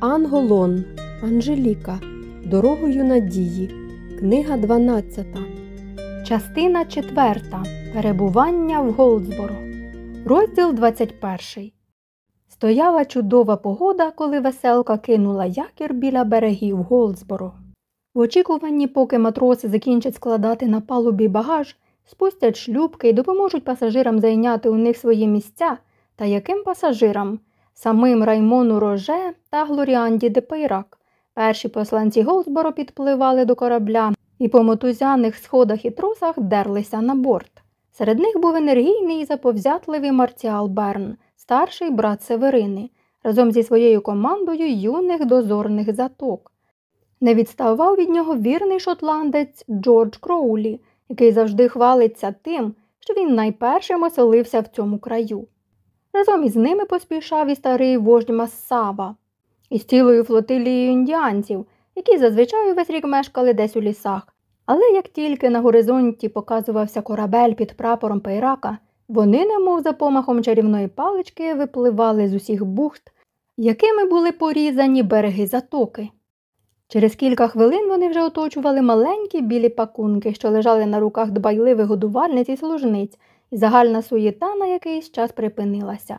Анголон Анжеліка. Дорогою надії. Книга 12. Частина 4. Перебування в Голдсборо. Розділ 21. Стояла чудова погода, коли веселка кинула якір біля берегів Голдсборо. В очікуванні, поки матроси закінчать складати на палубі багаж, спустять шлюбки і допоможуть пасажирам зайняти у них свої місця, та яким пасажирам? Самим Раймону Роже та Глоріанді де. Перші посланці Голдсборо підпливали до корабля і по мотузяних сходах і трусах дерлися на борт. Серед них був енергійний і заповзятливий Марціал Берн, старший брат Северини, разом зі своєю командою юних дозорних заток. Не відставав від нього вірний шотландець Джордж Кроулі, який завжди хвалиться тим, що він найпершим оселився в цьому краю. Разом із ними поспішав і старий вождь Массава із цілою флотилією індіанців, які зазвичай увесь рік мешкали десь у лісах. Але як тільки на горизонті показувався корабель під прапором Пейрака, вони, немов за помахом чарівної палички, випливали з усіх бухт, якими були порізані береги затоки. Через кілька хвилин вони вже оточували маленькі білі пакунки, що лежали на руках дбайливих годувальниць і служниць, загальна суєта на якийсь час припинилася.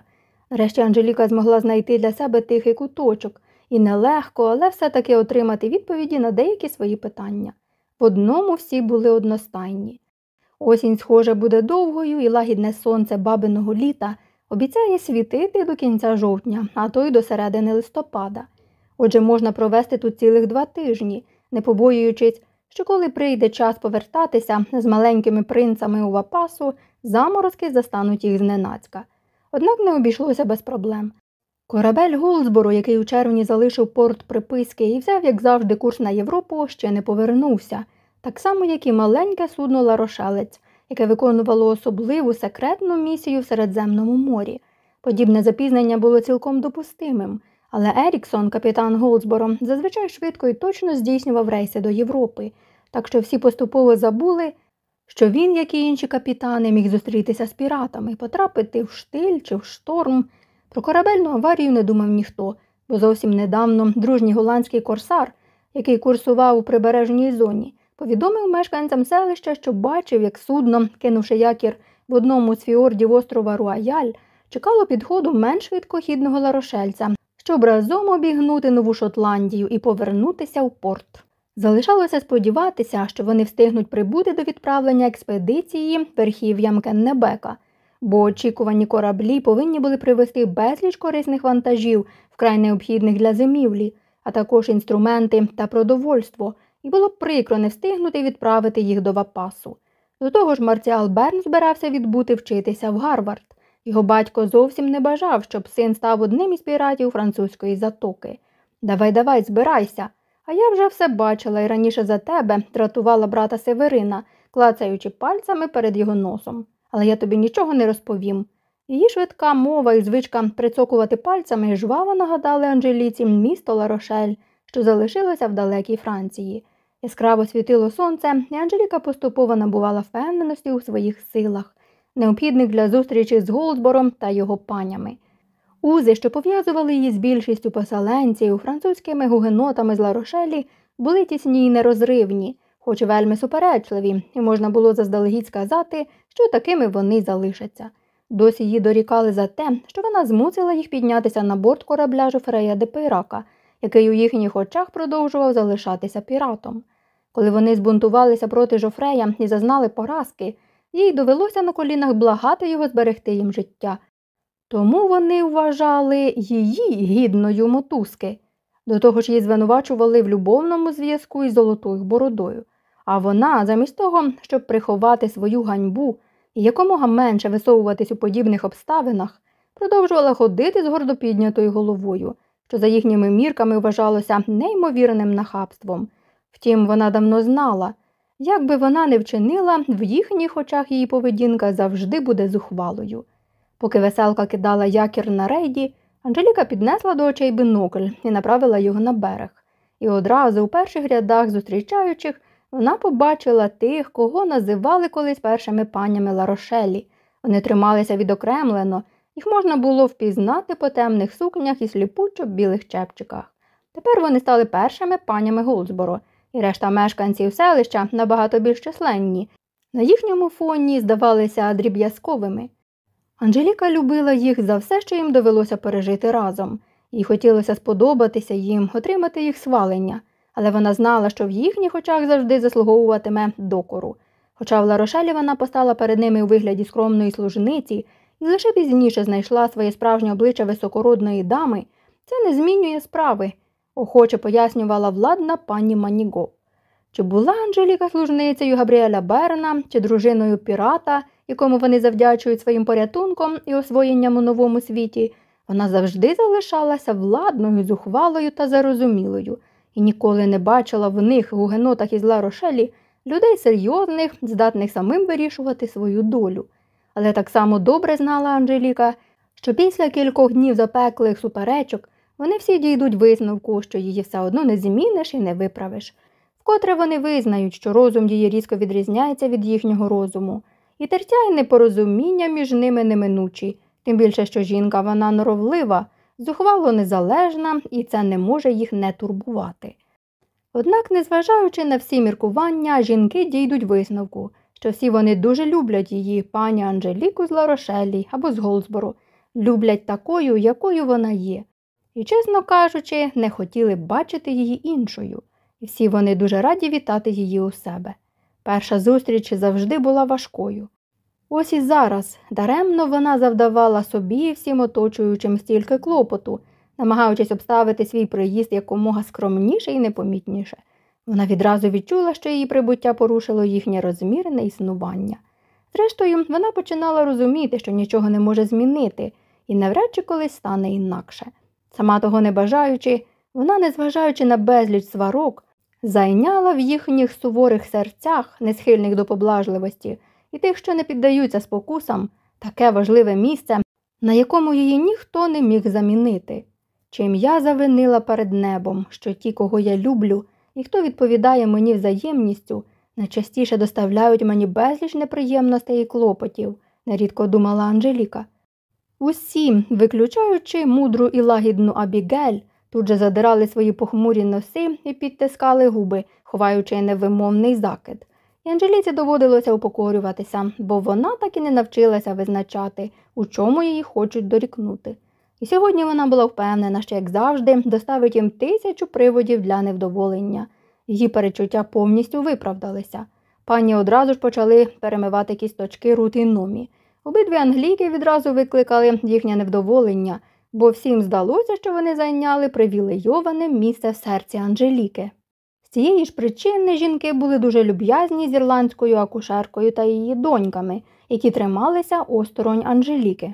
Нарешті Анжеліка змогла знайти для себе тихий куточок і нелегко, але все-таки отримати відповіді на деякі свої питання. В одному всі були одностайні. Осінь, схоже, буде довгою, і лагідне сонце бабиного літа обіцяє світити до кінця жовтня, а то й до середини листопада. Отже, можна провести тут цілих два тижні, не побоюючись, що коли прийде час повертатися з маленькими принцами у вапасу, заморозки застануть їх зненацька. Однак не обійшлося без проблем. Корабель Голсбору, який у червні залишив порт приписки і взяв, як завжди, курс на Європу, ще не повернувся, так само, як і маленьке судно Ларошелець, яке виконувало особливу секретну місію в Середземному морі. Подібне запізнення було цілком допустимим, але Еріксон, капітан Голдсборо, зазвичай швидко і точно здійснював рейси до Європи, так що всі поступово забули, що він, як і інші капітани, міг зустрітися з піратами, потрапити в штиль чи в шторм. Про корабельну аварію не думав ніхто, бо зовсім недавно дружній голландський корсар, який курсував у прибережній зоні, повідомив мешканцям селища, що бачив, як судно, кинувши якір в одному з фіордів острова Руаяль, чекало підходу менш швидкохідного ларошельця, щоб разом обігнути Нову Шотландію і повернутися в порт. Залишалося сподіватися, що вони встигнуть прибути до відправлення експедиції верхів'ям Кеннебека, бо очікувані кораблі повинні були привезти безліч корисних вантажів, вкрай необхідних для зимівлі, а також інструменти та продовольство, і було б прикро не встигнути відправити їх до Вапасу. До того ж, Марціал Берн збирався відбути вчитися в Гарвард. Його батько зовсім не бажав, щоб син став одним із піратів французької затоки. Давай, давай, збирайся. А я вже все бачила і раніше за тебе дратувала брата Северина, клацаючи пальцями перед його носом. Але я тобі нічого не розповім. Її швидка мова і звичка прицокувати пальцями жваво нагадали Анжеліці місто Ларошель, що залишилося в далекій Франції. Яскраво світило сонце, і Анжеліка поступово набувала впевненості у своїх силах, необхідних для зустрічі з Голдбором та його панями. Узи, що пов'язували її з більшістю поселенців, французькими гугенотами з Ларошелі, були тісні й нерозривні, хоч вельми суперечливі, і можна було заздалегідь сказати, що такими вони залишаться. Досі її дорікали за те, що вона змусила їх піднятися на борт корабля Жофрея де Пейрака, який у їхніх очах продовжував залишатися піратом. Коли вони збунтувалися проти Жофрея і зазнали поразки, їй довелося на колінах благати його зберегти їм життя. Тому вони вважали її гідною мотузки. До того ж її звинувачували в любовному зв'язку із золотою бородою, а вона, замість того, щоб приховати свою ганьбу і якомога менше висовуватись у подібних обставинах, продовжувала ходити з гордо піднятою головою, що за їхніми мірками вважалося неймовірним нахабством. Втім, вона давно знала, як би вона не вчинила, в їхніх очах її поведінка завжди буде зухвалою. Поки веселка кидала якір на рейді, Анжеліка піднесла до очей бинокль і направила його на берег. І одразу у перших рядах зустрічаючих вона побачила тих, кого називали колись першими панями Ларошелі. Вони трималися відокремлено, Їх можна було впізнати по темних сукнях і сліпучо білих чепчиках. Тепер вони стали першими панями Голдсборо, і решта мешканців селища набагато більш численні. На їхньому фоні здавалися дріб'язковими. Анжеліка любила їх за все, що їм довелося пережити разом, їй хотілося сподобатися їм, отримати їх свалення, але вона знала, що в їхніх очах завжди заслуговуватиме докору. Хоча в Ларошелі вона постала перед ними у вигляді скромної служниці і лише пізніше знайшла своє справжнє обличчя високородної дами, це не змінює справи, охоче пояснювала владна пані Маніго. Чи була Анжеліка служницею Габріеля Берна чи дружиною пірата, якому вони завдячують своїм порятунком і освоєнням у новому світі, вона завжди залишалася владною, зухвалою та зарозумілою і ніколи не бачила в них, гугенотах із Ла Рошелі, людей серйозних, здатних самим вирішувати свою долю. Але так само добре знала Анжеліка, що після кількох днів запеклих суперечок вони всі дійдуть висновку, що її все одно не зміниш і не виправиш. Вкотре вони визнають, що розум її різко відрізняється від їхнього розуму, і тертя і непорозуміння між ними неминучі, тим більше, що жінка вона норовлива, зухвало незалежна, і це не може їх не турбувати. Однак, незважаючи на всі міркування, жінки дійдуть висновку, що всі вони дуже люблять її, пані Анжеліку з Ларошелі або з Голсбору, люблять такою, якою вона є, і, чесно кажучи, не хотіли б бачити її іншою, і всі вони дуже раді вітати її у себе. Перша зустріч завжди була важкою. Ось і зараз даремно вона завдавала собі і всім оточуючим стільки клопоту, намагаючись обставити свій приїзд якомога скромніше і непомітніше. Вона відразу відчула, що її прибуття порушило їхнє розмірне існування. Зрештою, вона починала розуміти, що нічого не може змінити, і навряд чи колись стане інакше. Сама того не бажаючи, вона, незважаючи на безліч сварок, зайняла в їхніх суворих серцях, не схильних до поблажливості, і тих, що не піддаються спокусам, таке важливе місце, на якому її ніхто не міг замінити. Чим я завинила перед небом, що ті, кого я люблю, і хто відповідає мені взаємністю, найчастіше доставляють мені безліч неприємностей і клопотів, нерідко думала Анжеліка. Усі, виключаючи мудру і лагідну Абігель, тут же задирали свої похмурі носи і підтискали губи, ховаючи невимовний закид. І Анжеліці доводилося упокорюватися, бо вона так і не навчилася визначати, у чому її хочуть дорікнути. І сьогодні вона була впевнена, що, як завжди, доставить їм тисячу приводів для невдоволення. Її перечуття повністю виправдалися. Пані одразу ж почали перемивати кісточки Рут і Номі. Обидві англійки відразу викликали їхнє невдоволення, бо всім здалося, що вони зайняли привілейоване місце в серці Анжеліки. З цієї ж причини жінки були дуже люб'язні з ірландською акушеркою та її доньками, які трималися осторонь Анжеліки.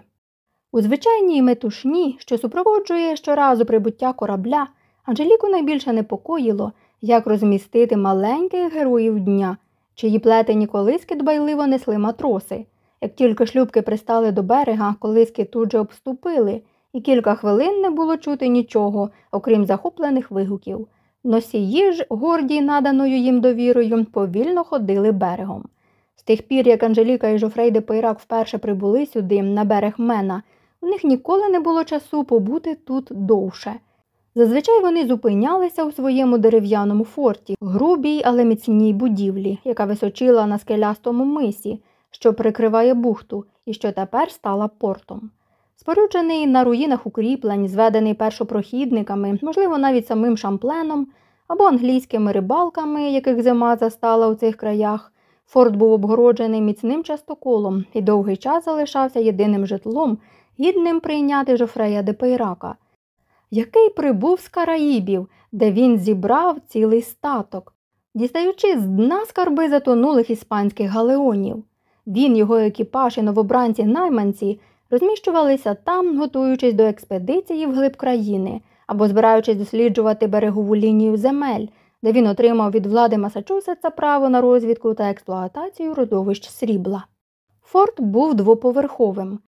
У звичайній метушні, що супроводжує щоразу прибуття корабля, Анжеліку найбільше непокоїло, як розмістити маленьких героїв дня, чиї плетені колиски дбайливо несли матроси. Як тільки шлюбки пристали до берега, колиски тут же обступили, і кілька хвилин не було чути нічого, окрім захоплених вигуків. Носії ж, горді наданою їм довірою, повільно ходили берегом. З тих пір, як Анжеліка і Жофрей де Пейрак вперше прибули сюди, на берег Мена, у них ніколи не було часу побути тут довше. Зазвичай вони зупинялися у своєму дерев'яному форті, грубій, але міцній будівлі, яка височила на скелястому мисі, що прикриває бухту і що тепер стала портом. Споруджений на руїнах укріплень, зведений першопрохідниками, можливо, навіть самим шампленом або англійськими рибалками, яких зима застала у цих краях, форт був обгороджений міцним частоколом і довгий час залишався єдиним житлом, гідним прийняти Жофрея де Пейрака, який прибув з Караїбів, де він зібрав цілий статок, дістаючи з дна скарби затонулих іспанських галеонів. Він, його екіпаж і новобранці найманці розміщувалися там, готуючись до експедиції вглиб країни або збираючись досліджувати берегову лінію земель, де він отримав від влади Масачусетса право на розвідку та експлуатацію родовищ срібла. Форт був двоповерховим.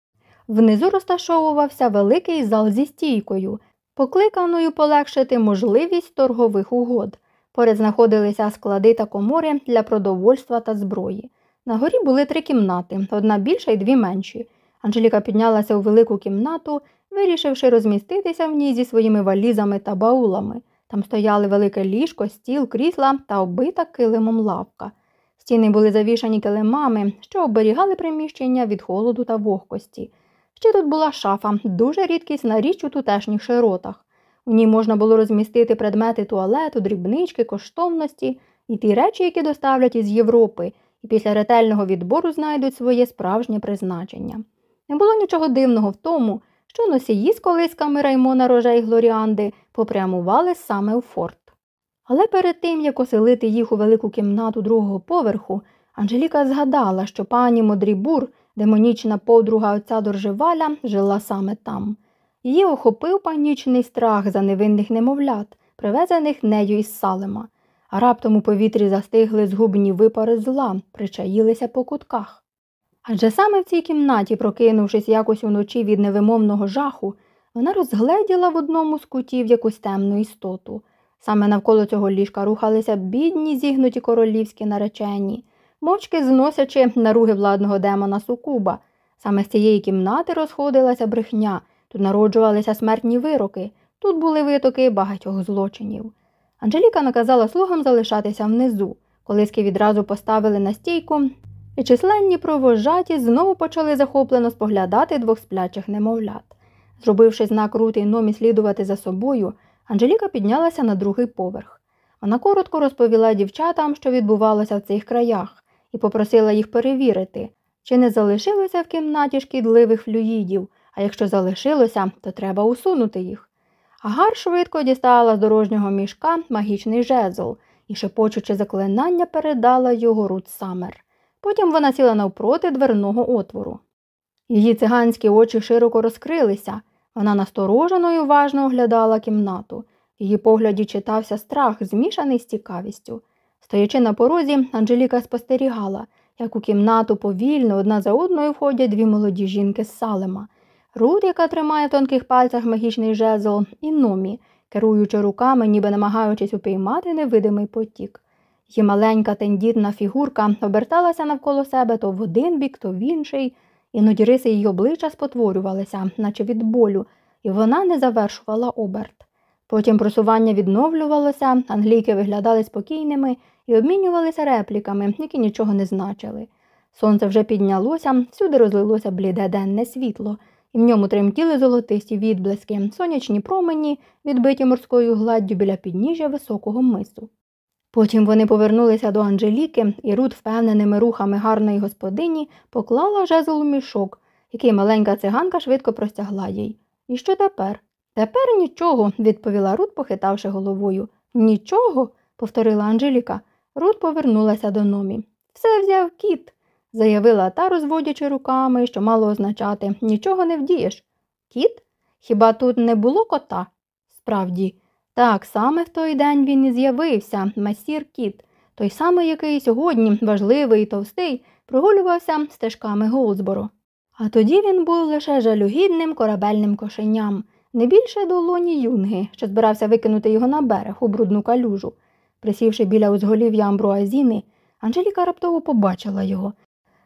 Внизу розташовувався великий зал зі стійкою, покликаною полегшити можливість торгових угод. Поряд знаходилися склади та комори для продовольства та зброї. На горі були три кімнати, одна більша і дві менші. Анжеліка піднялася у велику кімнату, вирішивши розміститися в ній зі своїми валізами та баулами. Там стояли велике ліжко, стіл, крісла та оббита килимом лавка. Стіни були завішані килимами, що оберігали приміщення від холоду та вогкості. Ще тут була шафа, дуже рідкісна річ у тутешніх широтах. У ній можна було розмістити предмети туалету, дрібнички, коштовності і ті речі, які доставлять із Європи, і після ретельного відбору знайдуть своє справжнє призначення. Не було нічого дивного в тому, що носії з колисками Раймона Рожа і Глоріанди попрямували саме у форт. Але перед тим, як оселити їх у велику кімнату другого поверху, Анжеліка згадала, що пані Модрібур, демонічна подруга отця Доржеваля, жила саме там. Її охопив панічний страх за невинних немовлят, привезених нею із салема, а раптом у повітрі застигли згубні випари зла, причаїлися по кутках. Адже саме в цій кімнаті, прокинувшись якось уночі від невимовного жаху, вона розгледіла в одному з кутів якусь темну істоту. Саме навколо цього ліжка рухалися бідні, зігнуті королівські наречені, мовчки зносячи наруги владного демона Сукуба. Саме з цієї кімнати розходилася брехня, тут народжувалися смертні вироки, тут були витоки багатьох злочинів. Анжеліка наказала слугам залишатися внизу, колиски відразу поставили на стійку, і численні провожаті знову почали захоплено споглядати двох сплячих немовлят. Зробивши знак рути й номі слідувати за собою, Анжеліка піднялася на другий поверх. Вона коротко розповіла дівчатам, що відбувалося в цих краях, і попросила їх перевірити, чи не залишилося в кімнаті шкідливих флюїдів, а якщо залишилося, то треба усунути їх. Агар швидко дістала з дорожнього мішка магічний жезл і, шепочучи заклинання, передала його Рут Самер. Потім вона сіла навпроти дверного отвору. Її циганські очі широко розкрилися, вона насторожено і уважно оглядала кімнату. В її погляді читався страх, змішаний з цікавістю. Стоячи на порозі, Анжеліка спостерігала, як у кімнату повільно одна за одною входять дві молоді жінки з салема. Рут, яка тримає в тонких пальцях магічний жезл, і номі, керуючи руками, ніби намагаючись упіймати невидимий потік. Її маленька тендітна фігурка оберталася навколо себе то в один бік, то в інший. Іноді риси її обличчя спотворювалися, наче від болю, і вона не завершувала оберт. Потім просування відновлювалося, англійки виглядали спокійними і обмінювалися репліками, які нічого не значили. Сонце вже піднялося, всюди розлилося бліде денне світло, і в ньому тремтіли золотисті відблиски, сонячні промені, відбиті морською гладдю біля підніжжя високого мису. Потім вони повернулися до Анжеліки, і Рут, впевненими рухами гарної господині, поклала жезл у мішок, який маленька циганка швидко простягла їй. І що тепер? Тепер нічого, відповіла Рут, похитавши головою. Нічого, повторила Анжеліка. Рут повернулася до номі. Все взяв кіт, заявила та, розводячи руками, що мало означати нічого не вдієш. Кіт? Хіба тут не було кота? Справді. Так, саме в той день він і з'явився, масір кіт, той самий, який сьогодні, важливий і товстий, прогулювався стежками Голдсборо. А тоді він був лише жалюгідним корабельним кошеням, не більше долоні юнги, що збирався викинути його на берег у брудну калюжу. Присівши біля узголів'я амбруазіни, Анжеліка раптово побачила його.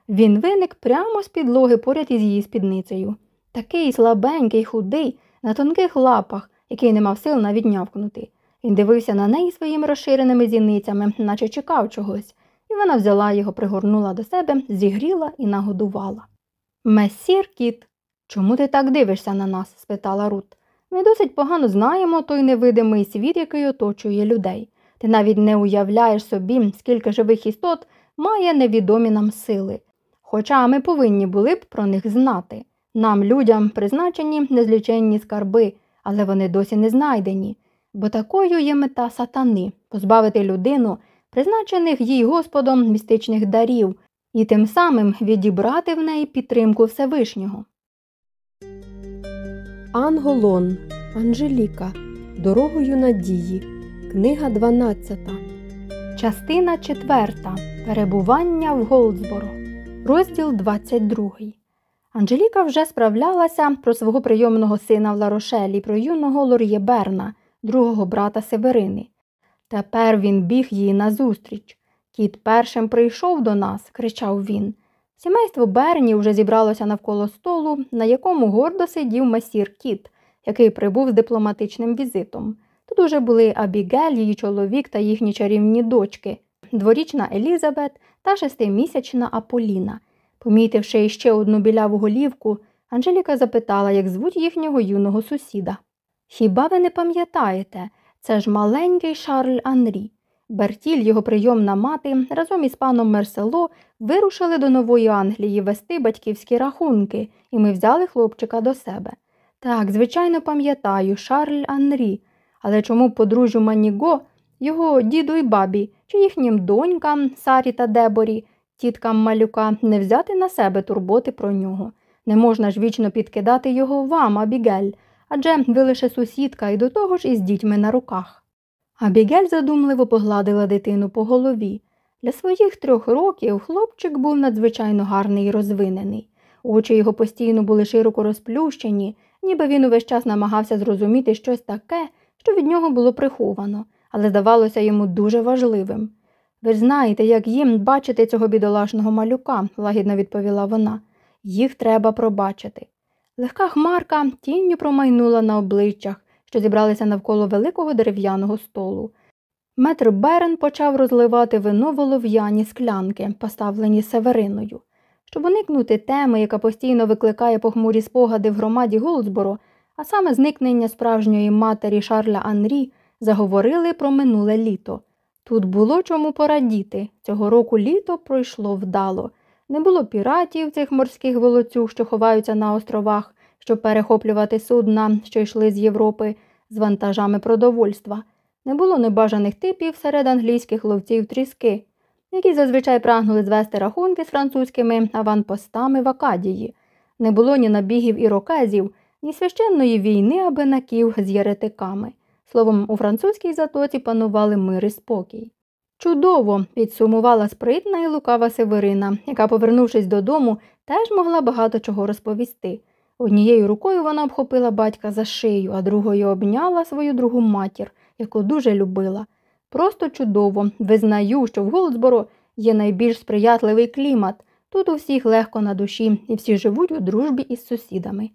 Він виник прямо з підлоги поряд із її спідницею. Такий слабенький, худий, на тонких лапах який не мав сил навіть нявкнути. Він дивився на неї своїми розширеними зіницями, наче чекав чогось, і вона взяла його, пригорнула до себе, зігріла і нагодувала. Месір кіт, чому ти так дивишся на нас? спитала Рут. Ми досить погано знаємо той невидимий світ, який оточує людей. Ти навіть не уявляєш собі, скільки живих істот має невідомі нам сили. Хоча ми повинні були б про них знати. Нам, людям, призначені незліченні скарби, але вони досі не знайдені, бо такою є мета сатани позбавити людину, призначених їй Господом містичних дарів, і тим самим відібрати в неї підтримку Всевишнього. Анголон Анжеліка Дорогою надії. Книга 12. Частина 4. Перебування в Голдсборо. Розділ 22. Анжеліка вже справлялася про свого прийомного сина в Ларошелі, про юного Лор'є Берна, другого брата Северини. Тепер він біг їй назустріч. Кіт першим прийшов до нас, кричав він. Сімейство Берні вже зібралося навколо столу, на якому гордо сидів месір Кіт, який прибув з дипломатичним візитом. Тут уже були Абігель, її чоловік та їхні чарівні дочки, дворічна Елізабет та шестимісячна Аполіна. Помітивши ще одну біляву голівку, Анжеліка запитала, як звуть їхнього юного сусіда. Хіба ви не пам'ятаєте, це ж маленький Шарль Анрі. Бертіль, його прийомна мати, разом із паном Мерсело вирушили до Нової Англії вести батьківські рахунки, і ми взяли хлопчика до себе. Так, звичайно, пам'ятаю, Шарль Анрі, але чому подружжю Маніго, його діду і бабі, чи їхнім донькам Сарі та Деборі, тіткам малюка, не взяти на себе турботи про нього? Не можна ж вічно підкидати його вам, Абігель, адже ви лише сусідка і до того ж із дітьми на руках. Абігель задумливо погладила дитину по голові. Для своїх трьох років хлопчик був надзвичайно гарний і розвинений. Очі його постійно були широко розплющені, ніби він увесь час намагався зрозуміти щось таке, що від нього було приховано, але здавалося йому дуже важливим. Ви ж знаєте, як їм бачити цього бідолашного малюка, лагідно відповіла вона. Їх треба пробачити. Легка хмарка тінню промайнула на обличчях, що зібралися навколо великого дерев'яного столу. Метр Берен почав розливати вино волов'яні склянки, поставлені севериною. Щоб уникнути теми, яка постійно викликає похмурі спогади в громаді Голдсборо, а саме зникнення справжньої матері Шарля Анрі, заговорили про минуле літо. Тут було чому порадіти. Цього року літо пройшло вдало. Не було піратів цих морських волоцюг, що ховаються на островах, щоб перехоплювати судна, що йшли з Європи з вантажами продовольства. Не було небажаних типів серед англійських ловців тріски, які зазвичай прагнули звести рахунки з французькими аванпостами в Акадії. Не було ні набігів ірокезів, ні священної війни абинаків з єретиками. Словом, у французькій затоці панували мир і спокій. Чудово, підсумувала спритна і лукава Северина, яка, повернувшись додому, теж могла багато чого розповісти. Однією рукою вона обхопила батька за шию, а другою обняла свою другу матір, яку дуже любила. Просто чудово, визнаю, що в Голдсборо є найбільш сприятливий клімат. Тут у всіх легко на душі, і всі живуть у дружбі із сусідами.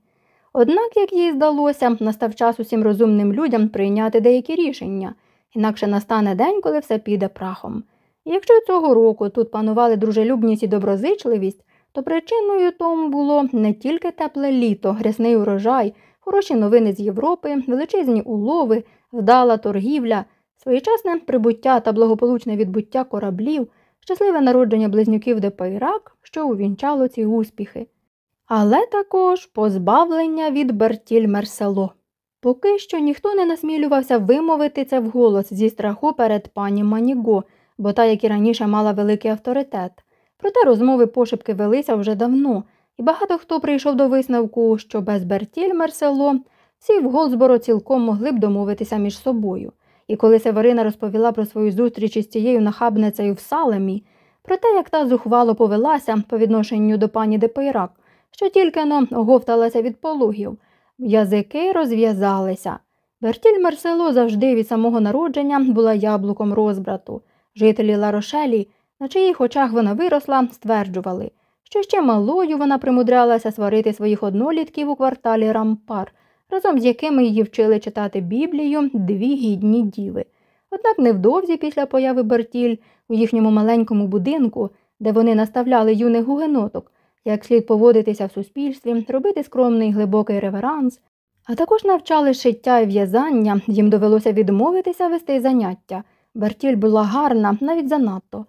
Однак, як їй здалося, настав час усім розумним людям прийняти деякі рішення, інакше настане день, коли все піде прахом. Якщо цього року тут панували дружелюбність і доброзичливість, то причиною тому було не тільки тепле літо, грязний урожай, хороші новини з Європи, величезні улови, вдала торгівля, своєчасне прибуття та благополучне відбуття кораблів, щасливе народження близнюків Депайрак, що увінчало ці успіхи, але також позбавлення від Бертіль Мерсело. Поки що ніхто не насмілювався вимовити це вголос зі страху перед пані Маніго, бо та, як і раніше мала великий авторитет. Проте розмови пошепки велися вже давно, і багато хто прийшов до висновку, що без Бертіль Мерсело всі в Голдсборо цілком могли б домовитися між собою. І коли Северина розповіла про свою зустріч із цією нахабницею в Салемі, про те, як та зухвало повелася по відношенню до пані Депейрак, що тільки но оговталася від пологів, язики розв'язалися. Бертіль Марсело завжди від самого народження була яблуком розбрату. Жителі Ларошелі, на чиїх очах вона виросла, стверджували, що ще малою вона примудрялася сварити своїх однолітків у кварталі Рампар разом з якими її вчили читати Біблію дві гідні діви. Однак невдовзі після появи Бертіль у їхньому маленькому будинку, де вони наставляли юних гугеноток, як слід поводитися в суспільстві, робити скромний глибокий реверанс, а також навчали шиття і в'язання, їм довелося відмовитися вести заняття. Бертіль була гарна, навіть занадто.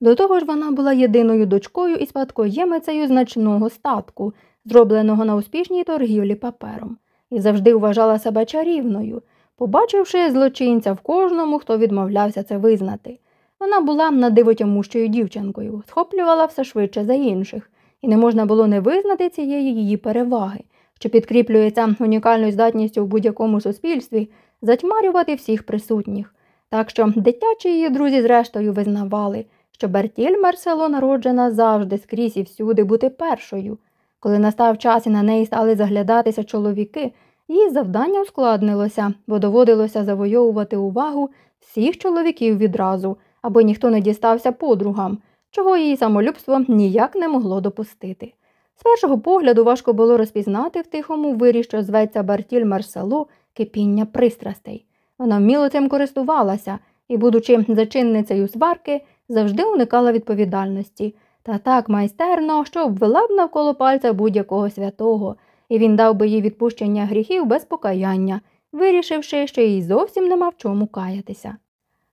До того ж, вона була єдиною дочкою і спадкоємицею значного статку, зробленого на успішній торгівлі папером і завжди вважала себе чарівною, побачивши злочинця в кожному, хто відмовлявся це визнати. Вона була надивотямущою дівчинкою, схоплювала все швидше за інших, і не можна було не визнати цієї її переваги, що підкріплюється унікальною здатністю в будь-якому суспільстві затьмарювати всіх присутніх. Так що дитячі її друзі, зрештою, визнавали, що Бертіль Марсело народжена завжди скрізь і всюди бути першою. Коли настав час і на неї стали заглядатися чоловіки, її завдання ускладнилося, бо доводилося завойовувати увагу всіх чоловіків відразу, аби ніхто не дістався подругам. Чого її самолюбство ніяк не могло допустити. З першого погляду важко було розпізнати в тихому вирі, що зветься Бартіль Марсело кипіння пристрастей. Вона вміло цим користувалася і, будучи зачинницею сварки, завжди уникала відповідальності, та так майстерно, що обвела б навколо пальця будь-якого святого, і він дав би їй відпущення гріхів без покаяння, вирішивши, що їй зовсім нема в чому каятися.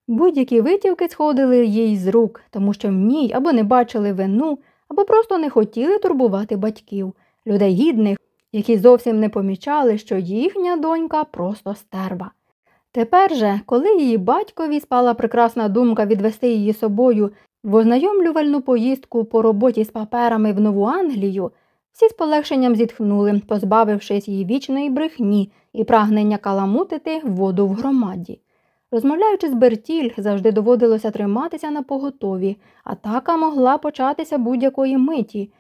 Будь-які витівки сходили їй з рук, тому що в ній або не бачили вину, або просто не хотіли турбувати батьків, людей гідних, які зовсім не помічали, що їхня донька просто стерва. Тепер же, коли її батькові спала прекрасна думка відвести її собою в ознайомлювальну поїздку по роботі з паперами в Нову Англію, всі з полегшенням зітхнули, позбавившись її вічної брехні і прагнення каламутити воду в громаді. Розмовляючи з Бертіль, завжди доводилося триматися на поготові, атака могла початися будь-якої миті.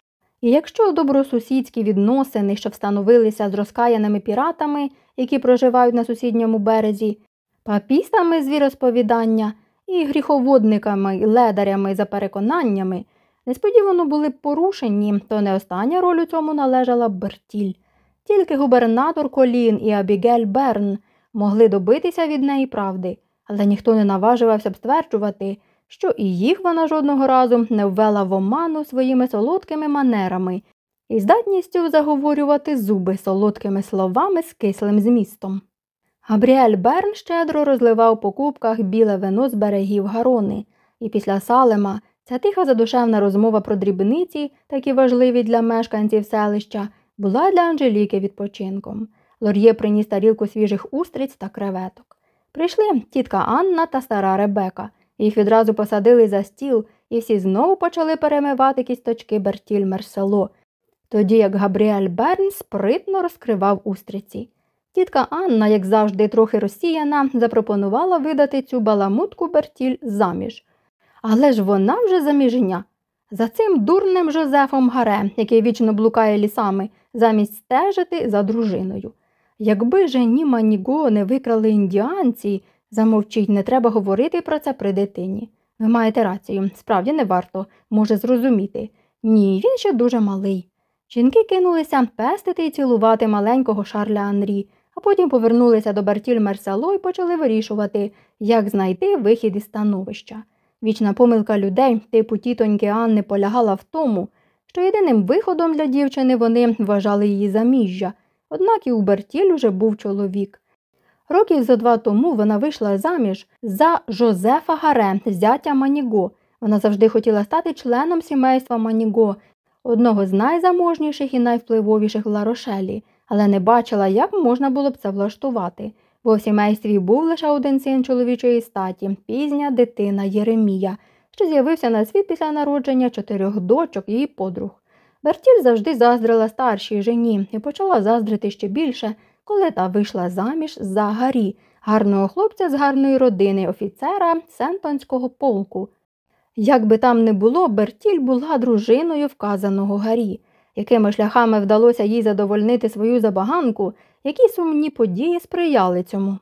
І якщо добросусідські відносини, що встановилися з розкаяними піратами, які проживають на сусідньому березі, папістами з віросповідання і гріховодниками, ледарями за переконаннями, несподівано були порушені, то не остання роль у цьому належала Бертіль. Тільки губернатор Колін і Абігель Берн могли добитися від неї правди, але ніхто не наважувався б стверджувати, що і їх вона жодного разу не ввела в оману своїми солодкими манерами і здатністю заговорювати зуби солодкими словами з кислим змістом. Габріель Берн щедро розливав по кубках біле вино з берегів Гарони, і після салема ця тиха задушевна розмова про дрібниці, такі важливі для мешканців селища, була для Анжеліки відпочинком. Лор'є приніс тарілку свіжих устриць та креветок. Прийшли тітка Анна та стара Ребека. Їх відразу посадили за стіл, і всі знову почали перемивати кісточки Бертіль Мерсело, тоді як Габріель Берн спритно розкривав устриці. Тітка Анна, як завжди, трохи розсіяна, запропонувала видати цю баламутку Бертіль заміж. Але ж вона вже заміжня. За цим дурним Жозефом Гаре, який вічно блукає лісами, замість стежити за дружиною. Якби же ні Маніго не викрали індіанці, замовчіть, не треба говорити про це при дитині. Ви маєте рацію, справді не варто, може зрозуміти. Ні, він ще дуже малий. Жінки кинулися пестити і цілувати маленького Шарля Анрі, а потім повернулися до Бартіль Мерсало і почали вирішувати, як знайти вихід із становища. Вічна помилка людей, типу тітоньки Анни, полягала в тому, що єдиним виходом для дівчини вони вважали її заміжжя, однак і у Бертіль уже був чоловік. Років за два тому вона вийшла заміж за Жозефа Гаре, зятя Маніго. Вона завжди хотіла стати членом сімейства Маніго, одного з найзаможніших і найвпливовіших в Ларошелі, але не бачила, як можна було б це влаштувати, бо в сімействі був лише один син чоловічої статі, пізня дитина Єремія, що з'явився на світ після народження чотирьох дочок і подруг. Бертіль завжди заздрила старшій жені і почала заздрити ще більше, коли та вийшла заміж за Гарі, гарного хлопця з гарної родини, офіцера Сентонського полку. Як би там не було, Бертіль була дружиною вказаного Гарі, якими шляхами вдалося їй задовольнити свою забаганку, які сумні події сприяли цьому.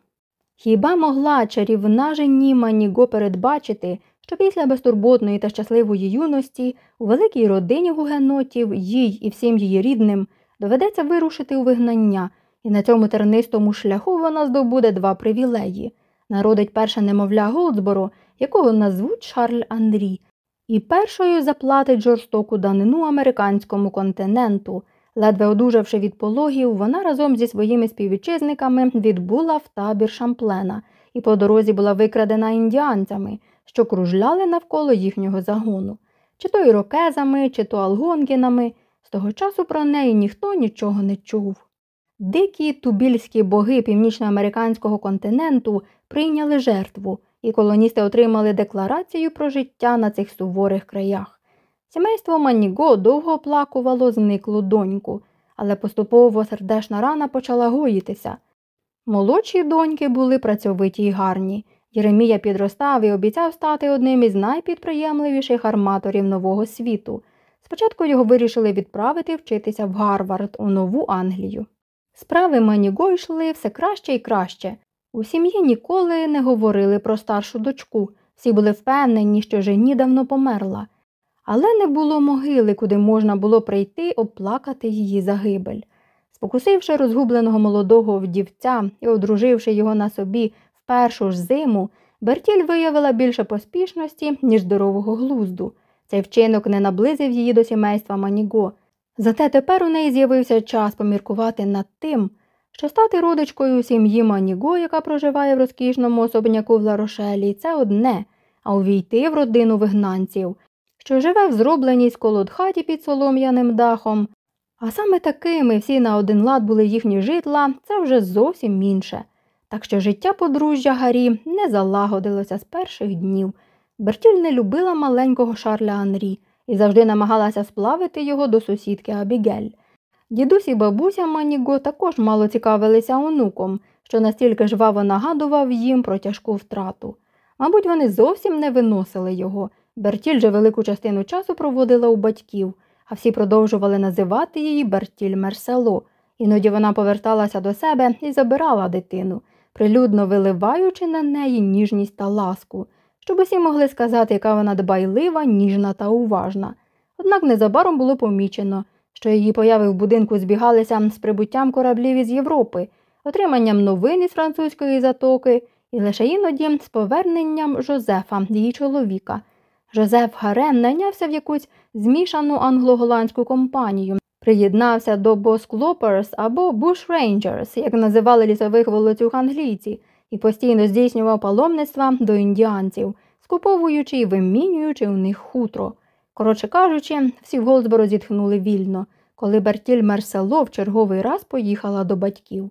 Хіба могла чарівна жені Маніго передбачити, що після безтурботної та щасливої юності у великій родині гугенотів їй і всім її рідним доведеться вирушити у вигнання, і на цьому тернистому шляху вона здобуде два привілеї народить перше немовля Голдсборо, якого назвуть Шарль Андрі, і першою заплатить жорстоку данину американському континенту. Ледве одужавши від пологів, вона разом зі своїми співвітчизниками відбула в табір Шамплена і по дорозі була викрадена індіанцями, що кружляли навколо їхнього загону, чи то ірокезами, чи то алгонгінами. З того часу про неї ніхто нічого не чув. Дикі тубільські боги північноамериканського континенту прийняли жертву, і колоністи отримали декларацію про життя на цих суворих краях. Сімейство Маніго довго оплакувало зниклу доньку, але поступово сердешна рана почала гоїтися. Молодші доньки були працьовиті й гарні. Єремія підростав і обіцяв стати одним із найпідприємливіших арматорів нового світу. Спочатку його вирішили відправити вчитися в Гарвард у Нову Англію. Справи Маніго йшли все краще і краще. У сім'ї ніколи не говорили про старшу дочку, всі були впевнені, що жені давно померла. але не було могили, куди можна було прийти оплакати її загибель. Спокусивши розгубленого молодого вдівця і одруживши його на собі першу ж зиму, Бертіль виявила більше поспішності, ніж здорового глузду. Цей вчинок не наблизив її до сімейства Маніго. Зате тепер у неї з'явився час поміркувати над тим, що стати родичкою сім'ї Маніго, яка проживає в розкішному особняку в Ларошелі, це одне, а увійти в родину вигнанців, що живе в зробленій з колодхаті під солом'яним дахом. А саме такими всі на один лад були їхні житла, це вже зовсім інше. Так що життя подружжя Гарі не залагодилося з перших днів. Бертіль не любила маленького Шарля Анрі і завжди намагалася сплавити його до сусідки Абігель. Дідусь і бабуся Маніго також мало цікавилися онуком, що настільки жваво нагадував їм про тяжку втрату. Мабуть, вони зовсім не виносили його. Бертіль же велику частину часу проводила у батьків, а всі продовжували називати її Бертіль Мерсело. Іноді вона поверталася до себе і забирала дитину, прилюдно виливаючи на неї ніжність та ласку, щоб усі могли сказати, яка вона дбайлива, ніжна та уважна. Однак незабаром було помічено, що її появи в будинку збігалися з прибуттям кораблів із Європи, отриманням новин із французької затоки і лише іноді з поверненням Жозефа, її чоловіка. Жозеф Гарен найнявся в якусь змішану англо-голландську компанію, приєднався до Босклоперс або Буш Рейнджерс, як називали лісових волоцюг англійці, і постійно здійснював паломництва до індіанців, скуповуючи і вимінюючи у них хутро. Коротше кажучи, всі в Голдсборо зітхнули вільно, коли Бертіль Мерсело в черговий раз поїхала до батьків.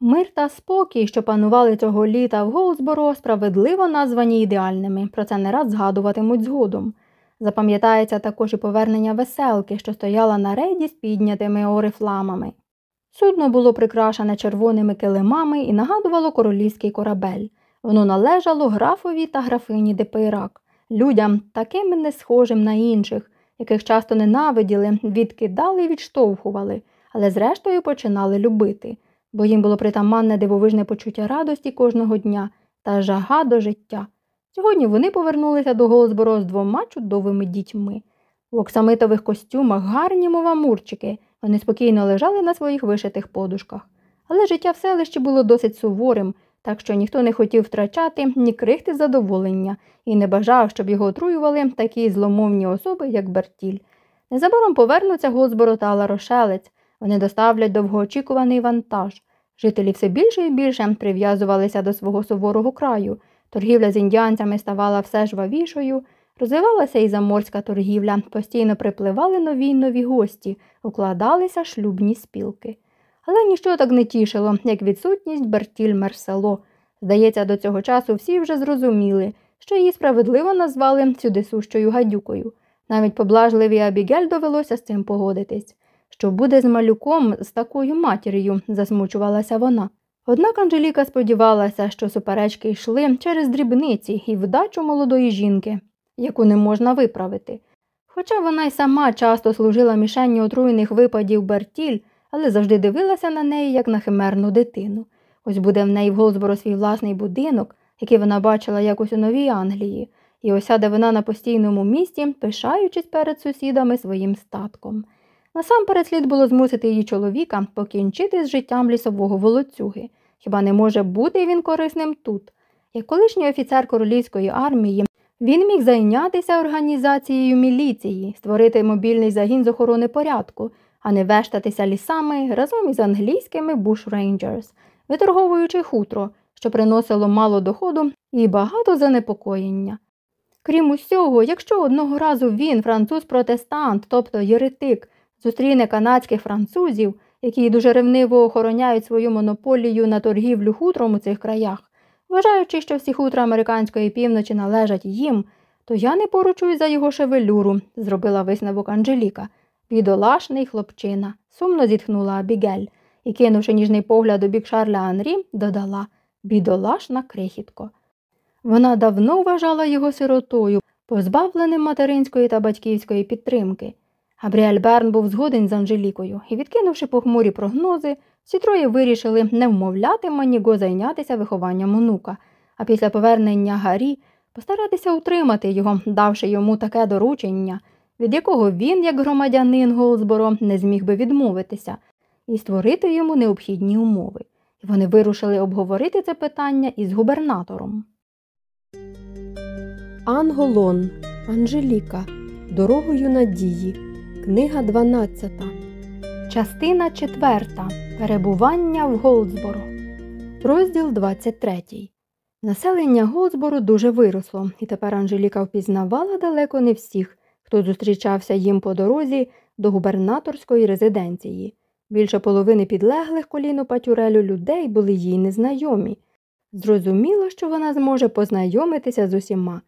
Мир та спокій, що панували цього літа в Голдсборо, справедливо названі ідеальними, про це не раз згадуватимуть згодом. Запам'ятається також і повернення веселки, що стояла на рейді з піднятими орифламами. Судно було прикрашене червоними килимами і нагадувало королівський корабель. Воно належало графові та графині Депейрак, людям, таким не схожим на інших, яких часто ненавиділи, відкидали і відштовхували, але зрештою починали любити, бо їм було притаманне дивовижне почуття радості кожного дня та жага до життя. Сьогодні вони повернулися до Голозборо з двома чудовими дітьми. У оксамитових костюмах гарні мова мурчики, вони спокійно лежали на своїх вишитих подушках. Але життя в селищі було досить суворим, так що ніхто не хотів втрачати ні крихти задоволення і не бажав, щоб його отруювали такі зломовні особи, як Бертіль. Незабаром повернуться Голзборо та Ларошелець, вони доставлять довгоочікуваний вантаж. Жителі все більше і більше прив'язувалися до свого суворого краю. Торгівля з індіанцями ставала все жвавішою, розвивалася і заморська торгівля, постійно припливали нові й нові гості, укладалися шлюбні спілки. Але ніщо так не тішило, як відсутність Бертіль Мерсело. Здається, до цього часу всі вже зрозуміли, що її справедливо назвали сюдисущою гадюкою. Навіть поблажливій Абігель довелося з цим погодитись. Що буде з малюком, з такою матір'ю, засмучувалася вона. Однак Анжеліка сподівалася, що суперечки йшли через дрібниці і вдачу молодої жінки, яку не можна виправити. Хоча вона й сама часто служила мішенню отруєних випадів Бертіль, але завжди дивилася на неї, як на химерну дитину. Ось буде в неї в Голзборо свій власний будинок, який вона бачила якось у Новій Англії, і осяде вона на постійному місці, пишаючись перед сусідами своїм статком. Насамперед слід було змусити її чоловіка покінчити з життям лісового волоцюги. Хіба не може бути він корисним тут? Як колишній офіцер королівської армії, він міг зайнятися організацією міліції, створити мобільний загін з охорони порядку, а не вештатися лісами разом із англійськими бушрейнджерс, виторговуючи хутро, що приносило мало доходу і багато занепокоєння. Крім усього, якщо одного разу він, француз-протестант, тобто єретик, зустріне канадських французів, які дуже ревниво охороняють свою монополію на торгівлю хутром у цих краях, вважаючи, що всі хутра американської півночі належать їм, то я не поручусь за його шевелюру, зробила висновок Анжеліка. Бідолашний хлопчина, сумно зітхнула Абігель і, кинувши ніжний погляд у бік Шарля Анрі, додала бідолашна крихітко. Вона давно вважала його сиротою, позбавленим материнської та батьківської підтримки. Габріель Берн був згоден з Анжелікою і, відкинувши похмурі прогнози, всі троє вирішили не вмовляти Маніго зайнятися вихованням онука, а після повернення Гарі постаратися утримати його, давши йому таке доручення, від якого він, як громадянин Голдсборо, не зміг би відмовитися, і створити йому необхідні умови. І вони вирушили обговорити це питання із губернатором. Анголон Анжеліка Дорогою надії. Книга 12. Частина 4. Перебування в Голдсборо. Розділ 23. Населення Голдсбору дуже виросло, і тепер Анжеліка впізнавала далеко не всіх, хто зустрічався їм по дорозі до губернаторської резиденції. Більше половини підлеглих Колену Патюрелю людей були їй незнайомі. Зрозуміло, що вона зможе познайомитися з усіма.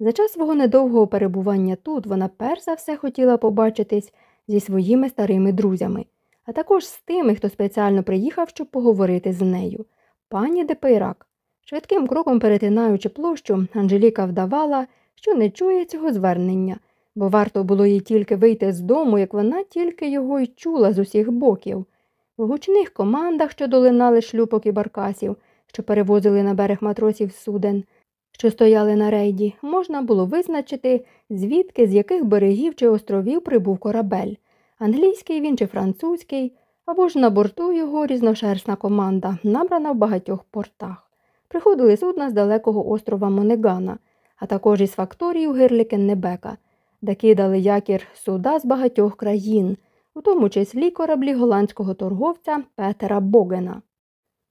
За час свого недовгого перебування тут вона перш за все хотіла побачитись зі своїми старими друзями, а також з тими, хто спеціально приїхав, щоб поговорити з нею. Пані Депейрак. Швидким кроком перетинаючи площу, Анжеліка вдавала, що не чує цього звернення, бо варто було їй тільки вийти з дому, як вона тільки його й чула з усіх боків. В гучних командах, що долинали шлюпок і баркасів, що перевозили на берег матросів суден, що стояли на рейді, можна було визначити, звідки з яких берегів чи островів прибув корабель англійський він чи французький, або ж на борту його різношерстна команда, набрана в багатьох портах. Приходили судна з далекого острова Монегана, а також із факторії у Гирлікеннебека, де кидали якір суда з багатьох країн, у тому числі кораблі голландського торговця Петера Богена.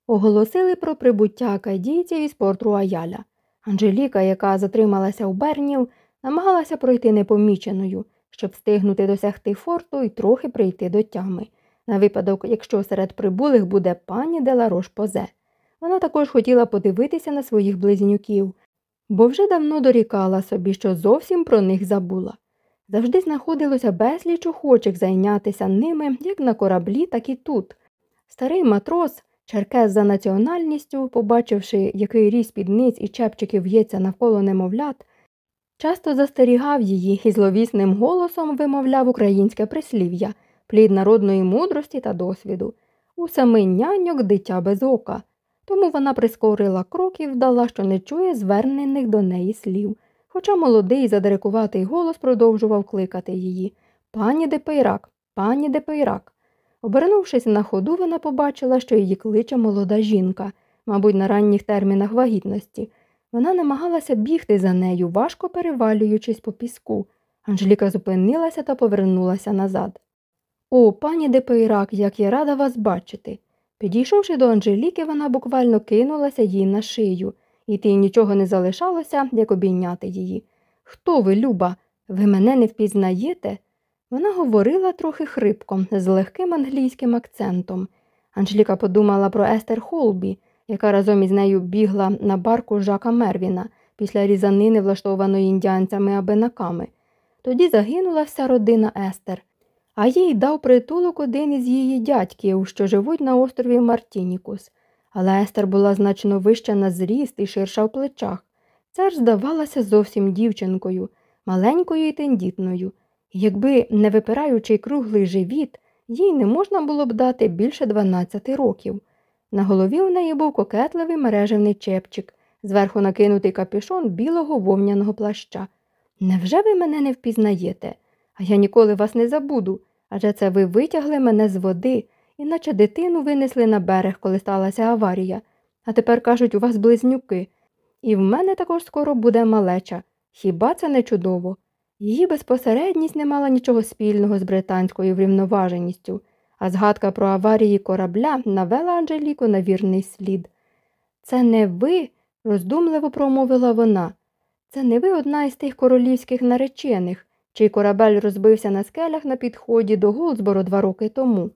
Оголосили про прибуття акадійців із порт Руаяля. Анжеліка, яка затрималася у Бернів, намагалася пройти непоміченою, щоб встигнути досягти форту і трохи прийти до тями, на випадок, якщо серед прибулих буде пані Деларош Позе. Вона також хотіла подивитися на своїх близнюків, бо вже давно дорікала собі, що зовсім про них забула. Завжди знаходилося безліч охочих зайнятися ними як на кораблі, так і тут. Старий матрос, черкес за національністю, побачивши, який ріс спідниць і чепчиків в'ється навколо немовлят, часто застерігав її і зловісним голосом вимовляв українське прислів'я, плід народної мудрості та досвіду. У семи няньок дитя без ока. Тому вона прискорила крок і вдала, що не чує звернених до неї слів. Хоча молодий задирикуватий голос продовжував кликати її Пані Депейрак, пані Депейрак. Обернувшись на ходу, вона побачила, що її кличе молода жінка, мабуть, на ранніх термінах вагітності. Вона намагалася бігти за нею, важко перевалюючись по піску. Анжеліка зупинилася та повернулася назад. О, пані Депейрак, як я рада вас бачити. Підійшовши до Анжеліки, вона буквально кинулася їй на шию, і тій нічого не залишалося, як обійняти її. Хто ви, люба? Ви мене не впізнаєте? Вона говорила трохи хрипко, з легким англійським акцентом. Анжеліка подумала про Естер Холбі, яка разом із нею бігла на барку Жака Мервіна після різанини, влаштованої індіанцями абенаками. Тоді загинула вся родина Естер, а їй дав притулок один із її дядьків, що живуть на острові Мартінікус. Але Естер була значно вища на зріст і ширша в плечах. Ж здавалася зовсім дівчинкою, маленькою і тендітною. Якби не випираючий круглий живіт, їй не можна було б дати більше 12 років. На голові у неї був кокетливий мережевний чепчик, зверху накинутий капюшон білого вовняного плаща. Невже ви мене не впізнаєте? А я ніколи вас не забуду, адже це ви витягли мене з води, іначе дитину винесли на берег, коли сталася аварія. А тепер кажуть, у вас близнюки. І в мене також скоро буде малеча. Хіба це не чудово? Її безпосередність не мала нічого спільного з британською врівноваженістю, а згадка про аварії корабля навела Анжеліку на вірний слід. Це не ви, роздумливо промовила вона. Це не ви одна із тих королівських наречених, чий корабель розбився на скелях на підході до Голдсборо два роки тому.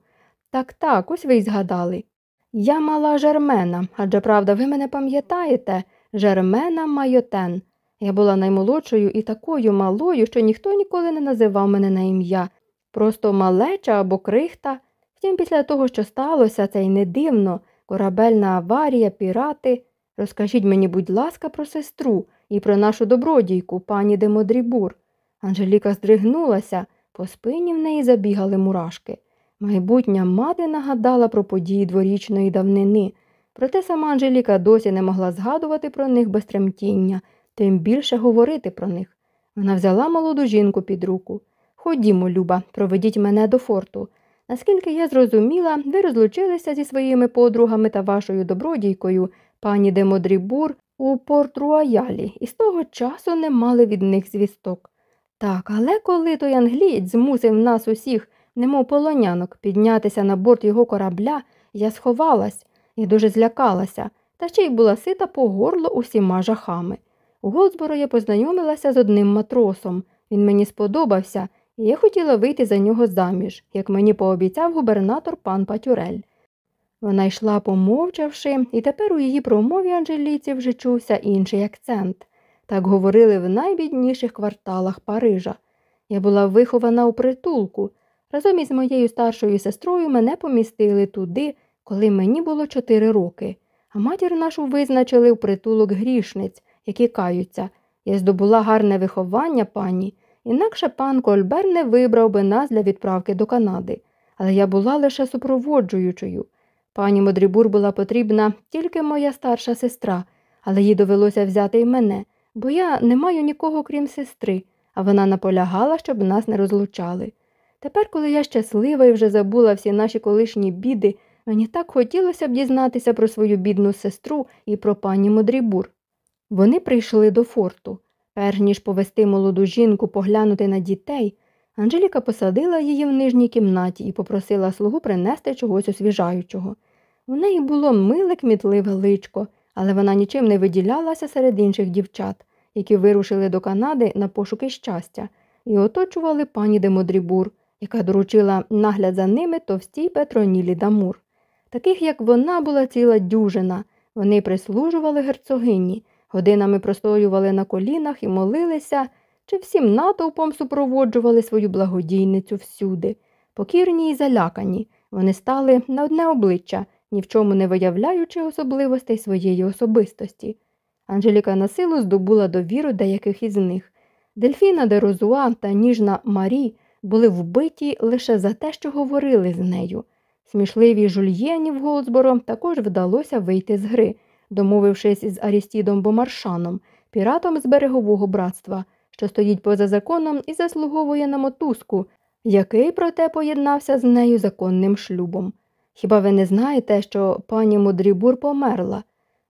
Так так, ось ви й згадали. Я мала Жермена, адже правда, ви мене пам'ятаєте, Жермена Майотен. Я була наймолодшою і такою малою, що ніхто ніколи не називав мене на ім'я, просто малеча або крихта. Втім, після того, що сталося, це й не дивно, корабельна аварія, пірати. Розкажіть мені, будь ласка, про сестру і про нашу добродійку, пані Демодрібур. Анжеліка здригнулася, по спині в неї забігали мурашки. Майбутня мати нагадала про події дворічної давнини, проте сама Анжеліка досі не могла згадувати про них без тремтіння, тим більше говорити про них. Вона взяла молоду жінку під руку. Ходімо, Люба, проведіть мене до форту. Наскільки я зрозуміла, ви розлучилися зі своїми подругами та вашою добродійкою, пані де Модрібур, у порт Руаялі, і з того часу не мали від них звісток. Так, але коли той англієць змусив нас усіх, немов полонянок, піднятися на борт його корабля, я сховалась і дуже злякалася, та ще й була сита по горло усіма жахами. У Голдсборо я познайомилася з одним матросом. Він мені сподобався, і я хотіла вийти за нього заміж, як мені пообіцяв губернатор пан Патюрель. Вона йшла, помовчавши, і тепер у її промові Анжеліці вже чувся інший акцент. Так говорили в найбідніших кварталах Парижа. Я була вихована у притулку. Разом із моєю старшою сестрою мене помістили туди, коли мені було чотири роки, а матір нашу визначили у притулок грішниць, які каються. Я здобула гарне виховання пані, інакше пан Кольбер не вибрав би нас для відправки до Канади, але я була лише супроводжуючою. Пані Модрібур була потрібна тільки моя старша сестра, але їй довелося взяти й мене, бо я не маю нікого крім сестри, а вона наполягала, щоб нас не розлучали. Тепер, коли я щаслива і вже забула всі наші колишні біди, мені так хотілося б дізнатися про свою бідну сестру і про пані Модрібур. Вони прийшли до форту. Перш ніж повести молоду жінку поглянути на дітей, Анжеліка посадила її в нижній кімнаті і попросила слугу принести чогось освіжаючого. У неї було миле кмітливе личко, але вона нічим не виділялася серед інших дівчат, які вирушили до Канади на пошуки щастя, і оточували пані Демодрібур, яка доручила нагляд за ними товстій Петронілі Дамур. Таких, як вона, була ціла дюжина. Вони прислужували герцогині, годинами простоювали на колінах і молилися, чи всім натовпом супроводжували свою благодійницю всюди. Покірні й залякані, вони стали на одне обличчя, ні в чому не виявляючи особливостей своєї особистості. Анжеліка на силу здобула довіру деяких із них. Дельфіна де Розуа та ніжна Марі були вбиті лише за те, що говорили з нею. Смішливій жульєні в Голдсборо також вдалося вийти з гри, домовившись із Арістідом Бомаршаном, піратом з берегового братства, що стоїть поза законом і заслуговує на мотузку, який, проте, поєднався з нею законним шлюбом. Хіба ви не знаєте, що пані Мудрібур померла?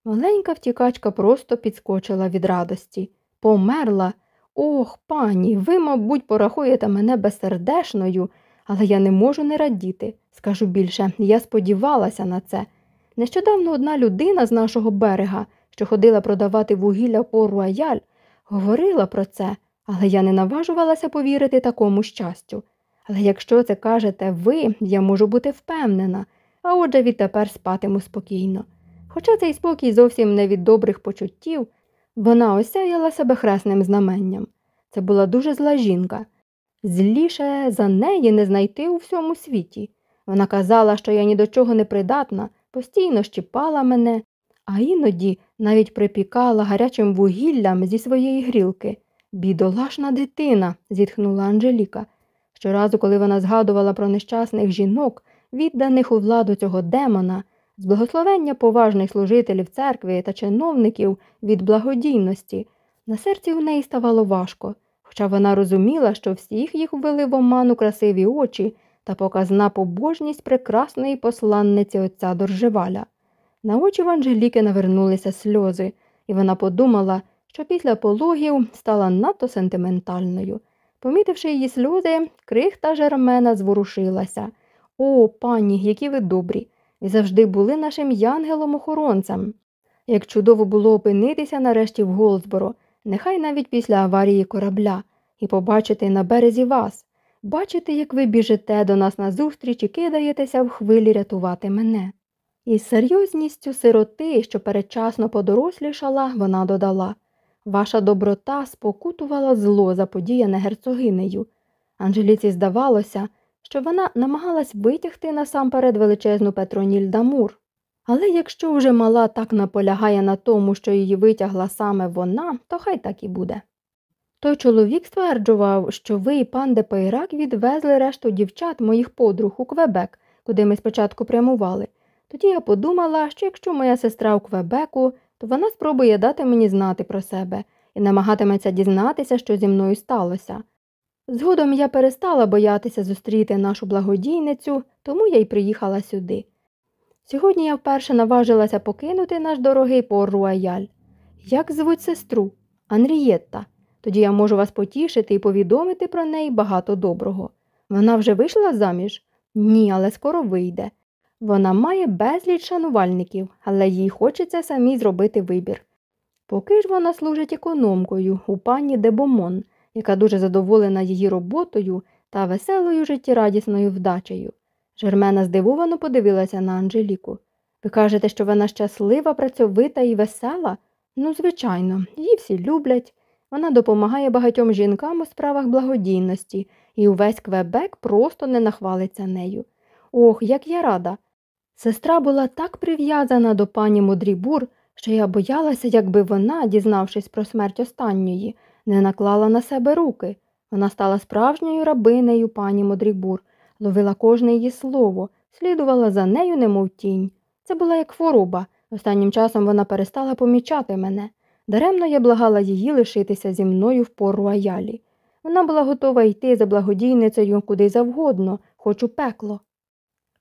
Маленька втікачка просто підскочила від радості. Померла. Ох, пані, ви, мабуть, порахуєте мене безсердешною, але я не можу не радіти. Скажу більше, я сподівалася на це. Нещодавно одна людина з нашого берега, що ходила продавати вугілля по руаяль, говорила про це, але я не наважувалася повірити такому щастю. Але якщо це кажете ви, я можу бути впевнена, а отже відтепер спатиму спокійно. Хоча цей спокій зовсім не від добрих почуттів, вона осяяла себе хресним знаменням. Це була дуже зла жінка. Зліше за неї не знайти у всьому світі. Вона казала, що я ні до чого не придатна, постійно щіпала мене, а іноді навіть припікала гарячим вугіллям зі своєї грілки. Бідолашна дитина, зітхнула Анжеліка. Щоразу, коли вона згадувала про нещасних жінок, відданих у владу цього демона, з благословення поважних служителів церкви та чиновників від благодійності, на серці у неї ставало важко, хоча вона розуміла, що всіх їх ввели в оману красиві очі та показна побожність прекрасної посланниці отця Доржеваля. На очі в Анжеліки навернулися сльози, і вона подумала, що після пологів стала надто сентиментальною. Помітивши її сльози, крихта Жермена зворушилася. О, пані, які ви добрі! Ви завжди були нашим янгелом-охоронцем. Як чудово було опинитися нарешті в Голдсборо, нехай навіть після аварії корабля, і побачити на березі вас, бачити, як ви біжите до нас назустріч і кидаєтеся в хвилі рятувати мене. Із серйозністю сироти, що передчасно подорослішала, вона додала Ваша доброта спокутувала зло, заподіяне герцогинею. Анжеліці здавалося, що вона намагалась витягти насамперед величезну Петроніль Дамур. Але якщо вже мала так наполягає на тому, що її витягла саме вона, то хай так і буде. Той чоловік стверджував, що ви і пан Депейрак відвезли решту дівчат моїх подруг у Квебек, куди ми спочатку прямували. Тоді я подумала, що якщо моя сестра у Квебеку, то вона спробує дати мені знати про себе і намагатиметься дізнатися, що зі мною сталося. Згодом я перестала боятися зустріти нашу благодійницю, тому я й приїхала сюди. Сьогодні я вперше наважилася покинути наш дорогий Пор-Руаяль. Як звуть сестру? Анрієтта. Тоді я можу вас потішити і повідомити про неї багато доброго. Вона вже вийшла заміж? Ні, але скоро вийде. Вона має безліч шанувальників, але їй хочеться самій зробити вибір. Поки ж вона служить економкою у пані Дебомон, яка дуже задоволена її роботою та веселою життєрадісною вдачею. Жермена здивовано подивилася на Анжеліку. Ви кажете, що вона щаслива, працьовита і весела? Ну, звичайно, її всі люблять. Вона допомагає багатьом жінкам у справах благодійності, і увесь Квебек просто не нахвалиться нею. Ох, як я рада. Сестра була так прив'язана до пані Модрібур, що я боялася, якби вона, дізнавшись про смерть останньої, не наклала на себе руки. Вона стала справжньою рабинею пані Модрібур, ловила кожне її слово, слідувала за нею, немов тінь. Це була як хвороба. Останнім часом вона перестала помічати мене. Даремно я благала її лишитися зі мною в пору аялі. Вона була готова йти за благодійницею куди завгодно, хоч у пекло.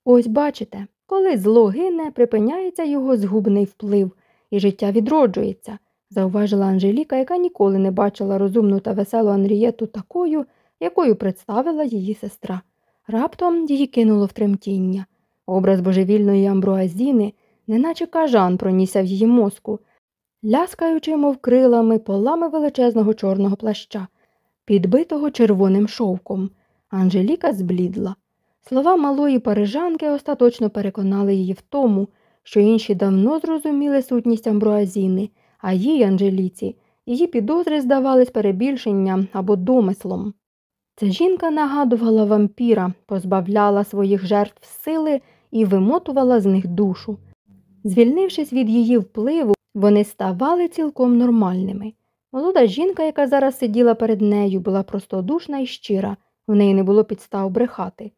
Ось бачите, коли зло гине, припиняється його згубний вплив, і життя відроджується, зауважила Анжеліка, яка ніколи не бачила розумну та веселу Анрієту такою, якою представила її сестра. Раптом її кинуло в тремтіння. Образ божевільної амбруазіни, неначе кажан пронісся в її мозку, ляскаючи, мов крилами, полами величезного чорного плаща, підбитого червоним шовком. Анжеліка зблідла. Слова малої парижанки остаточно переконали її в тому, що інші давно зрозуміли сутність амбруазіни, а їй, Анжеліці, її підозри здавались перебільшенням або домислом. Ця жінка нагадувала вампіра, позбавляла своїх жертв сили і вимотувала з них душу. Звільнившись від її впливу, вони ставали цілком нормальними. Молода жінка, яка зараз сиділа перед нею, була простодушна і щира, в неї не було підстав брехати.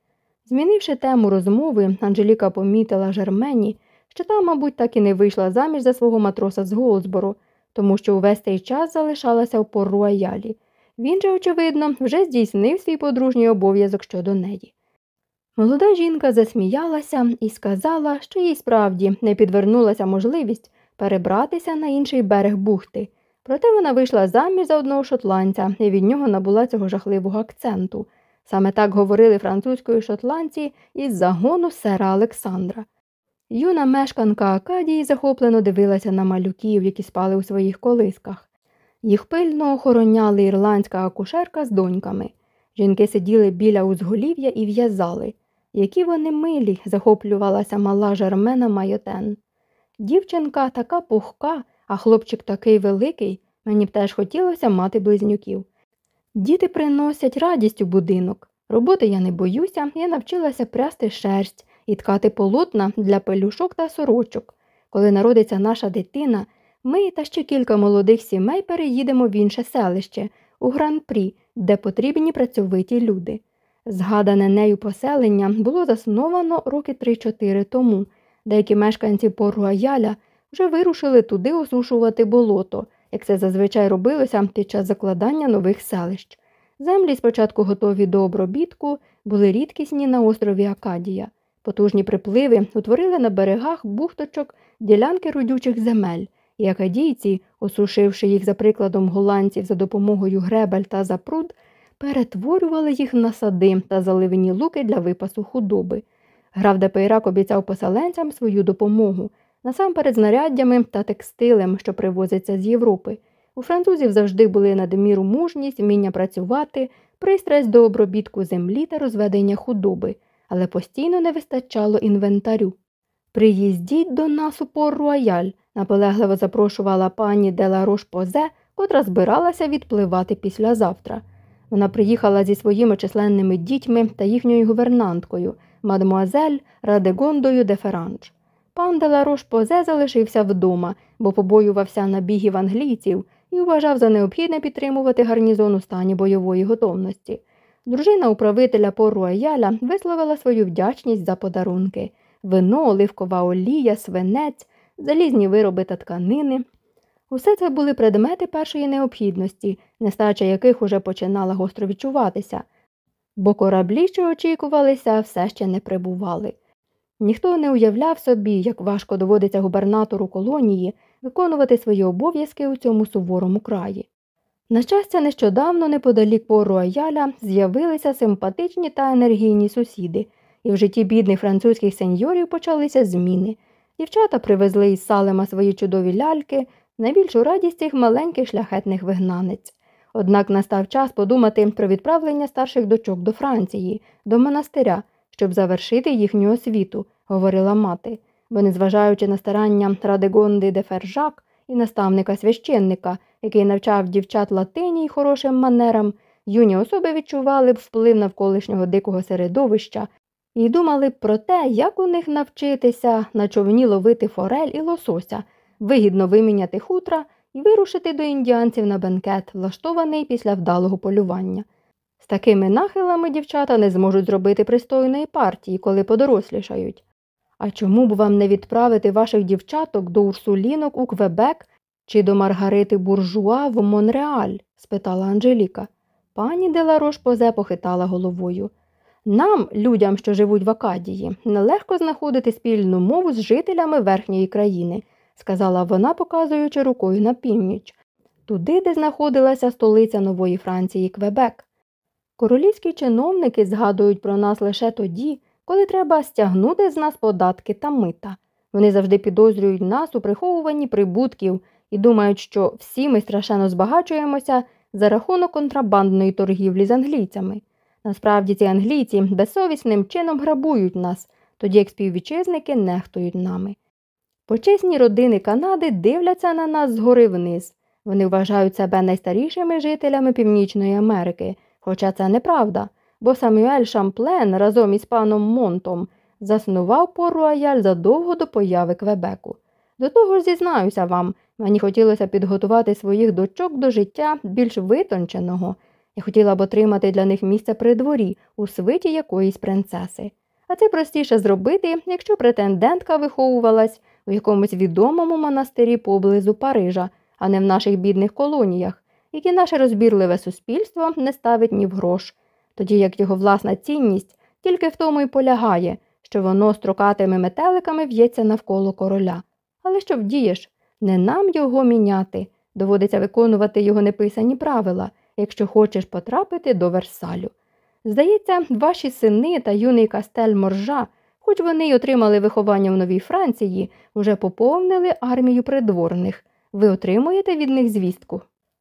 Змінивши тему розмови, Анжеліка помітила Жермені, що та, мабуть, так і не вийшла заміж за свого матроса з Голдсбору, тому що увесь цей час залишалася в Пор-Руаялі. Він же, очевидно, вже здійснив свій подружній обов'язок щодо неї. Молода жінка засміялася і сказала, що їй справді не підвернулася можливість перебратися на інший берег бухти. Проте вона вийшла заміж за одного шотландця і від нього набула цього жахливого акценту. Саме так говорили французької шотландці із загону сера Олександра. Юна мешканка Акадії захоплено дивилася на малюків, які спали у своїх колисках. Їх пильно охороняли ірландська акушерка з доньками. Жінки сиділи біля узголів'я і в'язали. Які вони милі, захоплювалася мала Жермена Майотен. Дівчинка така пухка, а хлопчик такий великий, мені б теж хотілося мати близнюків. Діти приносять радість у будинок. Роботи я не боюся, я навчилася прясти шерсть і ткати полотна для пелюшок та сорочок. Коли народиться наша дитина, ми та ще кілька молодих сімей переїдемо в інше селище, у Гран-Прі, де потрібні працьовиті люди. Згадане нею поселення було засновано роки 3-4 тому. Деякі мешканці Пор-Руаяля вже вирушили туди осушувати болото, як це зазвичай робилося під час закладання нових селищ. Землі, спочатку готові до обробітку, були рідкісні на острові Акадія. Потужні припливи утворили на берегах бухточок ділянки родючих земель, і акадійці, осушивши їх за прикладом голландців за допомогою гребель та запруд, перетворювали їх на сади та заливені луки для випасу худоби. Граф Депейрак обіцяв поселенцям свою допомогу, насамперед знаряддями та текстилем, що привозяться з Європи. У французів завжди були надміру мужність, вміння працювати, пристрасть до обробітку землі та розведення худоби, але постійно не вистачало інвентарю. Приїздіть до нас у Пор-Руаяль, наполегливо запрошувала пані Деларош Позе, котра збиралася відпливати післязавтра. Вона приїхала зі своїми численними дітьми та їхньою гувернанткою, мадмуазель Радегондою де Феранж. Пан Деларош Позе залишився вдома, бо побоювався набігів англійців і вважав за необхідне підтримувати гарнізон у стані бойової готовності. Дружина управителя Пор-Руаяля висловила свою вдячність за подарунки вино, оливкова олія, свинець, залізні вироби та тканини. Усе це були предмети першої необхідності, нестача яких уже починала гостро відчуватися, бо кораблі, що очікувалися, все ще не прибували. Ніхто не уявляв собі, як важко доводиться губернатору колонії виконувати свої обов'язки у цьому суворому краї. На щастя, нещодавно неподалік по рояля з'явилися симпатичні та енергійні сусіди, і в житті бідних французьких сеньорів почалися зміни. Дівчата привезли із салема свої чудові ляльки, найбільшу радість цих маленьких шляхетних вигнанець. Однак настав час подумати про відправлення старших дочок до Франції, до монастиря, щоб завершити їхню освіту, говорила мати, бо, незважаючи на старання Радегонди де Фержак і наставника священника, який навчав дівчат латині й хорошим манерам, юні особи відчували б вплив навколишнього дикого середовища і думали б про те, як у них навчитися на човні ловити форель і лосося, вигідно виміняти хутра і вирушити до індіанців на бенкет, влаштований після вдалого полювання. З такими нахилами дівчата не зможуть зробити пристойної партії, коли подорослішають. А чому б вам не відправити ваших дівчаток до Урсулінок у Квебек чи до Маргарити Буржуа в Монреаль? спитала Анжеліка. Пані Деларош Позе похитала головою. Нам, людям, що живуть в Акадії, нелегко знаходити спільну мову з жителями верхньої країни, сказала вона, показуючи рукою на північ, туди, де знаходилася столиця нової Франції Квебек. Королівські чиновники згадують про нас лише тоді, коли треба стягнути з нас податки та мита. Вони завжди підозрюють нас у приховуванні прибутків і думають, що всі ми страшенно збагачуємося за рахунок контрабандної торгівлі з англійцями. Насправді ці англійці безсовісним чином грабують нас, тоді як співвітчизники нехтують нами. Почесні родини Канади дивляться на нас згори вниз. Вони вважають себе найстарішими жителями Північної Америки, хоча це неправда, бо Самюель Шамплен разом із паном Монтом заснував Пор-Руаяль задовго до появи Квебеку. До того ж, зізнаюся вам, мені хотілося підготувати своїх дочок до життя більш витонченого. Я хотіла б отримати для них місце при дворі у свиті якоїсь принцеси. А це простіше зробити, якщо претендентка виховувалась у якомусь відомому монастирі поблизу Парижа, а не в наших бідних колоніях, які наше розбірливе суспільство не ставить ні в грош, тоді як його власна цінність тільки в тому й полягає, що воно строкатими метеликами в'ється навколо короля. Але що вдієш? Не нам його міняти, доводиться виконувати його неписані правила, якщо хочеш потрапити до Версалю. Здається, ваші сини та юний кастель моржа хоч вони й отримали виховання в Новій Франції, вже поповнили армію придворних. Ви отримуєте від них звістку?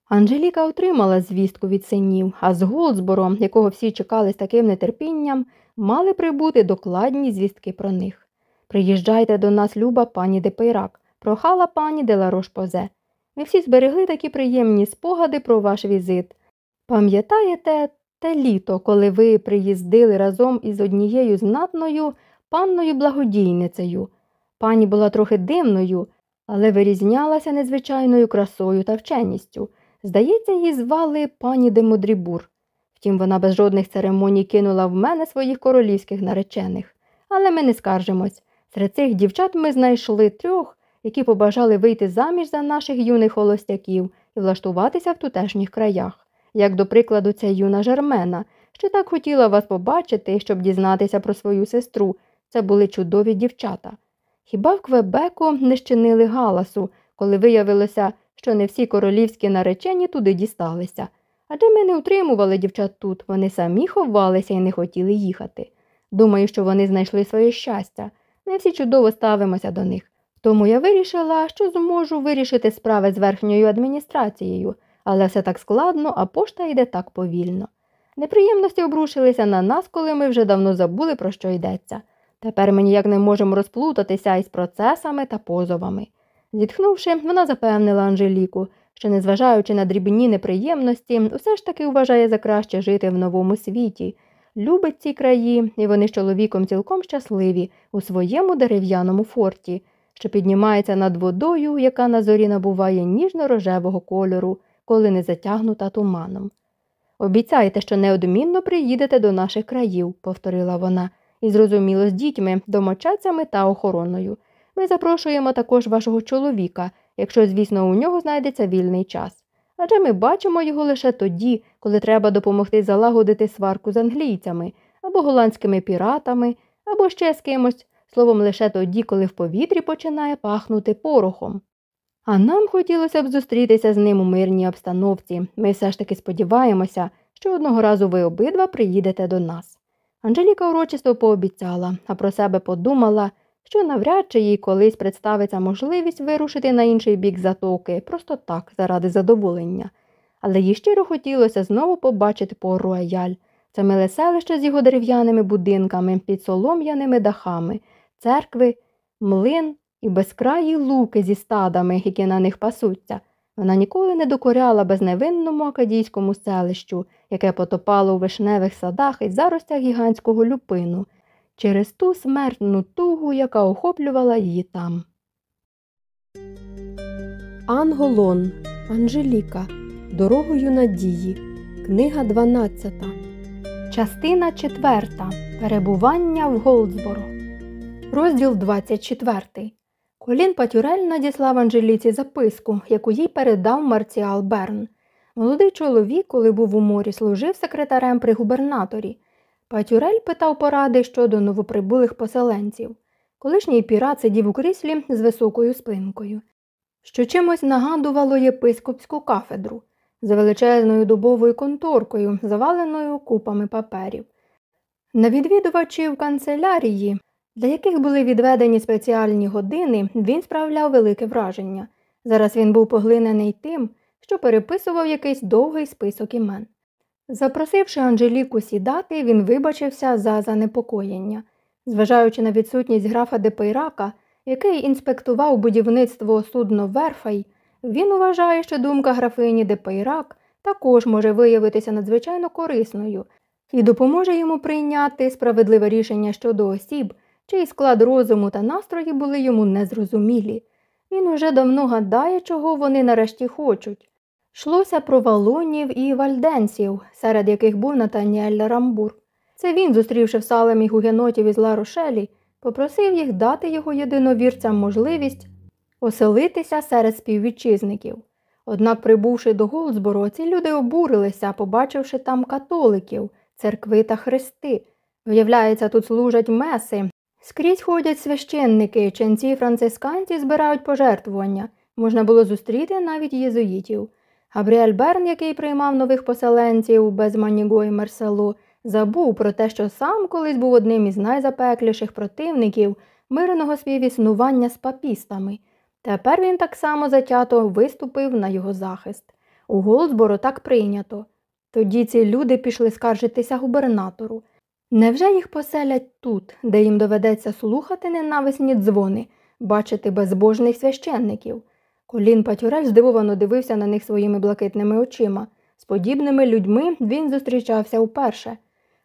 Анжеліка отримала звістку від синів, а з Голдсборо, якого всі чекали з таким нетерпінням, мали прибути докладні звістки про них. Приїжджайте до нас, люба пані Депейрак, прохала пані Деларош Позе. Ми всі зберегли такі приємні спогади про ваш візит. Пам'ятаєте те літо, коли ви приїздили разом із однією знатною панною благодійницею. Пані була трохи дивною, але вирізнялася незвичайною красою та вченістю. Здається, її звали пані Демодрібур. Втім, вона без жодних церемоній кинула в мене своїх королівських наречених. Але ми не скаржимось. Серед цих дівчат ми знайшли трьох, які побажали вийти заміж за наших юних холостяків і влаштуватися в тутешніх краях, як, до прикладу, ця юна Жермена, що так хотіла вас побачити, щоб дізнатися про свою сестру, це були чудові дівчата. Хіба в Квебеку не щинили галасу, коли виявилося, що не всі королівські наречені туди дісталися? Адже ми не утримували дівчат тут, вони самі ховалися і не хотіли їхати. Думаю, що вони знайшли своє щастя. Ми всі чудово ставимося до них. Тому я вирішила, що зможу вирішити справи з верхньою адміністрацією, але все так складно, а пошта йде так повільно. Неприємності обрушилися на нас, коли ми вже давно забули, про що йдеться. Тепер ми ніяк не можемо розплутатися із процесами та позовами. Зітхнувши, вона запевнила Анжеліку, що, незважаючи на дрібні неприємності, усе ж таки вважає за краще жити в новому світі, любить ці краї, і вони з чоловіком цілком щасливі у своєму дерев'яному форті, що піднімається над водою, яка на зорі набуває ніжно-рожевого кольору, коли не затягнута туманом. Обіцяйте, що неодмінно приїдете до наших країв, повторила вона і зрозуміло з дітьми, домочадцями та охороною. Ми запрошуємо також вашого чоловіка, якщо, звісно, у нього знайдеться вільний час. Адже ми бачимо його лише тоді, коли треба допомогти залагодити сварку з англійцями або голландськими піратами, або ще з кимось, словом, лише тоді, коли в повітрі починає пахнути порохом. А нам хотілося б зустрітися з ним у мирній обстановці. Ми все ж таки сподіваємося, що одного разу ви обидва приїдете до нас. Анжеліка урочисто пообіцяла, а про себе подумала, що навряд чи їй колись представиться можливість вирушити на інший бік затоки, просто так, заради задоволення. Але їй щиро хотілося знову побачити Пор-Рояль. Це миле селище з його дерев'яними будинками, під солом'яними дахами, церкви, млин і безкраї луки зі стадами, які на них пасуться. Вона ніколи не докоряла безневинному акадійському селищу, яке потопало у вишневих садах і заростях гігантського люпину, через ту смертну тугу, яка охоплювала її там. Анголон Анжеліка Дорогою надії. Книга 12. Частина 4. Перебування в Голдсборо. Розділ 24. Колін Патюрель надіслав Анжеліці записку, яку їй передав Марціал Берн. Молодий чоловік, коли був у морі, служив секретарем при губернаторі. Патюрель питав поради щодо новоприбулих поселенців. Колишній пірат сидів у кріслі з високою спинкою, що чимось нагадувало єпископську кафедру за величезною дубовою конторкою, заваленою купами паперів. На відвідувачів канцелярії, для яких були відведені спеціальні години, він справляв велике враження. Зараз він був поглинений тим, що переписував якийсь довгий список імен. Запросивши Анжеліку сідати, він вибачився за занепокоєння. Зважаючи на відсутність графа Депейрака, який інспектував будівництво судно Верфей, він вважає, що думка графині де Пейрак також може виявитися надзвичайно корисною і допоможе йому прийняти справедливе рішення щодо осіб, чий склад розуму та настрої були йому незрозумілі. Він уже давно гадає, чого вони нарешті хочуть. Йшлося про валонів і вальденців, серед яких був Натаніель Рамбур. Це він, зустрівши в Салемі гугенотів із Ларошелі, попросив їх дати його єдиновірцям можливість оселитися серед співвітчизників. Однак, прибувши до Голдсборо, ці люди обурилися, побачивши там католиків, церкви та хрести. Виявляється, тут служать меси. Скрізь ходять священники, ченці францисканці збирають пожертвування. Можна було зустріти навіть єзуїтів. Габріель Берн, який приймав нових поселенців без Маніго і Марсело, забув про те, що сам колись був одним із найзапекліших противників мирного співіснування з папістами. Тепер він так само затято виступив на його захист. У Голдсборо так прийнято. Тоді ці люди пішли скаржитися губернатору. Невже їх поселять тут, де їм доведеться слухати ненависні дзвони, бачити безбожних священників? Колін Патюрель здивовано дивився на них своїми блакитними очима. З подібними людьми він зустрічався вперше.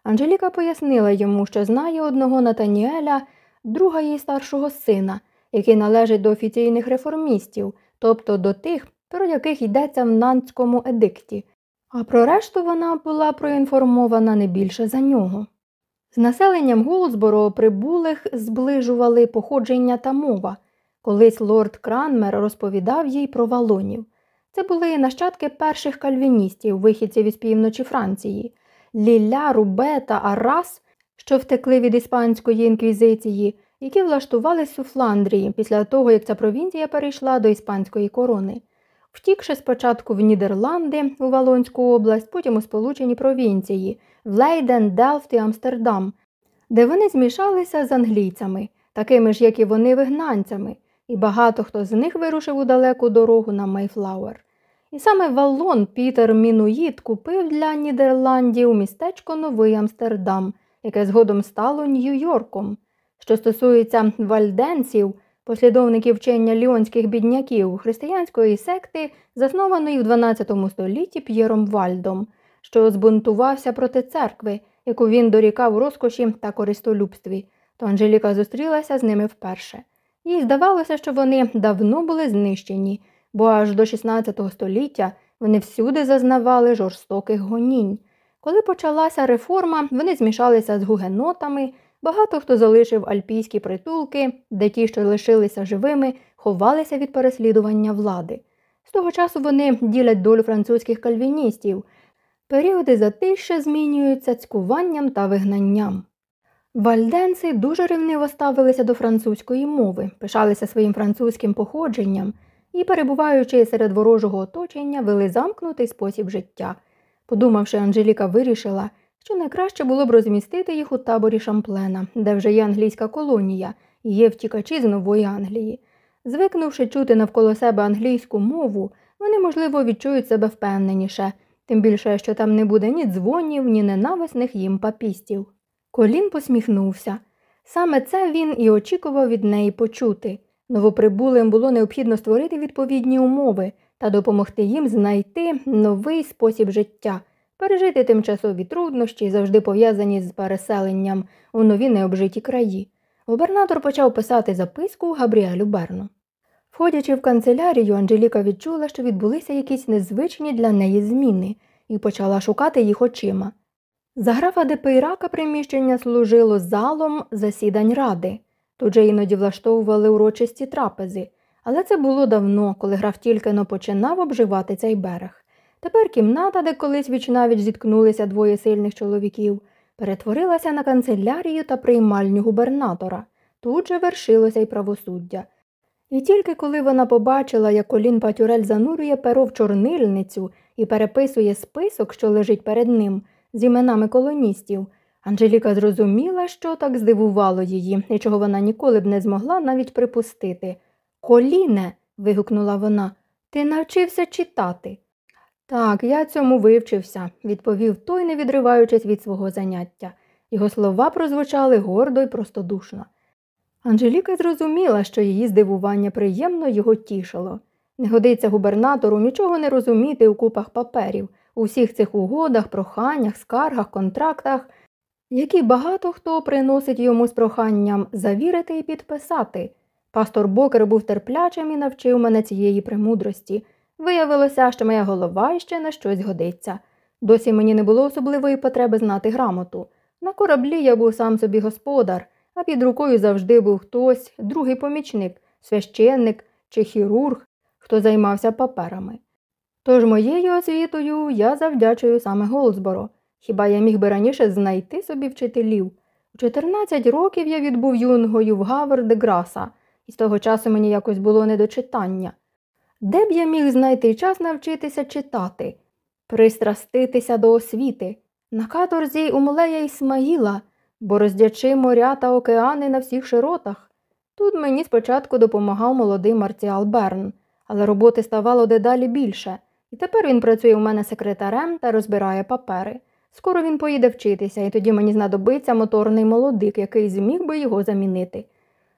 Анжеліка пояснила йому, що знає одного Натаніеля, друга її старшого сина, який належить до офіційних реформістів, тобто до тих, про яких йдеться в нанському едикті, а про решту вона була проінформована не більше за нього. З населенням Голсборо прибулих зближували походження та мова. Колись лорд Кранмер розповідав їй про валонів. Це були нащадки перших кальвіністів, вихідців із півночі Франції, Лілля, Рубе та Аррас, що втекли від іспанської інквізиції, які влаштувались у Фландрії після того, як ця провінція перейшла до іспанської корони. Втікши спочатку в Нідерланди, у Валонську область, потім у Сполучені провінції, в Лейден, Делфт і Амстердам, де вони змішалися з англійцями, такими ж, як і вони, вигнанцями і багато хто з них вирушив у далеку дорогу на Мейфлауер. І саме Валлон Пітер Мінуїд купив для Нідерландів містечко Новий Амстердам, яке згодом стало Нью-Йорком. Що стосується вальденців, послідовників вчення ліонських бідняків християнської секти, заснованої в 12 столітті П'єром Вальдом, що збунтувався проти церкви, яку він дорікав розкоші та користолюбстві, то Анжеліка зустрілася з ними вперше. Їй здавалося, що вони давно були знищені, бо аж до 16 століття вони всюди зазнавали жорстоких гонінь. Коли почалася реформа, вони змішалися з гугенотами, багато хто залишив альпійські притулки, де ті, що лишилися живими, ховалися від переслідування влади. З того часу вони ділять долю французьких кальвіністів. Періоди затища змінюються цькуванням та вигнанням. Вальденці дуже ревниво ставилися до французької мови, пишалися своїм французьким походженням і, перебуваючи серед ворожого оточення, вели замкнутий спосіб життя. Подумавши, Анжеліка вирішила, що найкраще було б розмістити їх у таборі Шамплена, де вже є англійська колонія і є втікачі з Нової Англії. Звикнувши чути навколо себе англійську мову, вони, можливо, відчують себе впевненіше, тим більше, що там не буде ні дзвонів, ні ненависних їм папістів. Колін посміхнувся. Саме це він і очікував від неї почути. Новоприбулим було необхідно створити відповідні умови та допомогти їм знайти новий спосіб життя, пережити тимчасові труднощі, завжди пов'язані з переселенням у нові необжиті краї. Губернатор почав писати записку Габріелю Берну. Входячи в канцелярію, Анжеліка відчула, що відбулися якісь незвичні для неї зміни, і почала шукати їх очима. За графа Депейрака приміщення служило залом засідань ради. Тут же іноді влаштовували урочисті трапези, але це було давно, коли граф тільки но починав обживати цей берег. Тепер кімната, де колись вічнавіч зіткнулися двоє сильних чоловіків, перетворилася на канцелярію та приймальню губернатора. Тут же вершилося й правосуддя. І тільки коли вона побачила, як Колін Патюрель занурює перо в чорнильницю і переписує список, що лежить перед ним, з іменами колоністів, Анжеліка зрозуміла, що так здивувало її, і чого вона ніколи б не змогла навіть припустити. Коліне. вигукнула вона, ти навчився читати. Так, я цьому вивчився, відповів той, не відриваючись від свого заняття. Його слова прозвучали гордо й простодушно. Анжеліка зрозуміла, що її здивування приємно його тішило. Не годиться губернатору нічого не розуміти у купах паперів, у всіх цих угодах, проханнях, скаргах, контрактах, які багато хто приносить йому з проханням завірити і підписати. Пастор Бокер був терплячим і навчив мене цієї премудрості. Виявилося, що моя голова іще на щось годиться. Досі мені не було особливої потреби знати грамоту. На кораблі я був сам собі господар, а під рукою завжди був хтось, другий помічник, священник чи хірург, хто займався паперами. Тож моєю освітою я завдячую саме Голдсборо. Хіба я міг би раніше знайти собі вчителів? У 14 років я відбув юнгою в Гавард Граса, і з того часу мені якось було не до читання. Де б я міг знайти час навчитися читати, пристраститися до освіти, на каторзі у Мулея Ісмаїла, бороздячи моря та океани на всіх широтах? Тут мені спочатку допомагав молодий Марціал Берн, але роботи ставало дедалі більше, і тепер він працює у мене секретарем та розбирає папери. Скоро він поїде вчитися, і тоді мені знадобиться моторний молодик, який зміг би його замінити.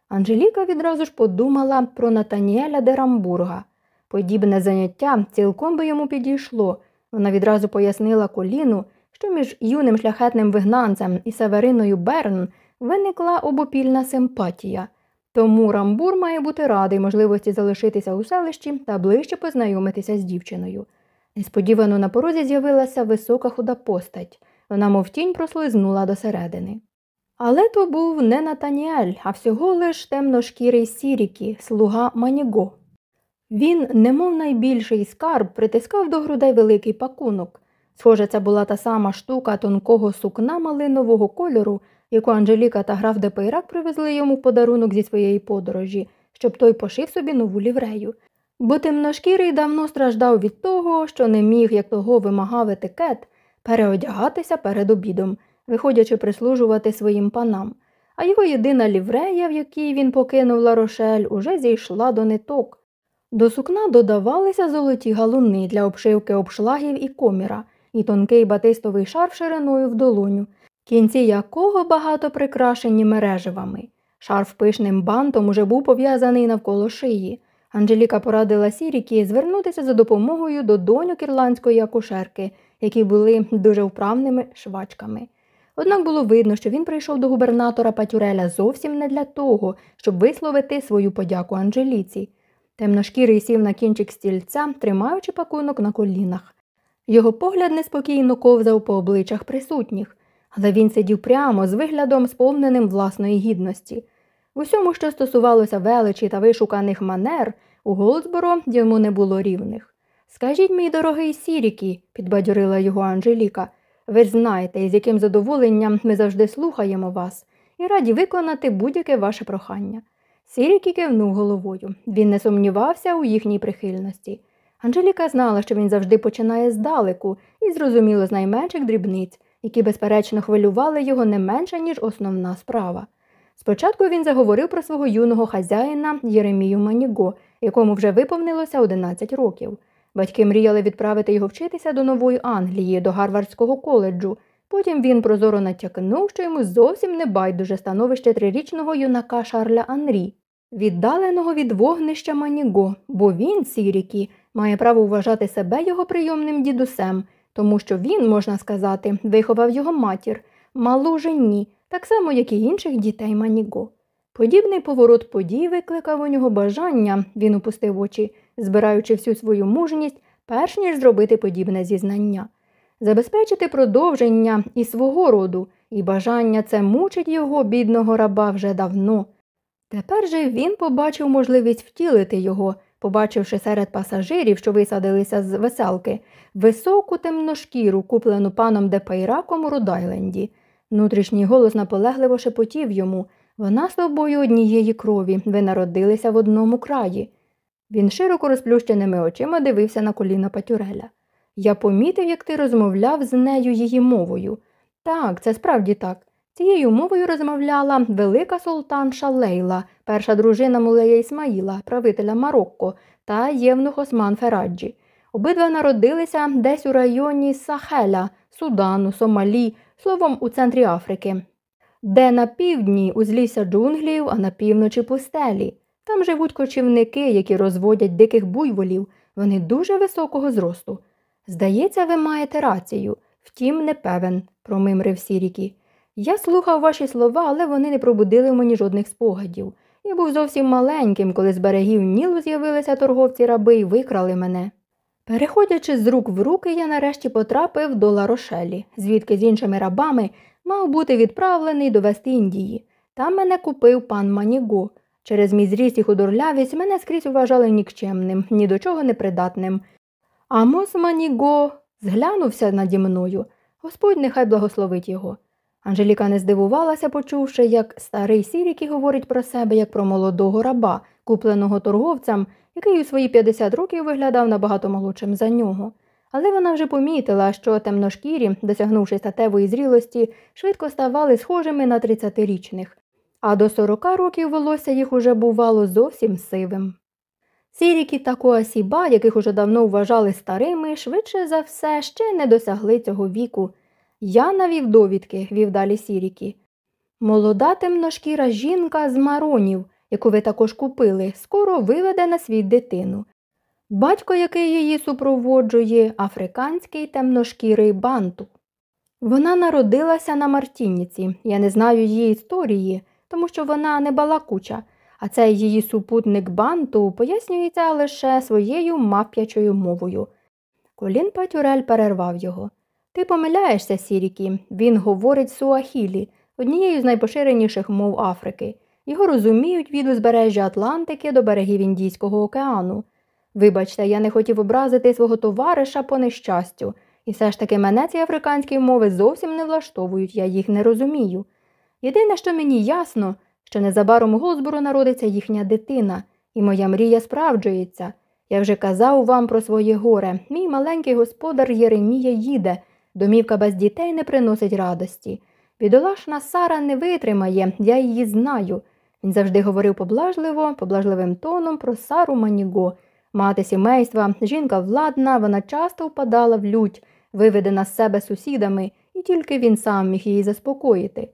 Анжеліка відразу ж подумала про Натаніеля де Рамбурга. Подібне заняття цілком би йому підійшло. Вона відразу пояснила коліну, що між юним шляхетним вигнанцем і Севериною Берн виникла обопільна симпатія. Тому Рамбур має бути радий можливості залишитися у селищі та ближче познайомитися з дівчиною. Несподівано на порозі з'явилася висока худа постать. Вона, мов тінь, прослизнула досередини. Але то був не Натаніель, а всього лиш темношкірий Сірікі, слуга Маніго. Він, немов найбільший скарб, притискав до грудей великий пакунок. Схоже, це була та сама штука тонкого сукна малинового кольору, яку Анжеліка та граф де Пейрак привезли йому в подарунок зі своєї подорожі, щоб той пошив собі нову ліврею. Бо темношкірий давно страждав від того, що не міг, як того вимагав етикет, переодягатися перед обідом, виходячи прислужувати своїм панам, а його єдина ліврея, в якій він покинув Ларошель, уже зійшла до ниток. До сукна додавалися золоті галуни для обшивки обшлагів і коміра, і тонкий батистовий шарф шириною в долоню, кінці якого багато прикрашені мереживами. Шарф пишним бантом уже був пов'язаний навколо шиї. Анжеліка порадила Сірікі звернутися за допомогою до доньок ірландської акушерки, які були дуже вправними швачками. Однак було видно, що він прийшов до губернатора Патюреля зовсім не для того, щоб висловити свою подяку Анжеліці. Темношкірий сів на кінчик стільця, тримаючи пакунок на колінах. Його погляд неспокійно ковзав по обличчях присутніх, але він сидів прямо з виглядом, сповненим власної гідності. В усьому, що стосувалося величі та вишуканих манер, у Голдсборо йому не було рівних. Скажіть, мій дорогий Сірікі, підбадьорила його Анжеліка, ви знаєте, з яким задоволенням ми завжди слухаємо вас і раді виконати будь-яке ваше прохання. Сірікі кивнув головою. Він не сумнівався у їхній прихильності. Анжеліка знала, що він завжди починає здалеку і зрозуміло з найменших дрібниць, які, безперечно, хвилювали його не менше, ніж основна справа. Спочатку він заговорив про свого юного хазяїна Єремію Маніго, якому вже виповнилося 11 років. Батьки мріяли відправити його вчитися до Нової Англії, до Гарвардського коледжу. Потім він прозоро натякнув, що йому зовсім не байдуже становище трирічного юнака Шарля Анрі, віддаленого від вогнища Маніго, бо він, Сірікі, має право вважати себе його прийомним дідусем, тому що він, можна сказати, виховав його матір, малу жені, так само, як і інших дітей Маніго. Подібний поворот подій викликав у нього бажання, він опустив очі, збираючи всю свою мужність, перш ніж зробити подібне зізнання. Забезпечити продовження і свого роду, і бажання це мучить його, бідного раба, вже давно. Тепер же він побачив можливість втілити його, побачивши серед пасажирів, що висадилися з «Веселки», високу темношкіру, куплену паном де Пейраком у Род-Айленді. Внутрішній голос наполегливо шепотів йому вона з тобою однієї крові, ви народилися в одному краї. Він широко розплющеними очима дивився на Коліна Патюреля. Я помітив, як ти розмовляв з нею її мовою. Так, це справді так. Цією мовою розмовляла велика султанша Лейла, перша дружина Мулея Ісмаїла, правителя Марокко, та Євнух Осман Фераджі. Обидва народилися десь у районі Сахеля, Судану, Сомалі, словом, у центрі Африки, де на півдні узлісся джунглів, а на півночі пустелі. Там живуть кочівники, які розводять диких буйволів, вони дуже високого зросту. Здається, ви маєте рацію, втім, не певен, промимрив Сірікі. Я слухав ваші слова, але вони не пробудили в мені жодних спогадів. Я був зовсім маленьким, коли з берегів Нілу з'явилися торговці раби і викрали мене. Переходячи з рук в руки, я нарешті потрапив до Ларошелі, звідки з іншими рабами мав бути відправлений до Вест-Індії. Там мене купив пан Маніго. Через мій зріст і худорлявість мене скрізь вважали нікчемним, ні до чого непридатним. Амос Маніго зглянувся наді мною. Господь нехай благословить його. Анжеліка не здивувалася, почувши, як старий Сірікі говорить про себе як про молодого раба, купленого торговцям, який у свої 50 років виглядав набагато молодшим за нього. Але вона вже помітила, що темношкірі, досягнувши статевої зрілості, швидко ставали схожими на 30-річних, а до 40 років волосся їх уже бувало зовсім сивим. Сірікі та Коасіба, яких уже давно вважали старими, швидше за все ще не досягли цього віку. Я навів довідки, вів далі Сірікі. Молода темношкіра жінка з маронів, яку ви також купили, скоро виведе на світ дитину. Батько, який її супроводжує, африканський темношкірий банту. Вона народилася на Мартініці. Я не знаю її історії, тому що вона не балакуча, а цей її супутник банту пояснюється лише своєю мавп'ячою мовою. Колін Патюрель перервав його. Ти помиляєшся, Сірікі, він говорить суахілі, однією з найпоширеніших мов Африки. Його розуміють від узбережжя Атлантики до берегів Індійського океану. Вибачте, я не хотів образити свого товариша по нещастю, і все ж таки мене ці африканські мови зовсім не влаштовують, я їх не розумію. Єдине, що мені ясно, що незабаром у Голсбору народиться їхня дитина, і моя мрія справджується. Я вже казав вам про своє горе. Мій маленький господар Єремія їде, домівка без дітей не приносить радості. Бідолашна Сара не витримає, я її знаю. Він завжди говорив поблажливо, поблажливим тоном про Сару Маніго. Мати сімейства, жінка владна, вона часто впадала в лють, виведена з себе сусідами, і тільки він сам міг її заспокоїти.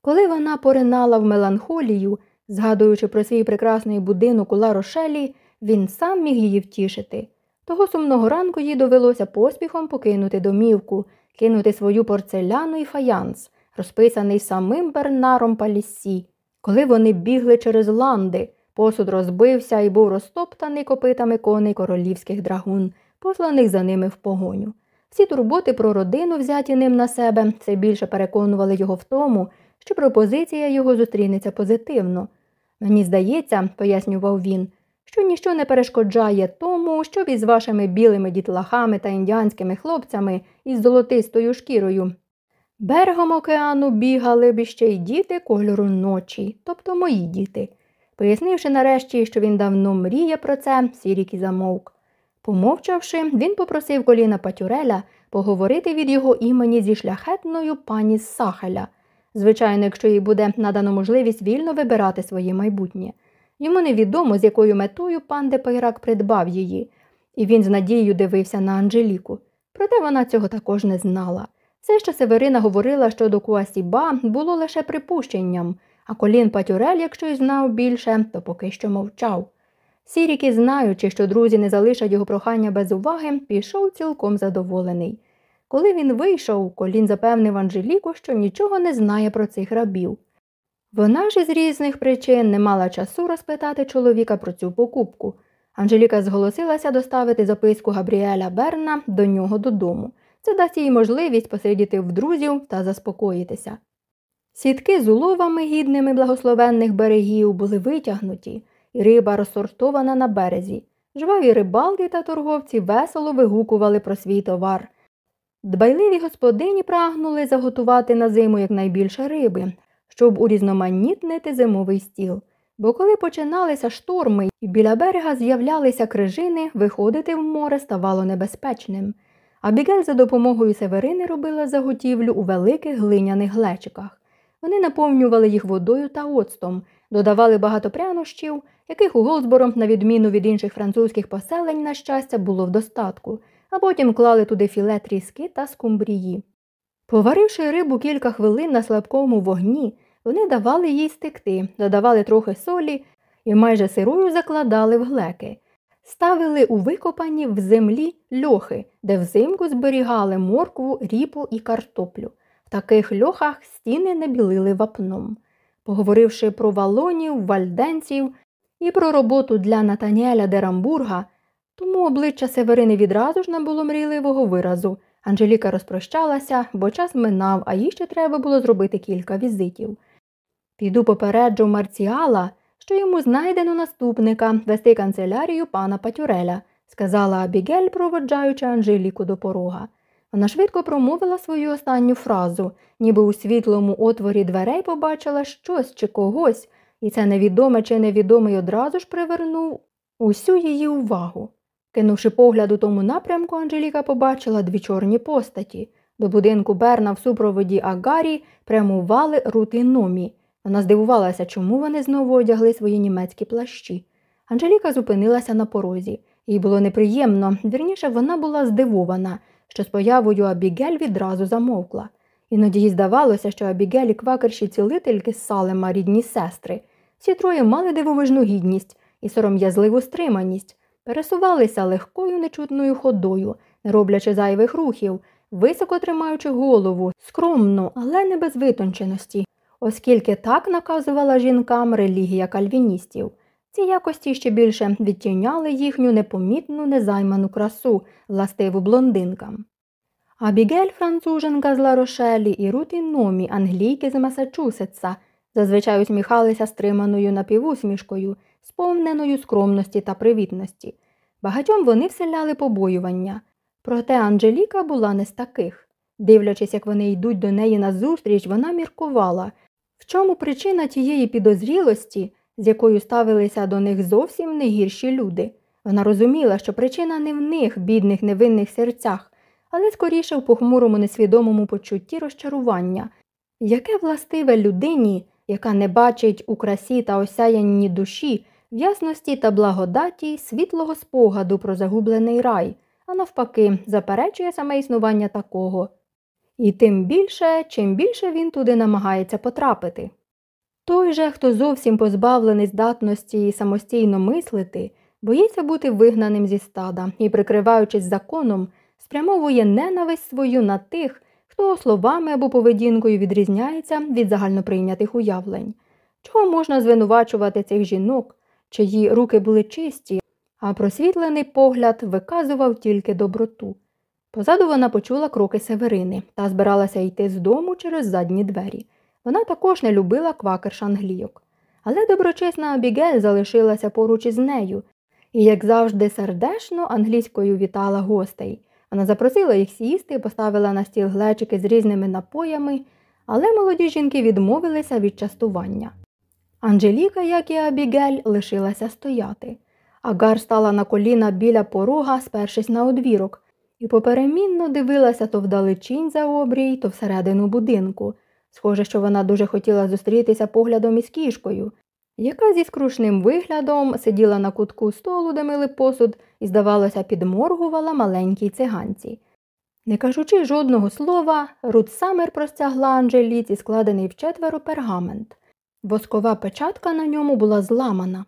Коли вона поринала в меланхолію, згадуючи про свій прекрасний будинок у Ларошелі, він сам міг її втішити. Того сумного ранку їй довелося поспіхом покинути домівку, кинути свою порцеляну і фаянс, розписаний самим Бернаром Паліссі. Коли вони бігли через ланди, посуд розбився і був розтоптаний копитами коней королівських драгун, посланих за ними в погоню. Всі турботи про родину, взяті ним на себе, все більше переконували його в тому, що пропозиція його зустрінеться позитивно. Мені здається, пояснював він, що ніщо не перешкоджає тому, щоб із вашими білими дітлахами та індіанськими хлопцями із золотистою шкірою. Берегом океану бігали б ще й діти кольору ночі, тобто мої діти. Пояснивши нарешті, що він давно мріє про це, Сірікі замовк. Помовчавши, він попросив Коліна Патюреля поговорити від його імені зі шляхетною пані з Сахеля. Звичайно, якщо їй буде надано можливість вільно вибирати своє майбутнє. Йому невідомо, з якою метою пан де Пейрак придбав її, і він з надією дивився на Анжеліку. Проте вона цього також не знала. Все, що Северина говорила щодо Куасіба, було лише припущенням, а колін Патюрель, якщо й знав більше, то поки що мовчав. Сіріки, знаючи, що друзі не залишать його прохання без уваги, пішов цілком задоволений. Коли він вийшов, колін запевнив Анжеліку, що нічого не знає про цих рабів. Вона ж із різних причин не мала часу розпитати чоловіка про цю покупку. Анжеліка зголосилася доставити записку Габріеля Берна до нього додому. Це дасть їй можливість посидіти в друзів та заспокоїтися. Сітки з уловами гідними благословенних берегів були витягнуті, і риба розсортована на березі. Жваві рибалки та торговці весело вигукували про свій товар. Дбайливі господині прагнули заготувати на зиму якнайбільше риби, щоб урізноманітнити зимовий стіл. Бо коли починалися шторми і біля берега з'являлися крижини, виходити в море ставало небезпечним. Абігель за допомогою Северини робила заготівлю у великих глиняних глечиках. Вони наповнювали їх водою та оцтом, додавали багато прянощів, яких у Голдсборо, на відміну від інших французьких поселень, на щастя, було в достатку, а потім клали туди філе тріски та скумбрії. Поваривши рибу кілька хвилин на слабкому вогні, вони давали їй стекти, додавали трохи солі і майже сирою закладали в глеки. Ставили у викопані в землі льохи, де взимку зберігали моркву, ріпу і картоплю. В таких льохах стіни не білили вапном. Поговоривши про валонів, вальденців і про роботу для Натаніеля Дерамбурга, тому обличчя Северини відразу ж набуло мрійливого виразу. Анжеліка розпрощалася, бо час минав, а їй ще треба було зробити кілька візитів. Піду попереджу Марціала, що йому знайдено наступника вести канцелярію пана Патюреля, сказала Абігель, проводжаючи Анжеліку до порога. Вона швидко промовила свою останню фразу, ніби у світлому отворі дверей побачила щось чи когось, і це невідоме чи невідомий одразу ж привернув усю її увагу. Кинувши погляд у тому напрямку, Анжеліка побачила дві чорні постаті. До будинку Берна в супроводі Агарі прямували Рут і Номі. Вона здивувалася, чому вони знову одягли свої німецькі плащі. Анжеліка зупинилася на порозі. Їй було неприємно, вірніше, вона була здивована, що з появою Абігель відразу замовкла. Іноді їй здавалося, що Абігель і квакерші цілительки з Салема рідні сестри. Всі троє мали дивовижну гідність і сором'язливу стриманість, пересувалися легкою нечутною ходою, не роблячи зайвих рухів, високо тримаючи голову, скромно, але не без витонченості, оскільки так наказувала жінкам релігія кальвіністів. Ці якості ще більше відтіняли їхню непомітну незайману красу, властиву блондинкам. Абігель француженка з Ларошелі і Руті Номі, англійки з Масачусетса, зазвичай усміхалися стриманою напівусмішкою, сповненою скромності та привітності. Багатьом вони вселяли побоювання. Проте Анжеліка була не з таких. Дивлячись, як вони йдуть до неї назустріч, вона міркувала, в чому причина тієї підозрілості, з якою ставилися до них зовсім не гірші люди. Вона розуміла, що причина не в них, бідних невинних серцях, але скоріше в похмурому несвідомому почутті розчарування, яке властиве людині, яка не бачить у красі та осяянні душі, в ясності та благодаті світлого спогаду про загублений рай, а навпаки, заперечує саме існування такого. І тим більше, чим більше він туди намагається потрапити. Той же, хто зовсім позбавлений здатності самостійно мислити, боїться бути вигнаним зі стада і, прикриваючись законом, спрямовує ненависть свою на тих, хто словами або поведінкою відрізняється від загальноприйнятих уявлень. Чого можна звинувачувати цих жінок, чиї руки були чисті, а просвітлений погляд виказував тільки доброту. Позаду вона почула кроки Северини та збиралася йти з дому через задні двері. Вона також не любила квакерш англійок. але доброчесна Абігель залишилася поруч із нею і, як завжди, сердечно англійською вітала гостей. Вона запросила їх сісти, поставила на стіл глечики з різними напоями, але молоді жінки відмовилися від частування. Анжеліка, як і Абігель, лишилася стояти. Агар стала на коліна біля порога, спершись на одвірок, і поперемінно дивилася то вдалечінь за обрій, то всередину будинку. Схоже, що вона дуже хотіла зустрітися поглядом із кішкою, яка зі скрушним виглядом сиділа на кутку столу, де мили посуд, і, здавалося, підморгувала маленькій циганці. Не кажучи жодного слова, Рут Самер простягла Анжеліці складений в четверо пергамент. Воскова печатка на ньому була зламана.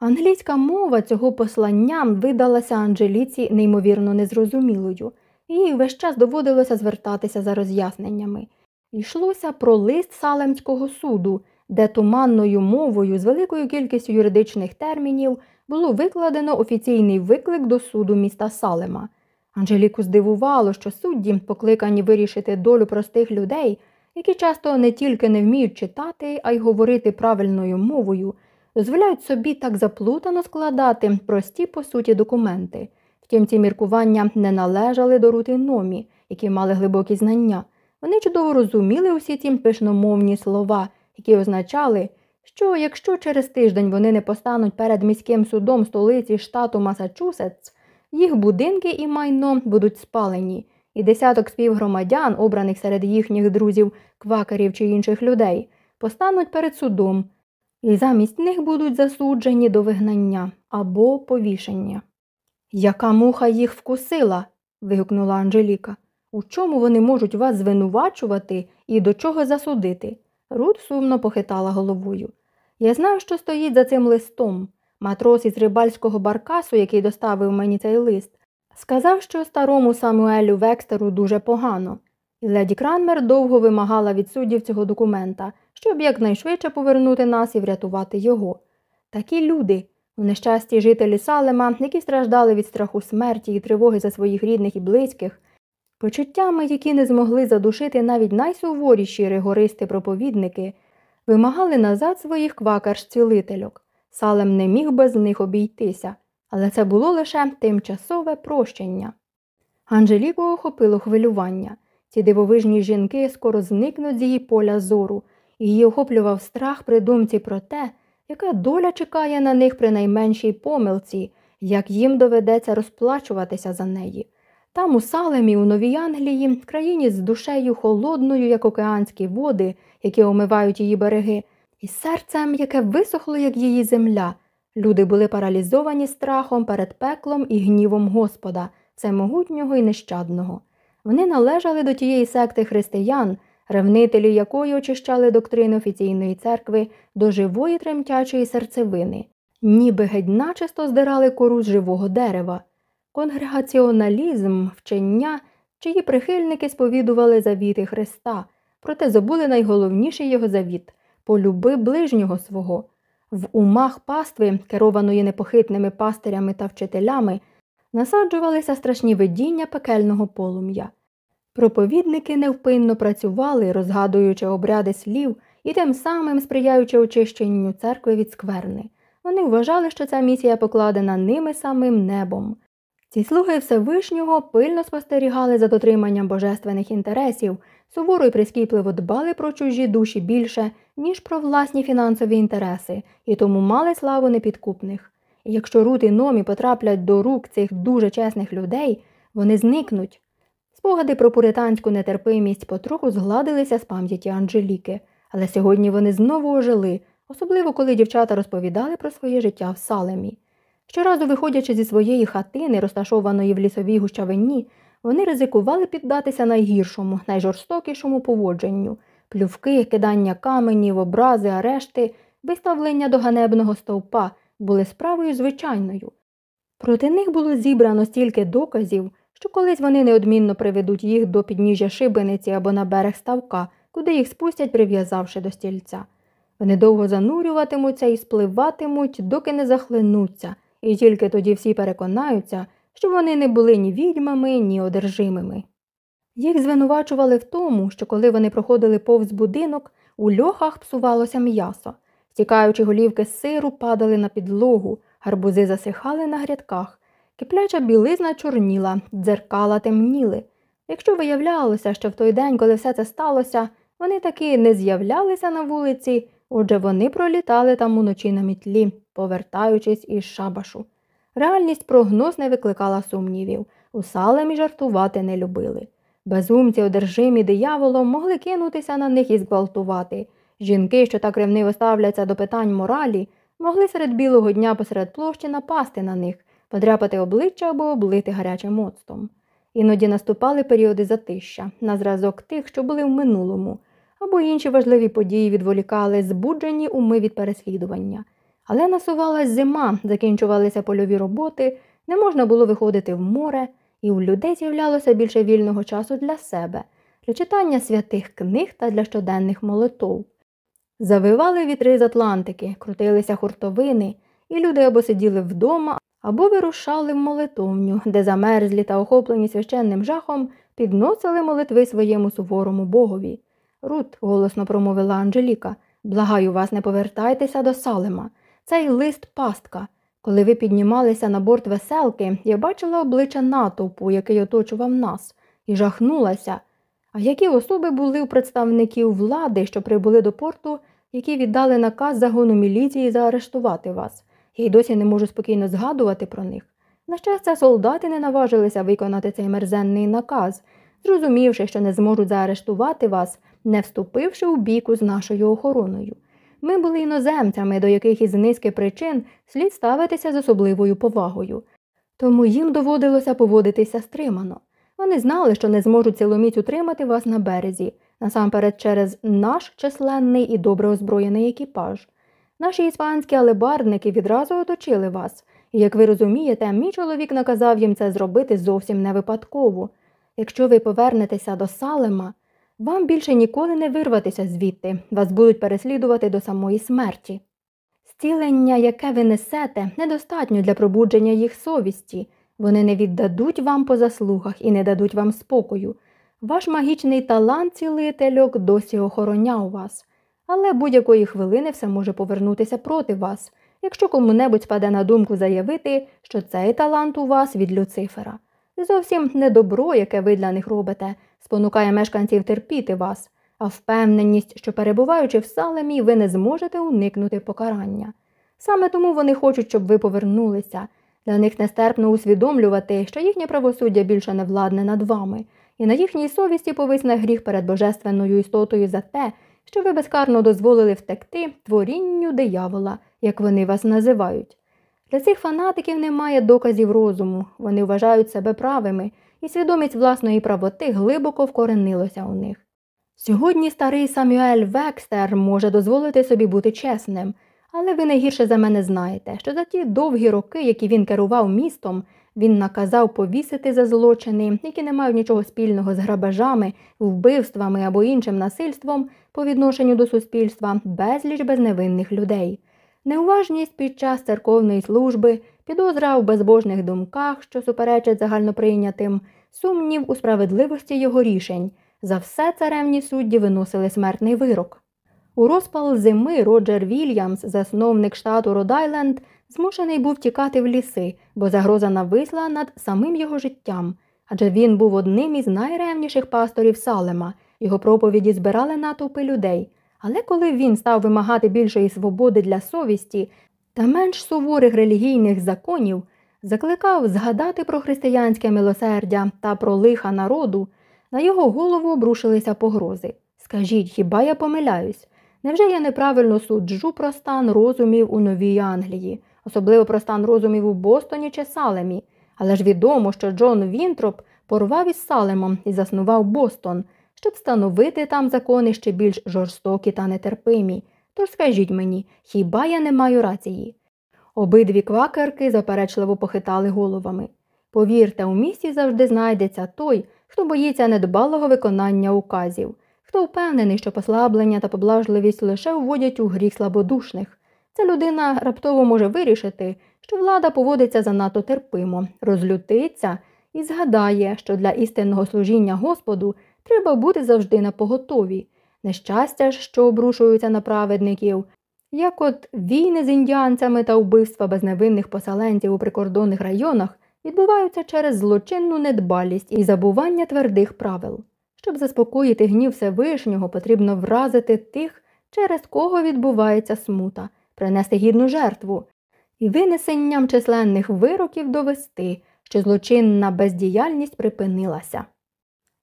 Англійська мова цього послання видалася Анжеліці неймовірно незрозумілою, і весь час доводилося звертатися за роз'ясненнями. Йшлося про лист Салемського суду, де туманною мовою з великою кількістю юридичних термінів було викладено офіційний виклик до суду міста Салема. Анжеліку здивувало, що судді, покликані вирішити долю простих людей, які часто не тільки не вміють читати, а й говорити правильною мовою, дозволяють собі так заплутано складати прості по суті документи. Втім, ці міркування не належали до рути номі, які мали глибокі знання. Вони чудово розуміли усі ті пишномовні слова, які означали, що якщо через тиждень вони не постануть перед міським судом столиці штату Масачусетс, їх будинки і майно будуть спалені, і десяток співгромадян, обраних серед їхніх друзів, квакерів чи інших людей, постануть перед судом, і замість них будуть засуджені до вигнання або повішення. Яка муха їх вкусила? вигукнула Анжеліка. У чому вони можуть вас звинувачувати і до чого засудити? Рут сумно похитала головою. Я знаю, що стоїть за цим листом. Матрос із рибальського баркасу, який доставив мені цей лист, сказав, що старому Самуелю Векстеру дуже погано, і леді Кранмер довго вимагала від суддів цього документа, щоб якнайшвидше повернути нас і врятувати його. Такі люди, у нещасті жителі Салема, які страждали від страху смерті і тривоги за своїх рідних і близьких, почуттями, які не змогли задушити навіть найсуворіші ригористи-проповідники, вимагали назад своїх квакарш-цілительок. Салем не міг без них обійтися, але це було лише тимчасове прощення. Анжеліку охопило хвилювання. Ці дивовижні жінки скоро зникнуть з її поля зору, її охоплював страх при думці про те, яка доля чекає на них при найменшій помилці, як їм доведеться розплачуватися за неї. Там, у Салемі, у Новій Англії, країні з душею холодною, як океанські води, які омивають її береги, і серцем, яке висохло, як її земля. Люди були паралізовані страхом перед пеклом і гнівом Господа, всемогутнього і нещадного. Вони належали до тієї секти християн, ревнителі якої очищали доктрини офіційної церкви до живої тремтячої серцевини, ніби геть начисто здирали кору з живого дерева. Конгрегаціоналізм, вчення, чиї прихильники сповідували завіти Христа, проте забули найголовніший його завіт полюби ближнього свого. В умах пастви, керованої непохитними пастирями та вчителями, насаджувалися страшні видіння пекельного полум'я. Проповідники невпинно працювали, розгадуючи обряди слів і тим самим сприяючи очищенню церкви від скверни. Вони вважали, що ця місія покладена ними самим небом. Ці слуги Всевишнього пильно спостерігали за дотриманням божественних інтересів, суворо й прискіпливо дбали про чужі душі більше, ніж про власні фінансові інтереси, і тому мали славу непідкупних. І якщо Рут і номі потраплять до рук цих дуже чесних людей, вони зникнуть. Спогади про пуританську нетерпимість потроху згладилися з пам'яті Анжеліки, але сьогодні вони знову ожили, особливо коли дівчата розповідали про своє життя в Салемі. Щоразу, виходячи зі своєї хатини, розташованої в лісовій гущавині, вони ризикували піддатися найгіршому, найжорстокішому поводженню плювки, кидання каменів, образи, арешти, виставлення до ганебного стовпа були справою звичайною. Проти них було зібрано стільки доказів, що колись вони неодмінно приведуть їх до підніжжя шибениці або на берег ставка, куди їх спустять, прив'язавши до стільця. Вони довго занурюватимуться і спливатимуть, доки не захлинуться, і тільки тоді всі переконаються, що вони не були ні відьмами, ні одержимими. Їх звинувачували в тому, що коли вони проходили повз будинок, у льохах псувалося м'ясо. стікаючи голівки сиру, падали на підлогу, гарбузи засихали на грядках, кипляча білизна чорніла, дзеркала темніли. Якщо виявлялося, що в той день, коли все це сталося, вони таки не з'являлися на вулиці, отже, вони пролітали там уночі на мітлі, повертаючись із шабашу. Реальність прогноз не викликала сумнівів, у салемі жартувати не любили. Безумці, одержимі дияволом, могли кинутися на них і зґвалтувати. Жінки, що так ревниво ставляться до питань моралі, могли серед білого дня посеред площі напасти на них, подряпати обличчя або облити гарячим оцтом. Іноді наступали періоди затища, на зразок тих, що були в минулому, або інші важливі події відволікали, збуджені уми від переслідування. Але насувалась зима, закінчувалися польові роботи, не можна було виходити в море, і у людей з'являлося більше вільного часу для себе, для читання святих книг та для щоденних молитов. Завивали вітри з Атлантики, крутилися хуртовини, і люди або сиділи вдома, або вирушали в молитовню, де замерзлі та охоплені священним жахом підносили молитви своєму суворому богові. Рут, голосно промовила Анжеліка, благаю вас, не повертайтеся до Салема. Цей лист пастка. Коли ви піднімалися на борт веселки, я бачила обличчя натовпу, який оточував нас, і жахнулася. А які особи були у представників влади, що прибули до порту, які віддали наказ загону міліції заарештувати вас? Я й досі не можу спокійно згадувати про них. На щастя, солдати не наважилися виконати цей мерзенний наказ, зрозумівши, що не зможуть заарештувати вас, не вступивши у бійку з нашою охороною. Ми були іноземцями, до яких із низки причин слід ставитися з особливою повагою, тому їм доводилося поводитися стримано. Вони знали, що не зможуть ціломіць утримати вас на березі, насамперед через наш численний і добре озброєний екіпаж. Наші іспанські алебарники відразу оточили вас, і, як ви розумієте, мій чоловік наказав їм це зробити зовсім не випадково. Якщо ви повернетеся до Салема, вам більше ніколи не вирватися звідти, вас будуть переслідувати до самої смерті. Зцілення, яке ви несете, недостатньо для пробудження їх совісті, вони не віддадуть вам по заслугах і не дадуть вам спокою. Ваш магічний талант цілительок досі охороняв вас, але будь-якої хвилини все може повернутися проти вас, якщо кому-небудь спаде на думку заявити, що цей талант у вас від Люцифера. Зовсім не добро, яке ви для них робите, спонукає мешканців терпіти вас, а впевненість, що перебуваючи в салемі, ви не зможете уникнути покарання. Саме тому вони хочуть, щоб ви повернулися. Для них нестерпно усвідомлювати, що їхнє правосуддя більше не владне над вами, і на їхній совісті повисне гріх перед божественною істотою за те, що ви безкарно дозволили втекти творінню диявола, як вони вас називають. Для цих фанатиків немає доказів розуму, вони вважають себе правими, і свідомість власної правоти глибоко вкоренилося у них. Сьогодні старий Самюель Векстер може дозволити собі бути чесним, але ви не гірше за мене знаєте, що за ті довгі роки, які він керував містом, він наказав повісити за злочини, які не мають нічого спільного з грабежами, вбивствами або іншим насильством по відношенню до суспільства безліч безневинних людей. Неуважність під час церковної служби, підозра у безбожних думках, що суперечать загальноприйнятим, сумнів у справедливості його рішень. За все царевні судді виносили смертний вирок. У розпал зими Роджер Вільямс, засновник штату Родайленд, змушений був тікати в ліси, бо загроза нависла над самим його життям, адже він був одним із найревніших пасторів Салема, його проповіді збирали натовпи людей. Але коли він став вимагати більшої свободи для совісті та менш суворих релігійних законів, закликав згадати про християнське милосердя та про лиха народу, на його голову обрушилися погрози. Скажіть, хіба я помиляюсь? Невже я неправильно суджу про стан розумів у Новій Англії, особливо про стан розумів у Бостоні чи Салемі? Але ж відомо, що Джон Вінтроп порвав із Салемом і заснував Бостон щоб встановити там закони ще більш жорстокі та нетерпимі. Тож скажіть мені, хіба я не маю рації? Обидві квакерки заперечливо похитали головами. Повірте, у місті завжди знайдеться той, хто боїться недбалого виконання указів, хто впевнений, що послаблення та поблажливість лише вводять у гріх слабодушних. Ця людина раптово може вирішити, що влада поводиться занадто терпимо, розлютиться і згадає, що для істинного служіння Господу Треба бути завжди на поготові. Нещастя, що обрушуються на праведників, Як от війни з індіанцями та вбивства безневинних поселенців у прикордонних районах відбуваються через злочинну недбалість і забування твердих правил. Щоб заспокоїти гнів Всевишнього, потрібно вразити тих, через кого відбувається смута, принести гідну жертву і винесенням численних вироків довести, що злочинна бездіяльність припинилася.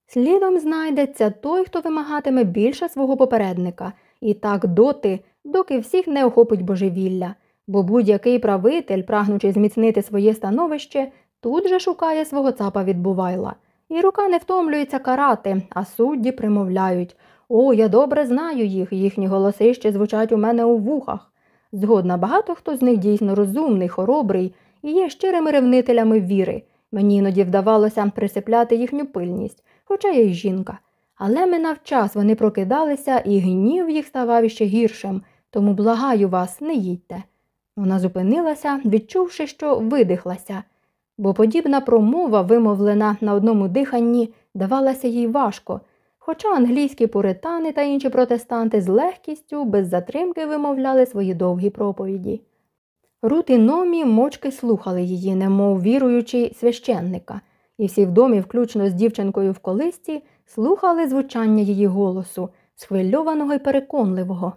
Слідом знайдеться той, хто вимагатиме більше свого попередника, і так доти, доки всіх не охопить божевілля, бо будь-який правитель, прагнучи зміцнити своє становище, тут же шукає свого цапа відбувайла. І рука не втомлюється карати, а судді примовляють О, я добре знаю їх, їхні голоси ще звучать у мене у вухах. Згодна, багато хто з них дійсно розумний, хоробрий і є щирими ревнителями віри. Мені іноді вдавалося присипляти їхню пильність, хоча я й жінка. Але минав час вони прокидалися, і гнів їх ставав іще гіршим, тому благаю вас, не їдьте. Вона зупинилася, відчувши, що видихлася, бо подібна промова, вимовлена на одному диханні, давалася їй важко, хоча англійські пуритани та інші протестанти з легкістю, без затримки вимовляли свої довгі проповіді. Рут і номі мочки слухали її, немов віруючи священника, і всі в домі, включно з дівчинкою в колисті, слухали звучання її голосу, схвильованого і переконливого.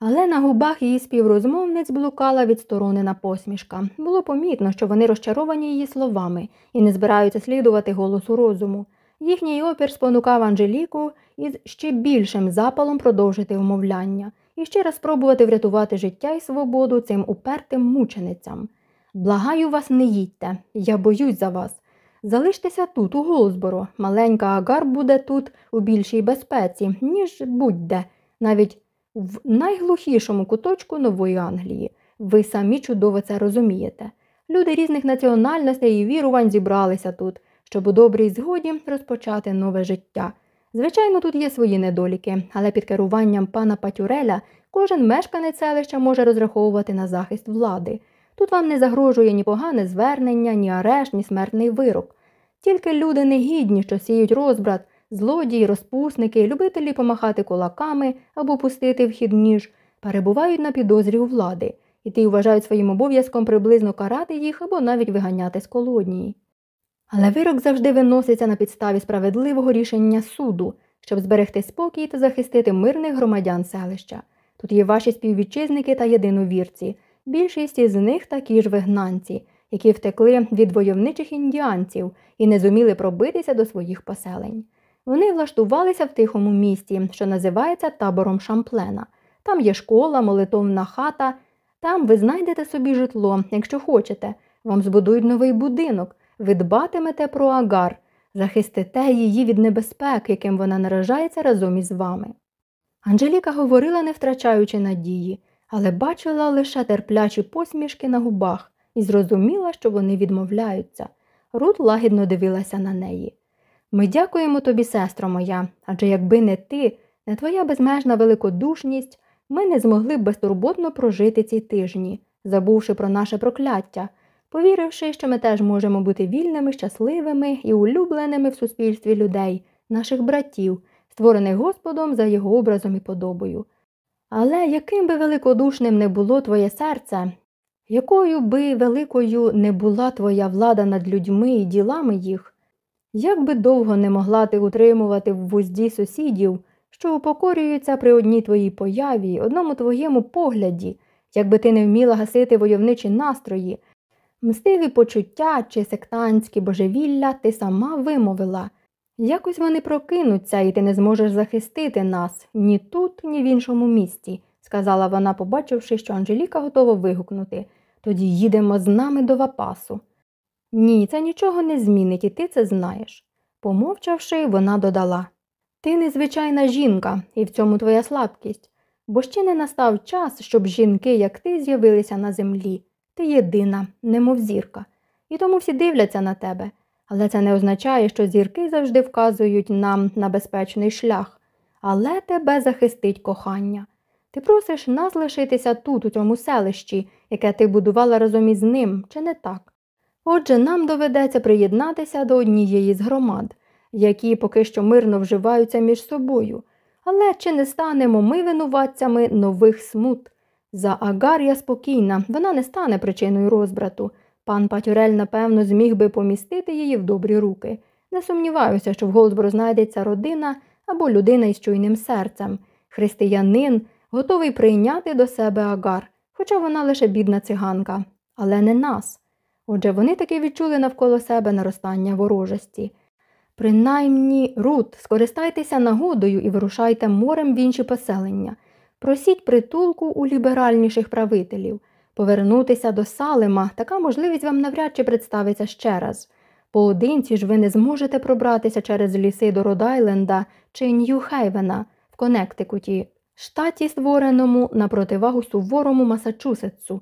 Але на губах її співрозмовниць блукала відсторонена посмішка. Було помітно, що вони розчаровані її словами і не збираються слідувати голосу розуму. Їхній опір спонукав Анжеліку із ще більшим запалом продовжити вмовляння і ще раз спробувати врятувати життя і свободу цим упертим мученицям. Благаю вас, не їдьте, я боюсь за вас. Залиштеся тут, у Голзборо. Маленька Агар буде тут у більшій безпеці, ніж будь-де, навіть в найглухішому куточку Нової Англії. Ви самі чудово це розумієте. Люди різних національностей і вірувань зібралися тут, щоб у добрій згоді розпочати нове життя. Звичайно, тут є свої недоліки, але під керуванням пана Патюреля кожен мешканець селища може розраховувати на захист влади. Тут вам не загрожує ні погане звернення, ні арешт, ні смертний вирок. Тільки люди негідні, що сіють розбрат, злодії, розпусники, любителі помахати кулаками або пустити в хід ніж, перебувають на підозрі у влади, і ті вважають своїм обов'язком приблизно карати їх або навіть виганяти з колонії. Але вирок завжди виноситься на підставі справедливого рішення суду, щоб зберегти спокій та захистити мирних громадян селища. Тут є ваші співвітчизники та єдиновірці. Більшість із них такі ж вигнанці, які втекли від войовничих індіанців і не зуміли пробитися до своїх поселень. Вони влаштувалися в тихому місті, що називається табором Шамплена. Там є школа, молитовна хата. Там ви знайдете собі житло, якщо хочете. Вам збудують новий будинок, ви дбатимете про агар, захистите її від небезпек, яким вона наражається разом із вами. Анжеліка говорила, не втрачаючи надії, але бачила лише терплячі посмішки на губах і зрозуміла, що вони відмовляються. Рут лагідно дивилася на неї. Ми дякуємо тобі, сестро моя, адже якби не ти, не твоя безмежна великодушність, ми не змогли б безтурботно прожити ці тижні, забувши про наше прокляття, повіривши, що ми теж можемо бути вільними, щасливими і улюбленими в суспільстві людей, наших братів, створених Господом за його образом і подобою. Але яким би великодушним не було твоє серце, якою би великою не була твоя влада над людьми і ділами їх, як би довго не могла ти утримувати в вузді сусідів, що упокорюються при одній твоїй появі, одному твоєму погляді, якби ти не вміла гасити войовничі настрої, мстиві почуття чи сектантські божевілля ти сама вимовила. Якось вони прокинуться, і ти не зможеш захистити нас ні тут, ні в іншому місті, сказала вона, побачивши, що Анжеліка готова вигукнути. Тоді їдемо з нами до Вапасу. Ні, це нічого не змінить, і ти це знаєш. Помовчавши, вона додала Ти незвичайна жінка, і в цьому твоя слабкість, бо ще не настав час, щоб жінки, як ти, з'явилися на землі. Ти єдина, немов зірка, і тому всі дивляться на тебе. Але це не означає, що зірки завжди вказують нам на безпечний шлях, але тебе захистить кохання. Ти просиш нас лишитися тут, у цьому селищі, яке ти будувала разом із ним, чи не так? Отже, нам доведеться приєднатися до однієї з громад, які поки що мирно вживаються між собою. Але чи не станемо ми винуватцями нових смут? За Агар я спокійна, вона не стане причиною розбрату. Пан Патюрель, напевно, зміг би помістити її в добрі руки. Не сумніваюся, що в Голдборо знайдеться родина або людина із чуйним серцем, християнин, готовий прийняти до себе Агар, хоча вона лише бідна циганка, але не нас. Отже, вони таки відчули навколо себе наростання ворожості. Принаймні, Рут, скористайтеся нагодою і вирушайте морем в інші поселення. Просіть притулку у ліберальніших правителів. Повернутися до Салема така можливість вам навряд чи представиться ще раз. Поодинці ж ви не зможете пробратися через ліси до Родайленда чи Нью-Хейвена в Коннектикуті, штаті, створеному на противагу суворому Масачусетсу.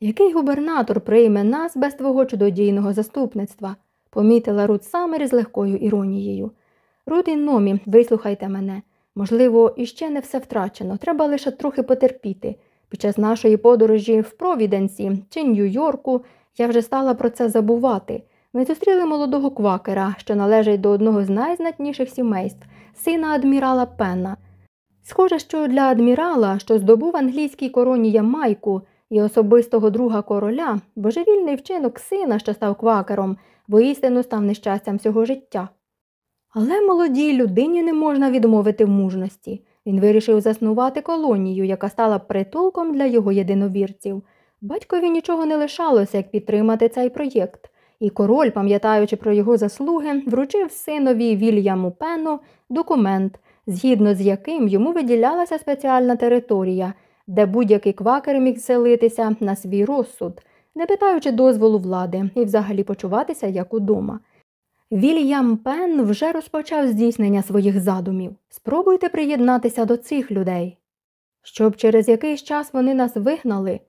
Який губернатор прийме нас без твого чудодійного заступництва? помітила Рут Саммер з легкою іронією. Рут і Номі, вислухайте мене. Можливо, іще не все втрачено, треба лише трохи потерпіти. Під час нашої подорожі в Провіденсі чи Нью-Йорку я вже стала про це забувати. Ми зустріли молодого квакера, що належить до одного з найзнатніших сімейств, сина адмірала Пенна. Схоже, що для адмірала, що здобув англійській короні Ямайку і особистого друга короля, божевільний вчинок сина, що став квакером, воістину став нещастям всього життя. Але молодій людині не можна відмовити в мужності. Він вирішив заснувати колонію, яка стала притулком для його єдиновірців. Батькові нічого не лишалося, як підтримати цей проєкт, і король, пам'ятаючи про його заслуги, вручив синові Вільяму Пену документ, згідно з яким йому виділялася спеціальна територія, де будь-який квакер міг селитися на свій розсуд, не питаючи дозволу влади і взагалі почуватися як удома. Вільям Пен вже розпочав здійснення своїх задумів. Спробуйте приєднатися до цих людей. Щоб через якийсь час вони нас вигнали.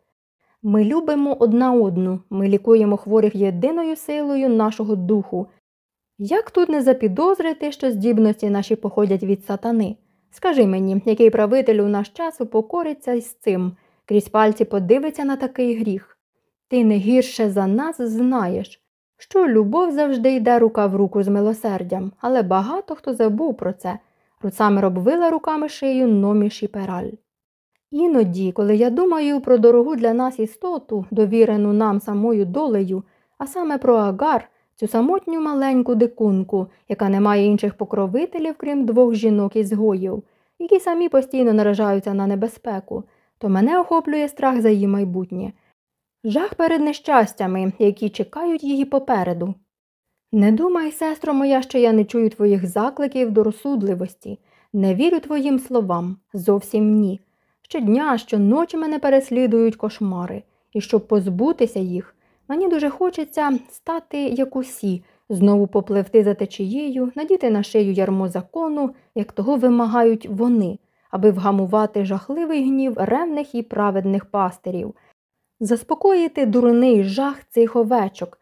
Ми любимо одна одну, ми лікуємо хворих єдиною силою нашого духу. Як тут не запідозрити, що здібності наші походять від сатани? Скажи мені, який правитель у наш час упокориться із цим, крізь пальці подивиться на такий гріх. Ти не гірше за нас знаєш що любов завжди йде рука в руку з милосердям, але багато хто забув про це. Руцами обвила руками шию номі шіпераль. Іноді, коли я думаю про дорогу для нас істоту, довірену нам самою долею, а саме про агар, цю самотню маленьку дикунку, яка не має інших покровителів, крім двох жінок із гоїв, які самі постійно наражаються на небезпеку, то мене охоплює страх за її майбутнє. Жах перед нещастями, які чекають її попереду. Не думай, сестро моя, що я не чую твоїх закликів до розсудливості, не вірю твоїм словам, зовсім ні. Щодня, щоночі мене переслідують кошмари, і щоб позбутися їх, мені дуже хочеться стати як усі, знову попливти за течією, надіти на шию ярмо закону, як того вимагають вони, аби вгамувати жахливий гнів ревних і праведних пастирів заспокоїти дурний жах цих овечок,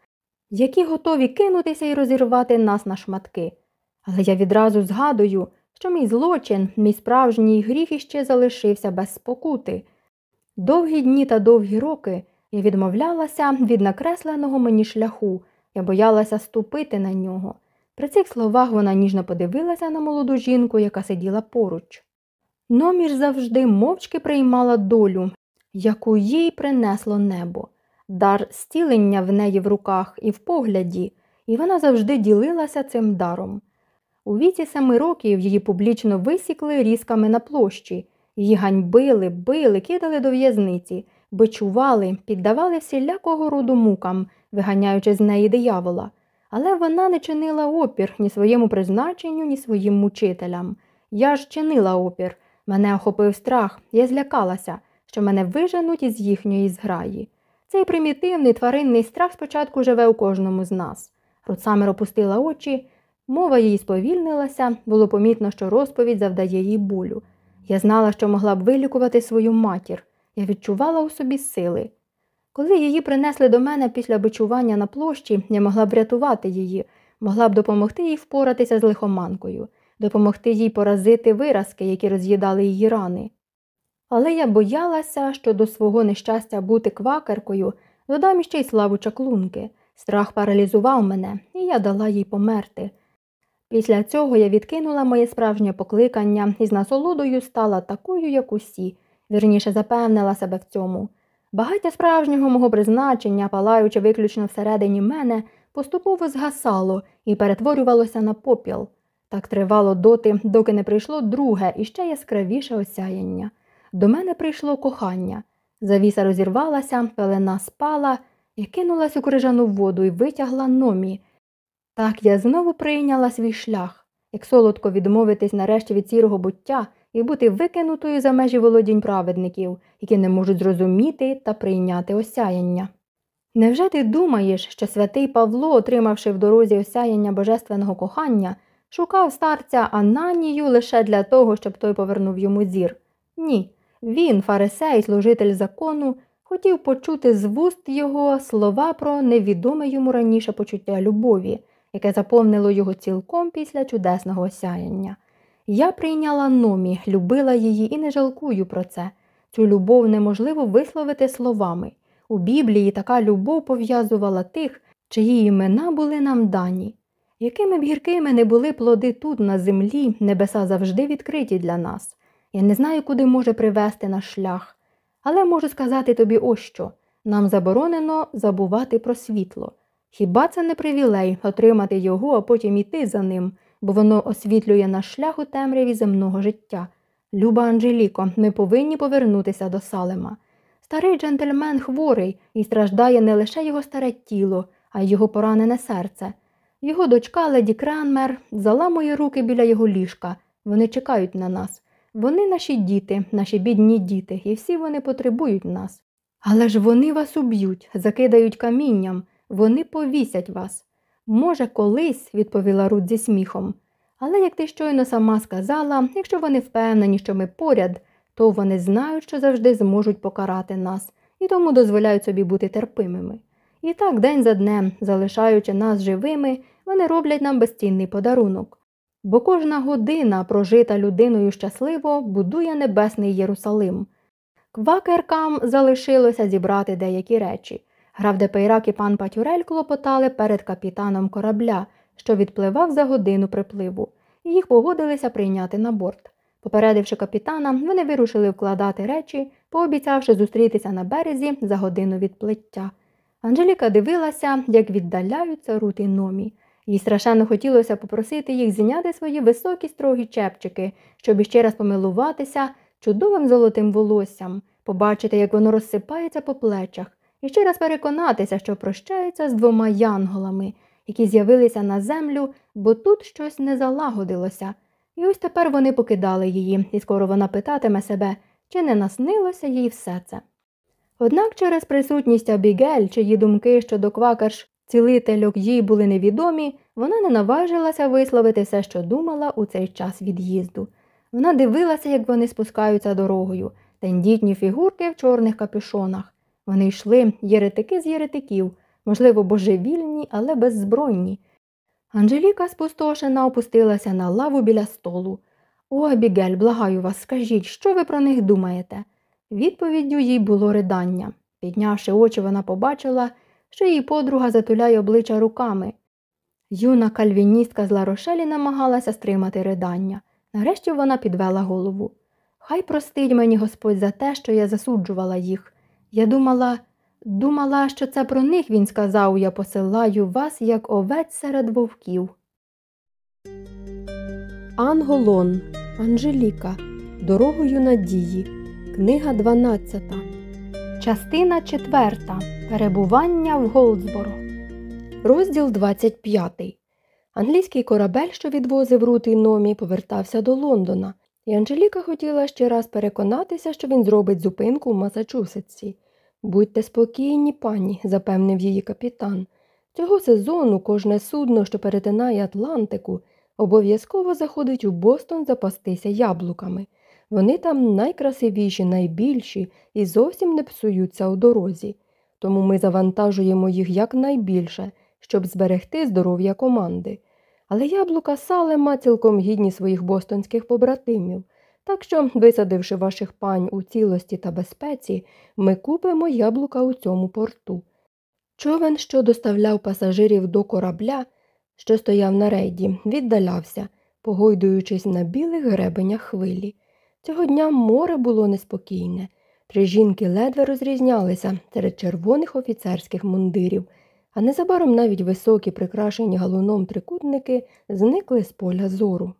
які готові кинутися і розірвати нас на шматки. Але я відразу згадую, що мій злочин, мій справжній гріх іще залишився без спокути. Довгі дні та довгі роки я відмовлялася від накресленого мені шляху, я боялася ступити на нього. При цих словах вона ніжно подивилася на молоду жінку, яка сиділа поруч. Номір завжди мовчки приймала долю, яку їй принесло небо, дар стілення в неї в руках і в погляді, і вона завжди ділилася цим даром. У віці семи років її публічно висікли різками на площі, її ганьбили, били, кидали до в'язниці, бичували, піддавали всілякого роду мукам, виганяючи з неї диявола. Але вона не чинила опір ні своєму призначенню, ні своїм мучителям. Я ж чинила опір. Мене охопив страх, я злякалася що мене виженуть із їхньої зграї. Цей примітивний тваринний страх спочатку живе у кожному з нас. Руцамер опустила очі, мова її сповільнилася, було помітно, що розповідь завдає їй болю. Я знала, що могла б вилікувати свою матір, я відчувала у собі сили. Коли її принесли до мене після бичування на площі, я могла б врятувати її, могла б допомогти їй впоратися з лихоманкою, допомогти їй поразити виразки, які роз'їдали її рани. Але я боялася, що до свого нещастя бути квакеркою додам іще й славу чаклунки. Страх паралізував мене, і я дала їй померти. Після цього я відкинула моє справжнє покликання і з насолодою стала такою, як усі, вірніше запевнила себе в цьому. Багаття справжнього мого призначення, палаючи виключно всередині мене, поступово згасало і перетворювалося на попіл. Так тривало доти, доки не прийшло друге і ще яскравіше осяяння. До мене прийшло кохання. Завіса розірвалася, пелена спала і кинулась у крижану воду і витягла номі. Так я знову прийняла свій шлях, як солодко відмовитись нарешті від сірого буття і бути викинутою за межі володінь праведників, які не можуть зрозуміти та прийняти осяяння. Невже ти думаєш, що святий Павло, отримавши в дорозі осяяння божественного кохання, шукав старця Ананію лише для того, щоб той повернув йому зір? Ні. Він, фарисей, служитель закону, хотів почути з вуст його слова про невідоме йому раніше почуття любові, яке заповнило його цілком після чудесного осяяння. Я прийняла номі, любила її і не жалкую про це. Цю любов неможливо висловити словами. У Біблії така любов пов'язувала тих, чиї імена були нам дані. Якими б гіркими не були плоди тут, на землі, небеса завжди відкриті для нас. Я не знаю, куди може привести наш шлях, але можу сказати тобі ось що нам заборонено забувати про світло. Хіба це не привілей отримати його, а потім іти за ним, бо воно освітлює наш шлях у темряві земного життя. Люба Анжеліко, ми повинні повернутися до Салема. Старий джентльмен хворий і страждає не лише його старе тіло, а й його поранене серце. Його дочка леді Кранмер заламує руки біля його ліжка. Вони чекають на нас. Вони наші діти, наші бідні діти, і всі вони потребують нас. Але ж вони вас уб'ють, закидають камінням, вони повісять вас. Може, колись, відповіла Рут зі сміхом. Але як ти щойно сама сказала, якщо вони впевнені, що ми поряд, то вони знають, що завжди зможуть покарати нас і тому дозволяють собі бути терпимими. І так, день за днем, залишаючи нас живими, вони роблять нам безцінний подарунок. Бо кожна година, прожита людиною щасливо, будує небесний Єрусалим. Квакеркам залишилося зібрати деякі речі. Граф де Пейрак і пан Патюрель клопотали перед капітаном корабля, що відпливав за годину припливу, і їх погодилися прийняти на борт. Попередивши капітана, вони вирушили вкладати речі, пообіцявши зустрітися на березі за годину відплиття. Анжеліка дивилася, як віддаляються рути номі. Їй страшенно хотілося попросити їх зняти свої високі строгі чепчики, щоб іще раз помилуватися чудовим золотим волоссям, побачити, як воно розсипається по плечах, і ще раз переконатися, що прощається з двома янголами, які з'явилися на землю, бо тут щось не залагодилося. І ось тепер вони покидали її, і скоро вона питатиме себе, чи не наснилося їй все це. Однак через присутність Абігель, чиї думки щодо квакерш цілительок їй були невідомі, вона не наважилася висловити все, що думала у цей час від'їзду. Вона дивилася, як вони спускаються дорогою, тендітні фігурки в чорних капюшонах. Вони йшли єретики з єретиків, можливо, божевільні, але беззбройні. Анжеліка спустошена опустилася на лаву біля столу. О, Абігель, благаю вас, скажіть, що ви про них думаєте? Відповіддю їй було ридання. Піднявши очі, вона побачила, що її подруга затуляє обличчя руками. Юна кальвіністка з Ларошелі намагалася стримати ридання. Нарешті вона підвела голову. Хай простить мені Господь за те, що я засуджувала їх. Я думала, думала, що це про них він сказав я посилаю вас, як овець серед вовків. Анголон Анжеліка Дорогою надії. Книга 12. Частина 4. Перебування в Голдсборо. Розділ 25. Англійський корабель, що відвозив Рут і Номі, повертався до Лондона, і Анжеліка хотіла ще раз переконатися, що він зробить зупинку в Масачусетсі. Будьте спокійні, пані, запевнив її капітан. Цього сезону кожне судно, що перетинає Атлантику, обов'язково заходить у Бостон запастися яблуками. Вони там найкрасивіші, найбільші і зовсім не псуються у дорозі. Тому ми завантажуємо їх якнайбільше, щоб зберегти здоров'я команди. Але яблука Салема цілком гідні своїх бостонських побратимів. Так що, висадивши ваших пань у цілості та безпеці, ми купимо яблука у цьому порту. Човен, що доставляв пасажирів до корабля, що стояв на рейді, віддалявся, погойдуючись на білих гребенях хвилі. Цього дня море було неспокійне. Три жінки ледве розрізнялися серед червоних офіцерських мундирів, а незабаром навіть високі, прикрашені галуном трикутники зникли з поля зору.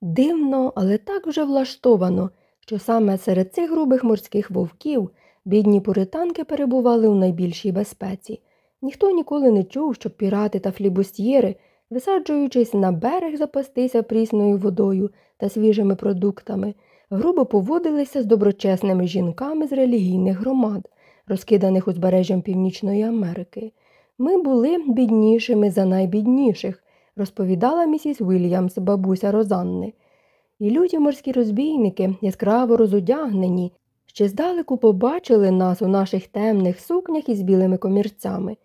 Дивно, але так вже влаштовано, що саме серед цих грубих морських вовків бідні пуританки перебували у найбільшій безпеці. Ніхто ніколи не чув, щоб пірати та флібустьєри, висаджуючись на берег запастися прісною водою та свіжими продуктами, грубо поводилися з доброчесними жінками з релігійних громад, розкиданих узбережжям Північної Америки. Ми були біднішими за найбідніших, розповідала місіс Вільямс, бабуся Розанни. І люті морські розбійники, яскраво розодягнені, ще здалеку побачили нас у наших темних сукнях із білими комірцями.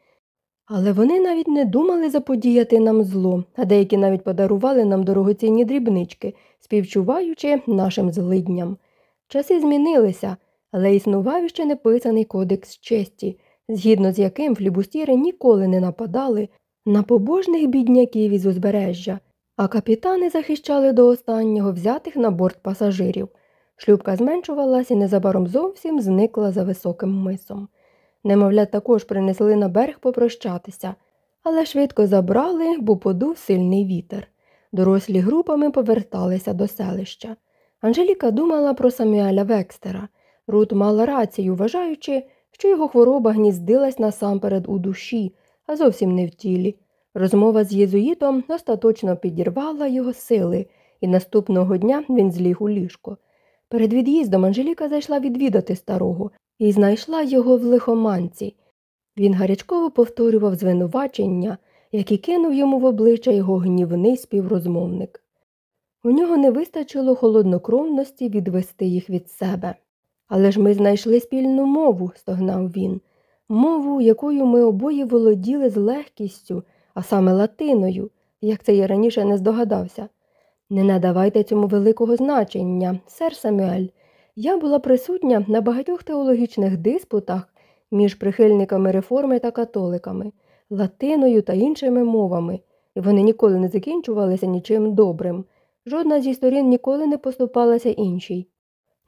Але вони навіть не думали заподіяти нам зло, а деякі навіть подарували нам дорогоцінні дрібнички, співчуваючи нашим злидням. Часи змінилися, але існував ще неписаний кодекс честі, згідно з яким флібустіри ніколи не нападали на побожних бідняків із узбережжя, а капітани захищали до останнього взятих на борт пасажирів. Шлюбка зменшувалась і незабаром зовсім зникла за високим мисом. Немовлят також принесли на берег попрощатися, але швидко забрали, бо подув сильний вітер. Дорослі групами поверталися до селища. Анжеліка думала про Самюеля Векстера. Рут мала рацію, вважаючи, що його хвороба гніздилась насамперед у душі, а зовсім не в тілі. Розмова з єзуїтом остаточно підірвала його сили, і наступного дня він зліг у ліжко. Перед від'їздом Анжеліка зайшла відвідати старого і знайшла його в лихоманці. Він гарячково повторював звинувачення, які кинув йому в обличчя його гнівний співрозмовник. У нього не вистачило холоднокровності відвести їх від себе. Але ж ми знайшли спільну мову, стогнав він, мову, якою ми обоє володіли з легкістю, а саме латиною, як це я раніше не здогадався. Не надавайте цьому великого значення, сер Самюель. Я була присутня на багатьох теологічних диспутах між прихильниками реформи та католиками, латиною та іншими мовами, і вони ніколи не закінчувалися нічим добрим. Жодна зі сторін ніколи не поступалася іншій.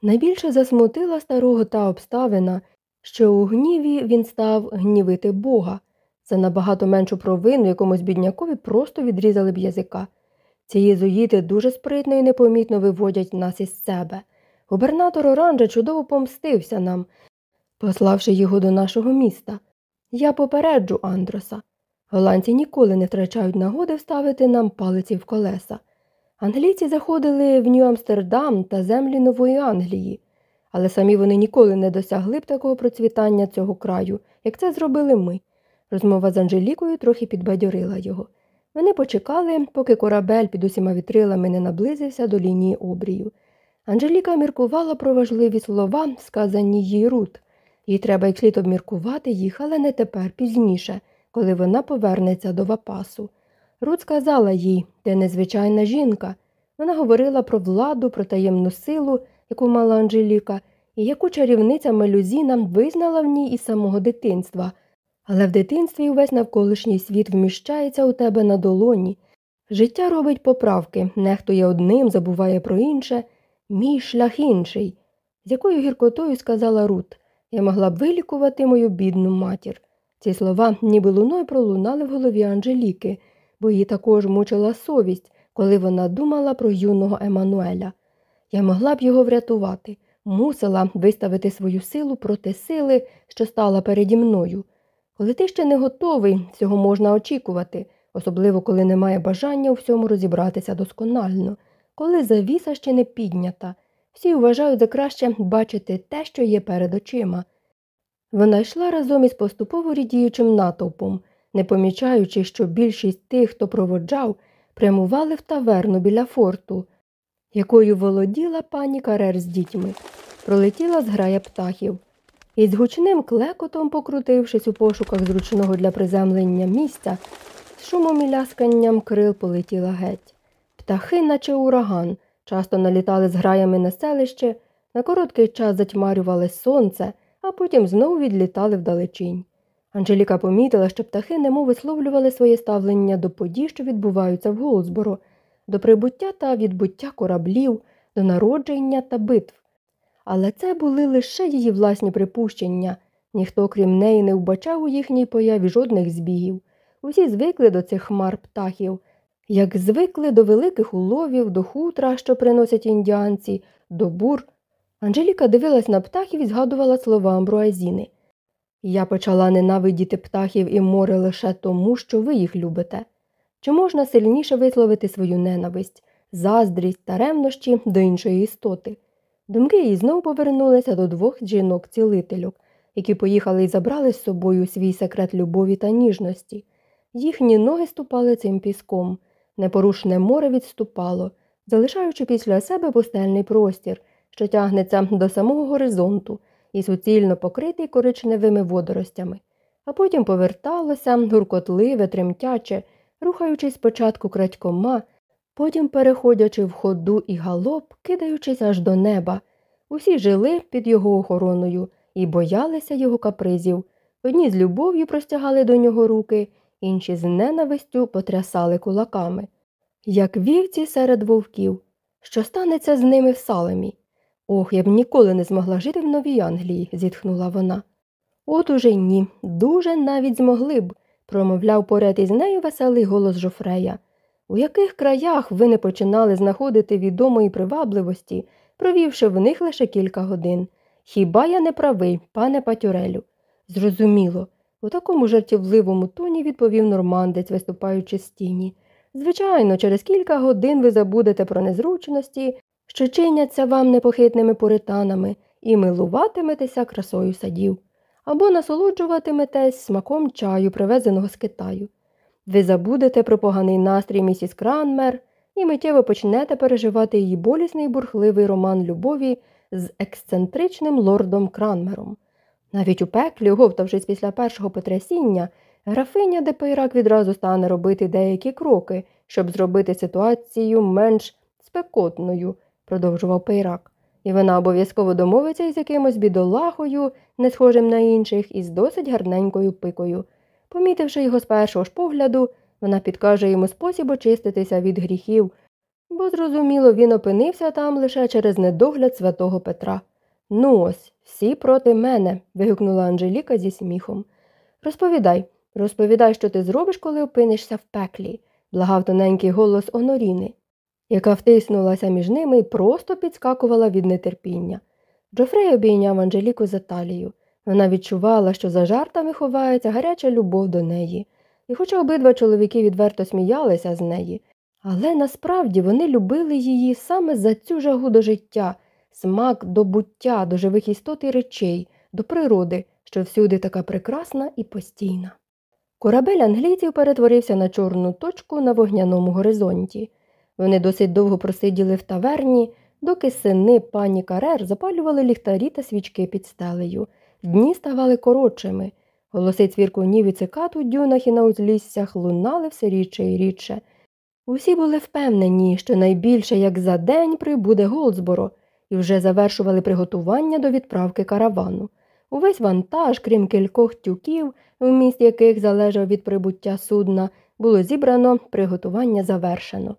Найбільше засмутила старого та обставина, що у гніві він став гнівити Бога. За набагато меншу провину якомусь біднякові просто відрізали б язика. Ці єзуїти дуже спритно і непомітно виводять нас із себе. Губернатор Оранжа чудово помстився нам, пославши його до нашого міста. Я попереджу Андроса. Голландці ніколи не втрачають нагоди вставити нам палиці в колеса. Англійці заходили в Нью-Амстердам та землі Нової Англії, але самі вони ніколи не досягли б такого процвітання цього краю, як це зробили ми. Розмова з Анжелікою трохи підбадьорила його. Вони почекали, поки корабель під усіма вітрилами не наблизився до лінії обрію. Анжеліка міркувала про важливі слова, сказані їй Рут. Їй треба як слід обміркувати їх, але не тепер, пізніше, коли вона повернеться до вапасу. Рут сказала їй, ти незвичайна жінка. Вона говорила про владу, про таємну силу, яку мала Анжеліка, і яку чарівниця Мелюзіна визнала в ній із самого дитинства. Але в дитинстві увесь навколишній світ вміщається у тебе на долоні. Життя робить поправки, нехтує одним, забуває про інше. Мій шлях інший. З якою гіркотою сказала Рут, я могла б вилікувати мою бідну матір. Ці слова ніби луною пролунали в голові Анжеліки, бо її також мучила совість, коли вона думала про юного Еммануеля. Я могла б його врятувати, мусила виставити свою силу проти сили, що стала переді мною. Коли ти ще не готовий, цього можна очікувати, особливо коли немає бажання у всьому розібратися досконально, коли завіса ще не піднята. Всі вважають за краще бачити те, що є перед очима. Вона йшла разом із поступово рідіючим натовпом, не помічаючи, що більшість тих, хто проводжав, прямували в таверну біля форту, якою володіла пані Карер з дітьми, пролетіла зграя птахів. І з гучним клекотом, покрутившись у пошуках зручного для приземлення місця, з шумом і лясканням крил полетіла геть. Птахи, наче ураган, часто налітали з граями на селище, на короткий час затьмарювали сонце, а потім знову відлітали вдалечінь. Анжеліка помітила, що птахи немов висловлювали своє ставлення до подій, що відбуваються в Голдсборо, до прибуття та відбуття кораблів, до народження та битв. Але це були лише її власні припущення. Ніхто, крім неї, не вбачав у їхній появі жодних збігів. Усі звикли до цих хмар птахів, як звикли до великих уловів, до хутра, що приносять індіанці, до бур. Анжеліка дивилась на птахів і згадувала слова Амбруазіни. Я почала ненавидіти птахів і море лише тому, що ви їх любите. Чи можна сильніше висловити свою ненависть, заздрість та ревнощі до іншої істоти? Думки її знову повернулися до двох жінок-цілительок, які поїхали і забрали з собою свій секрет любові та ніжності. Їхні ноги ступали цим піском, непорушне море відступало, залишаючи після себе пустельний простір, що тягнеться до самого горизонту і суцільно покритий коричневими водоростями, а потім поверталося гуркотливе, тремтяче, рухаючись спочатку крадькома, потім переходячи в ходу і галоп, кидаючись аж до неба. Усі жили під його охороною і боялися його капризів. Одні з любов'ю простягали до нього руки, інші з ненавистю потрясали кулаками. Як вівці серед вовків, що станеться з ними в салемі? Ох, я б ніколи не змогла жити в Новій Англії, зітхнула вона. От уже ні, дуже навіть змогли б, промовляв поряд із нею веселий голос Жофрея. У яких краях ви не починали знаходити відомої привабливості, провівши в них лише кілька годин? Хіба я не правий, пане Патюрелю? Зрозуміло, у такому жартівливому тоні відповів нормандець, виступаючи з тіні. Звичайно, через кілька годин ви забудете про незручності, що чиняться вам непохитними поританами, і милуватиметеся красою садів, або насолоджуватиметесь смаком чаю, привезеного з Китаю. Ви забудете про поганий настрій місіс Кранмер і миттєво почнете переживати її болісний бурхливий роман любові з ексцентричним лордом Кранмером. Навіть у пеклі, оговтавшись після першого потрясіння, графиня де Пейрак відразу стане робити деякі кроки, щоб зробити ситуацію менш спекотною, продовжував Пейрак, і вона обов'язково домовиться із якимось бідолахою, не схожим на інших, із досить гарненькою пикою. Помітивши його з першого ж погляду, вона підкаже йому спосіб очиститися від гріхів, бо, зрозуміло, він опинився там лише через недогляд святого Петра. Ну ось, всі проти мене. вигукнула Анжеліка зі сміхом. Розповідай, розповідай, що ти зробиш, коли опинишся в пеклі, благав тоненький голос Оноріни, яка втиснулася між ними і просто підскакувала від нетерпіння. Джофрей обійняв Анжеліку за талію. Вона відчувала, що за жартами ховається гаряча любов до неї. І хоча обидва чоловіки відверто сміялися з неї, але насправді вони любили її саме за цю жагу до життя смак до буття, до живих істот і речей, до природи, що всюди така прекрасна і постійна. Корабель англійців перетворився на чорну точку на вогняному горизонті. Вони досить довго просиділи в таверні, доки сини пані Карер запалювали ліхтарі та свічки під стелею. Дні ставали коротшими. Голоси цвіркунів і цикат у дюнах і на узліссях лунали все рідше і рідше. Усі були впевнені, що найбільше як за день прибуде Голдсборо, і вже завершували приготування до відправки каравану. Увесь вантаж, крім кількох тюків, вміст яких залежав від прибуття судна, було зібрано, приготування завершено.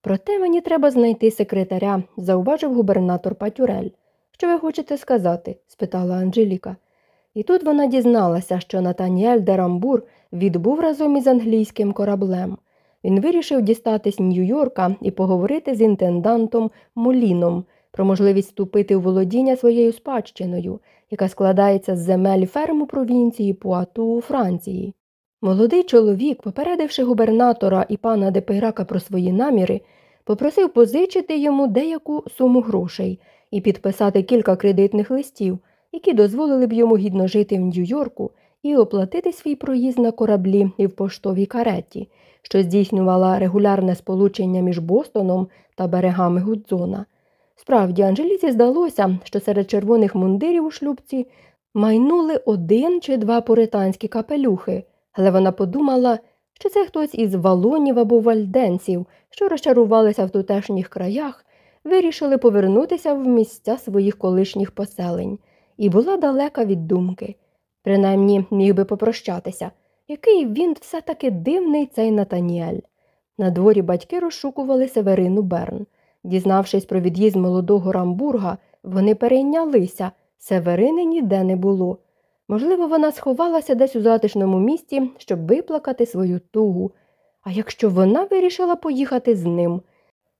Проте мені треба знайти секретаря, зауважив губернатор Патюрель. Що ви хочете сказати? спитала Анжеліка. І тут вона дізналася, що Натаніель Дерамбур відбув разом із англійським кораблем. Він вирішив дістатись Нью-Йорка і поговорити з інтендантом Моліном, про можливість вступити у володіння своєю спадщиною, яка складається з земель ферм у провінції Пуату у Франції. Молодий чоловік, попередивши губернатора і пана де Пейрака про свої наміри, попросив позичити йому деяку суму грошей і підписати кілька кредитних листів, які дозволили б йому гідно жити в Нью-Йорку і оплатити свій проїзд на кораблі і в поштовій кареті, що здійснювала регулярне сполучення між Бостоном та берегами Гудзона. Справді, Анжеліці здалося, що серед червоних мундирів у шлюбці майнули один чи два пуританські капелюхи, але вона подумала, що це хтось із валонів або вальденців, що розчарувалися в тутешніх краях, вирішили повернутися в місця своїх колишніх поселень, і була далека від думки. Принаймні міг би попрощатися, який він все таки дивний цей Натаніель. На дворі батьки розшукували Северину Берн. Дізнавшись про від'їзд молодого Рамбурга, вони перейнялися, Северини ніде не було. Можливо, вона сховалася десь у затишному місті, щоб виплакати свою тугу. А якщо вона вирішила поїхати з ним?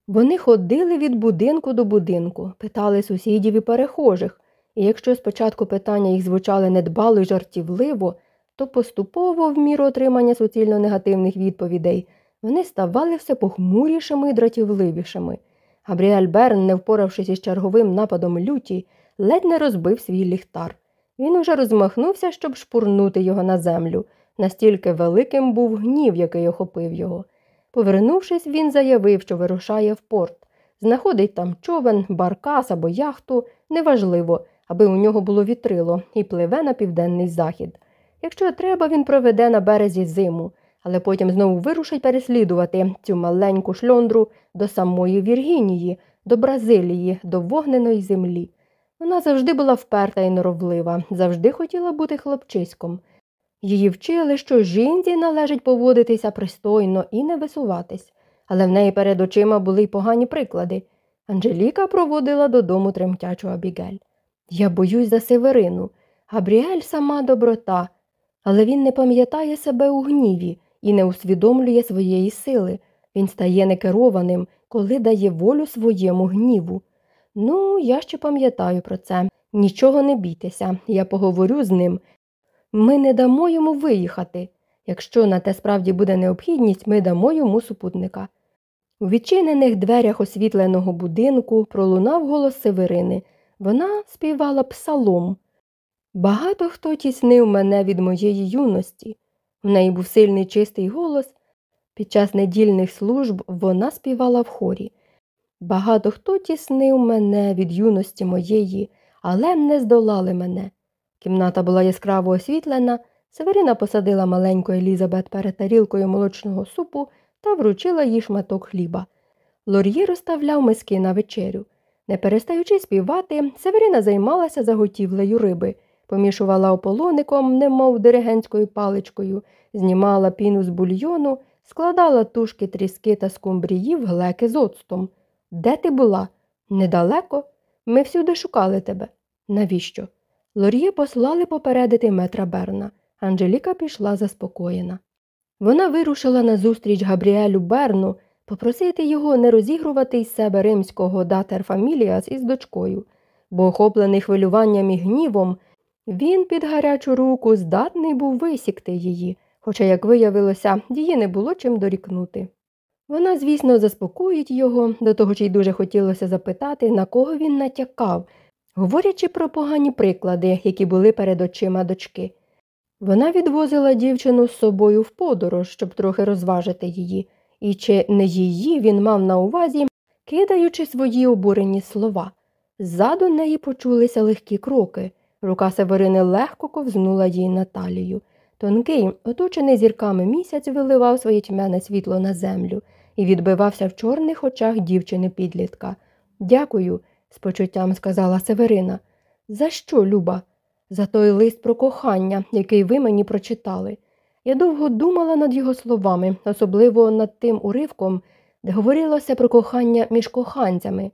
Вони ходили від будинку до будинку, питали сусідів і перехожих, і якщо спочатку питання їх звучали недбало й жартівливо, то поступово, в міру отримання суцільно негативних відповідей, вони ставали все похмурішими і дратівливішими. Габріель Берн, не впоравшись із черговим нападом люті, ледь не розбив свій ліхтар. Він уже розмахнувся, щоб шпурнути його на землю. Настільки великим був гнів, який охопив його. Повернувшись, він заявив, що вирушає в порт. Знаходить там човен, баркас або яхту, неважливо, аби у нього було вітрило, і пливе на південний захід. Якщо треба, він проведе на березі зиму, але потім знову вирушить переслідувати цю маленьку шльондру до самої Віргінії, до Бразилії, до вогненої землі. Вона завжди була вперта і норовлива, завжди хотіла бути хлопчиськом. Її вчили, що жінці належить поводитися пристойно і не висуватись, але в неї перед очима були й погані приклади. Анжеліка проводила додому тремтячу Абігель. Я боюсь за Северину. Габріель сама доброта, але він не пам'ятає себе у гніві і не усвідомлює своєї сили. Він стає некерованим, коли дає волю своєму гніву. Ну, я ще пам'ятаю про це. Нічого не бійтеся, я поговорю з ним. Ми не дамо йому виїхати. Якщо на те справді буде необхідність, ми дамо йому супутника. У відчинених дверях освітленого будинку пролунав голос Северини. Вона співала псалом. Багато хто тіснив мене від моєї юності. В неї був сильний чистий голос. Під час недільних служб вона співала в хорі. Багато хто тіснив мене від юності моєї, але не здолали мене. Кімната була яскраво освітлена, Северина посадила маленьку Елізабет перед тарілкою молочного супу та вручила їй шматок хліба. Лор'є розставляв миски на вечерю. Не перестаючи співати, Северина займалася заготівлею риби, помішувала ополоником, немов диригентською паличкою, знімала піну з бульйону, складала тушки тріски та скумбрії в глеки з оцтом. Де ти була? Недалеко? Ми всюди шукали тебе. Навіщо? Лор'є послали попередити метра Берна. Анжеліка пішла заспокоєна. Вона вирушила назустріч Габріелю Берну попросити його не розігрувати із себе римського датер Фаміліас із дочкою, бо, охоплений хвилюванням і гнівом, він під гарячу руку здатний був висікти її, хоча, як виявилося, її не було чим дорікнути. Вона, звісно, заспокоїть його, до того ж й дуже хотілося запитати, на кого він натякав, говорячи про погані приклади, які були перед очима дочки. Вона відвозила дівчину з собою в подорож, щоб трохи розважити її, і чи не її він мав на увазі, кидаючи свої обурені слова. Ззаду неї почулися легкі кроки. Рука Северини легко ковзнула їй на талію. Тонкий, оточений зірками місяць, виливав своє тьмяне світло на землю і відбивався в чорних очах дівчини підлітка. Дякую, з почуттям сказала Северина. За що, Люба? За той лист про кохання, який ви мені прочитали. Я довго думала над його словами, особливо над тим уривком, де говорилося про кохання між коханцями.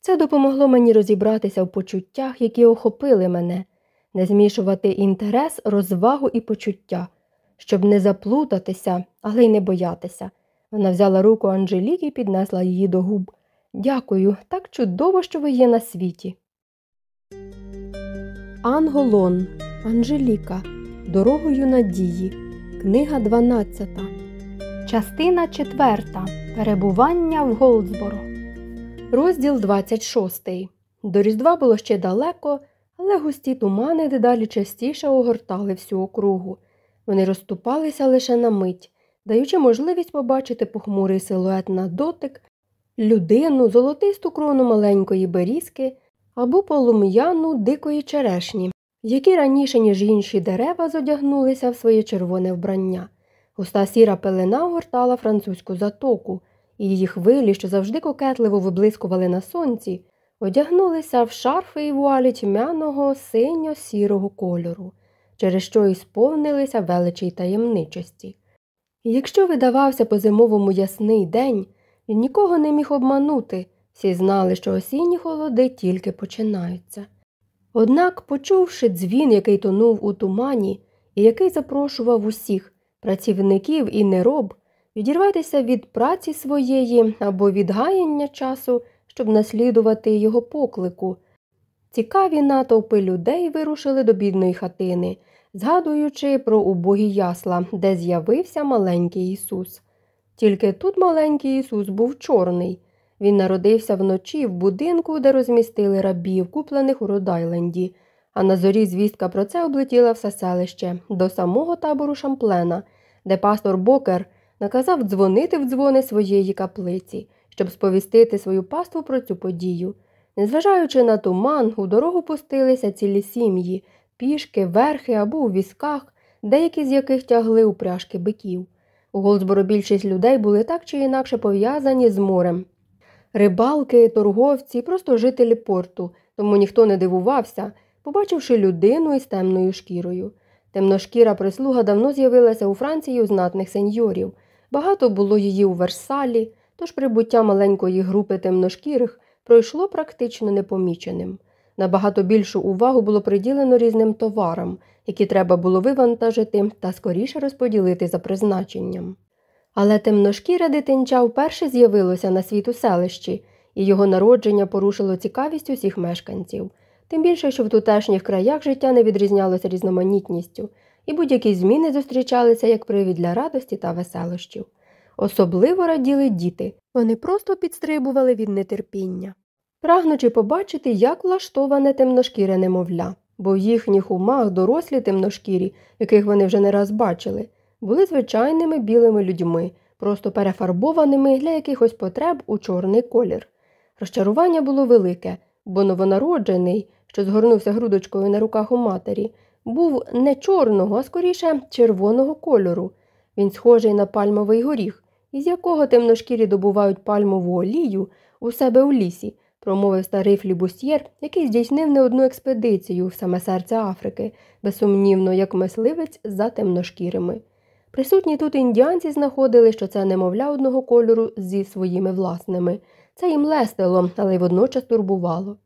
Це допомогло мені розібратися в почуттях, які охопили мене, не змішувати інтерес, розвагу і почуття, щоб не заплутатися, але й не боятися. Вона взяла руку Анжеліки і піднесла її до губ. Дякую, так чудово, що ви є на світі. Анголон Анжеліка. Дорогою надії. Книга 12. Частина 4. Перебування в Голдсборо. Розділ 26. До Різдва було ще далеко, але густі тумани дедалі частіше огортали всю округу. Вони розступалися лише на мить, даючи можливість побачити похмурий силует на дотик, людину, золотисту крону маленької берізки або полум'яну дикої черешні, які раніше, ніж інші дерева, зодягнулися в своє червоне вбрання. Густа сіра пелена огортала французьку затоку, і її хвилі, що завжди кокетливо виблискували на сонці, одягнулися в шарфи і вуалі тьмяного синьо-сірого кольору, через що і сповнилися величі таємничості. Якщо видавався по зимовому ясний день, він нікого не міг обманути, Всі знали, що осінні холоди тільки починаються. Однак, почувши дзвін, який тонув у тумані, і який запрошував усіх працівників і нероб, відірватися від праці своєї або від гаяння часу, щоб наслідувати його поклику, цікаві натовпи людей вирушили до бідної хатини, згадуючи про убогі ясла, де з'явився маленький Ісус. Тільки тут маленький Ісус був чорний. Він народився вночі в будинку, де розмістили рабів, куплених у Родайленді, а на зорі звістка про це облетіла все селище до самого табору Шамплена, де пастор Бокер наказав дзвонити в дзвони своєї каплиці, щоб сповістити свою паству про цю подію. Незважаючи на туман, у дорогу пустилися цілі сім'ї, пішки, верхи або у візках, деякі з яких тягли упряжки биків. У Голдсборо більшість людей були так чи інакше пов'язані з морем. Рибалки, торговці, просто жителі порту, тому ніхто не дивувався, побачивши людину із темною шкірою. Темношкіра прислуга давно з'явилася у Франції у знатних сеньорів. Багато було її у Версалі, тож прибуття маленької групи темношкірих пройшло практично непоміченим. Набагато більшу увагу було приділено різним товарам, які треба було вивантажити та скоріше розподілити за призначенням. Але темношкіре дитинча вперше з'явилося на світ у селищі, і його народження порушило цікавість усіх мешканців, тим більше, що в тутешніх краях життя не відрізнялося різноманітністю, і будь-які зміни зустрічалися як привід для радості та веселощів. Особливо раділи діти, вони просто підстрибували від нетерпіння, прагнучи побачити, як влаштоване темношкіре немовля, бо в їхніх умах дорослі темношкірі, яких вони вже не раз бачили, були звичайними білими людьми, просто перефарбованими для якихось потреб у чорний колір. Розчарування було велике, бо новонароджений, що згорнувся грудочкою на руках у матері, був не чорного, а скоріше червоного кольору. Він схожий на пальмовий горіх, із якого темношкірі добувають пальмову олію у себе у лісі, промовив старий флібустьєр, який здійснив не одну експедицію в саме серце Африки, безсумнівно, як мисливець за темношкірими. Присутні тут індіанці знаходили, що це немовля одного кольору зі своїми власними. Це їм лестило, але й водночас турбувало.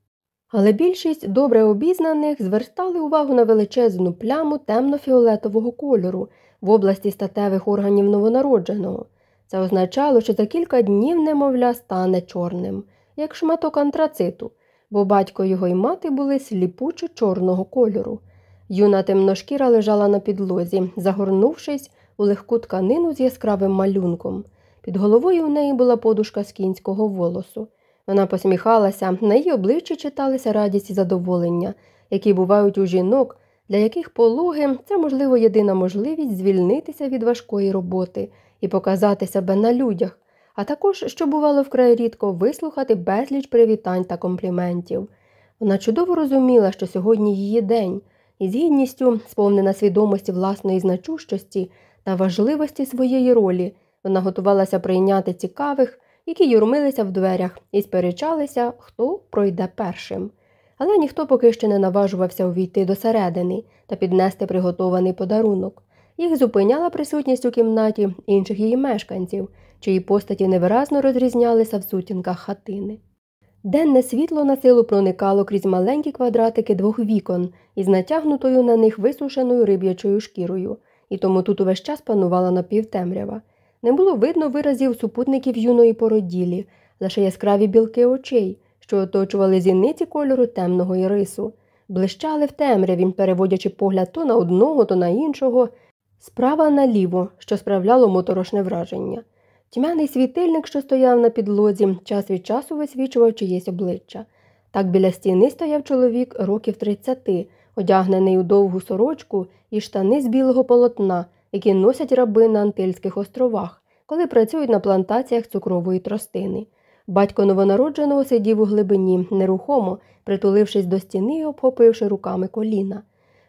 Але більшість добре обізнаних звертали увагу на величезну пляму темно-фіолетового кольору в області статевих органів новонародженого. Це означало, що за кілька днів немовля стане чорним, як шматок антрациту, бо батько його й мати були сліпучо чорного кольору. Юна темношкіра лежала на підлозі, загорнувшись у легку тканину з яскравим малюнком. Під головою у неї була подушка з кінського волосу. Вона посміхалася, на її обличчі читалися радість і задоволення, які бувають у жінок, для яких пологи це, можливо, єдина можливість звільнитися від важкої роботи і показати себе на людях, а також, що бувало вкрай рідко, вислухати безліч привітань та компліментів. Вона чудово розуміла, що сьогодні її день, і з гідністю, сповнена свідомості власної значущості та важливості своєї ролі, вона готувалася прийняти цікавих, які юрмилися в дверях і сперечалися, хто пройде першим. Але ніхто поки що не наважувався увійти до середини та піднести приготований подарунок. Їх зупиняла присутність у кімнаті інших її мешканців, чиї постаті невиразно розрізнялися в сутінках хатини. Денне світло на силу проникало крізь маленькі квадратики двох вікон із натягнутою на них висушеною риб'ячою шкірою, і тому тут увесь час панувала напівтемрява. Не було видно виразів супутників юної породілі, лише яскраві білки очей, що оточували зіниці кольору темного ірису, блищали в темряві, переводячи погляд то на одного, то на іншого, справа наліво, що справляло моторошне враження. Тьмяний світильник, що стояв на підлозі, час від часу висвічував чиєсь обличчя. Так біля стіни стояв чоловік років 30, одягнений у довгу сорочку і штани з білого полотна, які носять раби на Антильських островах, коли працюють на плантаціях цукрової тростини. Батько новонародженого сидів у глибині, нерухомо, притулившись до стіни і обхопивши руками коліна.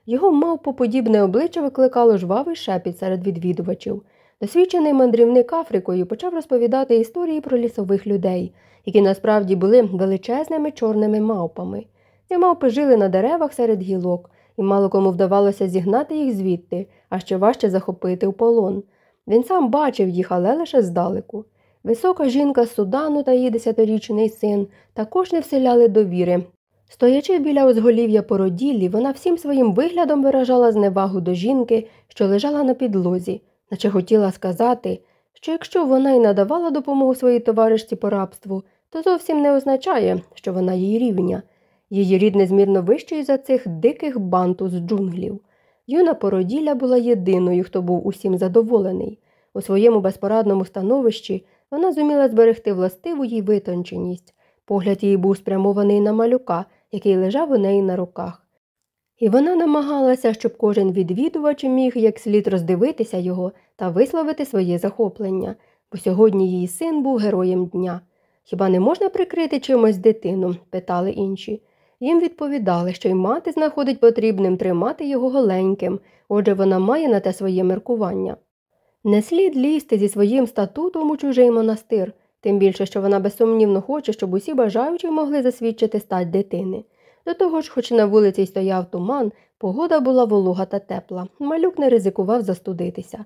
Його мавпоподібне обличчя викликало жвавий шепіт серед відвідувачів. Досвідчений мандрівник Африкою почав розповідати історії про лісових людей, які насправді були величезними чорними мавпами. Ці мавпи жили на деревах серед гілок, і мало кому вдавалося зігнати їх звідти, а ще важче захопити в полон. Він сам бачив їх, але лише здалеку. Висока жінка з Судану та її десятирічний син також не вселяли довіри. Стоячи біля узголів'я породіллі, вона всім своїм виглядом виражала зневагу до жінки, що лежала на підлозі, наче хотіла сказати, що якщо вона й надавала допомогу своїй товаришці по рабству, то зовсім не означає, що вона її рівня. Її рід незмірно вищий за цих диких банту з джунглів. Юна породілля була єдиною, хто був усім задоволений. У своєму безпорадному становищі вона зуміла зберегти властиву їй витонченість. Погляд її був спрямований на малюка, який лежав у неї на руках. І вона намагалася, щоб кожен відвідувач міг як слід роздивитися його та висловити своє захоплення, бо сьогодні її син був героєм дня. Хіба не можна прикрити чимось дитину? питали інші. Їм відповідали, що й мати знаходить потрібним тримати його голеньким, отже вона має на те своє міркування. Не слід лізти зі своїм статутом у чужий монастир, тим більше, що вона безсумнівно хоче, щоб усі бажаючі могли засвідчити стать дитини. До того ж, хоч на вулиці стояв туман, погода була волога та тепла, малюк не ризикував застудитися.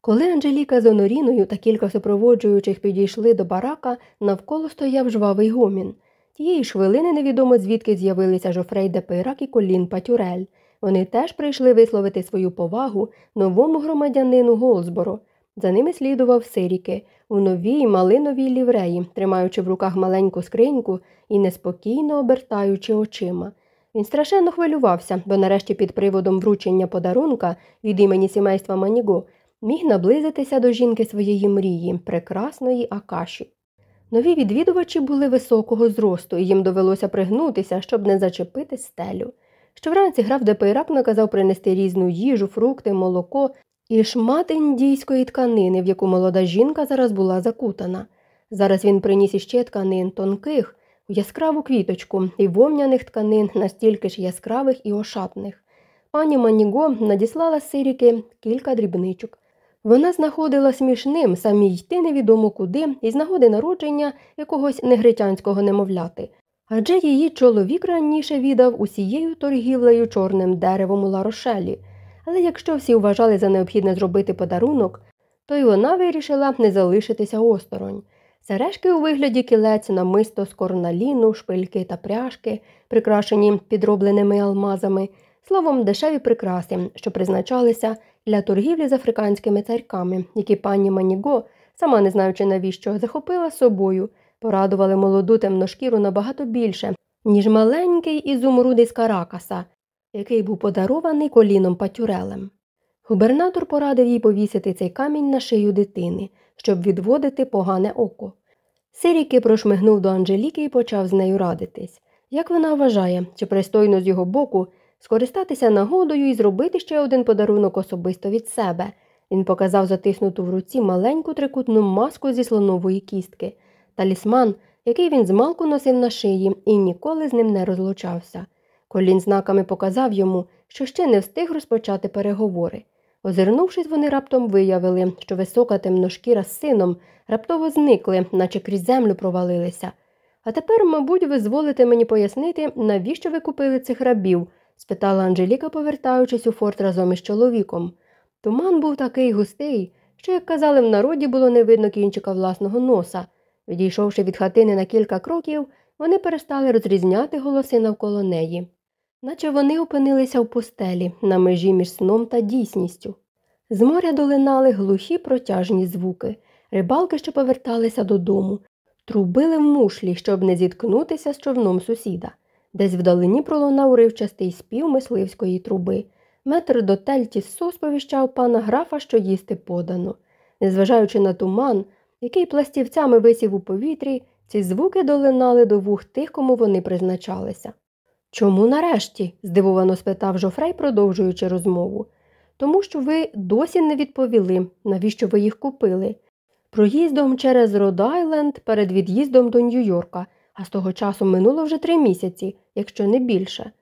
Коли Анжеліка з Оноріною та кілька супроводжуючих підійшли до барака, навколо стояв жвавий гомін. Тієї хвилини невідомо звідки з'явилися Жофрей де Пирак і Колін Патюрель. Вони теж прийшли висловити свою повагу новому громадянину Голзборо. За ними слідував Сиріки у новій малиновій лівреї, тримаючи в руках маленьку скриньку і неспокійно обертаючи очима. Він страшенно хвилювався, бо нарешті під приводом вручення подарунка від імені сімейства Маніго міг наблизитися до жінки своєї мрії, прекрасної Акаші. Нові відвідувачі були високого зросту, і їм довелося пригнутися, щоб не зачепити стелю. Ще вранці граф де Пейрак наказав принести різну їжу, фрукти, молоко і шмат індійської тканини, в яку молода жінка зараз була закутана. Зараз він приніс іще тканин тонких, у яскраву квіточку і вовняних тканин настільки ж яскравих і ошатних. Пані Маніго надіслала Сірікі кілька дрібничок. Вона знаходила смішним самі йти невідомо куди із нагоди народження якогось негритянського немовляти, адже її чоловік раніше віддав усією торгівлею чорним деревом у ларошелі. Але якщо всі вважали за необхідне зробити подарунок, то й вона вирішила не залишитися осторонь. Сережки у вигляді кілець, намисто з корналіну, шпильки та пряжки, прикрашені підробленими алмазами, словом, дешеві прикраси, що призначалися для торгівлі з африканськими царьками, які пані Маніго, сама не знаючи навіщо, захопила собою, порадували молоду темношкіру набагато більше, ніж маленький ізумруд із Каракаса, який був подарований коліном патюрелем. Губернатор порадив їй повісити цей камінь на шию дитини, щоб відводити погане око. Сиріки прошмигнув до Анжеліки і почав з нею радитись. Як вона вважає, чи пристойно з його боку скористатися нагодою і зробити ще один подарунок особисто від себе. Він показав затиснуту в руці маленьку трикутну маску зі слонової кістки, талісман, який він змалку носив на шиї і ніколи з ним не розлучався. Колін знаками показав йому, що ще не встиг розпочати переговори. Озирнувшись, вони раптом виявили, що висока темношкіра з сином раптово зникли, наче крізь землю провалилися. А тепер, мабуть, ви зволите мені пояснити, навіщо ви купили цих рабів, спитала Анжеліка, повертаючись у форт разом із чоловіком. Туман був такий густий, що, як казали в народі, було не видно кінчика власного носа. Відійшовши від хатини на кілька кроків, вони перестали розрізняти голоси навколо неї, наче вони опинилися в пустелі на межі між сном та дійсністю. З моря долинали глухі протяжні звуки, рибалки, що поверталися додому, трубили в мушлі, щоб не зіткнутися з човном сусіда. Десь вдалині пролунав уривчастий спів мисливської труби. Метр до тельті су сповіщав пана графа, що їсти подано. Незважаючи на туман, який пластівцями висів у повітрі, ці звуки долинали до вух тих, кому вони призначалися. Чому нарешті? здивовано спитав Жофрей, продовжуючи розмову. Тому що ви досі не відповіли, навіщо ви їх купили. Проїздом через Род-Айленд перед від'їздом до Нью-Йорка а з того часу минуло вже три місяці, якщо не більше.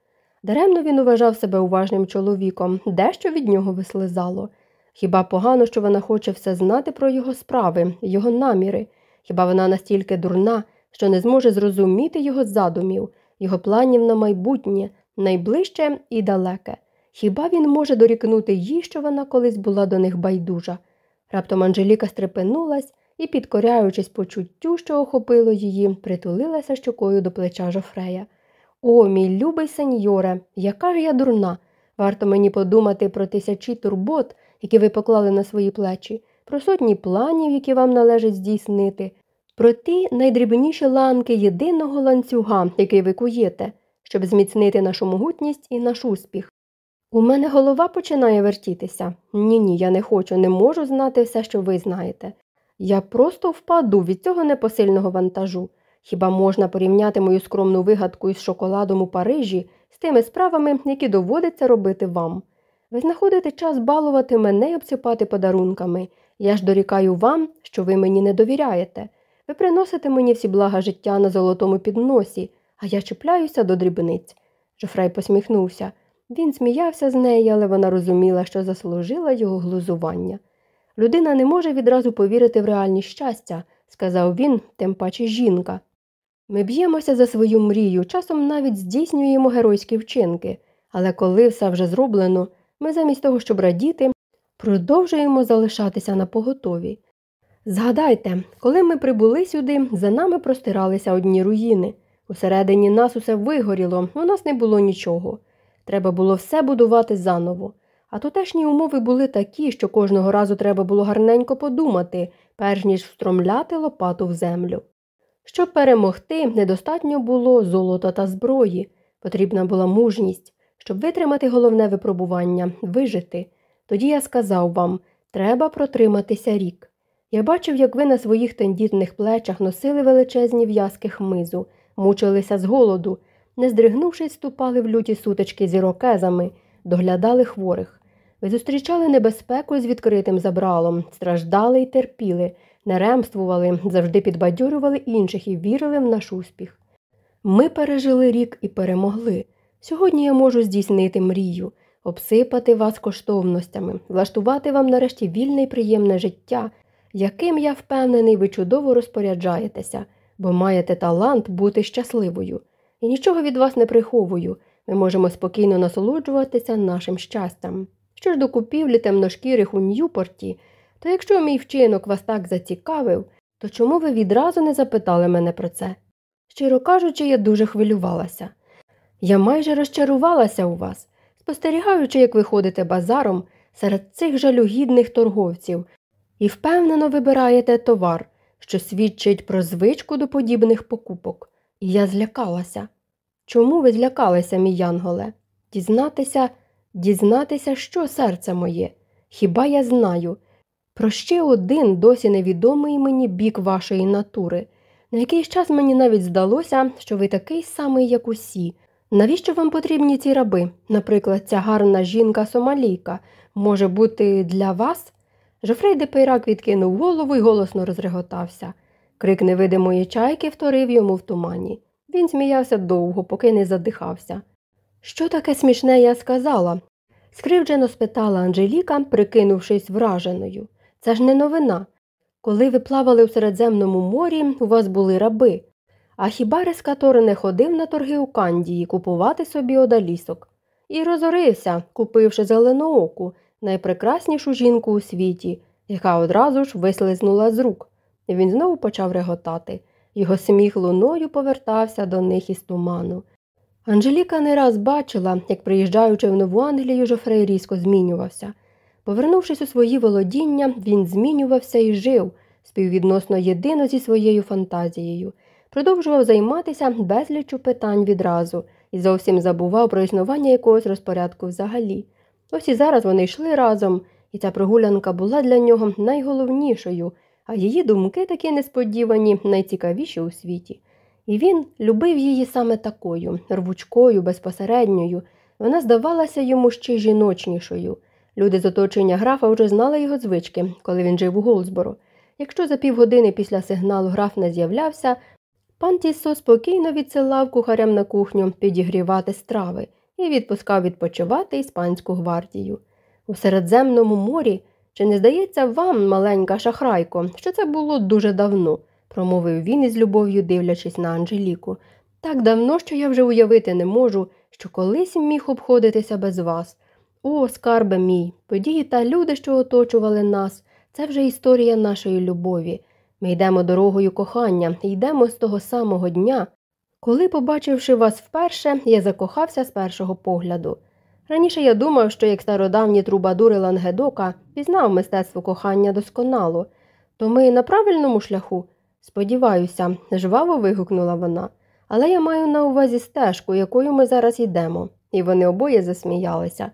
Даремно він уважав себе уважним чоловіком, дещо від нього вислизало. Хіба погано, що вона хоче все знати про його справи, його наміри? Хіба вона настільки дурна, що не зможе зрозуміти його задумів, його планів на майбутнє, найближче і далеке? Хіба він може дорікнути їй, що вона колись була до них байдужа? Раптом Анжеліка стрепенулась і, підкоряючись почуттю, що охопило її, притулилася щокою до плеча Жофрея. О, мій любий сеньоре, яка ж я дурна. Варто мені подумати про тисячі турбот, які ви поклали на свої плечі, про сотні планів, які вам належить здійснити, про ті найдрібніші ланки єдиного ланцюга, який ви куєте, щоб зміцнити нашу могутність і наш успіх. У мене голова починає вертітися. Ні, ні, я не хочу, не можу знати все, що ви знаєте. Я просто впаду від цього непосильного вантажу. Хіба можна порівняти мою скромну вигадку із шоколадом у Парижі з тими справами, які доводиться робити вам? Ви знаходите час балувати мене й обсипати подарунками. Я ж дорікаю вам, що ви мені не довіряєте. Ви приносите мені всі блага життя на золотому підносі, а я чіпляюся до дрібниць. Жофрей посміхнувся. Він сміявся з неї, але вона розуміла, що заслужила його глузування. Людина не може відразу повірити в реальність щастя, сказав він, тим паче жінка. Ми б'ємося за свою мрію, часом навіть здійснюємо геройські вчинки, але коли все вже зроблено, ми замість того, щоб радіти, продовжуємо залишатися на поготові. Згадайте, коли ми прибули сюди, за нами простиралися одні руїни. Усередині нас усе вигоріло, у нас не було нічого. Треба було все будувати заново. А тутешні умови були такі, що кожного разу треба було гарненько подумати, перш ніж встромляти лопату в землю. Щоб перемогти, недостатньо було золота та зброї, потрібна була мужність, щоб витримати головне випробування, вижити. Тоді я сказав вам треба протриматися рік. Я бачив, як ви на своїх тендітних плечах носили величезні в'язки хмизу, мучилися з голоду, не здригнувшись, ступали в люті сутички з ірокезами, доглядали хворих. Ви зустрічали небезпеку з відкритим забралом, страждали й терпіли, не ремствували, завжди підбадьорювали інших і вірили в наш успіх. Ми пережили рік і перемогли. Сьогодні я можу здійснити мрію, обсипати вас коштовностями, влаштувати вам нарешті вільне й приємне життя, яким я впевнений, ви чудово розпоряджаєтеся, бо маєте талант бути щасливою. І нічого від вас не приховую. Ми можемо спокійно насолоджуватися нашим щастям. Що ж до купівлі темношкірих у Ньюпорті, то якщо мій вчинок вас так зацікавив, то чому ви відразу не запитали мене про це? Щиро кажучи, я дуже хвилювалася. Я майже розчарувалася у вас, спостерігаючи, як ви ходите базаром серед цих жалюгідних торговців і впевнено вибираєте товар, що свідчить про звичку до подібних покупок. І я злякалася. Чому ви злякалися, мій Янголе? Дізнатися, дізнатися, що серце моє. Хіба я знаю? Про ще один досі невідомий мені бік вашої натури. На якийсь час мені навіть здалося, що ви такий самий, як усі. Навіщо вам потрібні ці раби? Наприклад, ця гарна жінка сомалійка може бути для вас? Жофрей де Пейрак відкинув голову і голосно розреготався. Крик невидимої чайки вторив йому в тумані. Він сміявся довго, поки не задихався. Що таке смішне я сказала? скривджено спитала Анжеліка, прикинувшись враженою. Це ж не новина. Коли ви плавали у Середземному морі, у вас були раби. А хіба Рескатор не ходив на торги у Кандії купувати собі одалісок? І розорився, купивши зеленооку, найпрекраснішу жінку у світі, яка одразу ж вислизнула з рук. Він знову почав реготати. Його сміх луною повертався до них із туману. Анжеліка не раз бачила, як, приїжджаючи в Нову Англію, Жофрей різко змінювався. Повернувшись у свої володіння, він змінювався і жив, співвідносно єдино зі своєю фантазією, продовжував займатися безлічу питань відразу і зовсім забував про існування якогось розпорядку взагалі. Ось і зараз вони йшли разом, і ця прогулянка була для нього найголовнішою а її думки такі несподівані, найцікавіші у світі. І він любив її саме такою, рвучкою, безпосередньою. Вона здавалася йому ще жіночнішою. Люди з оточення графа вже знали його звички, коли він жив у Голсборо. Якщо за півгодини після сигналу граф не з'являвся, пан Тіссо спокійно відсилав кухарям на кухню підігрівати страви і відпускав відпочивати іспанську гвардію. У Середземному морі чи не здається вам, маленька шахрайко, що це було дуже давно, промовив він із любов'ю, дивлячись на Анжеліку. Так давно, що я вже уявити не можу, що колись міг обходитися без вас. О, скарбе мій, події та люди, що оточували нас, це вже історія нашої любові. Ми йдемо дорогою кохання йдемо з того самого дня, коли, побачивши вас вперше, я закохався з першого погляду. Раніше я думав, що як стародавні трубадури Лангедока пізнав мистецтво кохання досконало, то ми на правильному шляху. Сподіваюся, жваво вигукнула вона, але я маю на увазі стежку, якою ми зараз йдемо, і вони обоє засміялися.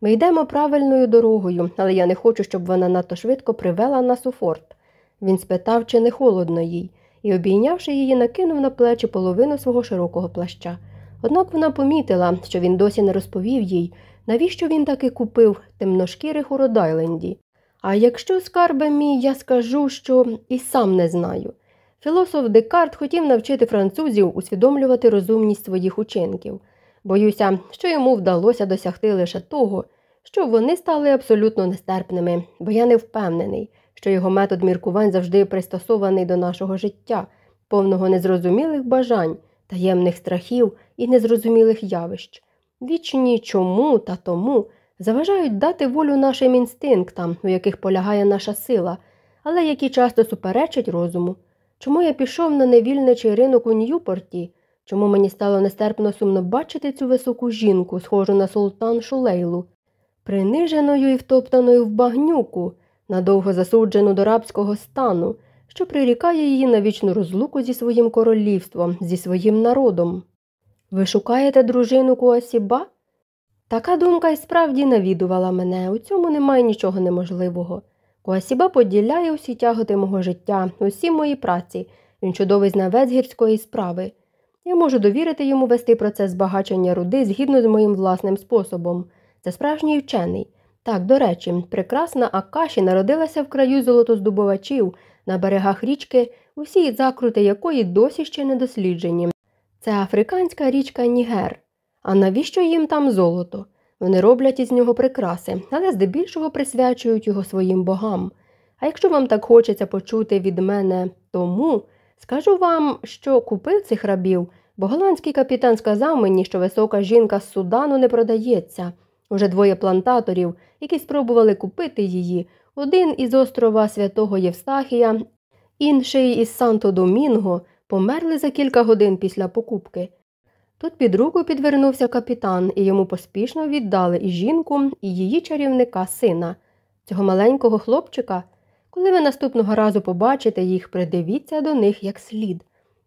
Ми йдемо правильною дорогою, але я не хочу, щоб вона надто швидко привела нас у форт. Він спитав, чи не холодно їй, і, обійнявши її, накинув на плечі половину свого широкого плаща. Однак вона помітила, що він досі не розповів їй, навіщо він таки купив темношкірих у Родайленді. А якщо, скарбе мій, я скажу, що і сам не знаю. Філософ Декарт хотів навчити французів усвідомлювати розумність своїх учинків. Боюся, що йому вдалося досягти лише того, що вони стали абсолютно нестерпними, бо я не впевнений, що його метод міркувань завжди пристосований до нашого життя, повного незрозумілих бажань, таємних страхів і незрозумілих явищ. Вічні чому та тому заважають дати волю нашим інстинктам, у яких полягає наша сила, але які часто суперечать розуму. Чому я пішов на невільничий ринок у Ньюпорті? Чому мені стало нестерпно сумно бачити цю високу жінку, схожу на султан Шулейлу, приниженою і втоптаною в багнюку, надовго засуджену до рабського стану, що прирікає її на вічну розлуку зі своїм королівством, зі своїм народом. Ви шукаєте дружину Куасіба? Така думка і справді навідувала мене, у цьому немає нічого неможливого. Куасіба поділяє усі тяготи мого життя, усі мої праці, він чудовий знавець гірської справи. Я можу довірити йому вести процес збагачення руди згідно з моїм власним способом. Це справжній вчений. Так, до речі, прекрасна Акаші народилася в краю золотоздобувачів на берегах річки, усі закрути якої досі ще не досліджені. Це африканська річка Нігер. А навіщо їм там золото? Вони роблять із нього прикраси, але здебільшого присвячують його своїм богам. А якщо вам так хочеться почути від мене тому, скажу вам, що купив цих рабів, бо голландський капітан сказав мені, що висока жінка з Судану не продається. Уже двоє плантаторів, які спробували купити її, один із острова Святого Євстахія, інший із Санто Домінго, померли за кілька годин після покупки. Тут під руку підвернувся капітан, і йому поспішно віддали і жінку, і її чарівника сина, цього маленького хлопчика. Коли ви наступного разу побачите їх, придивіться до них як слід.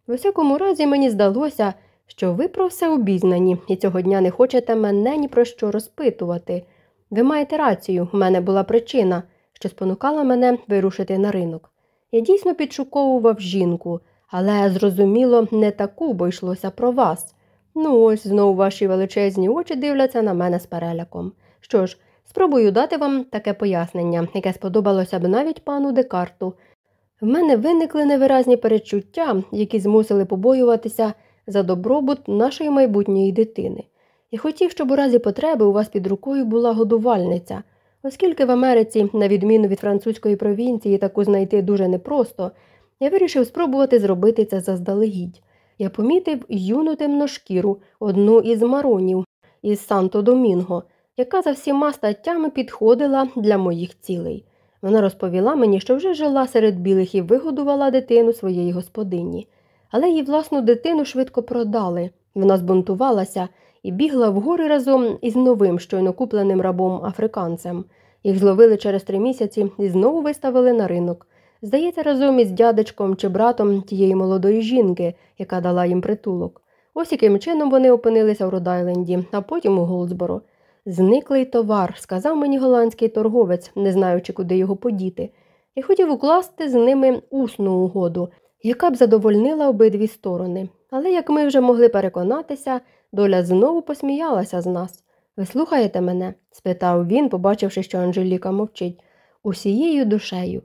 В усякому разі, мені здалося, що ви про все обізнані і цього дня не хочете мене ні про що розпитувати. Ви маєте рацію, у мене була причина, що спонукала мене вирушити на ринок. Я дійсно підшуковував жінку, але, зрозуміло, не таку, бо йшлося про вас. Ну, ось знову ваші величезні очі дивляться на мене з переляком. Що ж, спробую дати вам таке пояснення, яке сподобалося б навіть пану Декарту. В мене виникли невиразні перечуття, які змусили побоюватися за добробут нашої майбутньої дитини. Я хотів, щоб у разі потреби у вас під рукою була годувальниця, оскільки в Америці, на відміну від французької провінції, таку знайти дуже непросто, я вирішив спробувати зробити це заздалегідь. Я помітив юну темношкіру, одну із маронів із Санто Домінго, яка за всіма статтями підходила для моїх цілей. Вона розповіла мені, що вже жила серед білих і вигодувала дитину своєї господині, але її власну дитину швидко продали. Вона збунтувалася і бігла вгори разом із новим щойно купленим рабом африканцем. Їх зловили через три місяці і знову виставили на ринок. Здається, разом із дядечком чи братом тієї молодої жінки, яка дала їм притулок. Ось яким чином вони опинилися в Родайленді, а потім у Голдсборо. Зниклий товар, сказав мені голландський торговець, не знаючи, куди його подіти, і хотів укласти з ними усну угоду, яка б задовольнила обидві сторони. Але, як ми вже могли переконатися, доля знову посміялася з нас. Ви слухаєте мене? спитав він, побачивши, що Анжеліка мовчить, усією душею.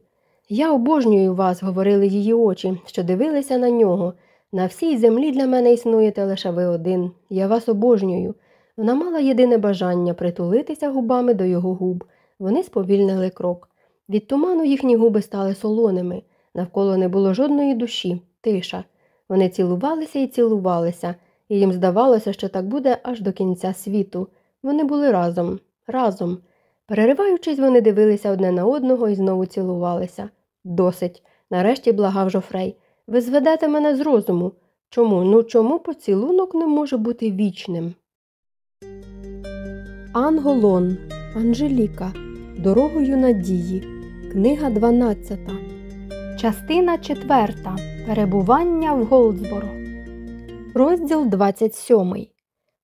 Я обожнюю вас, говорили її очі, що дивилися на нього. На всій землі для мене існуєте лише ви один. Я вас обожнюю. Вона мала єдине бажання притулитися губами до його губ. Вони сповільнили крок. Від туману їхні губи стали солоними. Навколо не було жодної душі, тиша. Вони цілувалися і цілувалися, і їм здавалося, що так буде аж до кінця світу. Вони були разом, разом. Перериваючись, вони дивилися одне на одного і знову цілувалися. Досить, нарешті благав Жофрей. Ви зведете мене з розуму. Чому? Ну чому поцілунок не може бути вічним? Анголон Анжеліка. Дорогою надії. Книга 12. Частина 4. Перебування в Голдсборо. Розділ 27.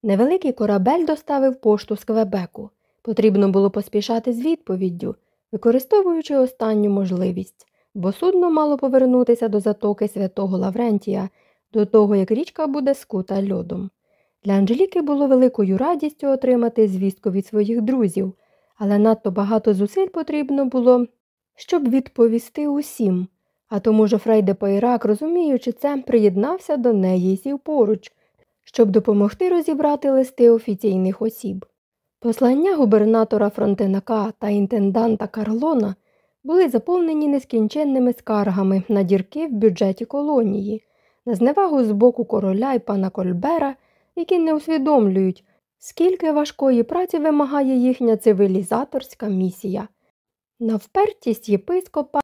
Невеликий корабель доставив пошту з Квебеку. Потрібно було поспішати з відповіддю, використовуючи останню можливість, бо судно мало повернутися до затоки святого Лаврентія до того, як річка буде скута льодом. Для Анжеліки було великою радістю отримати звістку від своїх друзів, але надто багато зусиль потрібно було, щоб відповісти усім. А тому Жофрей де Пайрак, розуміючи це, приєднався до неї і сів поруч, щоб допомогти розібрати листи офіційних осіб. Послання губернатора Фронтенака та інтенданта Карлона були заповнені нескінченними скаргами на дірки в бюджеті колонії, на зневагу з боку короля і пана Кольбера, які не усвідомлюють, скільки важкої праці вимагає їхня цивілізаторська місія, на впертість єпископа,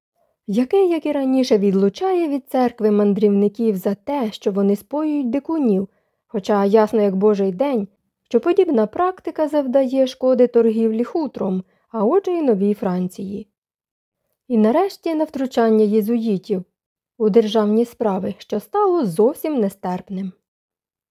який, як і раніше, відлучає від церкви мандрівників за те, що вони споюють дикунів, хоча ясно, як божий день, що подібна практика завдає шкоди торгівлі хутром, а отже й новій Франції. І нарешті на втручання єзуїтів у державні справи, що стало зовсім нестерпним.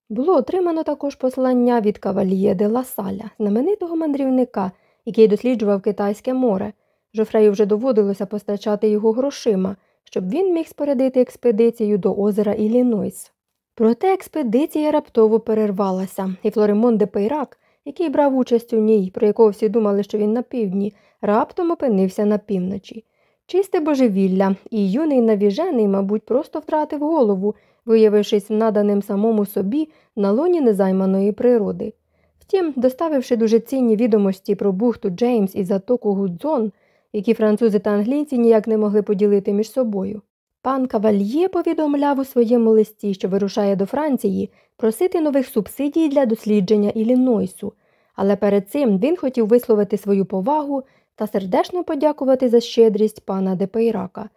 Було отримано також послання від кавальє де Ласаля, знаменитого мандрівника, який досліджував Китайське море. Жофрею вже доводилося постачати його грошима, щоб він міг спорядити експедицію до озера Іллінойс. Проте експедиція раптово перервалася, і Флоремон де Пейрак, який брав участь у ній, про якого всі думали, що він на півдні, раптом опинився на півночі. Чисте божевілля, і юний навіжений, мабуть, просто втратив голову, виявившись наданим самому собі на лоні незайманої природи. Втім, доставивши дуже цінні відомості про бухту Джеймс і затоку Гудзон, які французи та англійці ніяк не могли поділити між собою. Пан Кавальє повідомляв у своєму листі, що вирушає до Франції, просити нових субсидій для дослідження Іллінойсу, але перед цим він хотів висловити свою повагу та сердечно подякувати за щедрість пана Депейрака,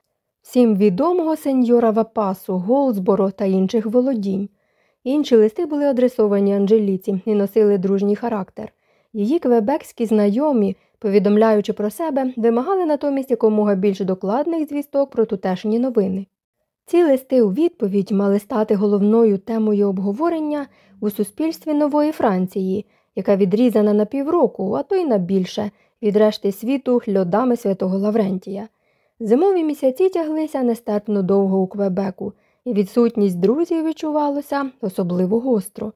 всім відомого сеньора Вапасу, Голзборо та інших володінь. Інші листи були адресовані Анжеліці і носили дружній характер. Її квебекські знайомі, повідомляючи про себе, вимагали натомість якомога більш докладних звісток про тутешні новини. Ці листи у відповідь мали стати головною темою обговорення у суспільстві нової Франції, яка відрізана на півроку, а то й на більше, від решти світу льодами святого Лаврентія. Зимові місяці тяглися нестерпно довго у Квебеку, і відсутність друзів відчувалося особливо гостро.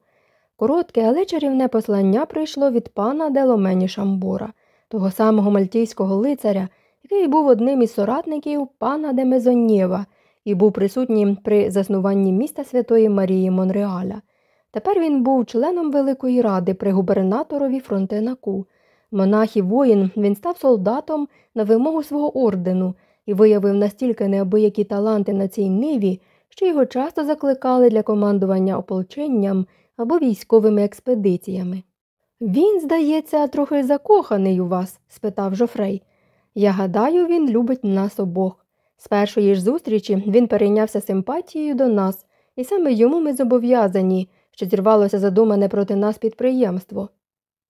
Коротке, але чарівне послання прийшло від пана Деломені Шамбора, того самого мальтійського лицаря, який був одним із соратників пана де Мезонєва і був присутнім при заснуванні міста Святої Марії Монреаля. Тепер він був членом Великої Ради при губернаторові Фронтенаку. Монах і воїн він став солдатом на вимогу свого ордену і виявив настільки неабиякі таланти на цій ниві, що його часто закликали для командування ополченням або військовими експедиціями. Він, здається, трохи закоханий у вас? спитав Жофрей. Я гадаю, він любить нас обох. З першої ж зустрічі він перейнявся симпатією до нас, і саме йому ми зобов'язані, що зірвалося задумане проти нас підприємство.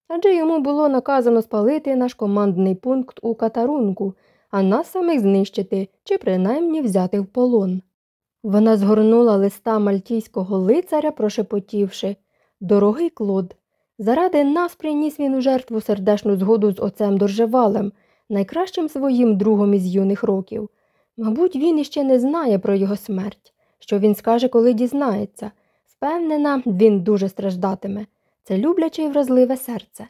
Адже йому було наказано спалити наш командний пункт у катарунку, а нас самих знищити чи принаймні взяти в полон. Вона згорнула листа мальтійського лицаря, прошепотівши Дорогий Клод, заради нас приніс він у жертву сердешну згоду з отцем Доржевалем, найкращим своїм другом із юних років. Мабуть, він іще не знає про його смерть, що він скаже, коли дізнається. Впевнена, він дуже страждатиме. Це любляче і вразливе серце.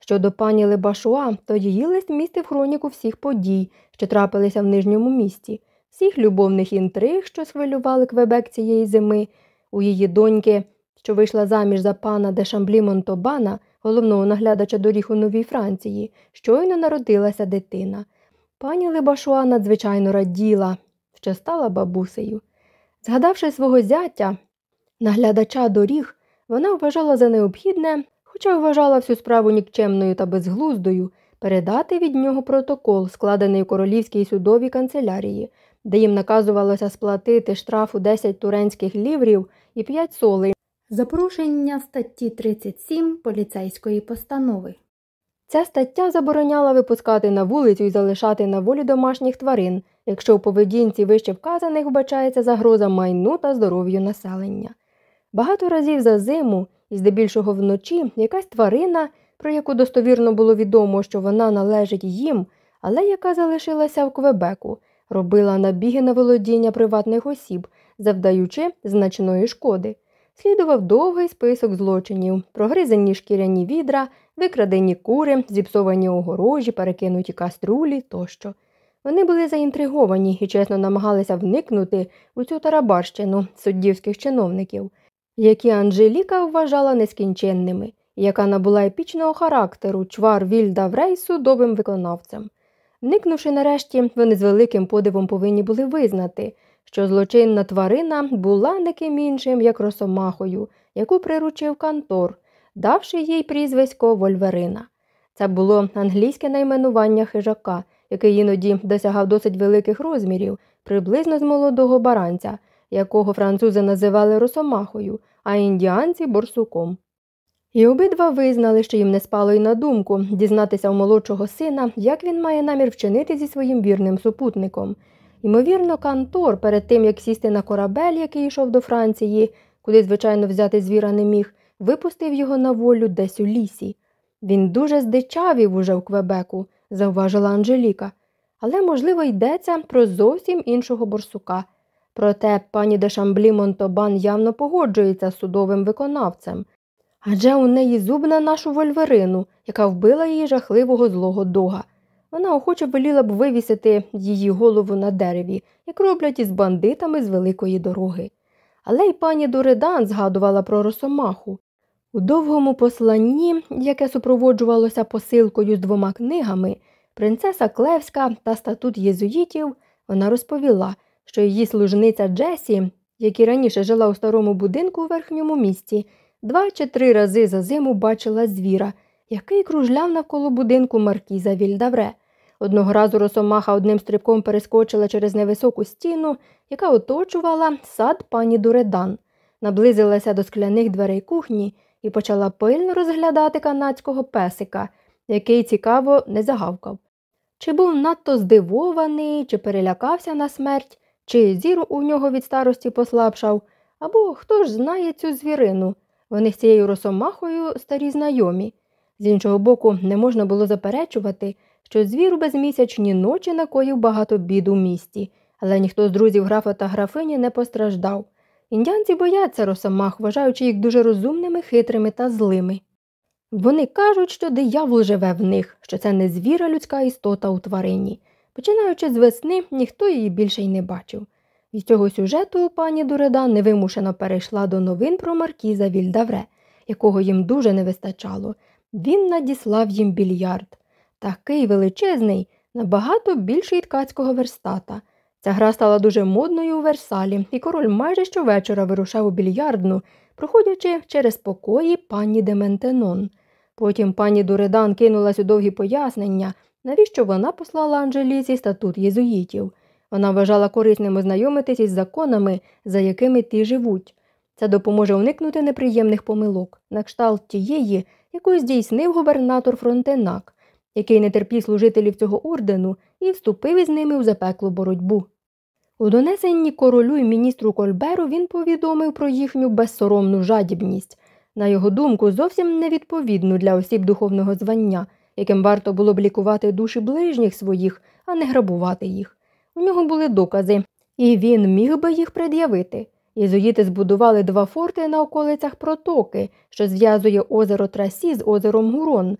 Щодо пані Лебашуа, то її лист містив хроніку всіх подій, що трапилися в нижньому місті, всіх любовних інтриг, що схвилювали Квебек цієї зими, у її доньки, що вийшла заміж за пана де Шамблі Монтобана, головного наглядача доріг у Новій Франції, щойно народилася дитина. Пані Лебашуа надзвичайно раділа, що стала бабусею. Згадавши свого зятя, наглядача доріг, вона вважала за необхідне, хоча вважала всю справу нікчемною та безглуздою, передати від нього протокол, складений у королівській судовій канцелярії, де їм наказувалося сплатити штрафу 10 туренських ліврів і 5 солей за порушення статті 37 поліцейської постанови. Ця стаття забороняла випускати на вулицю і залишати на волі домашніх тварин, якщо у поведінці вище вказаних вбачається загроза майну та здоров'ю населення. Багато разів за зиму, і здебільшого вночі, якась тварина, про яку достовірно було відомо, що вона належить їм, але яка залишилася в Квебеку, робила набіги на володіння приватних осіб, завдаючи значної шкоди. Слідував довгий список злочинів, прогризані шкіряні відра, викрадені кури, зіпсовані огорожі, перекинуті каструлі тощо. Вони були заінтриговані і чесно намагалися вникнути у цю тарабарщину суддівських чиновників, які Анжеліка вважала нескінченними, яка набула епічного характеру чвар Вільда Врей судовим виконавцем. Вникнувши нарешті, вони з великим подивом повинні були визнати, що злочинна тварина була никим іншим, як росомахою, яку приручив Кантор, давши їй прізвисько Вольверина. Це було англійське найменування хижака, який іноді досягав досить великих розмірів, приблизно з молодого баранця, якого французи називали росомахою, а індіанці борсуком. І обидва визнали, що їм не спало й на думку дізнатися у молодшого сина, як він має намір вчинити зі своїм вірним супутником. Ймовірно, Кантор, перед тим як сісти на корабель, який йшов до Франції, куди, звичайно, взяти звіра не міг, випустив його на волю десь у лісі. Він дуже здичавів уже в Квебеку, зауважила Анжеліка, але, можливо, йдеться про зовсім іншого борсука. Проте пані де Шамблі Монтобан явно погоджується з судовим виконавцем. Адже у неї зуб на нашу вольверину, яка вбила її жахливого злого дога. Вона охоче воліла б вивісити її голову на дереві, як роблять із бандитами з великої дороги. Але й пані Дуредан згадувала про росомаху. У довгому посланні, яке супроводжувалося посилкою з двома книгами, принцеса Клевська та статут єзуїтів, вона розповіла, що її служниця Джесі, яка раніше жила у старому будинку у верхньому місті, два чи три рази за зиму бачила звіра, який кружляв навколо будинку маркіза Вільдавре. Одного разу росомаха одним стрибком перескочила через невисоку стіну, яка оточувала сад пані Дуредан, наблизилася до скляних дверей кухні і почала пильно розглядати канадського песика, який цікаво не загавкав. Чи був надто здивований, чи перелякався на смерть, чи зір у нього від старості послабшав, або хто ж знає цю звірину. Вони з цією росомахою старі знайомі. З іншого боку, не можна було заперечувати, що звір у безмісячні ночі накоїв багато бід у місті, але ніхто з друзів графа та графині не постраждав. Індіанці бояться росомах, вважаючи їх дуже розумними, хитрими та злими. Вони кажуть, що диявол живе в них, що це не звіра людська істота у тварині. Починаючи з весни, ніхто її більше й не бачив. Від цього сюжету пані Дуреда невимушено перейшла до новин про маркіза Вільдавре, якого їм дуже не вистачало. Він надіслав їм більярд. Такий величезний, набагато більший ткацького верстата. Ця гра стала дуже модною у Версалі, і король майже щовечора вирушав у більярдну, проходячи через покої пані Дементенон. Потім пані Дуредан кинулась у довгі пояснення, навіщо вона послала Анжеліці статут єзуїтів. Вона вважала корисним ознайомитись із законами, за якими ті живуть. Це допоможе уникнути неприємних помилок, на кшталт тієї, яку здійснив губернатор Фронтенак, який не терпів служителів цього ордену і вступив із ними у запеклу боротьбу. У донесенні королю і міністру Кольберу він повідомив про їхню безсоромну жадібність, на його думку, зовсім невідповідну для осіб духовного звання, яким варто було б лікувати душі ближніх своїх, а не грабувати їх. У нього були докази, і він міг би їх пред'явити. Єзуїти збудували два форти на околицях протоки, що зв'язує озеро Трасі з озером Гурон.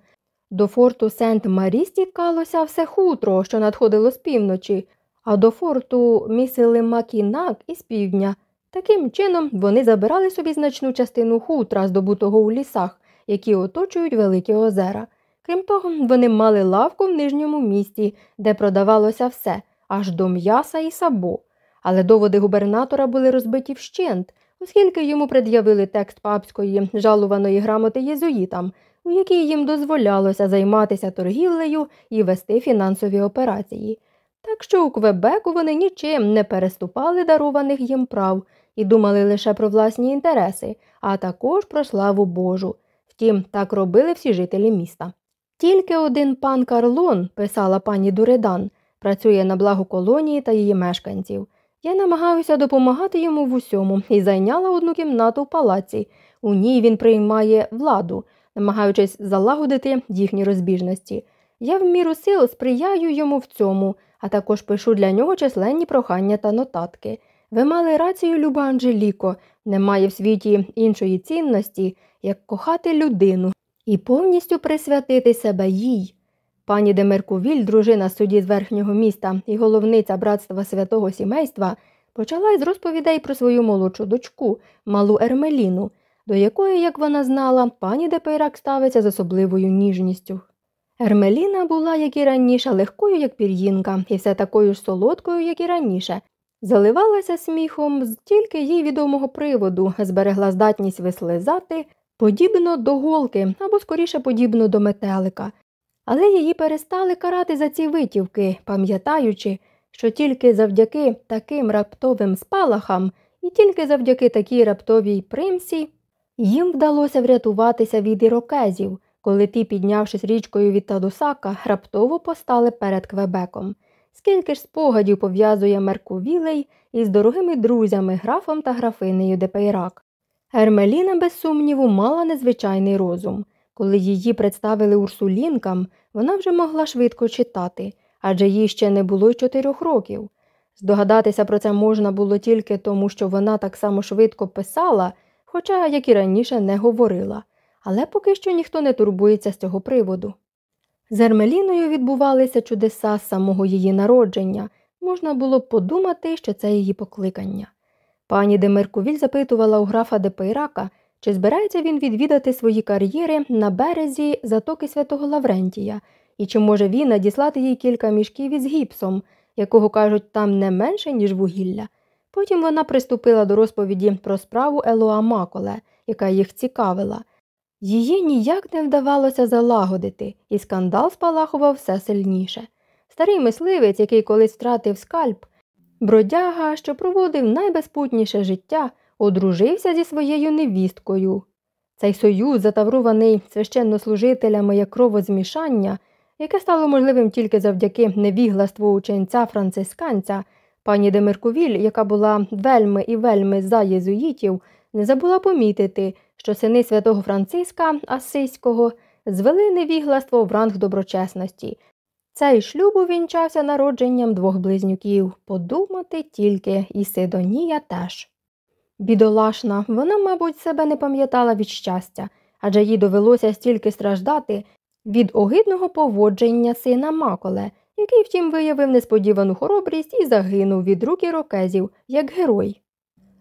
До форту Сент Марі стікалося все хутро, що надходило з півночі, а до форту місили Макінак із півдня. Таким чином вони забирали собі значну частину хутра, здобутого у лісах, які оточують великі озера. Крім того, вони мали лавку в нижньому місті, де продавалося все, аж до м'яса і сабо. Але доводи губернатора були розбиті вщент, оскільки йому пред'явили текст папської жалуваної грамоти єзуїтам, у якій їм дозволялося займатися торгівлею і вести фінансові операції. Так що у Квебеку вони нічим не переступали дарованих їм прав і думали лише про власні інтереси, а також про славу Божу. Втім, так робили всі жителі міста. Тільки один пан Карлон, писала пані Дуредан, працює на благо колонії та її мешканців. Я намагаюся допомагати йому в усьому і зайняла одну кімнату в палаці. У ній він приймає владу, намагаючись залагодити їхні розбіжності. Я в міру сил сприяю йому в цьому, а також пишу для нього численні прохання та нотатки. Ви мали рацію, люба Анжеліко, немає в світі іншої цінності, як кохати людину і повністю присвятити себе їй. Пані де Меркувіль, дружина судді з верхнього міста і головниця братства святого сімейства, почала із розповідей про свою молодшу дочку, малу Ермеліну, до якої, як вона знала, пані де Пейрак ставиться з особливою ніжністю. Ермеліна була, як і раніше, легкою, як пір'їнка, і все такою ж солодкою, як і раніше. Заливалася сміхом з тільки їй відомого приводу, зберегла здатність вислизати, подібно до голки або скоріше подібно до метелика. Але її перестали карати за ці витівки, пам'ятаючи, що тільки завдяки таким раптовим спалахам і тільки завдяки такій раптовій примсі їм вдалося врятуватися від ірокезів, коли ті, піднявшись річкою від Тадусака, раптово постали перед Квебеком. Скільки ж спогадів пов'язує Меркувілей із дорогими друзями, графом та графинею де Пейрак. Ермеліна, без сумніву, мала незвичайний розум. Коли її представили урсулінкам, вона вже могла швидко читати, адже їй ще не було й чотирьох років. Здогадатися про це можна було тільки тому, що вона так само швидко писала, хоча, як і раніше, не говорила, але поки що ніхто не турбується з цього приводу. З Ермеліною відбувалися чудеса з самого її народження, можна було подумати, що це її покликання. Пані Демеркувіль запитувала у графа Депейрака, чи збирається він відвідати свої кар'єри на березі затоки святого Лаврентія, і чи може він надіслати їй кілька мішків із гіпсом, якого кажуть там не менше, ніж вугілля. Потім вона приступила до розповіді про справу Елоа Маколе, яка їх цікавила. Її ніяк не вдавалося залагодити, і скандал спалахував все сильніше. Старий мисливець, який колись втратив скальп, бродяга, що проводив найбезпутніше життя, одружився зі своєю невісткою. Цей союз, затаврований священнослужителями як кровозмішання, яке стало можливим тільки завдяки невігластву ученця францисканця, пані Демеркувіль, яка була вельми і вельми за єзуїтів, не забула помітити, що сини святого Франциска Асиського звели невігластво в ранг доброчесності. Цей шлюб увінчався народженням двох близнюків, подумати тільки і Сидонія теж. Бідолашна, вона, мабуть, себе не пам'ятала від щастя, адже їй довелося стільки страждати від огидного поводження сина Маколе, який, втім, виявив несподівану хоробрість і загинув від рук ірокезів, як герой.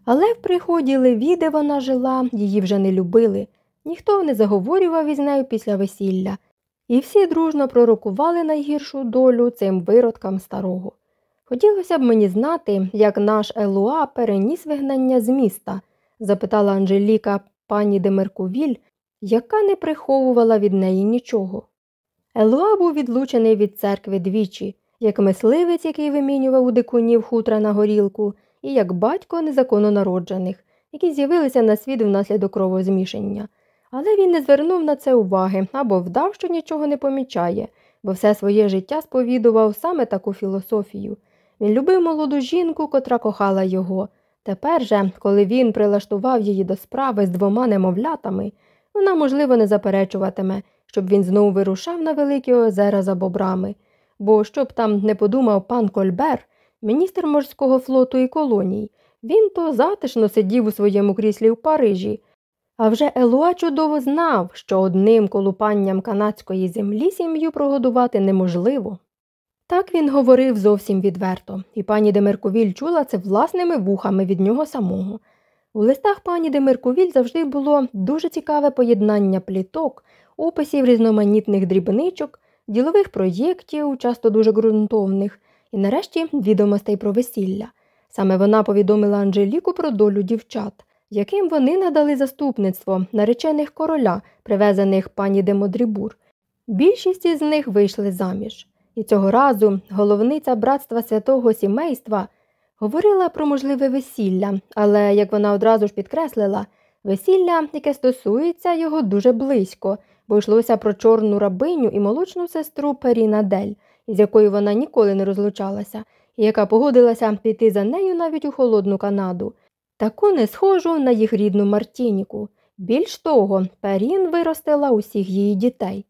Але в приході Леві, де вона жила, її вже не любили, ніхто не заговорював із нею після весілля, і всі дружно пророкували найгіршу долю цим виродкам старого. Хотілося б мені знати, як наш Елуа переніс вигнання з міста, запитала Анжеліка пані Демеркувіль, яка не приховувала від неї нічого. Елуа був відлучений від церкви двічі, як мисливець, який вимінював у дикунів хутра на горілку, і як батько незаконно народжених, які з'явилися на світ внаслідок кровозмішання. Але він не звернув на це уваги або вдав, що нічого не помічає, бо все своє життя сповідував саме таку філософію. Він любив молоду жінку, котра кохала його. Тепер же, коли він прилаштував її до справи з двома немовлятами, вона, можливо, не заперечуватиме, щоб він знову вирушав на Великі озера за бобрами. Бо щоб там не подумав пан Кольбер, міністр морського флоту і колоній, він то затишно сидів у своєму кріслі в Парижі. А вже Елуа чудово знав, що одним колупанням канадської землі сім'ю прогодувати неможливо. Так він говорив зовсім відверто, і пані Демерковіль чула це власними вухами від нього самого. У листах пані Демерковіль завжди було дуже цікаве поєднання пліток, описів різноманітних дрібничок, ділових проєктів, часто дуже ґрунтовних, і нарешті відомостей про весілля. Саме вона повідомила Анжеліку про долю дівчат, яким вони надали заступництво наречених короля, привезених пані Демодрібур. Більшість із них вийшли заміж. і цього разу головниця братства святого сімейства говорила про можливе весілля, але, як вона одразу ж підкреслила, весілля, яке стосується його дуже близько, бо йшлося про чорну рабиню і молочну сестру Перін Адель, із якою вона ніколи не розлучалася, і яка погодилася піти за нею навіть у холодну Канаду, таку не схожу на їх рідну Мартініку. Більш того, Перін виростила усіх її дітей.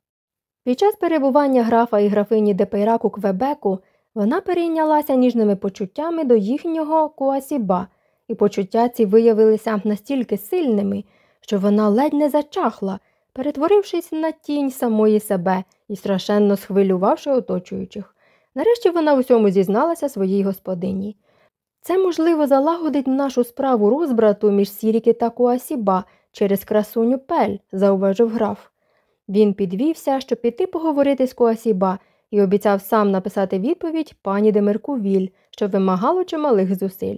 Під час перебування графа і графині Депейрак у Квебеку вона перейнялася ніжними почуттями до їхнього куасіба, і почуття ці виявилися настільки сильними, що вона ледь не зачахла, перетворившись на тінь самої себе і страшенно схвилювавши оточуючих. Нарешті вона в усьому зізналася своїй господині. Це, можливо, залагодить нашу справу розбрату між Сіріки та Куасіба через красуню пель, зауважив граф. Він підвівся, щоб піти поговорити з Куасіба, і обіцяв сам написати відповідь пані Демеркувіль, що вимагало чималих зусиль.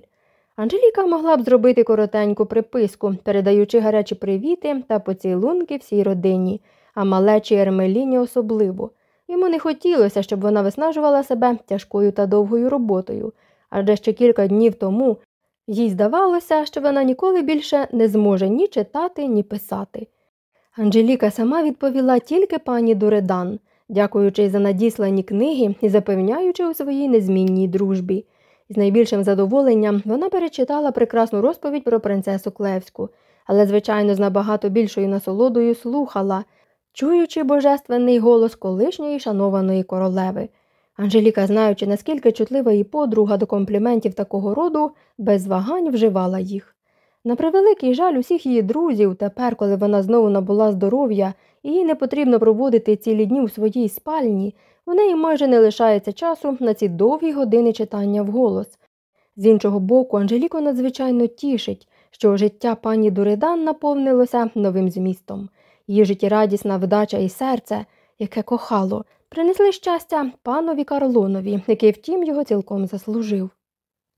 Анжеліка могла б зробити коротеньку приписку, передаючи гарячі привіти та поцілунки всій родині, а малечі Ермеліні особливо. Йому не хотілося, щоб вона виснажувала себе тяжкою та довгою роботою, адже ще кілька днів тому їй здавалося, що вона ніколи більше не зможе ні читати, ні писати. Анжеліка сама відповіла тільки пані Дуредан, дякуючи за надіслані книги і запевняючи у своїй незмінній дружбі. З найбільшим задоволенням вона перечитала прекрасну розповідь про принцесу Клевську, але, звичайно, з набагато більшою насолодою слухала, чуючи божественний голос колишньої шанованої королеви. Анжеліка, знаючи, наскільки чутлива її подруга до компліментів такого роду, без вагань вживала їх. На превеликий жаль усіх її друзів, тепер, коли вона знову набула здоров'я і їй не потрібно проводити цілі дні у своїй спальні, у неї майже не лишається часу на ці довгі години читання вголос. З іншого боку, Анжеліко надзвичайно тішить, що життя пані Дуридан наповнилося новим змістом. Її життєрадісна вдача і серце, яке кохало, принесли щастя панові Карлонові, який, втім, його цілком заслужив.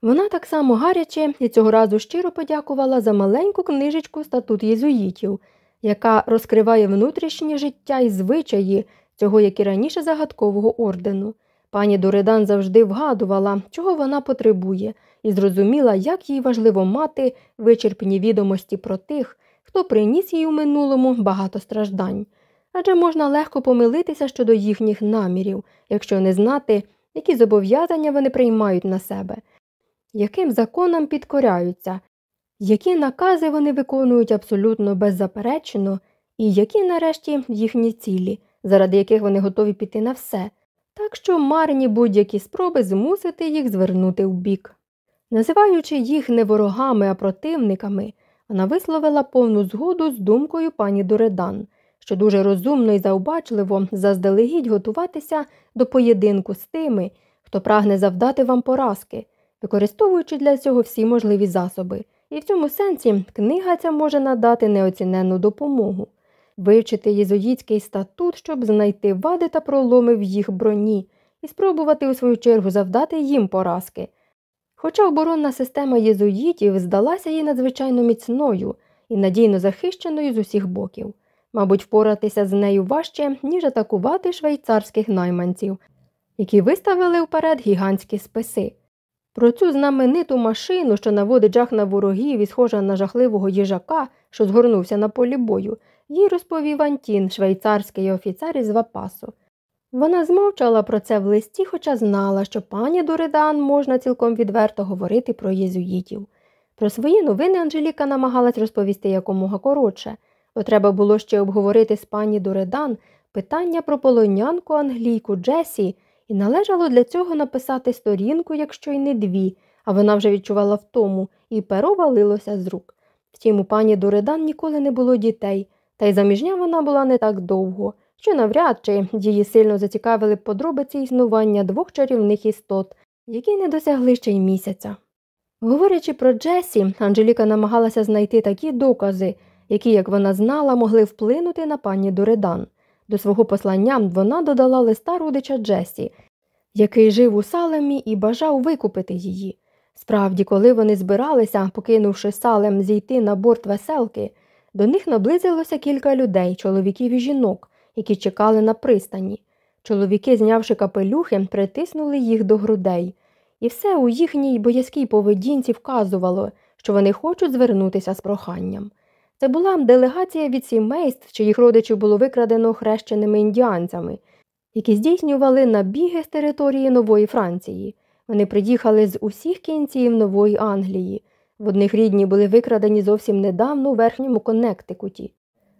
Вона так само гаряче і цього разу щиро подякувала за маленьку книжечку статут єзуїтів, яка розкриває внутрішнє життя і звичаї цього, як і раніше загадкового ордену. Пані Доридан завжди вгадувала, чого вона потребує, і зрозуміла, як їй важливо мати вичерпні відомості про тих, хто приніс їй у минулому багато страждань. Адже можна легко помилитися щодо їхніх намірів, якщо не знати, які зобов'язання вони приймають на себе яким законам підкоряються, які накази вони виконують абсолютно беззаперечно, і які нарешті їхні цілі, заради яких вони готові піти на все, так що марні будь-які спроби змусити їх звернути в бік. Називаючи їх не ворогами, а противниками, вона висловила повну згоду з думкою пані Дуредан, що дуже розумно і заобачливо заздалегідь готуватися до поєдинку з тими, хто прагне завдати вам поразки, використовуючи для цього всі можливі засоби, і в цьому сенсі книга ця може надати неоціненну допомогу, вивчити єзуїтський статут, щоб знайти вади та проломи в їх броні, і спробувати у свою чергу завдати їм поразки. Хоча оборонна система єзуїтів здалася їй надзвичайно міцною і надійно захищеною з усіх боків, мабуть, впоратися з нею важче, ніж атакувати швейцарських найманців, які виставили вперед гігантські списи. Про цю знамениту машину, що наводить жах на ворогів і схожа на жахливого їжака, що згорнувся на полі бою, їй розповів Антін, швейцарський офіцер із Вапасу. Вона змовчала про це в листі, хоча знала, що пані Дуридан можна цілком відверто говорити про єзуїтів. Про свої новини Анжеліка намагалась розповісти якомога коротше, бо треба було ще обговорити з пані Дуридан питання про полонянку англійку Джесі і належало для цього написати сторінку, якщо й не дві, а вона вже відчувала втому, і перо валилося з рук. Втім, у пані Дуридан ніколи не було дітей, та й заміжня вона була не так довго, що навряд чи її сильно зацікавили подробиці існування двох чарівних істот, які не досягли ще й місяця. Говорячи про Джесі, Анжеліка намагалася знайти такі докази, які, як вона знала, могли вплинути на пані Дуридан. До свого послання вона додала листа родича Джесі, який жив у салемі і бажав викупити її. Справді, коли вони збиралися, покинувши салем зійти на борт веселки, до них наблизилося кілька людей, чоловіків і жінок, які чекали на пристані. Чоловіки, знявши капелюхи, притиснули їх до грудей, і все у їхній боязкій поведінці вказувало, що вони хочуть звернутися з проханням. Це була делегація від сімейств, чиїх родичів було викрадено хрещеними індіанцями, які здійснювали набіги з території Нової Франції. Вони приїхали з усіх кінців Нової Англії. В одних рідні були викрадені зовсім недавно у верхньому Коннектикуті.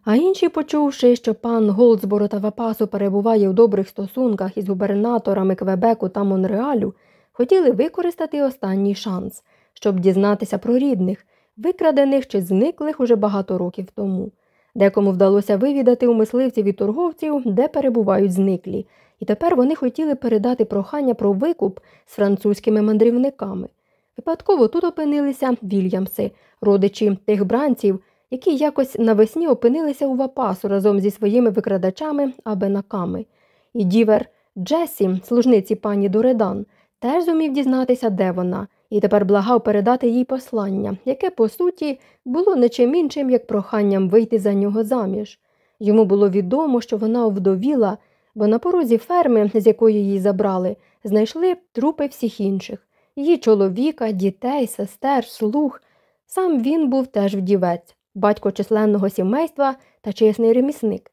А інші, почувши, що пан Голдсборо та Вапасу перебуває у добрих стосунках із губернаторами Квебеку та Монреалю, хотіли використати останній шанс, щоб дізнатися про рідних, викрадених чи зниклих уже багато років тому. Декому вдалося вивідати у мисливців і торговців, де перебувають зниклі, і тепер вони хотіли передати прохання про викуп з французькими мандрівниками. Випадково тут опинилися Вільямси, родичі тих бранців, які якось навесні опинилися у Вапасу разом зі своїми викрадачами абенаками. І дівер Джесі, служниці пані Доредан, теж зумів дізнатися, де вона, і тепер благав передати їй послання, яке, по суті, було не чим іншим, як проханням вийти за нього заміж. Йому було відомо, що вона овдовіла, бо на порозі ферми, з якої її забрали, знайшли трупи всіх інших її чоловіка, дітей, сестер, слуг. Сам він був теж вдівець, батько численного сімейства та чесний ремісник,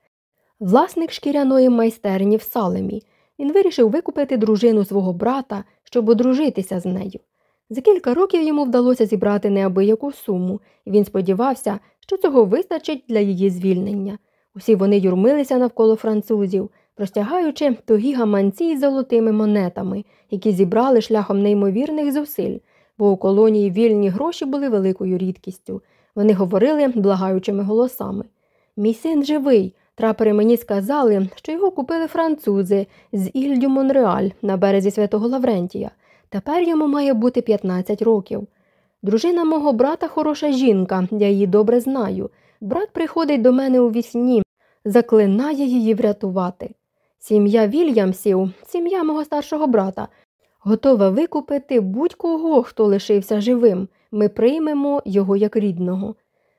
власник шкіряної майстерні в Салемі. Він вирішив викупити дружину свого брата, щоб одружитися з нею. За кілька років йому вдалося зібрати неабияку суму, і він сподівався, що цього вистачить для її звільнення. Усі вони юрмилися навколо французів, простягаючи тогі гаманці з золотими монетами, які зібрали шляхом неймовірних зусиль, бо у колонії вільні гроші були великою рідкістю. Вони говорили благаючими голосами. Мій син живий. Трапери мені сказали, що його купили французи з Ільдю Монреаль на березі святого Лаврентія. Тепер йому має бути 15 років. Дружина мого брата хороша жінка, я її добре знаю. Брат приходить до мене у вісні, заклинає її врятувати. Сім'я Вільямсів, сім'я мого старшого брата, готова викупити будь-кого, хто лишився живим. Ми приймемо його як рідного.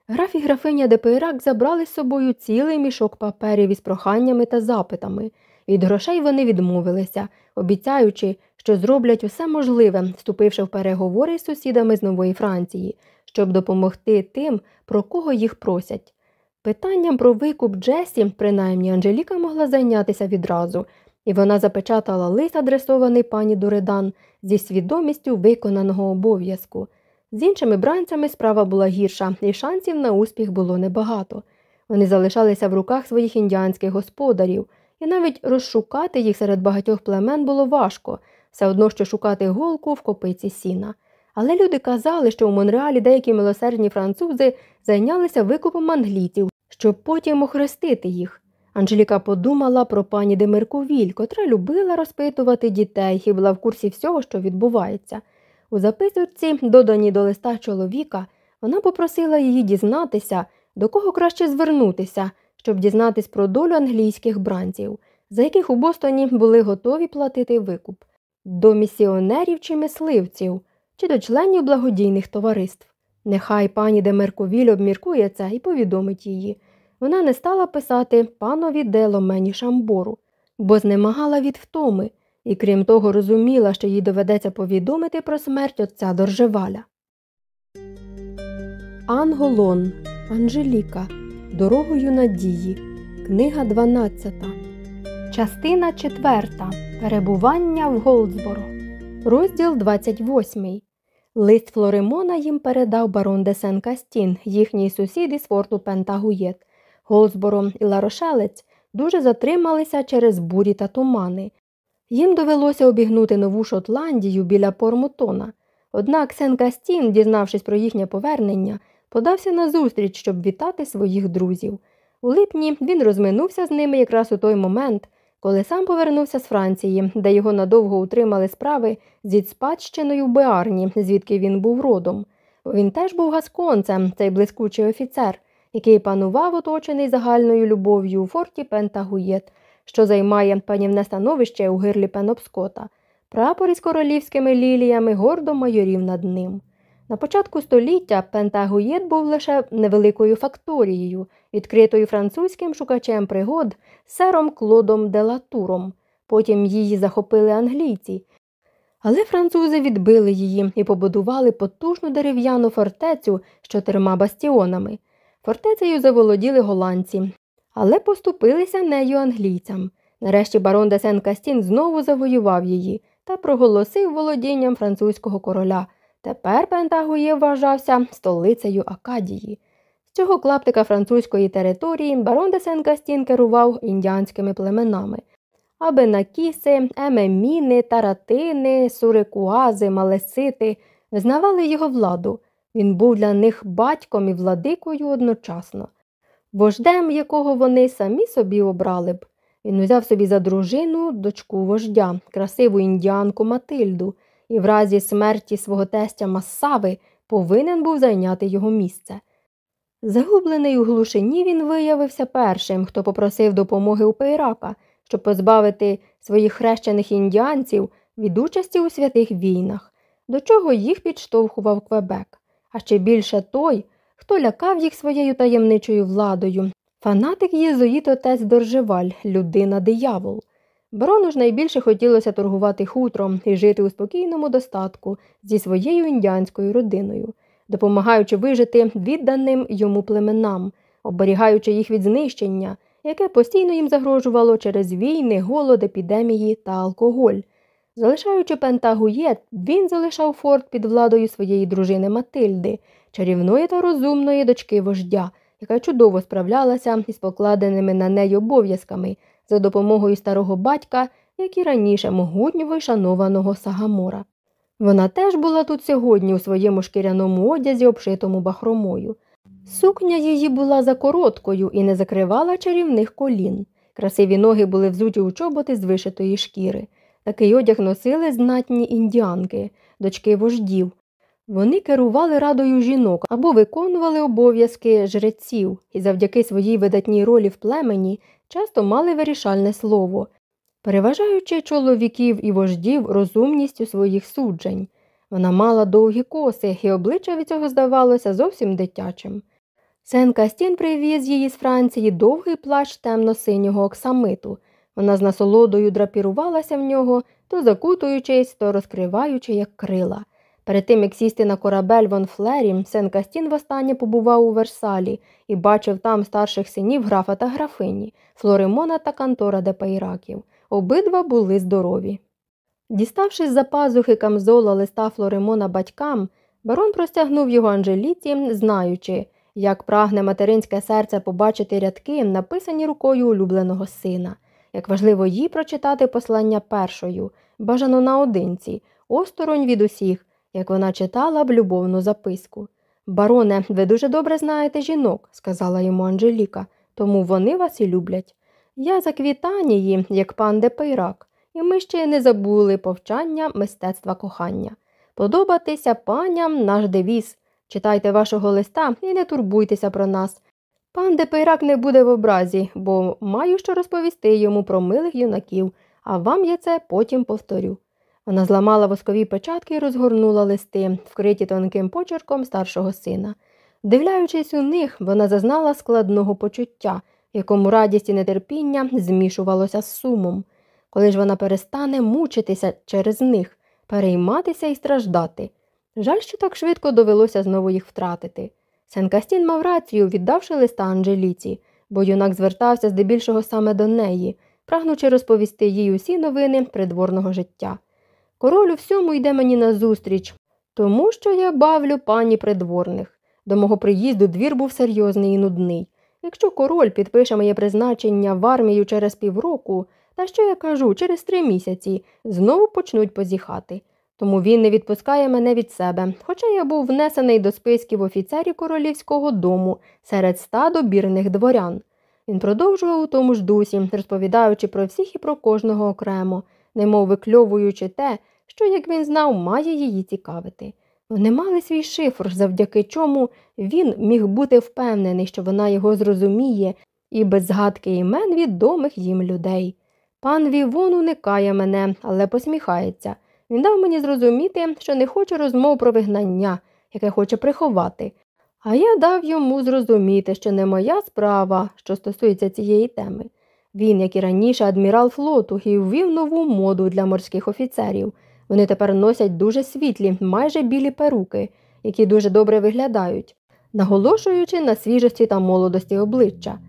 Граф і графиня Депейрак забрали з собою цілий мішок паперів із проханнями та запитами. Від грошей вони відмовилися, обіцяючи, що зроблять усе можливе, вступивши в переговори з сусідами з Нової Франції, щоб допомогти тим, про кого їх просять. Питанням про викуп Джесі, принаймні Анжеліка могла зайнятися відразу, і вона запечатала лист, адресований пані Дуредан, зі свідомістю виконаного обов'язку. З іншими бранцями справа була гірша, і шансів на успіх було небагато. Вони залишалися в руках своїх індіанських господарів, і навіть розшукати їх серед багатьох племен було важко, все одно що шукати голку в копиці сіна. Але люди казали, що у Монреалі деякі милосердні французи зайнялися викупом англійців, щоб потім охрестити їх. Анжеліка подумала про пані Демерковіль, котра любила розпитувати дітей і була в курсі всього, що відбувається. У записурці, додані до листа чоловіка, вона попросила її дізнатися, до кого краще звернутися, щоб дізнатись про долю англійських бранців, за яких у Бостоні були готові платити викуп, до місіонерів чи мисливців, чи до членів благодійних товариств. Нехай пані Демерковіль обміркує це і повідомить її. Вона не стала писати панові Деломені Шамбору, бо знемагала від втоми і, крім того, розуміла, що їй доведеться повідомити про смерть отця Доржеваля. Анголон Анжеліка Дорогою надії. Книга 12. Частина 4. Перебування в Голдсборо. Розділ 28. Лист Флоримона їм передав барон де Сен Кастін, їхній сусід із форту Пентагуєт. Голдсборо і Ларошелець дуже затрималися через бурі та тумани. Їм довелося обігнути нову Шотландію біля Пормутона. Однак Сен Кастін, дізнавшись про їхнє повернення, подався на зустріч, щоб вітати своїх друзів. У липні він розминувся з ними якраз у той момент, коли сам повернувся з Франції, де його надовго утримали справи зі спадщиною в Беарні, звідки він був родом. Він теж був гасконцем, цей блискучий офіцер, який панував оточений загальною любов'ю у форті Пентагуєт, що займає панівне становище у гирлі Пенопскота. Прапор із королівськими ліліями гордо майорів над ним. На початку століття Пентагуєт був лише невеликою факторією, відкритою французьким шукачем пригод сером Клодом Делатуром. Потім її захопили англійці. Але французи відбили її і побудували потужну дерев'яну фортецю з чотирма бастіонами. Фортецею заволоділи голландці, але поступилися нею англійцям. Нарешті барон де Сен Кастін знову завоював її та проголосив володінням французького короля. Тепер Пентагує вважався столицею Акадії. З цього клаптика французької території барон де Сен Кастін керував індіанськими племенами. Абенакіси, емеміни, таратини, сурикуази, малесити визнавали його владу. Він був для них батьком і владикою одночасно, вождем, якого вони самі собі обрали б. Він взяв собі за дружину дочку вождя, красиву індіанку Матильду, і в разі смерті свого тестя Масави повинен був зайняти його місце. Загублений у глушині він виявився першим, хто попросив допомоги у Пейрака, щоб позбавити своїх хрещених індіанців від участі у святих війнах, до чого їх підштовхував Квебек, а ще більше той, хто лякав їх своєю таємничою владою, Фанатик єзуїт отець Доржеваль, людина диявол. Барону ж найбільше хотілося торгувати хутром і жити у спокійному достатку зі своєю індіанською родиною, допомагаючи вижити відданим йому племенам, оберігаючи їх від знищення, яке постійно їм загрожувало через війни, голод, епідемії та алкоголь. Залишаючи Пентагуєт, він залишав форт під владою своєї дружини Матильди, чарівної та розумної дочки вождя яка чудово справлялася із покладеними на неї обов'язками за допомогою старого батька, як і раніше могутнього й шанованого Сагамора. Вона теж була тут сьогодні у своєму шкіряному одязі, обшитому бахромою. Сукня її була закороткою і не закривала чарівних колін. Красиві ноги були взуті у чоботи з вишитої шкіри. Такий одяг носили знатні індіанки, дочки вождів, вони керували радою жінок або виконували обов'язки жреців і завдяки своїй видатній ролі в племені часто мали вирішальне слово, переважаючи чоловіків і вождів розумністю своїх суджень. Вона мала довгі коси, і обличчя від цього здавалося зовсім дитячим. Сен Кастін привіз її з Франції довгий плащ темно-синього оксамиту. Вона з насолодою драпірувалася в нього, то закутуючись, то розкриваючи, як крила. Перед тим, як сісти на корабель Вон Флері, Сен Кастін востаннє побував у Версалі і бачив там старших синів графа та графині, Флоримона та Кантора де Пейраків. Обидва були здорові. Діставшись за пазухи камзола листа Флоримона батькам, барон простягнув його Анжеліці, знаючи, як прагне материнське серце побачити рядки, написані рукою улюбленого сина, як важливо їй прочитати послання першою, бажано наодинці, осторонь від усіх як вона читала б любовну записку. Бароне, ви дуже добре знаєте жінок, сказала йому Анжеліка, тому вони вас і люблять. Я з Аквітанії, як пан Депейрак, і ми ще не забули повчання мистецтва кохання. Подобатися паням наш девіз. Читайте вашого листа і не турбуйтеся про нас. Пан Депейрак не буде в образі, бо маю що розповісти йому про милих юнаків, а вам я це потім повторю. Вона зламала воскові печатки і розгорнула листи, вкриті тонким почерком старшого сина. Дивляючись у них, вона зазнала складного почуття, якому радість і нетерпіння змішувалося з сумом. Коли ж вона перестане мучитися через них, перейматися і страждати. Жаль, що так швидко довелося знову їх втратити. Сенкастін мав рацію, віддавши листа Анжеліці, бо юнак звертався здебільшого саме до неї, прагнучи розповісти їй усі новини придворного життя. Король у всьому йде мені назустріч, тому що я бавлю пані придворних. До мого приїзду двір був серйозний і нудний. Якщо король підпише моє призначення в армію через півроку, та що я кажу, через три місяці, знову почнуть позіхати. Тому він не відпускає мене від себе, хоча я був внесений до списків офіцерів королівського дому серед ста добірних дворян. Він продовжував у тому ж дусі, розповідаючи про всіх і про кожного окремо, немов викльовуючи те, що, як він знав, має її цікавити. Вони мали свій шифр, завдяки чому він міг бути впевнений, що вона його зрозуміє, і без згадки імен відомих їм людей. Пан Вівон уникає мене, але посміхається. Він дав мені зрозуміти, що не хоче розмов про вигнання, яке хоче приховати. А я дав йому зрозуміти, що не моя справа, що стосується цієї теми. Він, як і раніше, адмірал флоту, і ввів нову моду для морських офіцерів. Вони тепер носять дуже світлі, майже білі перуки, які дуже добре виглядають, наголошуючи на свіжості та молодості обличчя.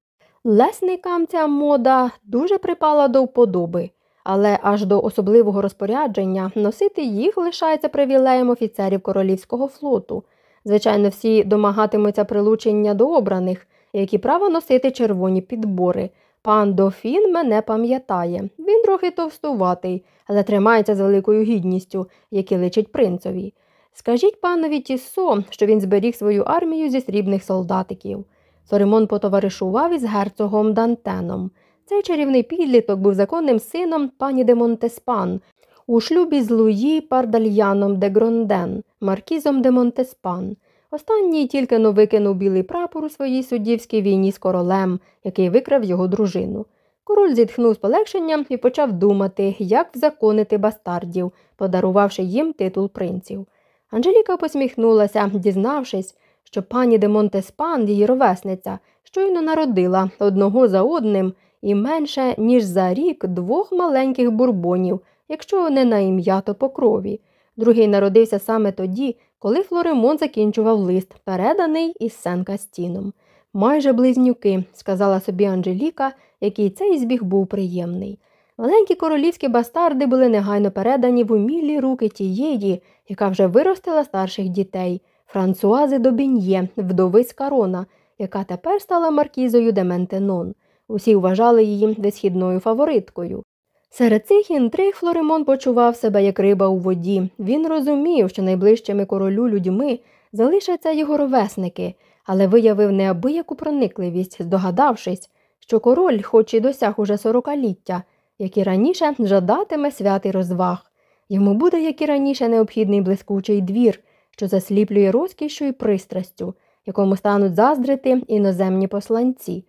Лесникам ця мода дуже припала до вподоби, але аж до особливого розпорядження носити їх лишається привілеєм офіцерів королівського флоту. Звичайно, всі домагатимуться прилучення до обраних, які право носити червоні підбори. Пан Дофін мене пам'ятає. Він трохи товстуватий, але тримається з великою гідністю, який личить принцові. Скажіть панові Тіссо, що він зберіг свою армію зі срібних солдатиків. Соримон потоваришував із герцогом Дантеном. Цей чарівний підліток був законним сином пані де Монтеспан у шлюбі з Луї Пардальяном де Гронден, маркізом де Монтеспан. Останній тільки-но викинув білий прапор у своїй судовій війні з королем, який викрав його дружину. Король зітхнув з полегшенням і почав думати, як взаконити бастардів, подарувавши їм титул принців. Анжеліка посміхнулася, дізнавшись, що пані де Монтеспан, її ровесниця, щойно народила одного за одним і менше, ніж за рік двох маленьких бурбонів, якщо не на ім'я, то по крові. Другий народився саме тоді, коли Флоремон закінчував лист, переданий із Сен-Кастіном. Майже близнюки, сказала собі Анжеліка, який цей збіг був приємний. Маленькі королівські бастарди були негайно передані в умілі руки тієї, яка вже виростила старших дітей, Франсуази Добін'є, вдови з Карона, яка тепер стала маркізою де Ментенон. Усі вважали її висхідною фавориткою. Серед цих інтриг Флоремон почував себе як риба у воді. Він розумів, що найближчими королю людьми залишаться його ровесники, але виявив неабияку проникливість, здогадавшись, що король, хоч і досяг уже сорокаліття, як і раніше жадатиме святий розваг. Йому буде, як і раніше, необхідний блискучий двір, що засліплює розкішю і пристрастю, якому стануть заздрити іноземні посланці.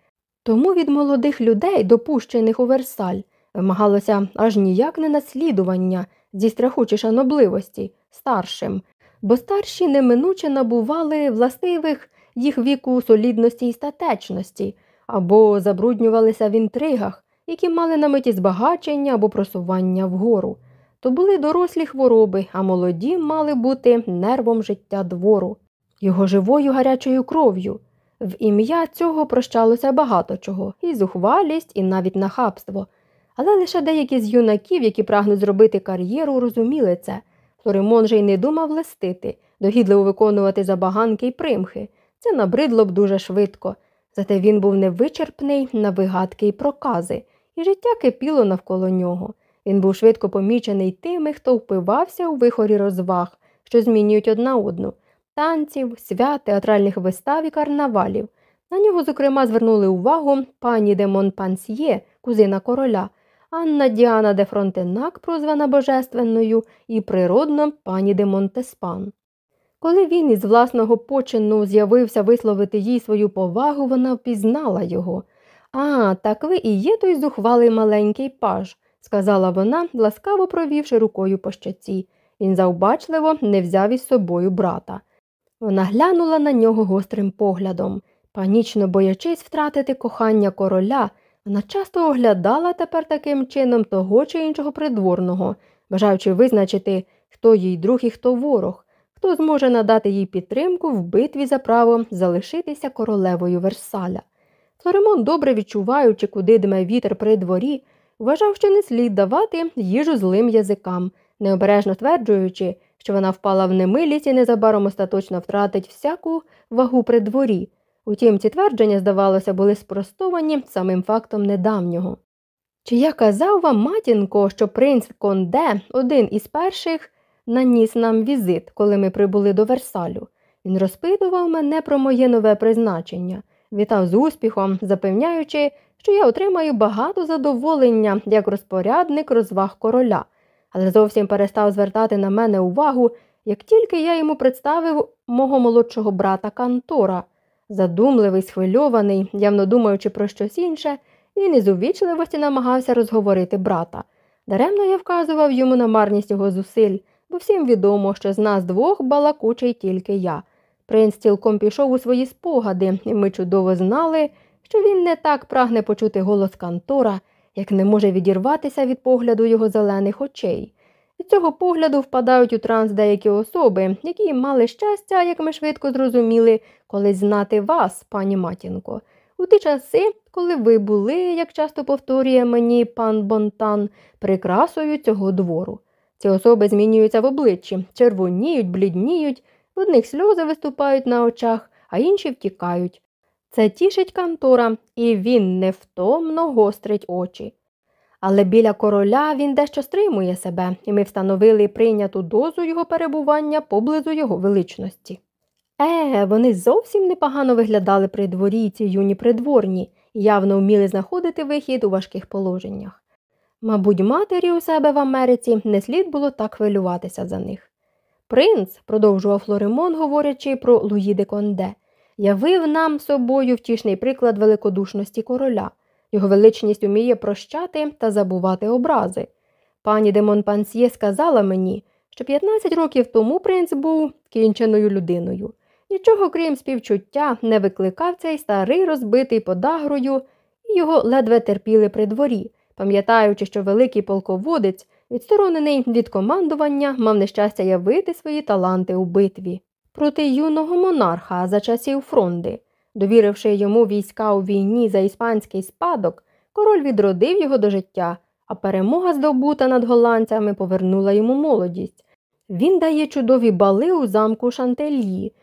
Тому від молодих людей, допущених у Версаль, вимагалося аж ніяк не наслідування зі страху чи шанобливості старшим, бо старші неминуче набували властивих їх віку солідності і статечності або забруднювалися в інтригах, які мали на меті збагачення або просування вгору. То були дорослі хвороби, а молоді мали бути нервом життя двору, його живою гарячою кров'ю. В ім'я цього прощалося багато чого, і зухвалість, і навіть нахабство. Але лише деякі з юнаків, які прагнуть зробити кар'єру, розуміли це. Флоремон же й не думав листити, догідливо виконувати забаганки й примхи. Це набридло б дуже швидко. Зате він був невичерпний на вигадки й прокази, і життя кипіло навколо нього. Він був швидко помічений тими, хто впивався у вихорі розваг, що змінюють одна одну танців, свят, театральних вистав і карнавалів. На нього, зокрема, звернули увагу пані де Монпансьє, кузина короля, Анна Діана де Фронтенак, прозвана Божественною, і природно пані де Монтеспан. Коли він із власного почину з'явився висловити їй свою повагу, вона впізнала його. А, так ви і є той зухвалий маленький паж, сказала вона, ласкаво провівши рукою по щоці. Він завбачливо не взяв із собою брата. Вона глянула на нього гострим поглядом. Панічно боячись втратити кохання короля, вона часто оглядала тепер таким чином того чи іншого придворного, бажаючи визначити, хто їй друг і хто ворог, хто зможе надати їй підтримку в битві за право залишитися королевою Версаля. Флоремон, добре відчуваючи, куди дме вітер при дворі, вважав, що не слід давати їжу злим язикам, необережно тверджуючи, що вона впала в немилість і незабаром остаточно втратить всяку вагу при дворі. Утім, ці твердження, здавалося, були спростовані самим фактом недавнього. Чи я казав вам, матінко, що принц Конде, один із перших, наніс нам візит, коли ми прибули до Версалю. Він розпитував мене про моє нове призначення, вітав з успіхом, запевняючи, що я отримаю багато задоволення як розпорядник розваг короля, але зовсім перестав звертати на мене увагу, як тільки я йому представив мого молодшого брата Кантора. Задумливий, схвильований, явно думаючи про щось інше, він із увічливості намагався розговорити брата. Даремно я вказував йому на марність його зусиль, бо всім відомо, що з нас двох балакучий тільки я. Принц цілком пішов у свої спогади, і ми чудово знали, що він не так прагне почути голос Кантора, як не може відірватися від погляду його зелених очей. Від цього погляду впадають у транс деякі особи, які мали щастя, як ми швидко зрозуміли, колись знати вас, пані матінко. У ті часи, коли ви були, як часто повторює мені пан Бонтан, прикрасою цього двору. Ці особи змінюються в обличчі, червоніють, блідніють, в одних сльози виступають на очах, а інші втікають. Це тішить Кантора, і він невтомно гострить очі. Але біля короля він дещо стримує себе, і ми встановили прийняту дозу його перебування поблизу його величності. Е, вони зовсім непогано виглядали при дворі ці юні придворні явно вміли знаходити вихід у важких положеннях. Мабуть, матері у себе в Америці не слід було так хвилюватися за них. Принц, продовжував Флоремон, говорячи про Луї де Конде, явив нам собою втішний приклад великодушності короля. Його величність уміє прощати та забувати образи. Пані де Монпансьє сказала мені, що 15 років тому принц був кінченою людиною. Нічого, крім співчуття, не викликав цей старий розбитий подагрою, і його ледве терпіли при дворі, пам'ятаючи, що великий полководець, відсторонений від командування, мав нещастя явити свої таланти у битві проти юного монарха за часів фронди. Довіривши йому війська у війні за іспанський спадок, король відродив його до життя, а перемога здобута над голландцями повернула йому молодість. Він дає чудові бали у замку Шантельї.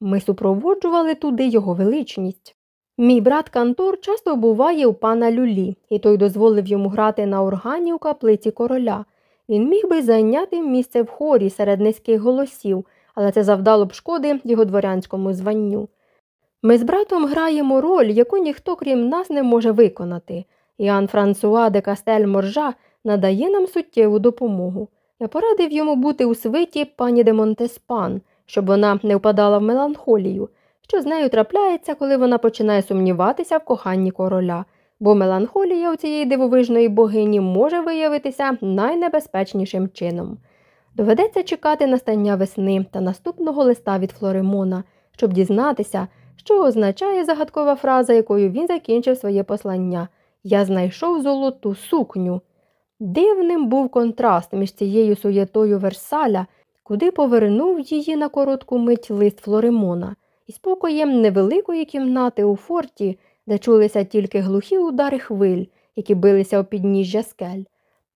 Ми супроводжували туди його величність. Мій брат Кантор часто буває у пана Люлі, і той дозволив йому грати на органі у каплиці короля. Він міг би зайняти місце в хорі серед низьких голосів, але це завдало б шкоди його дворянському званню. Ми з братом граємо роль, яку ніхто крім нас не може виконати. Іоанн Франсуа де Кастель Моржа надає нам суттєву допомогу. Я порадив йому бути у свиті пані де Монтеспан, щоб вона не впадала в меланхолію, що з нею трапляється, коли вона починає сумніватися в коханні короля, бо меланхолія у цієї дивовижної богині може виявитися найнебезпечнішим чином. Доведеться чекати настання весни та наступного листа від Флоремона, щоб дізнатися, що означає загадкова фраза, якою він закінчив своє послання Я знайшов золоту сукню. Дивним був контраст між цією суєтою Версаля, куди повернув її на коротку мить лист Флоремона, і спокоєм невеликої кімнати у форті, де чулися тільки глухі удари хвиль, які билися у підніжжя скель.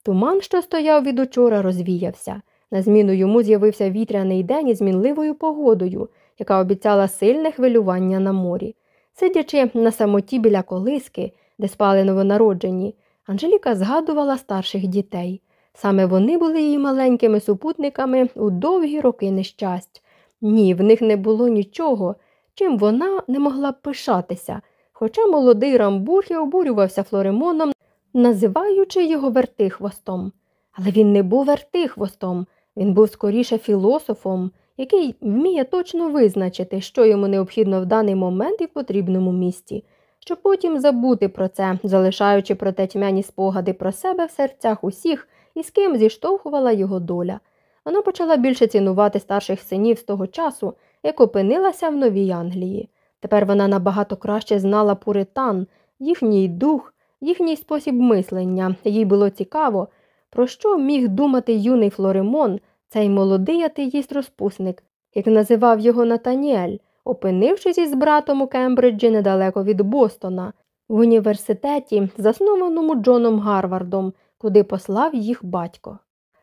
Туман, що стояв від учора, розвіявся. На зміну йому з'явився вітряний день із змінливою погодою, яка обіцяла сильне хвилювання на морі. Сидячи на самоті біля колиски, де спали новонароджені, Анжеліка згадувала старших дітей. Саме вони були її маленькими супутниками у довгі роки нещасть. Ні, в них не було нічого, чим вона не могла б пишатися, хоча молодий Рамбург і обурювався Флоремоном, називаючи його вертихвостом. Але він не був вертихвостом, він був скоріше філософом, який вміє точно визначити, що йому необхідно в даний момент і в потрібному місці, щоб потім забути про це, залишаючи проте тьмяні спогади про себе в серцях усіх, і з ким зіштовхувала його доля. Вона почала більше цінувати старших синів з того часу, як опинилася в Новій Англії. Тепер вона набагато краще знала пуритан, їхній дух, їхній спосіб мислення. Їй було цікаво, про що міг думати юний Флоремон, цей молодий атеїст розпусник, як називав його Натаніель, опинившись із братом у Кембриджі недалеко від Бостона, в університеті, заснованому Джоном Гарвардом, куди послав їх батько.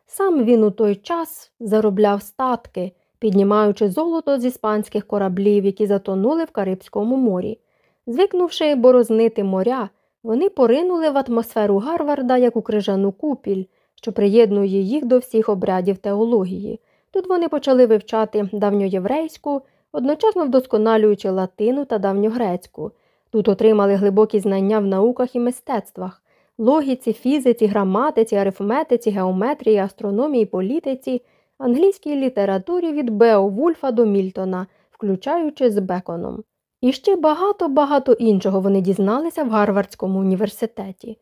Сам він у той час заробляв статки, піднімаючи золото з іспанських кораблів, які затонули в Карибському морі. Звикнувши борознити моря, вони поринули в атмосферу Гарварда як у крижану купіль, що приєднує їх до всіх обрядів теології. Тут вони почали вивчати давньоєврейську, одночасно вдосконалюючи латину та давньогрецьку. Тут отримали глибокі знання в науках і мистецтвах, логіці, фізиці, граматиці, арифметиці, геометрії, астрономії, політиці, англійській літературі від Беовульфа до Мільтона, включаючи з Беконом. І ще багато-багато іншого вони дізналися в Гарвардському університеті.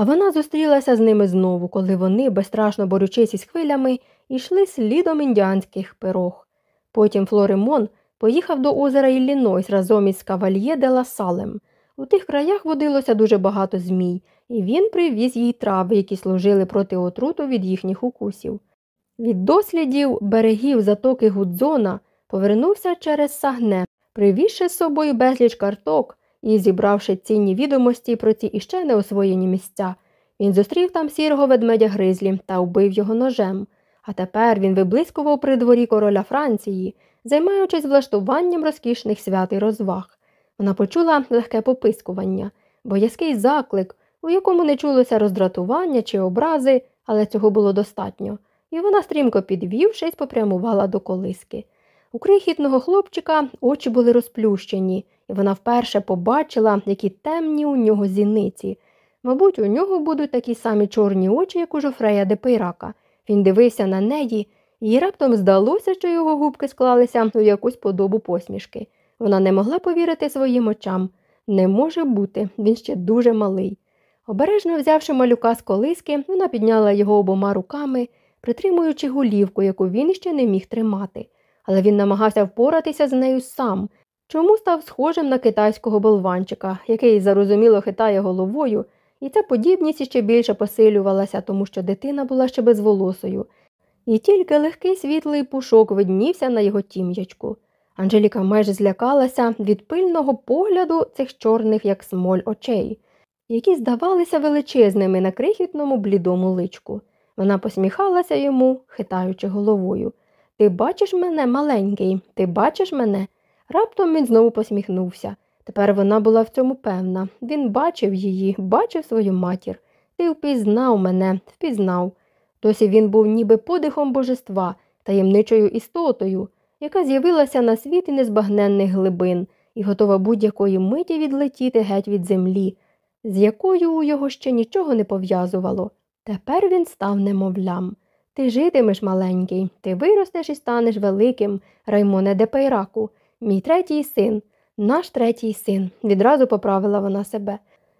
А вона зустрілася з ними знову, коли вони, безстрашно борючись із хвилями, йшли слідом індіанських пирог. Потім Флоремон поїхав до озера Іллінойс разом із Кавальє де Ла Салем. У тих краях водилося дуже багато змій, і він привіз їй трави, які служили проти отруту від їхніх укусів. Від дослідів берегів затоки Гудзона повернувся через сагне, привізши з собою безліч карток і зібравши цінні відомості про ці іще неосвоєні місця. Він зустрів там сірого ведмедя Гризлі та вбив його ножем. А тепер він виблискував при дворі короля Франції, займаючись влаштуванням розкішних свят і розваг. Вона почула легке попискування, боязкий заклик, у якому не чулося роздратування чи образи, але цього було достатньо, і вона, стрімко підвівшись, попрямувала до колиски. У крихітного хлопчика очі були розплющені, і вона вперше побачила, які темні у нього зіниці. Мабуть, у нього будуть такі самі чорні очі, як у Жофрея де. Він дивився на неї, і раптом здалося, що його губки склалися у якусь подобу посмішки. Вона не могла повірити своїм очам. Не може бути, він ще дуже малий. Обережно взявши малюка з колиски, вона підняла його обома руками, притримуючи голівку, яку він ще не міг тримати. Але він намагався впоратися з нею сам, чому став схожим на китайського болванчика, який зарозуміло хитає головою, і ця подібність ще більше посилювалася, тому що дитина була ще безволосою, і тільки легкий світлий пушок виднівся на його тім'ячку. Анжеліка майже злякалася від пильного погляду цих чорних, як смоль, очей, які здавалися величезними на крихітному блідому личку. Вона посміхалася йому, хитаючи головою. Ти бачиш мене, маленький, ти бачиш мене? Раптом він знову посміхнувся. Тепер вона була в цьому певна. Він бачив її, бачив свою матір. Ти впізнав мене, впізнав. Досі він був ніби подихом божества, таємничою істотою, яка з'явилася на світ і незбагненних глибин і готова будь-якої миті відлетіти геть від землі, з якою у його ще нічого не пов'язувало. Тепер він став немовлям. Ти житимеш маленький, ти виростеш і станеш великим, Раймоне де Пейраку, мій третій син, наш третій син, відразу поправила вона себе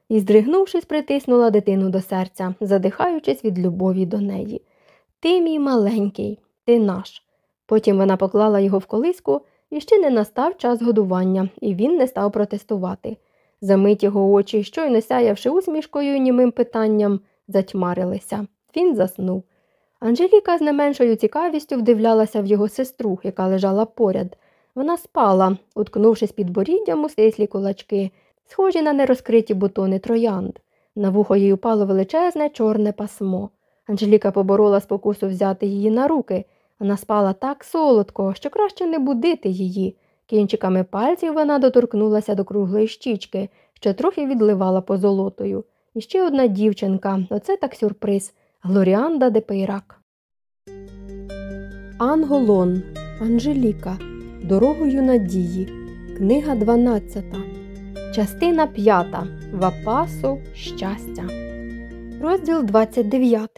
і, здригнувшись, притиснула дитину до серця, задихаючись від любові до неї. Ти, мій маленький, ти наш. Потім вона поклала його в колиску і ще не настав час годування, і він не став протестувати. Замить його очі, щойно сяявши усмішкою і німим питанням, затьмарилися. Він заснув. Анжеліка з не меншою цікавістю вдивлялася в його сестру, яка лежала поряд. Вона спала, уткнувшись під боріддям у стислі кулачки, схожі на нерозкриті бутони троянд. На вухо їй упало величезне чорне пасмо. Анжеліка поборола спокусу взяти її на руки. Вона спала так солодко, що краще не будити її. Кінчиками пальців вона доторкнулася до круглої щічки, що трохи відливала позолотою. І ще одна дівчинка, оце так сюрприз Глоріанда де Пейрак. Анголон Анжеліка. Дорогою надії. Книга 12. Частина 5. Вапасу щастя. Розділ 29.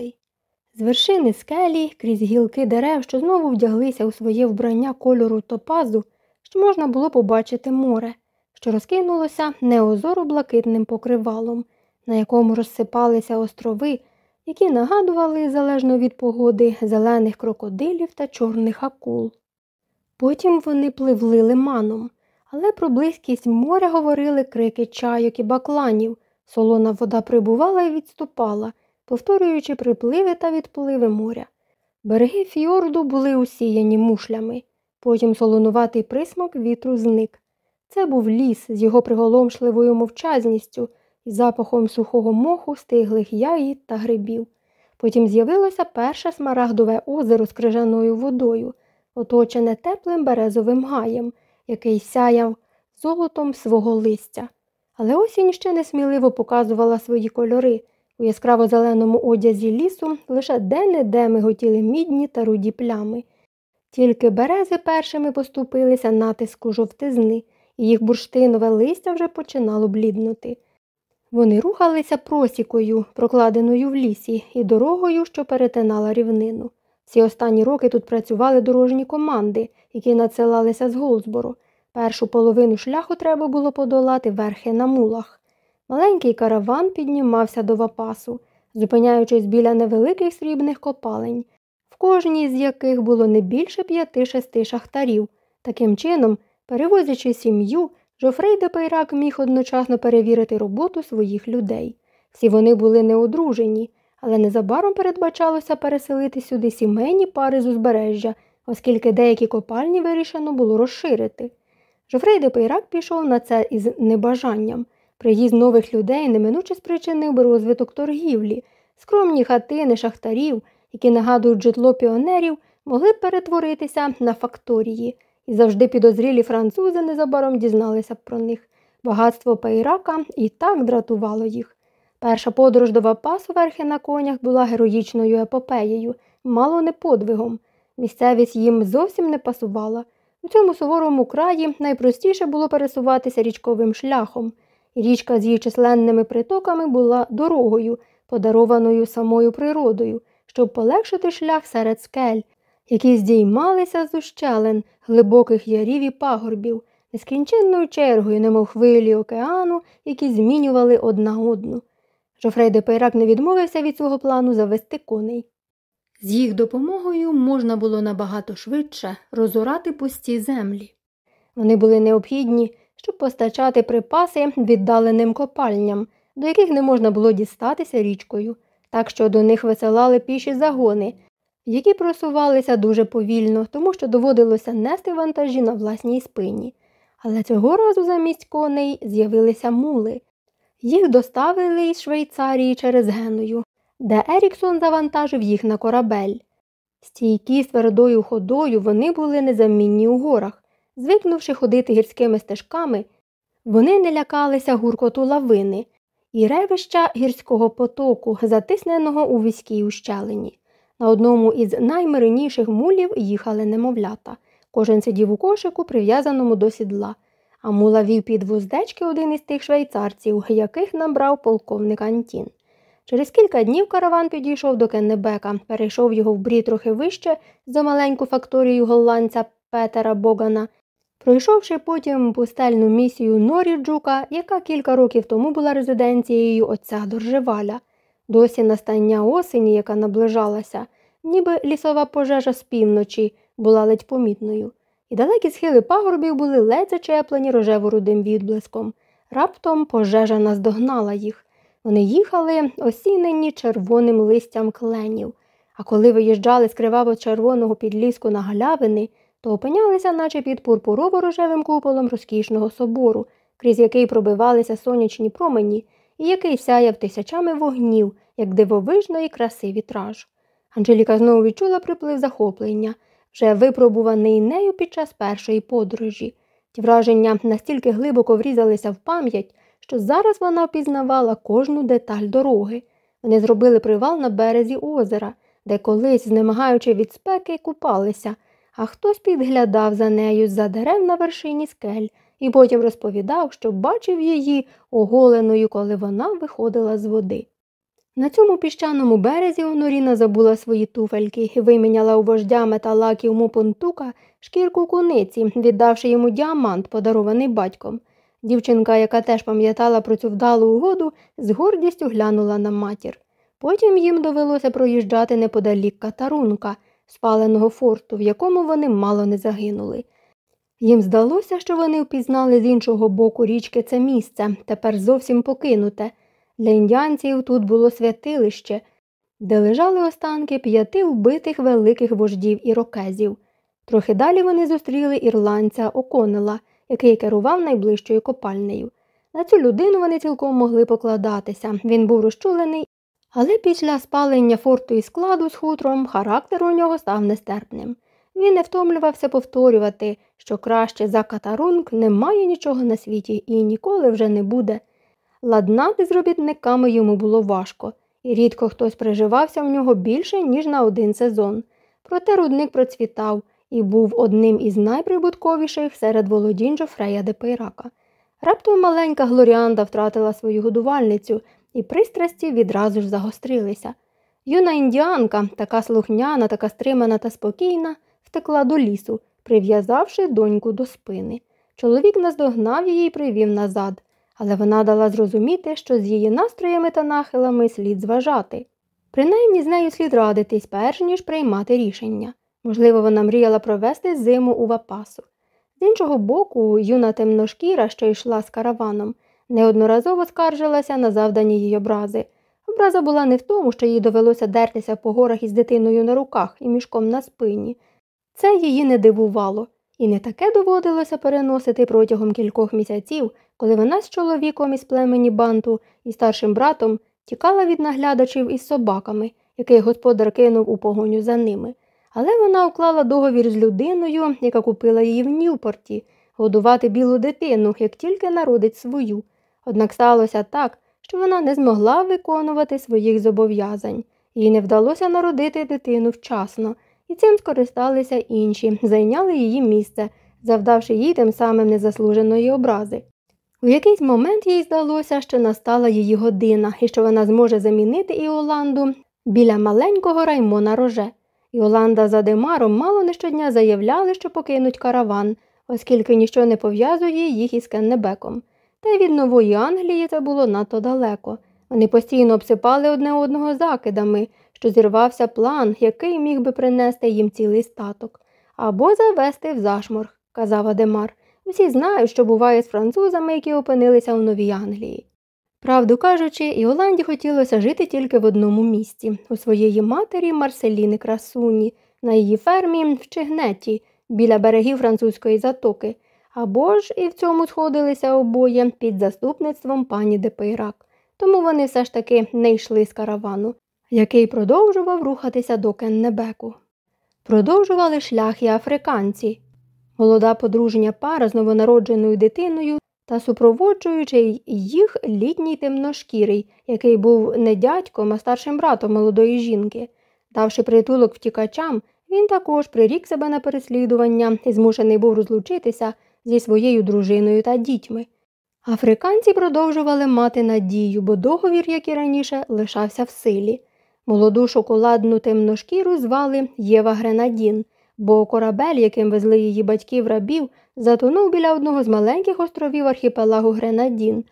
З вершини скелі, крізь гілки дерев, що знову вдяглися у своє вбрання кольору топазу, що можна було побачити море, що розкинулося неозоро блакитним покривалом, на якому розсипалися острови, які нагадували, залежно від погоди, зелених крокодилів та чорних акул. Потім вони пливли лиманом, але про близькість моря говорили крики чайок і бакланів. Солона вода прибувала і відступала, повторюючи припливи та відпливи моря. Береги фьорду були усіяні мушлями. Потім солонуватий присмак вітру зник. Це був ліс з його приголомшливою мовчазністю і запахом сухого моху, стиглих яїд та грибів. Потім з'явилося перше смарагдове озеро з крижаною водою, оточене теплим березовим гаєм, який сяяв золотом свого листя. Але осінь ще несміливо показувала свої кольори. У яскраво зеленому одязі лісу лише де-не-де миготіли мідні та руді плями. Тільки берези першими поступилися натиску жовтизни, і їх бурштинове листя вже починало бліднути. Вони рухалися просікою, прокладеною в лісі, і дорогою, що перетинала рівнину. Ці останні роки тут працювали дорожні команди, які надсилалися з Голзбору. Першу половину шляху треба було подолати верхи на мулах. Маленький караван піднімався до вапасу, зупиняючись біля невеликих срібних копалень, в кожній з яких було не більше п'яти-шести шахтарів. Таким чином, перевозячи сім'ю, Жофрей де Пейрак міг одночасно перевірити роботу своїх людей. Всі вони були неодружені, але незабаром передбачалося переселити сюди сімейні пари з узбережжя, оскільки деякі копальні вирішено було розширити. Жофрей де Пейрак пішов на це із небажанням. Приїзд нових людей неминуче спричинив би розвиток торгівлі, скромні хатини шахтарів, які нагадують житло піонерів, могли б перетворитися на факторії, і завжди підозрілі французи незабаром дізналися б про них. Багатство Пейрака і так дратувало їх. Перша подорож до Вапасу верхи на конях була героїчною епопеєю, мало не подвигом. Місцевість їм зовсім не пасувала. У цьому суворому краї найпростіше було пересуватися річковим шляхом, річка з її численними притоками була дорогою, подарованою самою природою, щоб полегшити шлях серед скель, які здіймалися з ущелин, глибоких ярів і пагорбів, нескінченною чергою, немов хвилі океану, які змінювали одна одну. Жофрей де Пейрак не відмовився від цього плану завести коней. З їх допомогою можна було набагато швидше розорати пусті землі. Вони були необхідні, щоб постачати припаси віддаленим копальням, до яких не можна було дістатися річкою, так що до них висилали піші загони, які просувалися дуже повільно, тому що доводилося нести вантажі на власній спині. Але цього разу замість коней з'явилися мули. Їх доставили із Швейцарії через Геную, де Еріксон завантажив їх на корабель. Стійкі з твердою ходою вони були незамінні у горах. Звикнувши ходити гірськими стежками, вони не лякалися гуркоту лавини і ревища гірського потоку, затисненого у війській ущелині. На одному із наймирніших мулів їхали немовлята. Кожен сидів у кошику, прив'язаному до сідла, а мула вів під вуздечки один із тих швейцарців, яких набрав полковник Антін. Через кілька днів караван підійшов до Кеннебека, перейшов його в брід трохи вище за маленьку факторію голландця Петера Богана, пройшовши потім пустельну місію Норіджука, яка кілька років тому була резиденцією отця Доржеваля. Досі настання осені, яка наближалася, ніби лісова пожежа з півночі, була ледь помітною, і далекі схили пагорбів були ледь зачеплені рожево рудим відблиском. Раптом пожежа наздогнала їх. Вони їхали осінені червоним листям кленів, а коли виїжджали з криваво червоного підліску на галявини, то опинялися, наче під пурпурово рожевим куполом розкішного собору, крізь який пробивалися сонячні промені і який сяяв тисячами вогнів, як дивовижної краси вітраж. Анжеліка знову відчула приплив захоплення, вже випробуваний нею під час першої подорожі. Ті враження настільки глибоко врізалися в пам'ять, що зараз вона впізнавала кожну деталь дороги. Вони зробили привал на березі озера, де колись, знемагаючи від спеки, купалися, а хтось підглядав за нею за дерев на вершині скель і потім розповідав, що бачив її оголеною, коли вона виходила з води. На цьому піщаному березі Оноріна забула свої туфельки виміняла у вождя металаків Мупунтука шкірку куниці, віддавши йому діамант, подарований батьком. Дівчинка, яка теж пам'ятала про цю вдалу угоду, з гордістю глянула на матір. Потім їм довелося проїжджати неподалік катарунка, спаленого форту, в якому вони мало не загинули. Їм здалося, що вони впізнали з іншого боку річки це місце, тепер зовсім покинуте. Для індіанців тут було святилище, де лежали останки п'яти вбитих великих вождів ірокезів. Трохи далі вони зустріли ірландця Оконела, який керував найближчою копальнею. На цю людину вони цілком могли покладатися. Він був розчулений, але після спалення форту і складу з хутром характер у нього став нестерпним. Він не втомлювався повторювати, що краще за катарунг немає нічого на світі і ніколи вже не буде. Ладнати з робітниками йому було важко, і рідко хтось приживався в нього більше, ніж на один сезон. Проте рудник процвітав і був одним із найприбутковіших серед володінь Джофрея де Пейрака. Раптом маленька Глоріанда втратила свою годувальницю, і пристрасті відразу ж загострилися. Юна індіанка, така слухняна, така стримана та спокійна, втекла до лісу, прив'язавши доньку до спини. Чоловік наздогнав її і привів назад, але вона дала зрозуміти, що з її настроями та нахилами слід зважати. Принаймні з нею слід радитись, перш ніж приймати рішення. Можливо, вона мріяла провести зиму у Вапасу. З іншого боку, юна темношкіра, що йшла з караваном, неодноразово скаржилася на завдані їй образи. Образа була не в тому, що їй довелося дертися по горах із дитиною на руках і мішком на спині. Це її не дивувало, і не таке доводилося переносити протягом кількох місяців, коли вона з чоловіком із племені банту і старшим братом тікала від наглядачів із собаками, який господар кинув у погоню за ними. Але вона уклала договір з людиною, яка купила її в Ньюпорті, годувати білу дитину, як тільки народить свою. Однак сталося так, що вона не змогла виконувати своїх зобов'язань, їй не вдалося народити дитину вчасно, і цим скористалися інші, зайняли її місце, завдавши їй тим самим незаслуженої образи. У якийсь момент їй здалося, що настала її година і що вона зможе замінити Іоланду біля маленького Раймона Роже. Іоланда за Демаром мало не щодня заявляли, що покинуть караван, оскільки ніщо не пов'язує їх із Кеннебеком. Та й від Нової Англії це було надто далеко. Вони постійно обсипали одне одного закидами, що зірвався план, який міг би принести їм цілий статок, або завести в зашморг, казав Адемар. Всі знають, що буває з французами, які опинилися у Новій Англії. Правду кажучи, Іоланді хотілося жити тільки в одному місці у своєї матері Марселіни Красуні, на її фермі в Чигнеті, біля берегів французької затоки, або ж і в цьому сходилися обоє під заступництвом пані Депейрак. Тому вони все ж таки не йшли з каравану, який продовжував рухатися до Кеннебеку. Продовжували шлях і африканці. Молода подружня пара з новонародженою дитиною та супроводжуючи їх літній темношкірий, який був не дядьком, а старшим братом молодої жінки. Давши притулок втікачам, він також прирік себе на переслідування і змушений був розлучитися зі своєю дружиною та дітьми. Африканці продовжували мати надію, бо договір, як і раніше, лишався в силі. Молоду шоколадну темношкіру звали Єва Гренадін, бо корабель, яким везли її батьків рабів, затонув біля одного з маленьких островів архіпелагу Гренадін.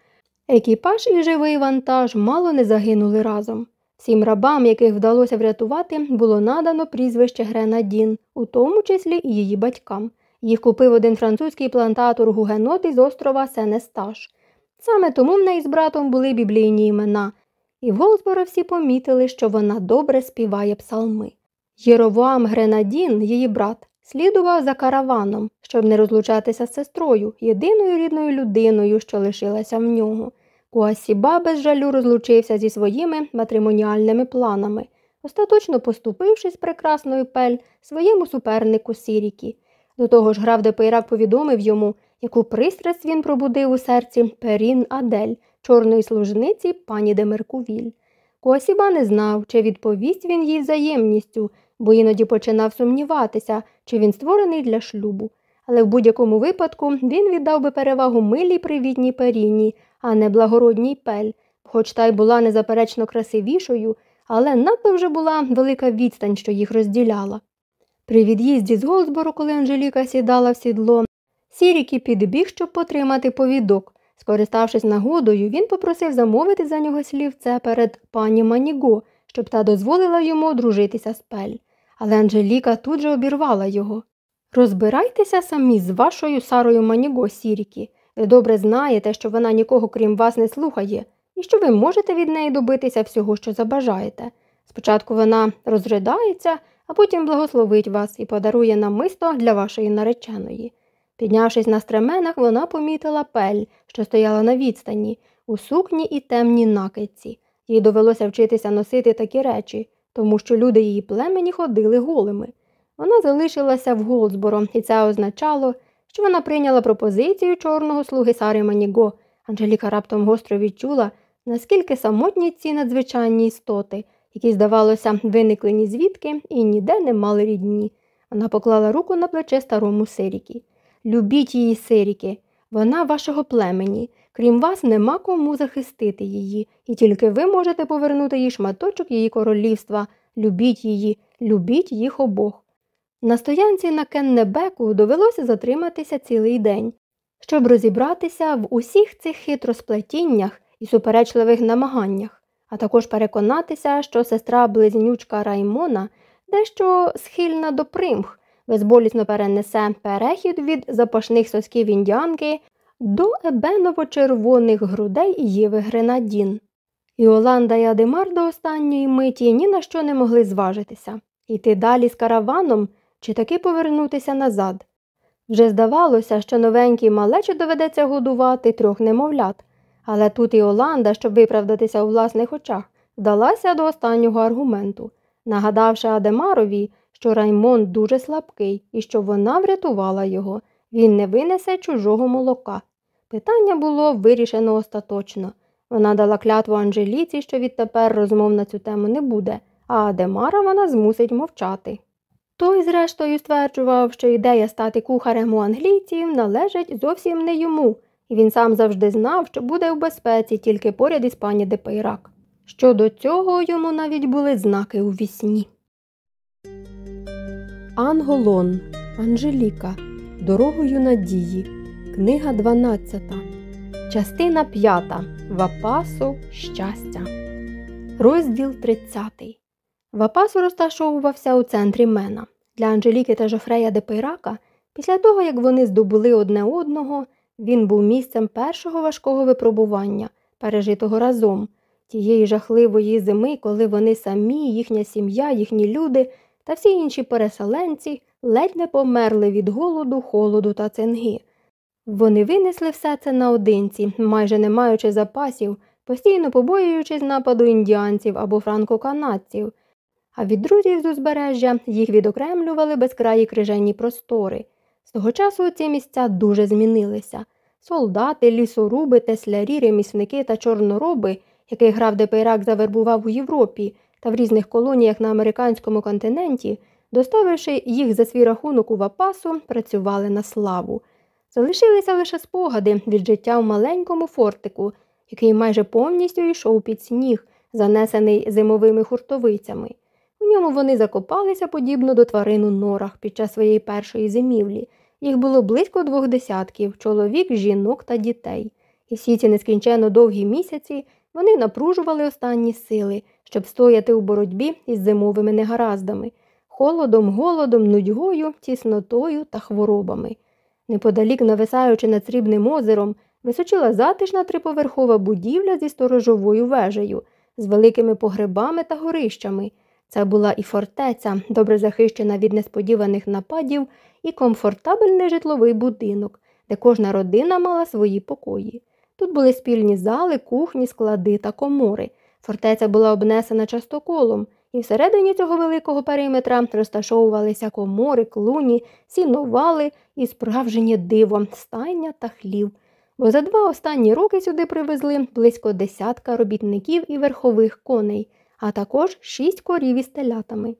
Екіпаж і живий вантаж мало не загинули разом. Всім рабам, яких вдалося врятувати, було надано прізвище Гренадін, у тому числі і її батькам. Їх купив один французький плантатор гугенот із острова Сенестаж. Саме тому в неї з братом були біблійні імена, і в Голсборо всі помітили, що вона добре співає псалми. Єровоам Гренадін, її брат, слідував за караваном, щоб не розлучатися з сестрою, єдиною рідною людиною, що лишилася в нього. Куасіба без жалю розлучився зі своїми матримоніальними планами, остаточно поступившись прекрасною пель своєму супернику Сірікі. До того ж, граф Депейрак повідомив йому, яку пристрасть він пробудив у серці Перін Адель, чорної служниці пані Демеркувіль. Куасіба не знав, чи відповість він їй взаємністю, бо іноді починав сумніватися, чи він створений для шлюбу. Але в будь-якому випадку він віддав би перевагу милій привітній Періні, а не благородній Пель, хоч та й була незаперечно красивішою, але надто вже була велика відстань, що їх розділяла. При від'їзді з Голсбору, коли Анжеліка сідала в сідло, Сірікі підбіг, щоб потримати повідок. Скориставшись нагодою, він попросив замовити за нього слівце перед пані Маніго, щоб та дозволила йому одружитися з Пель. Але Анжеліка тут же обірвала його. Розбирайтеся самі з вашою Сарою Маніго, Сірікі. Ви добре знаєте, що вона нікого крім вас не слухає, і що ви можете від неї добитися всього, що забажаєте. Спочатку вона розридається, а потім благословить вас і подарує намисто для вашої нареченої. Піднявшись на стременах, вона помітила пель, що стояла на відстані, у сукні і темній накидці. Їй довелося вчитися носити такі речі, тому що люди її племені ходили голими. Вона залишилася в Голдсборо, і це означало, що вона прийняла пропозицію чорного слуги Сари Маніго. Анжеліка раптом гостро відчула, наскільки самотні ці надзвичайні істоти, які, здавалося, виникли ні звідки і ніде не мали рідні. Вона поклала руку на плече старому Сирікі. Любіть її, Сиріки, вона вашого племені. Крім вас, нема кому захистити її, і тільки ви можете повернути їй шматочок її королівства. Любіть її, любіть їх обох. На стоянці на Кеннебеку довелося затриматися цілий день, щоб розібратися в усіх цих хитросплетіннях і суперечливих намаганнях, а також переконатися, що сестра близнючка Раймона дещо схильна до примх, безболісно перенесе перехід від запашних сосків індіанки до ебеново-червоних грудей Єви Гренадін. Іоланда і Адемар до останньої миті ні на що не могли зважитися йти далі з караваном чи таки повернутися назад. Вже здавалося, що новенькій малечі доведеться годувати трьох немовлят, але тут і Оланда, щоб виправдатися у власних очах, вдалася до останнього аргументу, нагадавши Адемарові, що Раймонд дуже слабкий і що вона врятувала його, він не винесе чужого молока. Питання було вирішено остаточно. Вона дала клятву Анжеліці, що відтепер розмов на цю тему не буде, а Адемара вона змусить мовчати. Той, зрештою, стверджував, що ідея стати кухарем у англійців належить зовсім не йому, і він сам завжди знав, що буде в безпеці тільки поряд із пані Депейрак. Щодо цього йому навіть були знаки у вісні. Анн Голон Анжеліка Дорогою надії. Книга 12. Частина 5. Вапасу щастя. Розділ 30. Вапасу розташовувався у центрі Мена. Для Анжеліки та Жофрея де Пейрака, після того, як вони здобули одне одного, він був місцем першого важкого випробування, пережитого разом, тієї жахливої зими, коли вони самі, їхня сім'я, їхні люди та всі інші переселенці ледь не померли від голоду, холоду та цинги. Вони винесли все це наодинці, майже не маючи запасів, постійно побоюючись нападу індіанців або франко-канадців, а від друзів з узбережжя їх відокремлювали безкраї крижені простори. З того часу ці місця дуже змінилися. Солдати, лісоруби, теслярі, ремісники та чорнороби, яких граф Депейрак завербував у Європі та в різних колоніях на американському континенті, доставивши їх за свій рахунок у Вапасу, працювали на славу. Залишилися лише спогади від життя в маленькому фортику, який майже повністю йшов під сніг, занесений зимовими хуртовицями. У ньому вони закопалися подібно до тварин у норах під час своєї першої зимівлі. Їх було близько двох десятків чоловік, жінок та дітей. І всі ці нескінченно довгі місяці вони напружували останні сили, щоб стояти у боротьбі із зимовими негараздами, холодом, голодом, нудьгою, тіснотою та хворобами. Неподалік, нависаючи над срібним озером, височила затишна триповерхова будівля зі сторожовою вежею, з великими погребами та горищами. Це була і фортеця, добре захищена від несподіваних нападів, і комфортабельний житловий будинок, де кожна родина мала свої покої. Тут були спільні зали, кухні, склади та комори. Фортеця була обнесена частоколом, і всередині цього великого периметра розташовувалися комори, клуні, сіновали і справжнє диво, стайня та хлів. Бо за два останні роки сюди привезли близько десятка робітників і верхових коней, а також шість корів із телятами.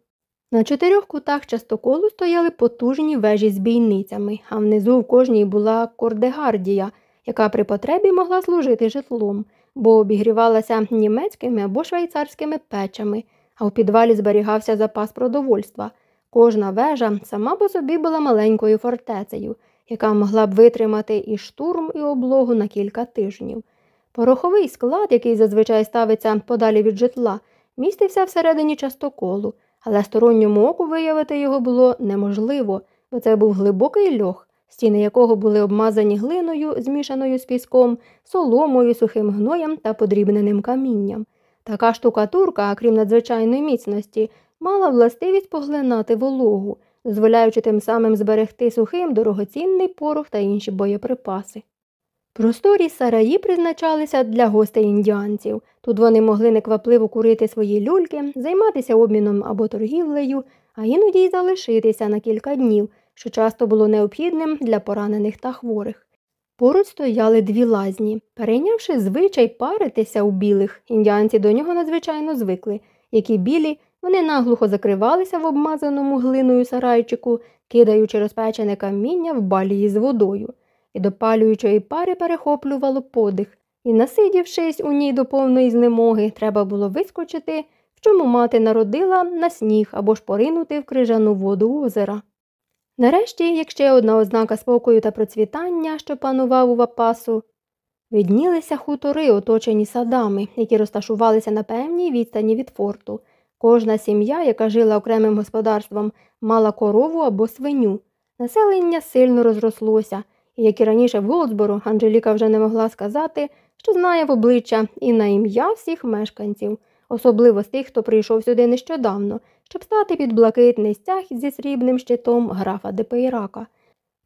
На чотирьох кутах частоколу стояли потужні вежі з бійницями, а внизу в кожній була кордегардія, яка при потребі могла служити житлом, бо обігрівалася німецькими або швейцарськими печами а у підвалі зберігався запас продовольства. Кожна вежа сама по собі була маленькою фортецею, яка могла б витримати і штурм, і облогу на кілька тижнів. Пороховий склад, який зазвичай ставиться подалі від житла, містився всередині частоколу, але сторонньому оку виявити його було неможливо, бо це був глибокий льох, стіни якого були обмазані глиною, змішаною з піском, соломою, сухим гноєм та подрібненим камінням. Така штукатурка, крім надзвичайної міцності, мала властивість поглинати вологу, дозволяючи тим самим зберегти сухим дорогоцінний порох та інші боєприпаси. Просторі сараї призначалися для гостей індіанців. Тут вони могли неквапливо курити свої люльки, займатися обміном або торгівлею, а іноді й залишитися на кілька днів, що часто було необхідним для поранених та хворих. Поруч стояли дві лазні. Перейнявши звичай паритися у білих, індіанці до нього надзвичайно звикли, які білі, вони наглухо закривалися в обмазаному глиною сарайчику, кидаючи розпечене каміння в балії з водою, і до палюючої пари перехоплювало подих, і, насидівшись у ній до повної знемоги, треба було вискочити, в чому мати народила на сніг або ж поринути в крижану воду озера. Нарешті, як ще одна ознака спокою та процвітання, що панував у Вапасу, виднілися хутори, оточені садами, які розташувалися на певній відстані від форту. Кожна сім'я, яка жила окремим господарством, мала корову або свиню. Населення сильно розрослося, і як і раніше в Голдсбору, Анжеліка вже не могла сказати, що знає в обличчя і на ім'я всіх мешканців, особливо з тих, хто прийшов сюди нещодавно, щоб стати під блакитний стяг зі срібним щитом графа Депейрака.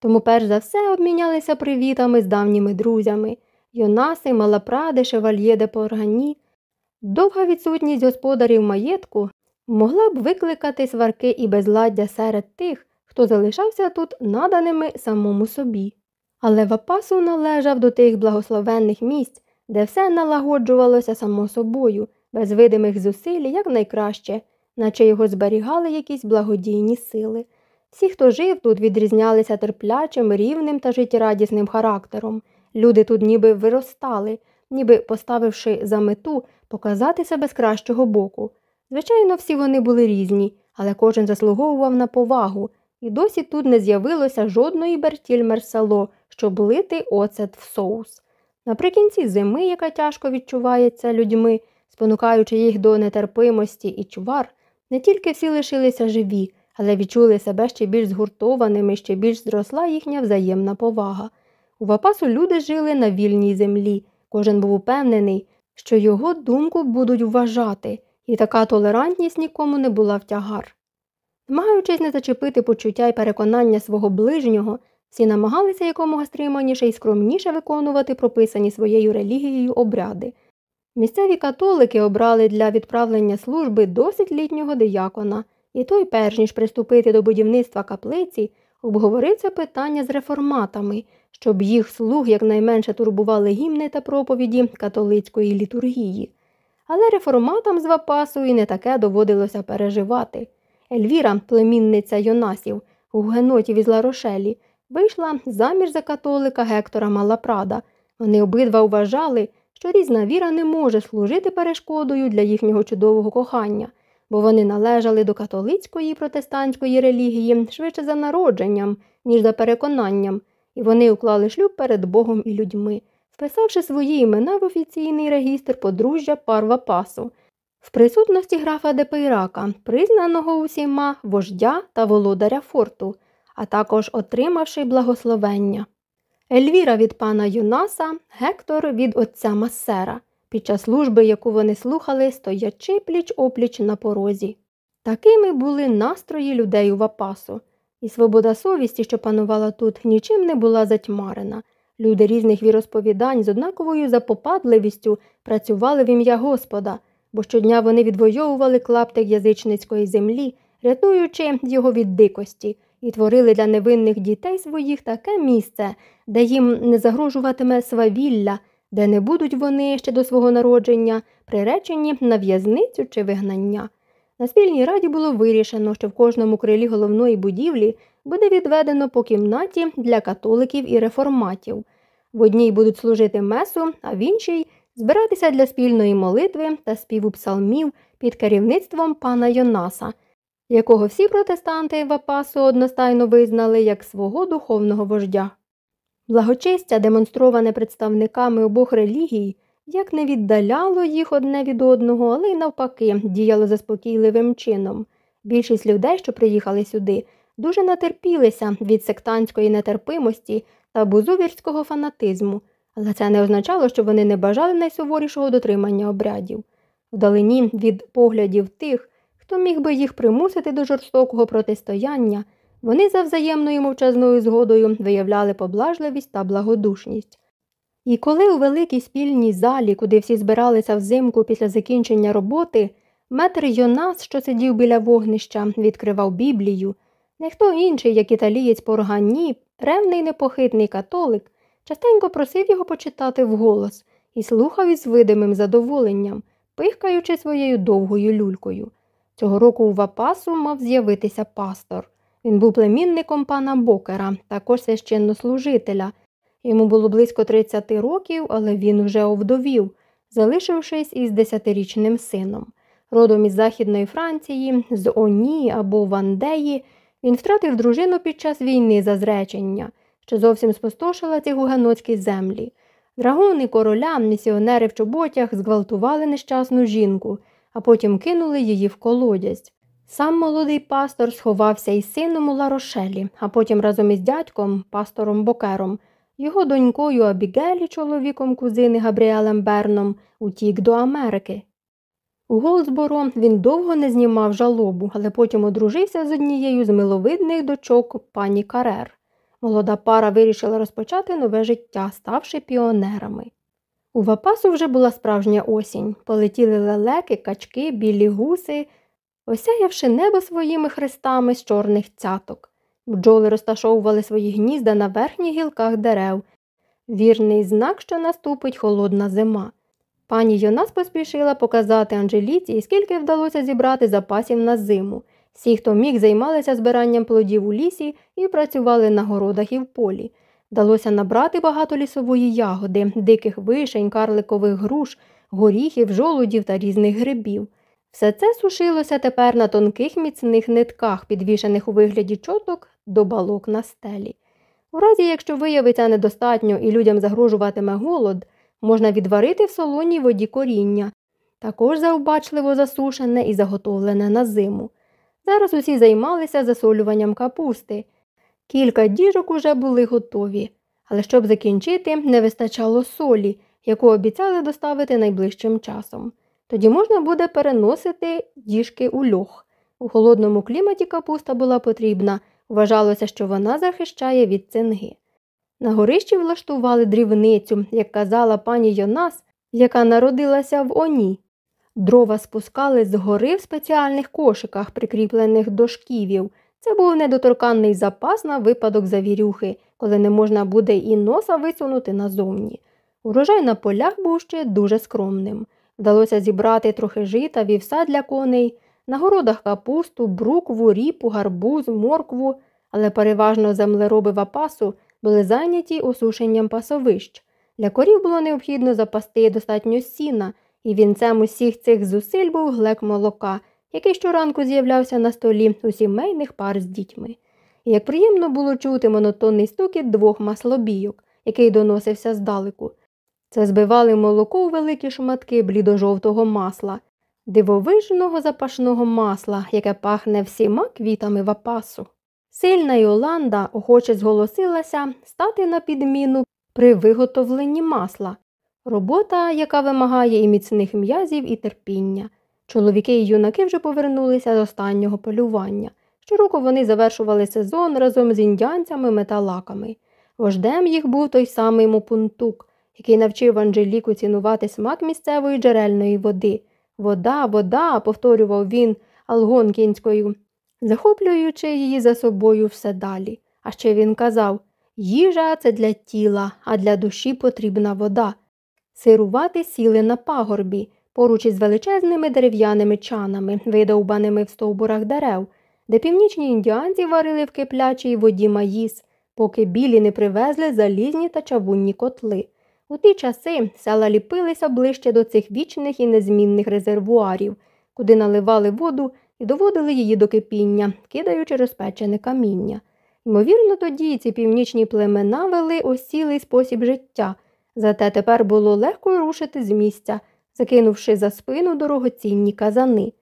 Тому перш за все обмінялися привітами з давніми друзями Йонаси, Малапради, Шевальє де Поргані. Довга відсутність господарів маєтку могла б викликати сварки і безладдя серед тих, хто залишався тут наданими самому собі. Але Вапасу належав до тих благословенних місць, де все налагоджувалося само собою, без видимих зусиль якнайкраще, наче його зберігали якісь благодійні сили. Всі, хто жив тут, відрізнялися терплячим, рівним та життєрадісним характером. Люди тут ніби виростали, ніби поставивши за мету показати себе з кращого боку. Звичайно, всі вони були різні, але кожен заслуговував на повагу, і досі тут не з'явилося жодної Бертіль Мерсело, щоб лити оцет в соус. Наприкінці зими, яка тяжко відчувається людьми, спонукаючи їх до нетерпимості і чвар, не тільки всі лишилися живі, але відчули себе ще більш згуртованими, ще більш зросла їхня взаємна повага. У Вапасу люди жили на вільній землі, кожен був упевнений, що його думку будуть вважати, і така толерантність нікому не була в тягар. Намагаючись не зачепити почуття і переконання свого ближнього, всі намагалися якомога стриманіше і скромніше виконувати прописані своєю релігією обряди. Місцеві католики обрали для відправлення служби досить літнього диякона, і той, перш ніж приступити до будівництва каплиці, обговорив це питання з реформатами, щоб їх слуг якнайменше турбували гімни та проповіді католицької літургії. Але реформатам з Вапасу і не таке доводилося переживати. Ельвіра, племінниця Йонасів, гугенотів із Ларошелі, вийшла заміж за католика Гектора Малапрада. Вони обидва вважали, що різна віра не може служити перешкодою для їхнього чудового кохання, бо вони належали до католицької і протестантської релігії швидше за народженням, ніж за переконанням, і вони уклали шлюб перед Богом і людьми, вписавши свої імена в офіційний регістр подружжя Парва Пасу. В присутності графа Депейрака, признаного усіма вождя та володаря форту, а також отримавши благословення. Ельвіра від пана Юнаса, Гектор від отця Масера, під час служби, яку вони слухали, стоячи пліч опліч на порозі. Такими були настрої людей у Вапасу, і свобода совісті, що панувала тут, нічим не була затьмарена. Люди різних віросповідань з однаковою запопадливістю працювали в ім'я Господа, бо щодня вони відвоювали клаптик язичницької землі, рятуючи його від дикості і творили для невинних дітей своїх таке місце, де їм не загрожуватиме свавілля, де не будуть вони ще до свого народження приречені на в'язницю чи вигнання. На спільній раді було вирішено, що в кожному крилі головної будівлі буде відведено по кімнаті для католиків і реформатів. В одній будуть служити месу, а в іншій збиратися для спільної молитви та співу псалмів під керівництвом пана Йонаса, якого всі протестанти Вапасу одностайно визнали як свого духовного вождя. Благочестя, демонстроване представниками обох релігій, як не віддаляло їх одне від одного, але й навпаки діяло заспокійливим чином. Більшість людей, що приїхали сюди, дуже натерпілися від сектантської нетерпимості та бузувірського фанатизму, але це не означало, що вони не бажали найсуворішого дотримання обрядів. Вдалині від поглядів тих, хто міг би їх примусити до жорстокого протистояння, вони за взаємною мовчазною згодою виявляли поблажливість та благодушність. І коли у великій спільній залі, куди всі збиралися взимку після закінчення роботи, метр Йонас, що сидів біля вогнища, відкривав Біблію, не хто інший, як італієць Поргані, ревний непохитний католик, частенько просив його почитати вголос і слухав із видимим задоволенням, пихкаючи своєю довгою люлькою. Цього року у Вапасу мав з'явитися пастор. Він був племінником пана Бокера, також священнослужителя. Йому було близько 30 років, але він уже овдовів, залишившись із десятирічним сином. Родом із Західної Франції, з Оні або Вандеї, він втратив дружину під час війни за зречення, що зовсім спустошила ці гугенотські землі. Драгуни короля, місіонери в чоботях зґвалтували нещасну жінку, а потім кинули її в колодязь. Сам молодий пастор сховався із сином у Ларошелі, а потім разом із дядьком, пастором Бокером, його донькою Абігелі, чоловіком кузини Габріелем Берном, утік до Америки. У Голдсборо він довго не знімав жалобу, але потім одружився з однією з миловидних дочок пані Карер. Молода пара вирішила розпочати нове життя, ставши піонерами. У Вапасу вже була справжня осінь. Полетіли лелеки, качки, білі гуси, осяявши небо своїми хрестами з чорних цяток. Бджоли розташовували свої гнізда на верхніх гілках дерев. Вірний знак, що наступить холодна зима. Пані Йонас поспішила показати Анжеліці, скільки вдалося зібрати запасів на зиму. Всі, хто міг, займалися збиранням плодів у лісі і працювали на городах і в полі. Вдалося набрати багато лісової ягоди, диких вишень, карликових груш, горіхів, жолудів та різних грибів. Все це сушилося тепер на тонких міцних нитках, підвішених у вигляді чоток до балок на стелі. У разі, якщо виявиться недостатньо і людям загрожуватиме голод, можна відварити в солоній воді коріння, також завбачливо засушене і заготовлене на зиму. Зараз усі займалися засолюванням капусти. Кілька діжок уже були готові, але щоб закінчити, не вистачало солі, яку обіцяли доставити найближчим часом. Тоді можна буде переносити діжки у льох. У холодному кліматі капуста була потрібна, вважалося, що вона захищає від цинги. На горищі влаштували дрівницю, як казала пані Йонас, яка народилася в Оні. Дрова спускали з гори в спеціальних кошиках, прикріплених до шківів. Це був недоторканний запас на випадок завірюхи, коли не можна буде і носа висунути назовні. Урожай на полях був ще дуже скромним. Вдалося зібрати трохи жита, вівса для коней, на городах капусту, брукву, ріпу, гарбуз, моркву, але переважно землероби вапасу були зайняті осушенням пасовищ. Для корів було необхідно запасти достатньо сіна, і вінцем усіх цих зусиль був глек молока, який щоранку з'являвся на столі у сімейних пар з дітьми. І як приємно було чути монотонний стукіт двох маслобійок, який доносився здалеку. Це збивали молоко у великі шматки блідожовтого масла, дивовижного запашного масла, яке пахне всіма квітами вапасу. Сильна Йоланда охоче зголосилася стати на підміну при виготовленні масла, робота, яка вимагає і міцних м'язів, і терпіння. Чоловіки і юнаки вже повернулися з останнього полювання. Щороку вони завершували сезон разом з індіанцями металаками. Вождем їх був той самий Мопунтук, який навчив Анжеліку цінувати смак місцевої джерельної води. Вода, вода, повторював він алгонкінською, захоплюючи її за собою все далі. А ще він казав їжа це для тіла, а для душі потрібна вода. Сирувати сіли на пагорбі, поруч із величезними дерев'яними чанами, видовбаними в стовбурах дерев, де північні індіанці варили в киплячій воді маїс, поки білі не привезли залізні та чавунні котли. У ті часи села ліпилися ближче до цих вічних і незмінних резервуарів, куди наливали воду і доводили її до кипіння, кидаючи розпечене каміння. Ймовірно, тоді ці північні племена вели осілий спосіб життя, зате тепер було легко рушити з місця, закинувши за спину дорогоцінні казани.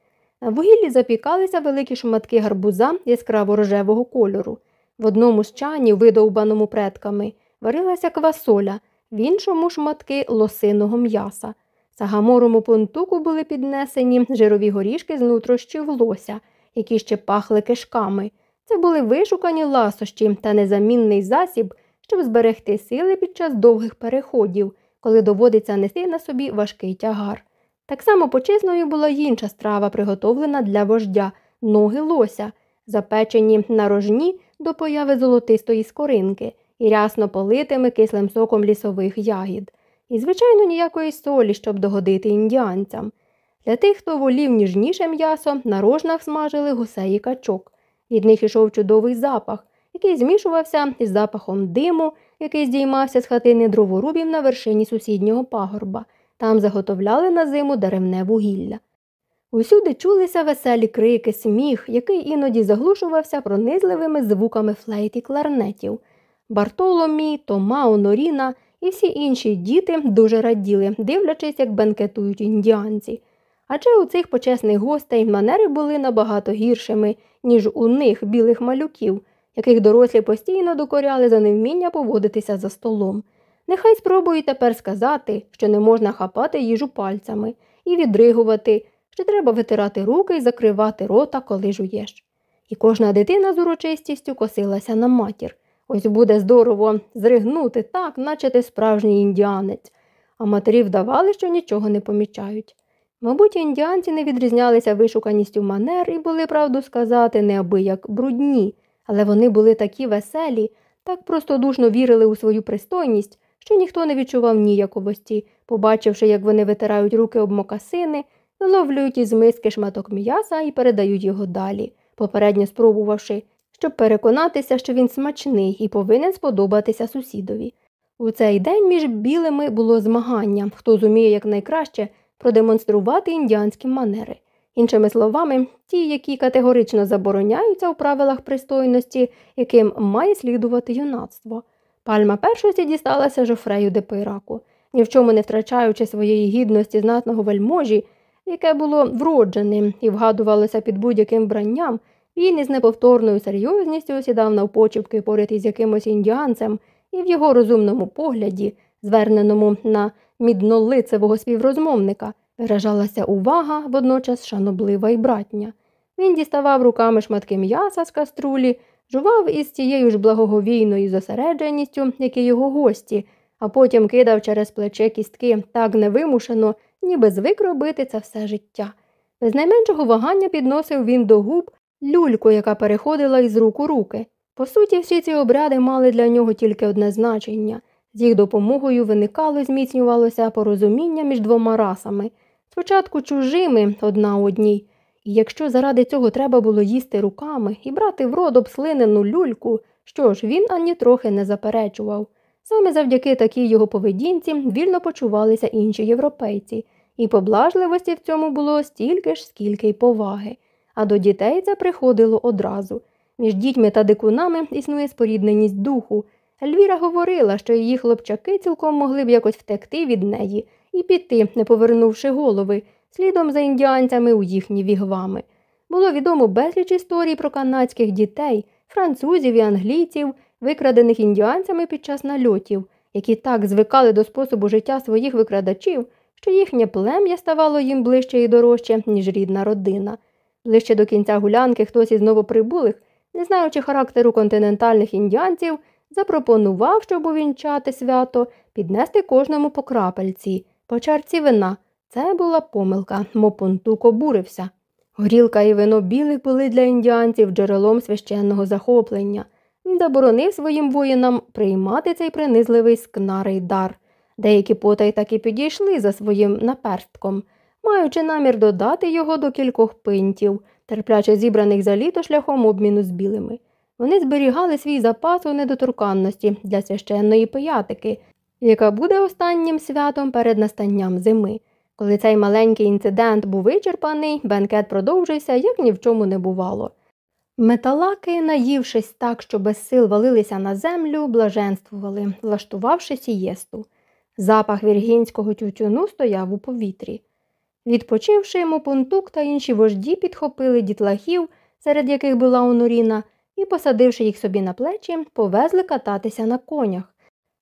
На вугіллі запікалися великі шматки гарбуза яскраво рожевого кольору. В одному з чанів, видовбаному предками, варилася квасоля в іншому шматки лосиного м'яса. Сагаморому понтуку були піднесені жирові горішки з нутрощів лося, які ще пахли кишками. Це були вишукані ласощі та незамінний засіб, щоб зберегти сили під час довгих переходів, коли доводиться нести на собі важкий тягар. Так само почесною була й інша страва, приготовлена для вождя ноги лося, запечені на рожні до появи золотистої скоринки і рясно политими кислим соком лісових ягід, і, звичайно, ніякої солі, щоб догодити індіанцям. Для тих, хто волів ніжніше м'ясо, на рожнах смажили гусеї качок. Від них ішов чудовий запах, який змішувався із запахом диму, який здіймався з хатини дроворубів на вершині сусіднього пагорба. Там заготовляли на зиму деревне вугілля. Усюди чулися веселі крики, сміх, який іноді заглушувався пронизливими звуками флейт і кларнетів. Бартоломі, Тома, Оноріна і всі інші діти дуже раділи, дивлячись, як бенкетують індіанці. Адже у цих почесних гостей манери були набагато гіршими, ніж у них білих малюків, яких дорослі постійно докоряли за невміння поводитися за столом. Нехай спробують тепер сказати, що не можна хапати їжу пальцями і відригувати, що треба витирати руки і закривати рота, коли жуєш. І кожна дитина з урочистістю косилася на матір. Ось буде здорово зригнути так, наче ти справжній індіанець, а матері вдавали, що нічого не помічають. Мабуть, індіанці не відрізнялися вишуканістю манер і були, правду сказати, неабияк брудні, але вони були такі веселі, так простодушно вірили у свою пристойність, що ніхто не відчував ніяковості, побачивши, як вони витирають руки об мокасини, виловлюють із миски шматок м'яса і передають його далі, попередньо спробувавши, щоб переконатися, що він смачний і повинен сподобатися сусідові. У цей день між білими було змагання, хто зуміє якнайкраще продемонструвати індіанські манери. Іншими словами, ті, які категорично забороняються у правилах пристойності, яким має слідувати юнацтво. Пальма першості дісталася жофрею де Пейраку, ні в чому не втрачаючи своєї гідності знатного вельможі, яке було вродженим і вгадувалося під будь-яким вбранням, він із неповторною серйозністю сідав навпочіпки поряд із якимось індіанцем, і в його розумному погляді, зверненому на міднолицевого співрозмовника, виражалася увага, водночас шаноблива і братня. Він діставав руками шматки м'яса з каструлі, жував із тією ж благоговійною зосередженістю, як і його гості, а потім кидав через плече кістки так невимушено, ніби звик робити це все життя. Без найменшого вагання підносив він до губ люльку, яка переходила із рук у руки. По суті, всі ці обряди мали для нього тільки одне значення з їх допомогою виникало і зміцнювалося порозуміння між двома расами, спочатку чужими одна одній, і якщо заради цього треба було їсти руками і брати в рот обслинену люльку, що ж він ані трохи не заперечував. Саме завдяки такій його поведінці вільно почувалися інші європейці, і поблажливості в цьому було стільки ж, скільки й поваги, а до дітей це приходило одразу. Між дітьми та дикунами існує спорідненість духу. Ельвіра говорила, що її хлопчаки цілком могли б якось втекти від неї і піти, не повернувши голови, слідом за індіанцями у їхні вігвами. Було відомо безліч історій про канадських дітей, французів і англійців, викрадених індіанцями під час нальотів, які так звикали до способу життя своїх викрадачів, що їхнє плем'я ставало їм ближче і дорожче, ніж рідна родина. Ближче до кінця гулянки хтось із новоприбулих, не знаючи характеру континентальних індіанців, запропонував, щоб увінчати свято, піднести кожному по крапельці, по чарці вина. Це була помилка, Мопунтук обурився. Горілка і вино білих були для індіанців джерелом священного захоплення. Він заборонив своїм воїнам приймати цей принизливий скнарий дар. Деякі потай так і підійшли за своїм наперстком, маючи намір додати його до кількох пинтів, терпляче зібраних за літо шляхом обміну з білими. Вони зберігали свій запас у недоторканності для священної пиятики, яка буде останнім святом перед настанням зими. Коли цей маленький інцидент був вичерпаний, бенкет продовжився, як ні в чому не бувало. Металаки, наївшись так, що без сил валилися на землю, блаженствували, влаштувавши сієсту. Запах віргінського тютюну стояв у повітрі. Відпочивши йому пунтук та інші вожді підхопили дітлахів, серед яких була онуріна, і, посадивши їх собі на плечі, повезли кататися на конях,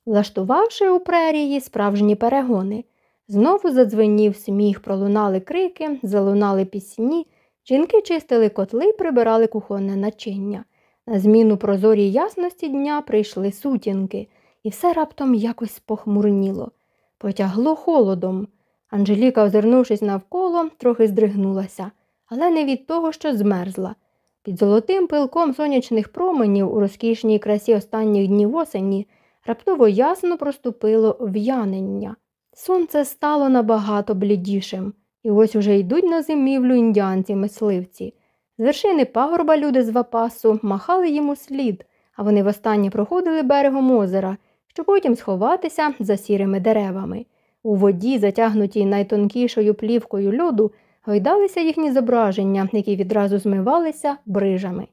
влаштувавши у прерії справжні перегони. Знову задзвенів сміх, пролунали крики, залунали пісні, жінки чистили котли, прибирали кухонне начиння. На зміну прозорій ясності дня прийшли сутінки, і все раптом якось похмурніло. Потягло холодом. Анжеліка, озирнувшись навколо, трохи здригнулася, але не від того, що змерзла. Під золотим пилком сонячних променів у розкішній красі останніх днів осені раптово ясно проступило в'янення. Сонце стало набагато блідішим, і ось уже йдуть на зимівлю індіанці мисливці. З вершини пагорба люди з вапасу махали йому слід, а вони востаннє проходили берегом озера, щоб потім сховатися за сірими деревами. У воді, затягнутій найтонкішою плівкою льоду, гойдалися їхні зображення, які відразу змивалися брижами.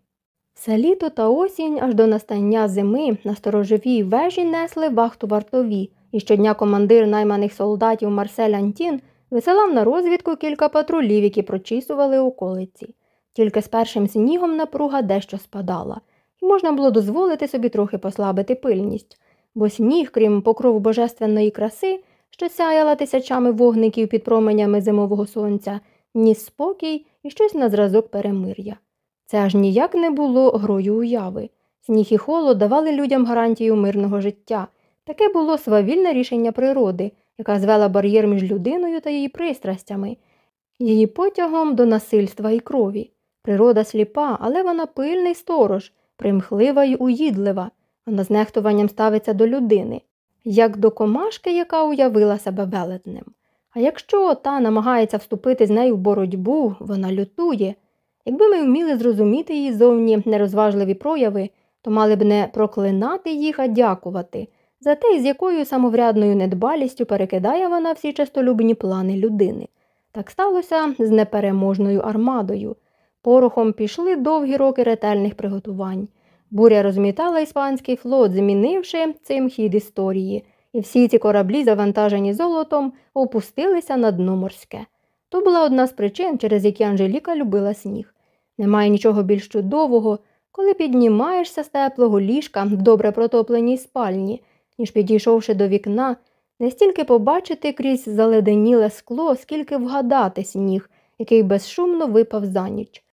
Все літо та осінь аж до настання зими на сторожовій вежі несли вахту вартові, і щодня командир найманих солдатів Марсель Антін Висилав на розвідку кілька патрулів, які прочісували околиці. Тільки з першим снігом напруга дещо спадала, і можна було дозволити собі трохи послабити пильність, бо сніг, крім покрову божественної краси, що сяяла тисячами вогників під променями зимового сонця, ніс спокій і щось на зразок перемир'я. Це аж ніяк не було грою уяви. Сніг і холод давали людям гарантію мирного життя. Таке було свавільне рішення природи, яка звела бар'єр між людиною та її пристрастями, її потягом до насильства і крові. Природа сліпа, але вона пильний сторож, примхлива й уїдлива. Вона з нехтуванням ставиться до людини, як до комашки, яка уявила себе велетнем. А якщо та намагається вступити з нею в боротьбу, вона лютує. Якби ми вміли зрозуміти її зовні нерозважливі прояви, то мали б не проклинати їх, а дякувати за те, з якою самоврядною недбалістю перекидає вона всі частолюбні плани людини. Так сталося з непереможною армадою. Порохом пішли довгі роки ретельних приготувань. Буря розмітала іспанський флот, змінивши цим хід історії, і всі ці кораблі, завантажені золотом, опустилися на дно морське. То була одна з причин, через які Анжеліка любила сніг. Немає нічого більш чудового, коли піднімаєшся з теплого ліжка в добре протопленій спальні, ніж підійшовши до вікна, не стільки побачити крізь заледеніле скло, скільки вгадати сніг, який безшумно випав за ніч,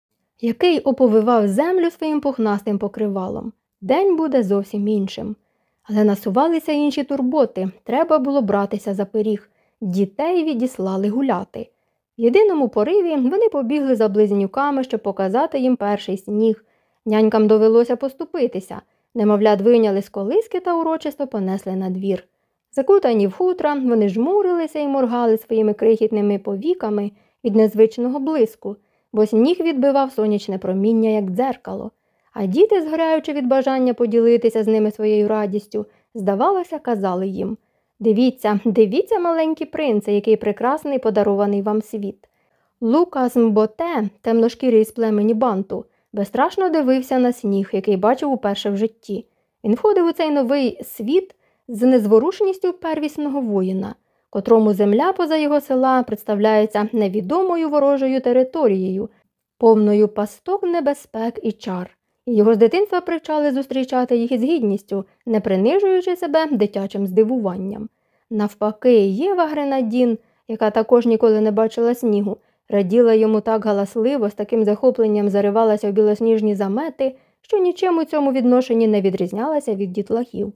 який оповивав землю своїм пухнастим покривалом. День буде зовсім іншим. Але насувалися інші турботи, треба було братися за пиріг. Дітей відіслали гуляти. В єдиному пориві вони побігли за близнюками, щоб показати їм перший сніг. Нянькам довелося поступитися. Немовлят вийняли з колиски та урочисто понесли на двір. Закутані в хутра, вони жмурилися і моргали своїми крихітними повіками від незвичного блиску, бо сніг відбивав сонячне проміння, як дзеркало. А діти, згораючи від бажання поділитися з ними своєю радістю, здавалося, казали їм Дивіться, дивіться, маленький принце, який прекрасний подарований вам світ. Лукас Мботе, темношкірий з племені банту, безстрашно дивився на сніг, який бачив уперше в житті. Він входив у цей новий світ з незворушністю первісного воїна, котрому земля поза його села представляється невідомою ворожою територією, повною пасток небезпек і чар. Його з дитинства привчали зустрічати їх із гідністю, не принижуючи себе дитячим здивуванням. Навпаки, Єва Гренадін, яка також ніколи не бачила снігу, раділа йому так галасливо, з таким захопленням заривалася в білосніжні замети, що нічим у цьому відношенні не відрізнялася від дітлахів.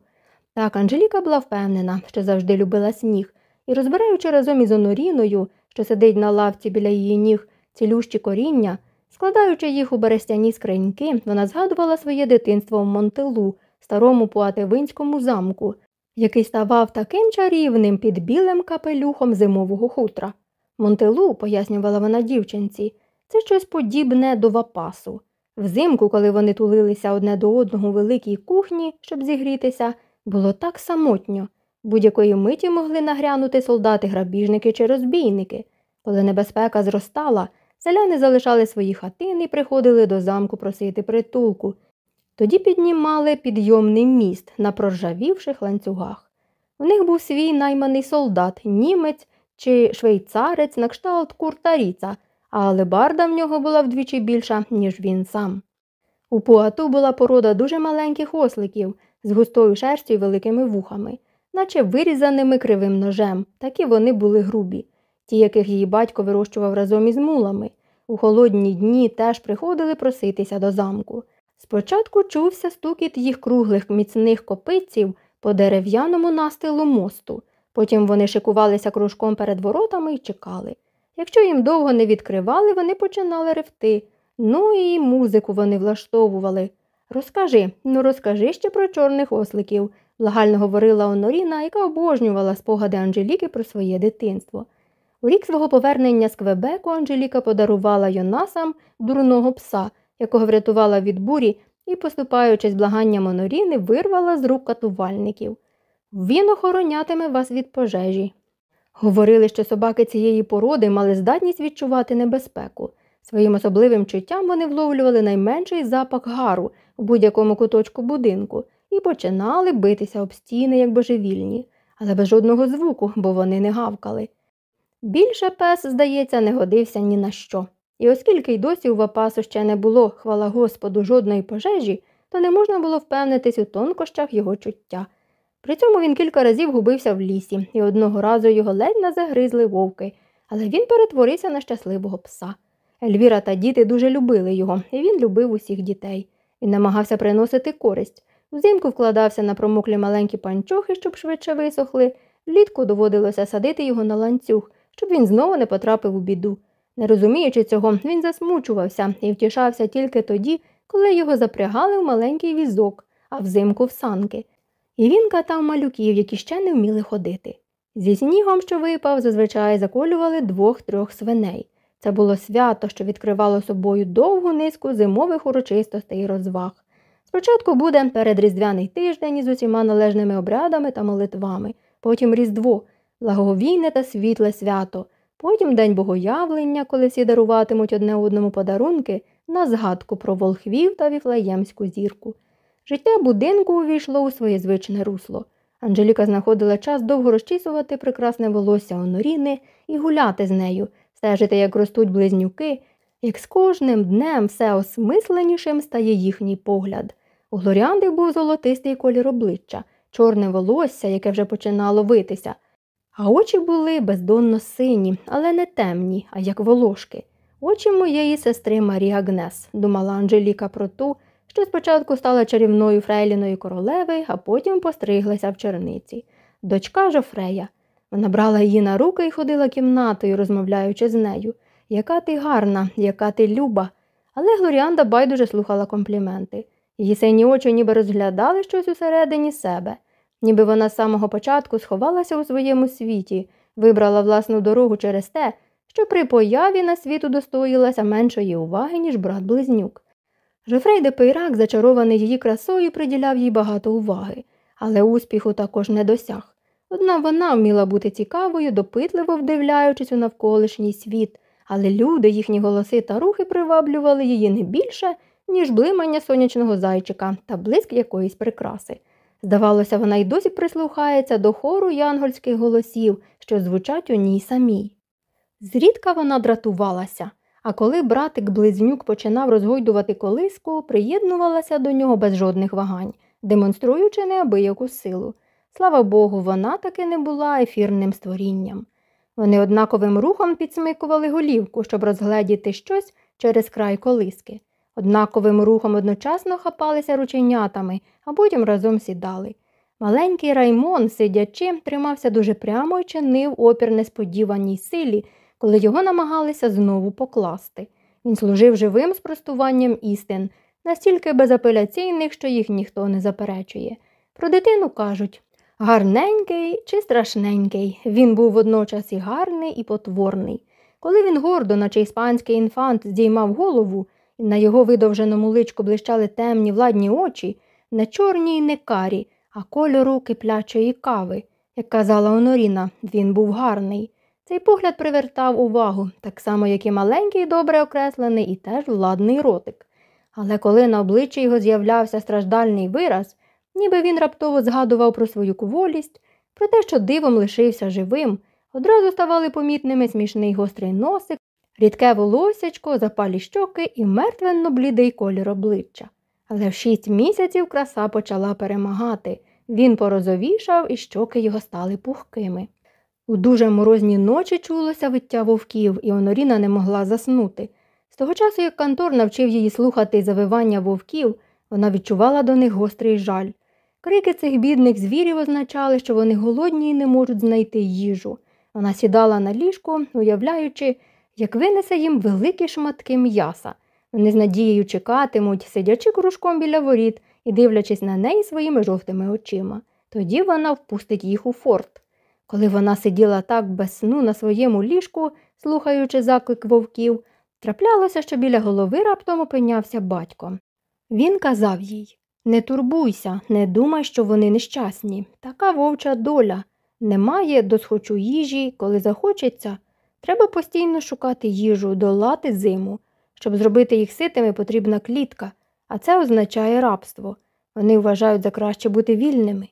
Так Анжеліка була впевнена, що завжди любила сніг, і, розбираючи разом із Оноріною, що сидить на лавці біля її ніг, цілющі коріння, складаючи їх у берестяні скриньки, вона згадувала своє дитинство в Монтелу, старому Пуатевинському замку, який ставав таким чарівним під білим капелюхом зимового хутра. Монтелу, пояснювала вона дівчинці, це щось подібне до вапасу. Взимку, коли вони тулилися одне до одного у великій кухні, щоб зігрітися, було так самотньо. Будь-якої миті могли нагрянути солдати-грабіжники чи розбійники. Коли небезпека зростала, селяни залишали свої хатини і приходили до замку просити притулку. Тоді піднімали підйомний міст на проржавівших ланцюгах. У них був свій найманий солдат, німець чи швейцарець на кшталт куртаріца, а алебарда в нього була вдвічі більша, ніж він сам. У Пуату була порода дуже маленьких осликів з густою шерстю і великими вухами, наче вирізаними кривим ножем, такі вони були грубі. Ті, яких її батько вирощував разом із мулами. У холодні дні теж приходили проситися до замку. Спочатку чувся стукіт їх круглих міцних копиців по дерев'яному настилу мосту. Потім вони шикувалися кружком перед воротами і чекали. Якщо їм довго не відкривали, вони починали ревти. Ну і музику вони влаштовували. Розкажи, ну розкажи ще про чорних осликів, благально говорила Оноріна, яка обожнювала спогади Анжеліки про своє дитинство. У рік свого повернення з Квебеку Анжеліка подарувала Йонасам дурного пса, якого врятувала від бурі і, поступаючись благанням Оноріни, вирвала з рук катувальників. Він охоронятиме вас від пожежі. Говорили, що собаки цієї породи мали здатність відчувати небезпеку. Своїм особливим чуттям вони вловлювали найменший запах гару у будь-якому куточку будинку і починали битися об стіни, як божевільні, але без жодного звуку, бо вони не гавкали. Більше пес, здається, не годився ні на що. І оскільки й досі у Вапасу ще не було, хвала Господу, жодної пожежі, то не можна було впевнитись у тонкощах його чуття. При цьому він кілька разів губився в лісі, і одного разу його ледь не загризли вовки, але він перетворився на щасливого пса. Ельвіра та діти дуже любили його, і він любив усіх дітей. Він намагався приносити користь. Взимку вкладався на промоклі маленькі панчохи, щоб швидше висохли, влітку доводилося садити його на ланцюг, щоб він знову не потрапив у біду. Не розуміючи цього, він засмучувався і втішався тільки тоді, коли його запрягали в маленький візок, а взимку в санки. І він катав малюків, які ще не вміли ходити. Зі снігом, що випав, зазвичай заколювали двох-трьох свиней. Це було свято, що відкривало собою довгу низку зимових урочистостей і розваг. Спочатку буде передріздвяний тиждень із усіма належними обрядами та молитвами, потім Різдво, благовійне та світле свято, потім День Богоявлення, коли всі даруватимуть одне одному подарунки на згадку про волхвів та віфлеємську зірку. Життя будинку увійшло у своє звичне русло. Анжеліка знаходила час довго розчісувати прекрасне волосся Оноріни і гуляти з нею, стежити, як ростуть близнюки, як з кожним днем все осмисленішим стає їхній погляд. У Глоріанди був золотистий колір обличчя, чорне волосся, яке вже починало витися, а очі були бездонно сині, але не темні, а як волошки. Очі моєї сестри Марі Агнес, думала Анжеліка про ту, що спочатку стала чарівною фрейліною королеви, а потім постриглася в черниці. Дочка Жофрея. Вона брала її на руки і ходила кімнатою, розмовляючи з нею. Яка ти гарна, яка ти люба. Але Глоріанда байдуже слухала компліменти. Її сині очі ніби розглядали щось усередині себе, ніби вона з самого початку сховалася у своєму світі, вибрала власну дорогу через те, що при появі на світ удостоїлася меншої уваги, ніж брат близнюк. Жофрей де Пейрак, зачарований її красою, приділяв їй багато уваги, але успіху також не досяг. Одна вона вміла бути цікавою, допитливо вдивляючись у навколишній світ, але люди, їхні голоси та рухи приваблювали її не більше, ніж блимання сонячного зайчика та блиск якоїсь прикраси. Здавалося, вона й досі прислухається до хору янгольських голосів, що звучать у ній самій. Зрідка вона дратувалася, а коли братик близнюк починав розгойдувати колиску, приєднувалася до нього без жодних вагань, демонструючи неабияку силу. Слава Богу, вона таки не була ефірним створінням. Вони однаковим рухом підсмикували голівку, щоб розгледіти щось через край колиски. Однаковим рухом одночасно хапалися рученятами, а потім разом сідали. Маленький Раймон, сидячи, тримався дуже прямо і чинив опір несподіваній силі, коли його намагалися знову покласти. Він служив живим спростуванням істин, настільки безапеляційних, що їх ніхто не заперечує. Про дитину кажуть гарненький чи страшненький. Він був водночас і гарний, і потворний. Коли він гордо, наче іспанський інфант, здіймав голову, на його видовженому личку блищали темні владні очі, не чорні й не карі, а кольору киплячої кави. Як казала Оноріна, він був гарний. Цей погляд привертав увагу, так само, як і маленький, добре окреслений і теж владний ротик. Але коли на обличчі його з'являвся страждальний вираз, ніби він раптово згадував про свою кволість, про те, що дивом лишився живим, одразу ставали помітними смішний гострий носик, рідке волосячко, запалі щоки і мертвенно блідий колір обличчя. Але в шість місяців краса почала перемагати. Він порозовішав, і щоки його стали пухкими. У дуже морозні ночі чулося виття вовків, і Оноріна не могла заснути. З того часу, як Кантор навчив її слухати завивання вовків, вона відчувала до них гострий жаль. Крики цих бідних звірів означали, що вони голодні і не можуть знайти їжу. Вона сідала на ліжко, уявляючи, як винесе їм великі шматки м'яса. Вони з надією чекатимуть, сидячи кружком біля воріт і дивлячись на неї своїми жовтими очима. Тоді вона впустить їх у форт. Коли вона сиділа так без сну на своєму ліжку, слухаючи заклик вовків, траплялося, що біля голови раптом опинявся батько. Він казав їй Не турбуйся, не думай, що вони нещасні. Така вовча доля. Немає досхочу їжі, коли захочеться. Треба постійно шукати їжу, долати зиму. Щоб зробити їх ситими, потрібна клітка, а це означає рабство. Вони вважають за краще бути вільними.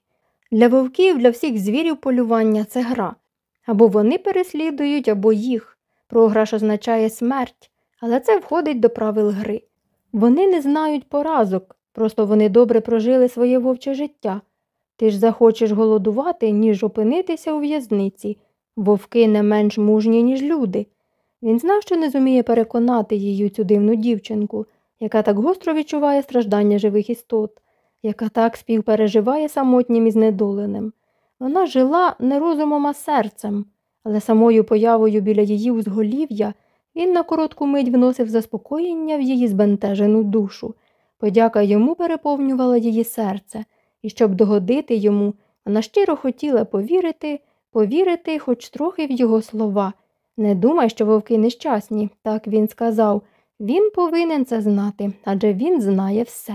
Для вовків, для всіх звірів полювання це гра. Або вони переслідують, або їх. Програш означає смерть, але це входить до правил гри. Вони не знають поразок, просто вони добре прожили своє вовче життя. Ти ж захочеш голодувати, ніж опинитися у в'язниці. Вовки не менш мужні, ніж люди. Він знав, що не зуміє переконати її цю дивну дівчинку, яка так гостро відчуває страждання живих істот, яка так співпереживає самотнім і знедоленим. Вона жила не розумом, а серцем, але самою появою біля її узголів'я він на коротку мить вносив заспокоєння в її збентежену душу. Подяка йому переповнювала її серце, і щоб догодити йому, вона щиро хотіла повірити, повірити хоч трохи в його слова. Не думай, що вовки нещасні, так він сказав. Він повинен це знати, адже він знає все.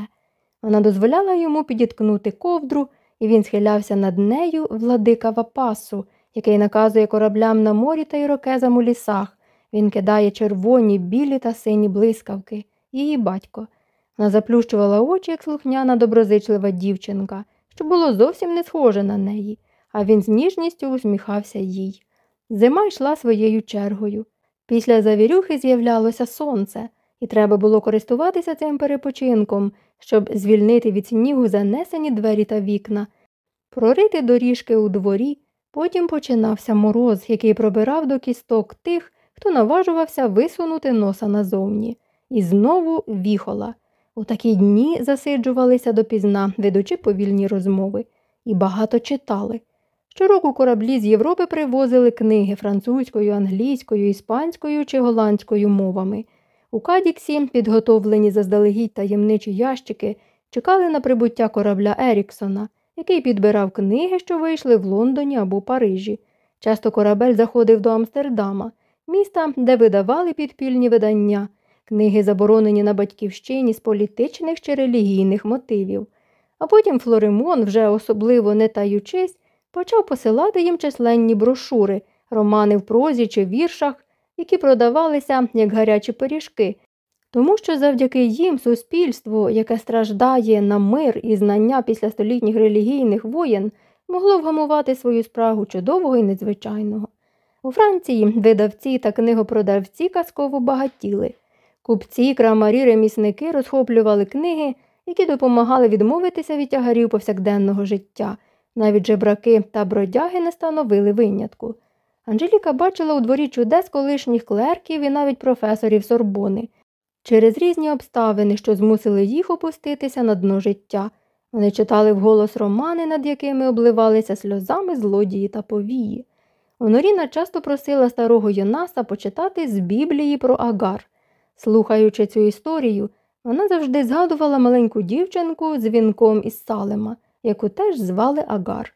Вона дозволяла йому підіткнути ковдру, і він схилявся над нею владика Вапасу, який наказує кораблям на морі та ірокезам у лісах. Він кидає червоні, білі та сині блискавки, її батько. Вона заплющувала очі, як слухняна доброзичлива дівчинка, що було зовсім не схоже на неї, а він з ніжністю усміхався їй. Зима йшла своєю чергою. Після завірюхи з'являлося сонце, і треба було користуватися цим перепочинком, щоб звільнити від снігу занесені двері та вікна, прорити доріжки у дворі, потім починався мороз, який пробирав до кісток тих, хто наважувався висунути носа назовні, і знову віхола. У такі дні засиджувалися допізна, ведучи повільні розмови, і багато читали. Щороку кораблі з Європи привозили книги французькою, англійською, іспанською чи голландською мовами. У Кадіксі, підготовлені заздалегідь таємничі ящики, чекали на прибуття корабля Еріксона, який підбирав книги, що вийшли в Лондоні або Парижі. Часто корабель заходив до Амстердама, міста, де видавали підпільні видання, книги, заборонені на батьківщині з політичних чи релігійних мотивів. А потім Флоримон, вже особливо не таючись, почав посилати їм численні брошури, романи в прозі чи віршах, які продавалися як гарячі пиріжки, тому що завдяки їм суспільство, яке страждає на мир і знання після столітніх релігійних воєн, могло вгамувати свою спрагу чудового і незвичайного. У Франції видавці та книгопродавці казково багатіли. Купці, крамарі, ремісники розхоплювали книги, які допомагали відмовитися від тягарів повсякденного життя. Навіть жебраки та бродяги не становили винятку. Анжеліка бачила у дворі чудес колишніх клерків і навіть професорів Сорбони. Через різні обставини, що змусили їх опуститися на дно життя. Вони читали вголос романи, над якими обливалися сльозами злодії та повії. Оноріна часто просила старого Йонаса почитати з Біблії про Агар. Слухаючи цю історію, вона завжди згадувала маленьку дівчинку з вінком із Салема, яку теж звали Агар.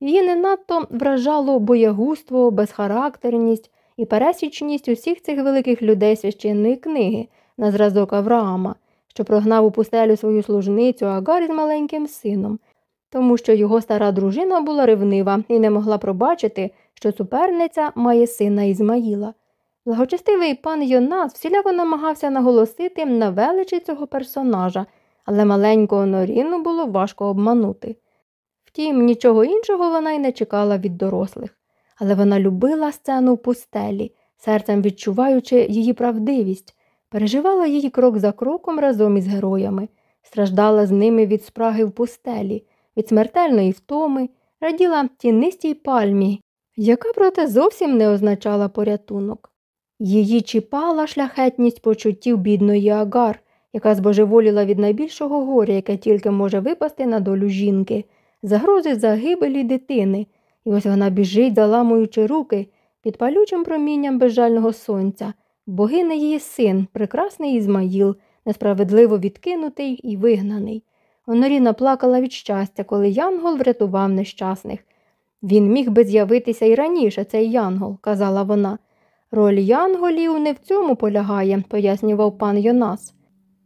Її не надто вражало боягузтво, безхарактерність і пересічність усіх цих великих людей священної книги на зразок Авраама, що прогнав у пустелю свою служницю Агар із маленьким сином, тому що його стара дружина була ревнива і не могла пробачити, що суперниця має сина Ізмаїла. Благочестивий пан Йонас всіляко намагався наголосити на величі цього персонажа, але маленького Норіну було важко обманути. Втім, нічого іншого вона й не чекала від дорослих, але вона любила сцену в пустелі, серцем відчуваючи її правдивість, переживала її крок за кроком разом із героями, страждала з ними від спраги в пустелі, від смертельної втоми, раділа тінистій пальмі, яка, проте, зовсім не означала порятунок. Її чіпала шляхетність почуттів бідної Агар, яка збожеволіла від найбільшого горя, яке тільки може випасти на долю жінки, загрози загибелі дитини, і ось вона біжить, заламуючи руки під палючим промінням безжального сонця, богине її син, прекрасний Ізмаїл, несправедливо відкинутий і вигнаний. Оноріна плакала від щастя, коли Янгол врятував нещасних. Він міг би з'явитися і раніше, цей Янгол, казала вона. Роль янголів не в цьому полягає, пояснював пан Йонас.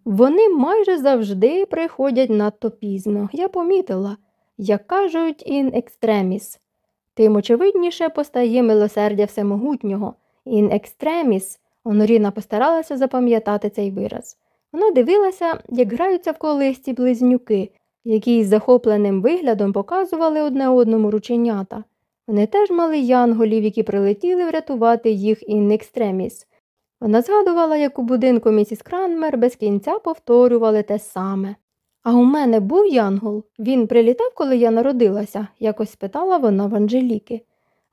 Вони майже завжди приходять надто пізно, я помітила, як кажуть ін екстреміс. Тим очевидніше постає милосердя всемогутнього. Ін екстреміс, Оноріна постаралася запам'ятати цей вираз. Вона дивилася, як граються в колисці близнюки, які з захопленим виглядом показували одне одному рученята. Вони теж мали янголів, які прилетіли врятувати їх ін екстреміс. Вона згадувала, як у будинку місіс Кранмер без кінця повторювали те саме. А у мене був янгол. Він прилітав, коли я народилася, якось спитала вона в Анжеліки.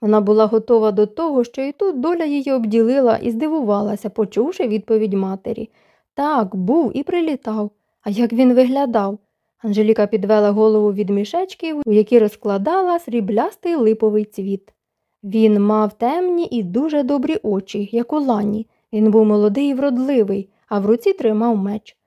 Вона була готова до того, що і тут доля її обділила і здивувалася, почувши відповідь матері. Так, був і прилітав. А як він виглядав? Анжеліка підвела голову від мішечків, у які розкладала сріблястий липовий цвіт. Він мав темні і дуже добрі очі, як у лані. Він був молодий і вродливий, а в руці тримав меч.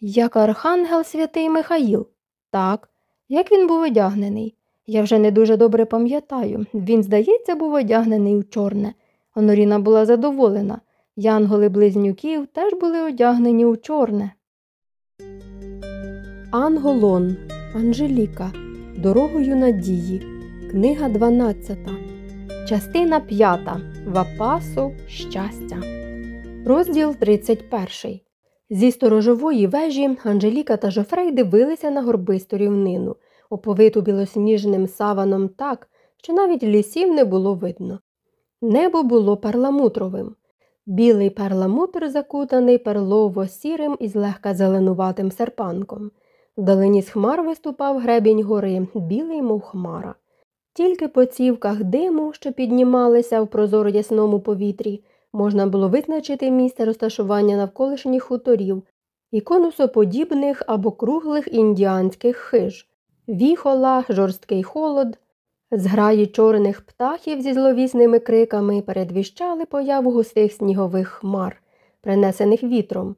Як архангел святий Михаїл. Так, як він був одягнений. Я вже не дуже добре пам'ятаю. Він, здається, був одягнений у чорне. Оноріна була задоволена. Янголи близнюків теж були одягнені у чорне. Анголон Анжеліка. Дорогою надії. Книга 12. Частина 5. Вапасу щастя. Розділ 31. Зі сторожової вежі Анжеліка та Жофрей дивилися на горбисту рівнину, оповиту білосніжним саваном так, що навіть лісів не було видно. Небо було перламутровим. Білий перламутр закутаний перлово сірим і злегка зеленуватим серпанком. Вдалині з хмар виступав гребінь гори, білий, мов хмара. Тільки по цівках диму, що піднімалися в прозоро ясному повітрі, можна було визначити місце розташування навколишніх хуторів і конусоподібних або круглих індіанських хиж, віхола, жорсткий холод, зграї чорних птахів зі зловісними криками передвіщали появу густих снігових хмар, принесених вітром,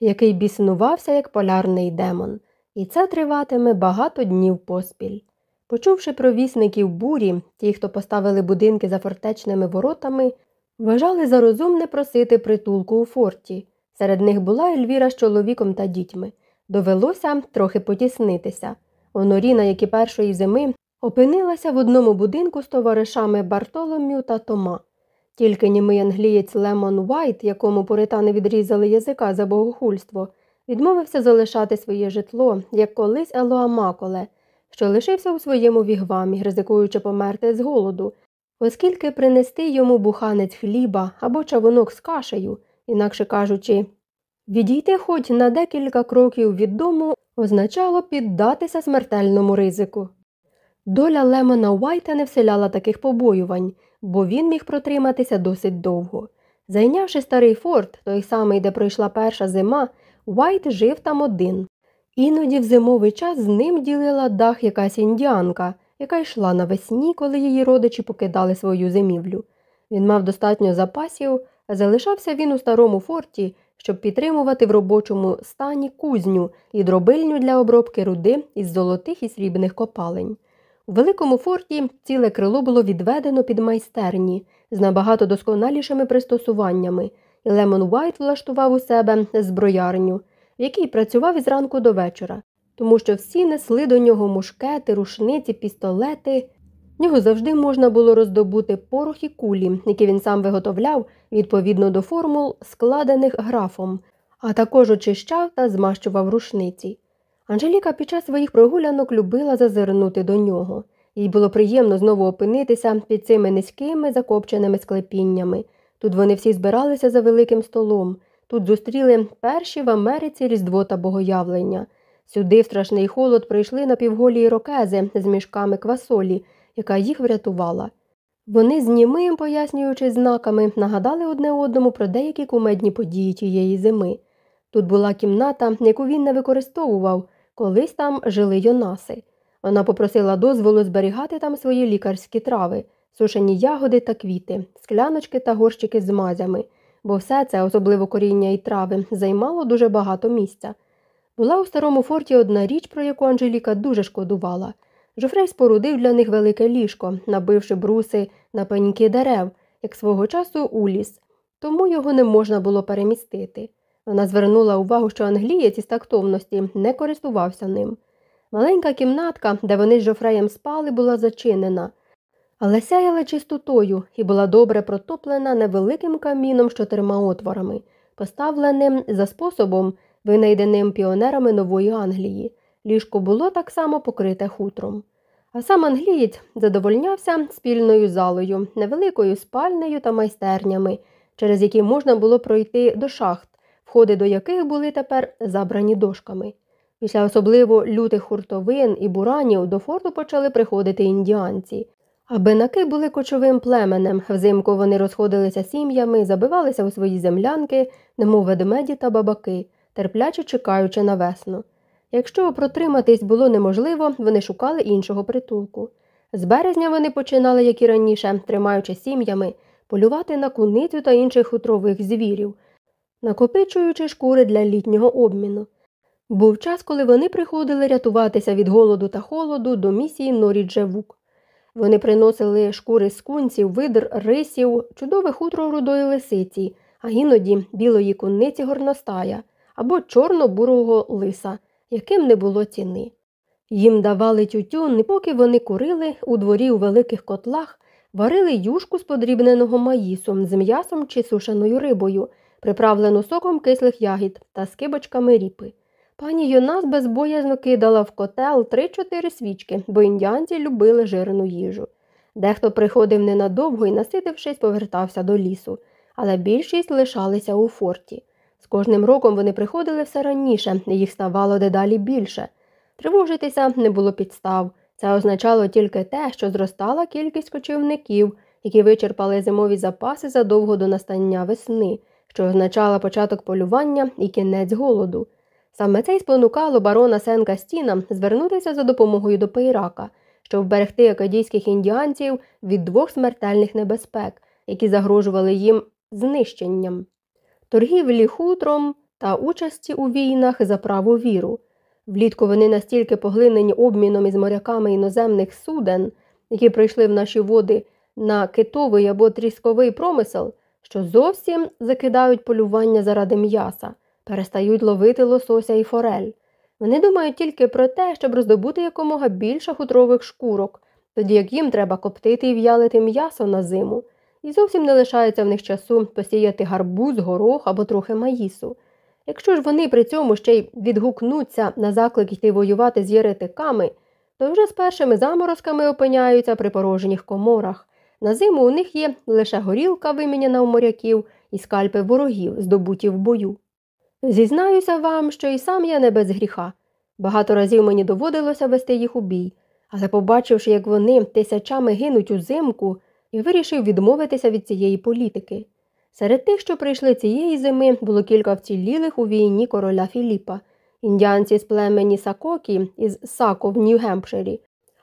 який біснувався як полярний демон і це триватиме багато днів поспіль. Почувши про вісників бурі, ті, хто поставили будинки за фортечними воротами, вважали за розумне просити притулку у форті. Серед них була Ельвіра з чоловіком та дітьми. Довелося трохи потіснитися. Оноріна, як і першої зими, опинилася в одному будинку з товаришами Бартолом'ю та Тома. Тільки німий англієць Лемон Уайт, якому поритани відрізали язика за богохульство, відмовився залишати своє житло, як колись Елоа Маколе, що лишився у своєму вігвамі, ризикуючи померти з голоду, оскільки принести йому буханець хліба або чавунок з кашею, інакше кажучи, відійти хоч на декілька кроків від дому означало піддатися смертельному ризику. Доля Лемона Уайта не вселяла таких побоювань, бо він міг протриматися досить довго. Зайнявши старий форт, той самий, де пройшла перша зима, Вайт жив там один. Іноді в зимовий час з ним ділила дах якась індіанка, яка йшла навесні, коли її родичі покидали свою зимівлю. Він мав достатньо запасів, а залишався він у старому форті, щоб підтримувати в робочому стані кузню і дробильню для обробки руди із золотих і срібних копалень. У великому форті ціле крило було відведено під майстерні з набагато досконалішими пристосуваннями і Лемон Уайт влаштував у себе зброярню, в якій працював із ранку до вечора, тому що всі несли до нього мушкети, рушниці, пістолети. В нього завжди можна було роздобути порох і кулі, які він сам виготовляв відповідно до формул, складених графом, а також очищав та змащував рушниці. Анжеліка під час своїх прогулянок любила зазирнути до нього. Їй було приємно знову опинитися під цими низькими закопченими склепіннями, Тут вони всі збиралися за великим столом. Тут зустріли перші в Америці Різдво та Богоявлення. Сюди в страшний холод прийшли напівголі ірокези з мішками квасолі, яка їх врятувала. Вони з німим, пояснюючи знаками, нагадали одне одному про деякі кумедні події тієї зими. Тут була кімната, яку він не використовував, колись там жили Йонаси. Вона попросила дозволу зберігати там свої лікарські трави сушені ягоди та квіти, скляночки та горщики з мазями, бо все це, особливо коріння і трави, займало дуже багато місця. Була у старому форті одна річ, про яку Анжеліка дуже шкодувала. Жофрей спорудив для них велике ліжко, набивши бруси на пеньки дерев, як свого часу у ліс, тому його не можна було перемістити. Вона звернула увагу, що англієць із тактовності не користувався ним. Маленька кімнатка, де вони з Жофреєм спали, була зачинена, але сяяла чистотою і була добре протоплена невеликим каміном з чотирма отворами, поставленим за способом, винайденим піонерами Нової Англії. Ліжко було так само покрите хутром. А сам англієць задовольнявся спільною залою, невеликою спальнею та майстернями, через які можна було пройти до шахт, входи до яких були тепер забрані дошками. Після особливо лютих хуртовин і буранів до форту почали приходити індіанці. Абинаки були кочовим племенем, взимку вони розходилися сім'ями, забивалися у свої землянки, немов ведмеді та бабаки, терпляче чекаючи на весну. Якщо протриматись було неможливо, вони шукали іншого притулку. З березня вони починали, як і раніше, тримаючи сім'ями, полювати на куницю та інших хутрових звірів, накопичуючи шкури для літнього обміну. Був час, коли вони приходили рятуватися від голоду та холоду до місії Норіджевук. Вони приносили шкури скунців, видр, рисів, чудове хутро рудої лисиці, а іноді білої кунниці горностая або чорно-бурого лиса, яким не було ціни. Їм давали тютюн, і поки вони курили у дворі у великих котлах, варили юшку з подрібненого маїсом з м'ясом чи сушеною рибою, приправлену соком кислих ягід та скибочками ріпи. Пані Йонас безбоязно кидала в котел три-чотири свічки, бо індіанці любили жирну їжу. Дехто приходив ненадовго і, наситившись, повертався до лісу, але більшість лишалися у форті. Кожним роком вони приходили все раніше, їх ставало дедалі більше. Тривожитися не було підстав. Це означало тільки те, що зростала кількість кочівників, які вичерпали зимові запаси задовго до настання весни, що означало початок полювання і кінець голоду. Саме це й спонукало барона Сенка Стіна звернутися за допомогою до Пейрака, щоб вберегти акадійських індіанців від двох смертельних небезпек, які загрожували їм знищенням торгівлі хутром та участі у війнах за праву віру. Влітку вони настільки поглинені обміном із моряками іноземних суден, які прийшли в наші води на китовий або трісковий промисел, що зовсім закидають полювання заради м'яса перестають ловити лосося і форель. Вони думають тільки про те, щоб роздобути якомога більше хутрових шкурок, тоді як їм треба коптити і в'ялити м'ясо на зиму, і зовсім не лишається в них часу посіяти гарбуз, горох або трохи маїсу. Якщо ж вони при цьому ще й відгукнуться на заклик йти воювати з єретиками, то вже з першими заморозками опиняються при порожніх коморах. На зиму у них є лише горілка, виміняна у моряків, і скальпи ворогів, здобуті в бою. Зізнаюся вам, що і сам я не без гріха. Багато разів мені доводилося вести їх у бій, але, побачивши, як вони тисячами гинуть узимку, і вирішив відмовитися від цієї політики. Серед тих, що прийшли цієї зими, було кілька вцілілих у війні короля Філіпа, індіанці з племені Сакокі із Сако в Нью-Гемпширі,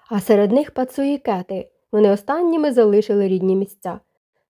а серед них пацуїкети. Вони останніми залишили рідні місця.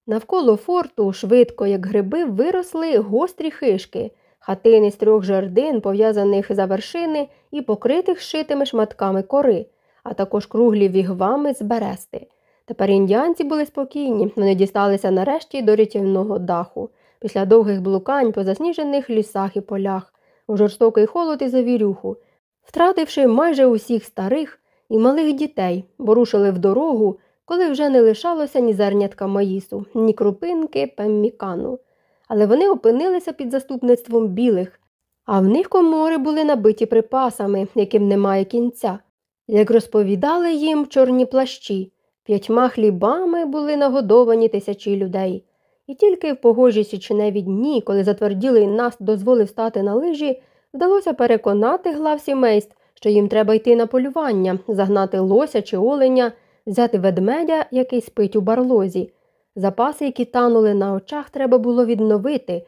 Навколо форту, швидко, як гриби, виросли гострі хишки хатини з трьох жердин, пов'язаних за вершини і покритих шитими шматками кори, а також круглі вігвами з берести. Тепер індіанці були спокійні, вони дісталися нарешті до рятівного даху, після довгих блукань по засніжених лісах і полях, у жорстокий холод і завірюху, втративши майже усіх старих і малих дітей, бо рушили в дорогу, коли вже не лишалося ні зернятка маїсу, ні крупинки пеммікану. Але вони опинилися під заступництвом білих, а в них комори були набиті припасами, яким немає кінця. Як розповідали їм чорні плащі, п'ятьма хлібами були нагодовані тисячі людей. І тільки в погожі січневі дні, коли затверділий нас дозволив стати на лижі, вдалося переконати глав сімейств, що їм треба йти на полювання, загнати лося чи оленя, взяти ведмедя, який спить у барлозі, Запаси, які танули на очах, треба було відновити,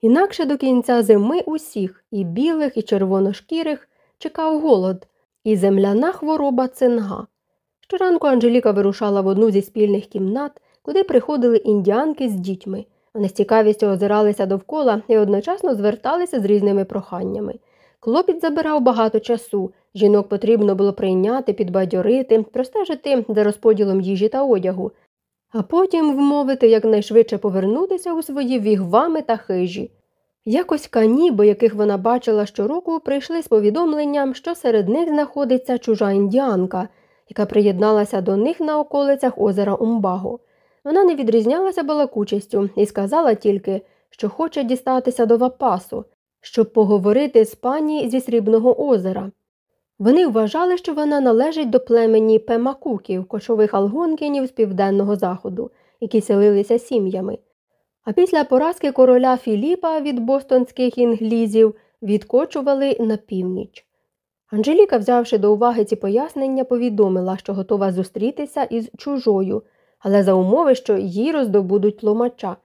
інакше до кінця зими усіх, і білих, і червоношкірих, чекав голод, і земляна хвороба цинга. Щоранку Анжеліка вирушала в одну зі спільних кімнат, куди приходили індіанки з дітьми. Вони з цікавістю озиралися довкола і одночасно зверталися з різними проханнями. Клопіт забирав багато часу, жінок потрібно було прийняти, підбадьорити, простежити за розподілом їжі та одягу а потім вмовити якнайшвидше повернутися у свої вігвами та хижі. Якось каніби, яких вона бачила щороку, прийшли з повідомленням, що серед них знаходиться чужа індіанка, яка приєдналася до них на околицях озера Умбаго. Вона не відрізнялася балакучістю і сказала тільки, що хоче дістатися до Вапасу, щоб поговорити з пані зі Срібного озера. Вони вважали, що вона належить до племені пемакуків, кошових алгонкінів з південного заходу, які селилися сім'ями. А після поразки короля Філіпа від бостонських інглізів відкочували на північ. Анжеліка, взявши до уваги ці пояснення, повідомила, що готова зустрітися із чужою, але за умови, що їй роздобудуть тлумача.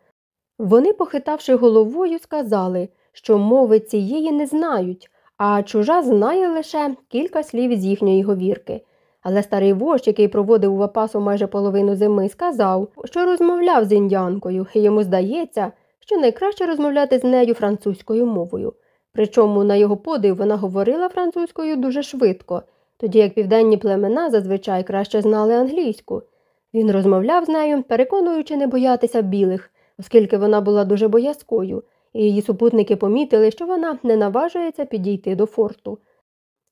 Вони, похитавши головою, сказали, що мови цієї не знають, а чужа знає лише кілька слів з їхньої говірки. Але старий вождь, який проводив у Вапасу майже половину зими, сказав, що розмовляв з індіанкою, і йому здається, що найкраще розмовляти з нею французькою мовою. Причому, на його подив, вона говорила французькою дуже швидко, тоді як південні племена зазвичай краще знали англійську. Він розмовляв з нею, переконуючи не боятися білих, оскільки вона була дуже боязкою, і її супутники помітили, що вона не наважується підійти до форту.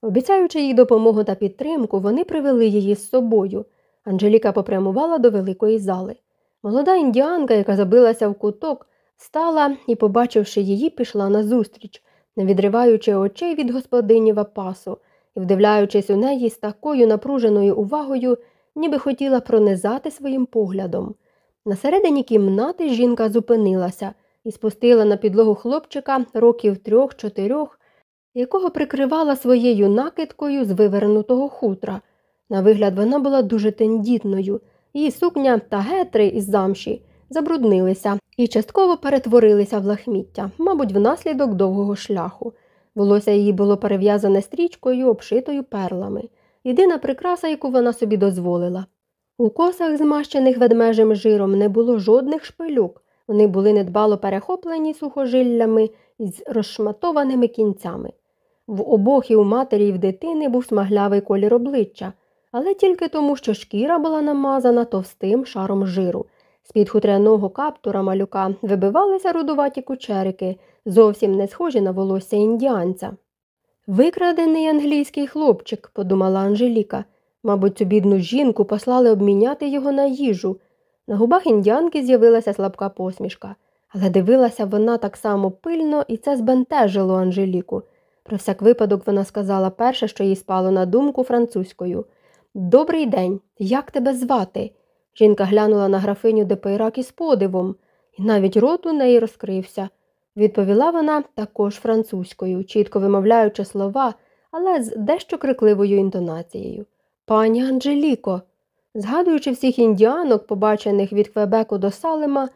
Обіцяючи їй допомогу та підтримку, вони привели її з собою. Анжеліка попрямувала до великої зали. Молода індіанка, яка забилася в куток, стала і, побачивши її, пішла назустріч, не відриваючи очей від господині Вапасу і вдивляючись у неї з такою напруженою увагою, ніби хотіла пронизати своїм поглядом. На середині кімнати жінка зупинилася і спустила на підлогу хлопчика років трьох-чотирьох, якого прикривала своєю накидкою з вивернутого хутра. На вигляд, вона була дуже тендітною, її сукня та гетри із замші забруднилися і частково перетворилися в лахміття, мабуть, внаслідок довгого шляху. Волосся її було перев'язане стрічкою, обшитою перлами, єдина прикраса, яку вона собі дозволила. У косах, змащених ведмежим жиром, не було жодних шпилюк, вони були недбало перехоплені сухожиллями із розшматованими кінцями. В обох і у матері і в дитини був смаглявий колір обличчя, але тільки тому, що шкіра була намазана товстим шаром жиру. З-під хутряного каптура малюка вибивалися рудуваті кучерики, зовсім не схожі на волосся індіанця. Викрадений англійський хлопчик, подумала Анжеліка. Мабуть, цю бідну жінку послали обміняти його на їжу. На губах індіанки з'явилася слабка посмішка, але дивилася вона так само пильно, і це збентежило Анжеліку. Про всяк випадок вона сказала перше, що їй спало на думку французькою Добрий день, як тебе звати? Жінка глянула на графиню де Пейрак із подивом, і навіть рот у неї розкрився. Відповіла вона також французькою, чітко вимовляючи слова, але з дещо крикливою інтонацією. Пані Анжеліко. Згадуючи всіх індіанок, побачених від Квебеку до Салема,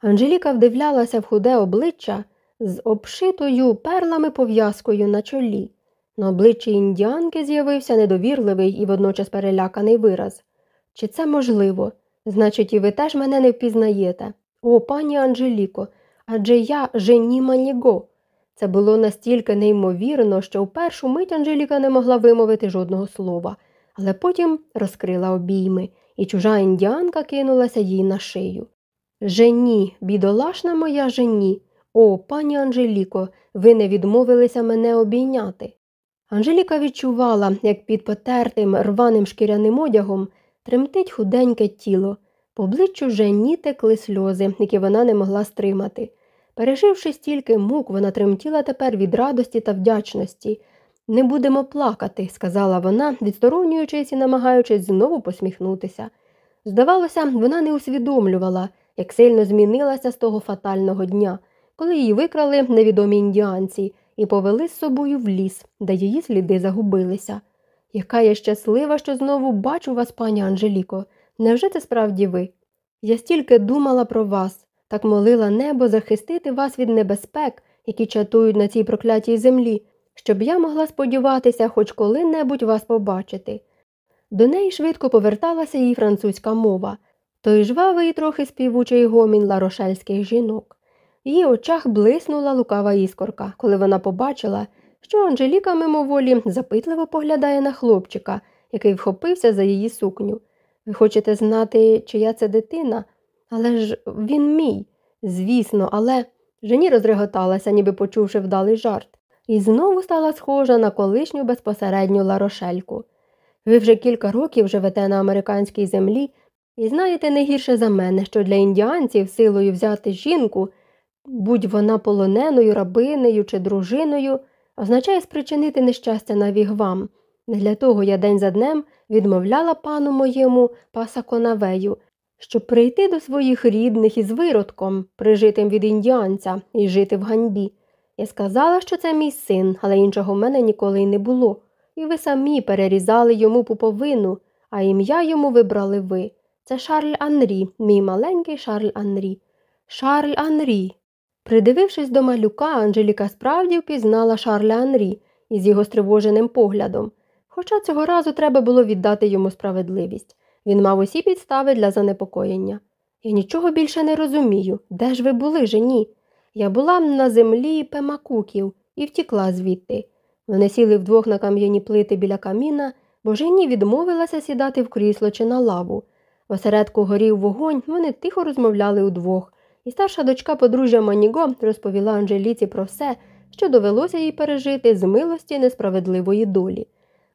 Анжеліка вдивлялася в худе обличчя з обшитою перлами пов'язкою на чолі. На обличчі індіанки з'явився недовірливий і водночас переляканий вираз. Чи це можливо? Значить, і ви теж мене не впізнаєте. О, пані Анжеліко, адже я жені Маніго. Це було настільки неймовірно, що в першу мить Анжеліка не могла вимовити жодного слова, але потім розкрила обійми, і чужа індіанка кинулася їй на шию. Жені, бідолашна моя жені, о, пані Анжеліко, ви не відмовилися мене обійняти. Анжеліка відчувала, як під потертим рваним шкіряним одягом тремтить худеньке тіло, по обличчю вже ні текли сльози, які вона не могла стримати. Переживши стільки мук, вона тремтіла тепер від радості та вдячності. Не будемо плакати, сказала вона, відсторонюючись і намагаючись знову посміхнутися. Здавалося, вона не усвідомлювала, як сильно змінилася з того фатального дня, коли її викрали невідомі індіанці і повели з собою в ліс, де її сліди загубилися. Яка я щаслива, що знову бачу вас, пані Анжеліко. Невже це справді ви? Я стільки думала про вас, так молила небо захистити вас від небезпек, які чатують на цій проклятій землі, щоб я могла сподіватися хоч коли-небудь вас побачити. До неї швидко поверталася її французька мова, той жвавий і трохи співучий гомін ларошельських жінок. В її очах блиснула лукава іскорка, коли вона побачила, що Анжеліка мимоволі запитливо поглядає на хлопчика, який вхопився за її сукню. Ви хочете знати, чия це дитина? Але ж він мій. Звісно, але. Жені розреготалася, ніби почувши вдалий жарт, і знову стала схожа на колишню безпосередню ларошельку. Ви вже кілька років живете на американській землі і знаєте не гірше за мене, що для індіанців силою взяти жінку, будь вона полоненою, рабинею чи дружиною, означає спричинити нещастя на вігвам. Не для того я день за днем відмовляла пану моєму пасаконавею, щоб прийти до своїх рідних із виродком, прижитим від індіанця, і жити в ганьбі. Я сказала, що це мій син, але іншого в мене ніколи й не було. І ви самі перерізали йому пуповину, а ім'я йому вибрали ви. Це Шарль Анрі, мій маленький Шарль Анрі. Шарль Анрі. Придивившись до малюка, Анжеліка справді впізнала Шарля Анрі із його стривоженим поглядом. Хоча цього разу треба було віддати йому справедливість. Він мав усі підстави для занепокоєння. Я нічого більше не розумію. Де ж ви були, жені? Я була на землі пемакуків і втікла звідти. Вони сіли вдвох на кам'яні плити біля каміна, бо жені відмовилася сідати в крісло чи на лаву. В осередку горів вогонь, вони тихо розмовляли удвох, і старша дочка подружжя Маніго розповіла Анжеліці про все, що довелося їй пережити з милості несправедливої долі.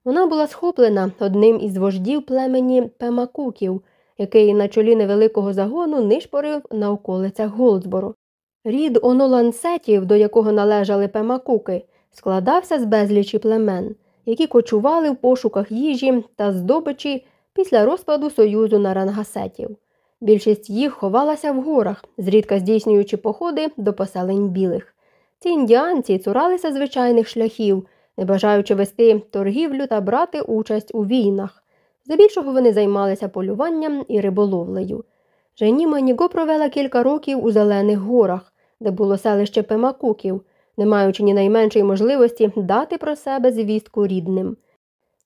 Вона була схоплена одним із вождів племені Пемакуків, який на чолі невеликого загону нишпорив на околицях Голдсборо. Рід онолансетів, до якого належали Пемакуки, складався з безлічі племен, які кочували в пошуках їжі та здобичі після розпаду союзу на рангасетів. Більшість їх ховалася в горах, зрідка здійснюючи походи до поселень білих. Ці індіанці цуралися звичайних шляхів, не бажаючи вести торгівлю та брати участь у війнах. Здебільшого вони займалися полюванням і риболовлею. Жені Маніго провела кілька років у Зелених горах, де було селище Пемакуків, не маючи ні найменшої можливості дати про себе звістку рідним.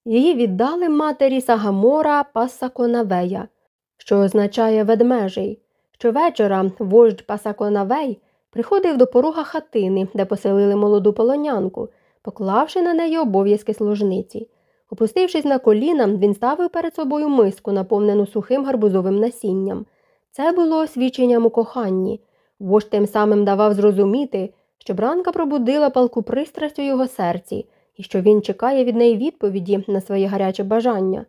Її віддали матері Сагамора Пасаконавея, що означає ведмежий. Щовечора вождь Пасаконавей приходив до порога хатини, де поселили молоду полонянку, поклавши на неї обов'язки служниці. Опустившись на коліна, він ставив перед собою миску, наповнену сухим гарбузовим насінням. Це було свідченням у коханні. Вождь тим самим давав зрозуміти, що бранка пробудила палку пристрасть у його серці і що він чекає від неї відповіді на своє гаряче бажання.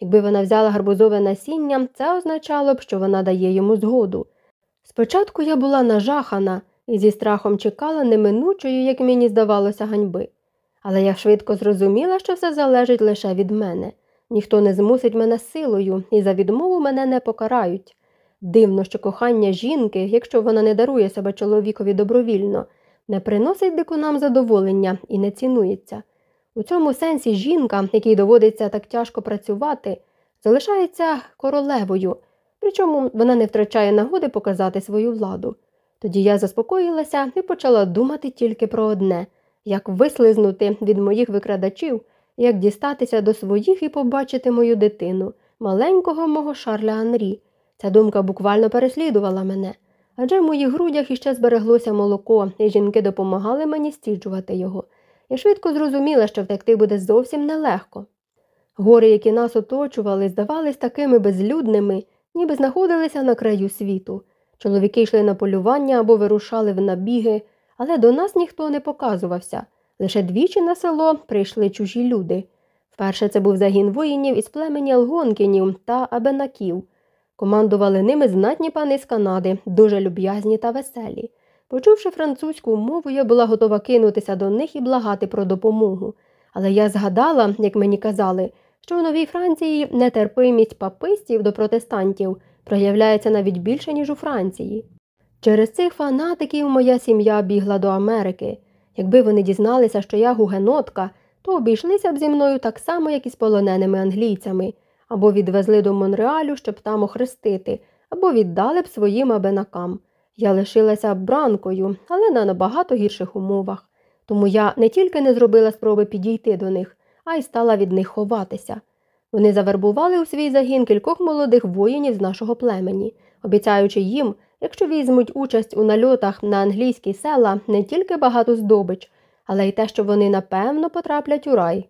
Якби вона взяла гарбузове насіння, це означало б, що вона дає йому згоду. Спочатку я була нажахана і зі страхом чекала неминучої, як мені здавалося, ганьби. Але я швидко зрозуміла, що все залежить лише від мене. Ніхто не змусить мене силою, і за відмову мене не покарають. Дивно, що кохання жінки, якщо вона не дарує себе чоловікові добровільно, не приносить дикунам задоволення і не цінується. У цьому сенсі жінка, якій доводиться так тяжко працювати, залишається королевою, причому вона не втрачає нагоди показати свою владу. Тоді я заспокоїлася і почала думати тільки про одне як вислизнути від моїх викрадачів, як дістатися до своїх і побачити мою дитину, маленького мого Шарля Анрі. Ця думка буквально переслідувала мене, адже в моїх грудях іще збереглося молоко, і жінки допомагали мені стіджувати його. Я швидко зрозуміла, що втекти буде зовсім нелегко. Гори, які нас оточували, здавались такими безлюдними, ніби знаходилися на краю світу. Чоловіки йшли на полювання або вирушали в набіги, але до нас ніхто не показувався. Лише двічі на село прийшли чужі люди. Вперше це був загін воїнів із племені Алгонкінів та Абенаків. Командували ними знатні пани з Канади, дуже люб'язні та веселі. Почувши французьку мову, я була готова кинутися до них і благати про допомогу. Але я згадала, як мені казали, що в Новій Франції нетерпимість папистів до протестантів проявляється навіть більше, ніж у Франції. Через цих фанатиків моя сім'я бігла до Америки. Якби вони дізналися, що я гугенотка, то обійшлися б зі мною так само, як і з полоненими англійцями, або відвезли до Монреалю, щоб там охрестити, або віддали б своїм абенакам. Я лишилася бранкою, але на набагато гірших умовах. Тому я не тільки не зробила спроби підійти до них, а й стала від них ховатися. Вони завербували у свій загін кількох молодих воїнів з нашого племені, обіцяючи їм, якщо візьмуть участь у нальотах на англійські села, не тільки багато здобич, але й те, що вони напевно потраплять у рай.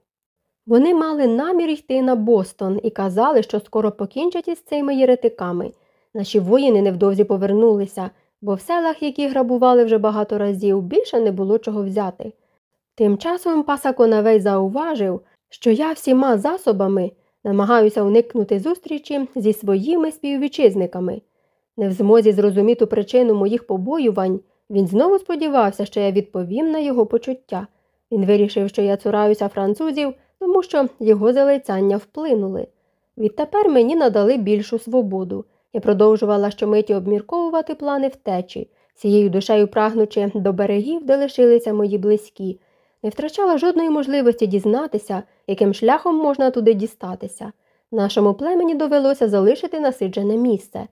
Вони мали намір йти на Бостон і казали, що скоро покінчать із цими єретиками. Наші воїни невдовзі повернулися, бо в селах, які грабували вже багато разів, більше не було чого взяти. Тим часом Пасаконавей зауважив, що я всіма засобами намагаюся уникнути зустрічі зі своїми співвітчизниками. Не в змозі зрозуміти причину моїх побоювань, він знову сподівався, що я відповім на його почуття. Він вирішив, що я цураюся французів, тому що його залицяння вплинули. Відтепер мені надали більшу свободу. Я продовжувала щомиті обмірковувати плани втечі, цією душею прагнучи до берегів, де лишилися мої близькі, не втрачала жодної можливості дізнатися, яким шляхом можна туди дістатися. Нашому племені довелося залишити насиджене місце.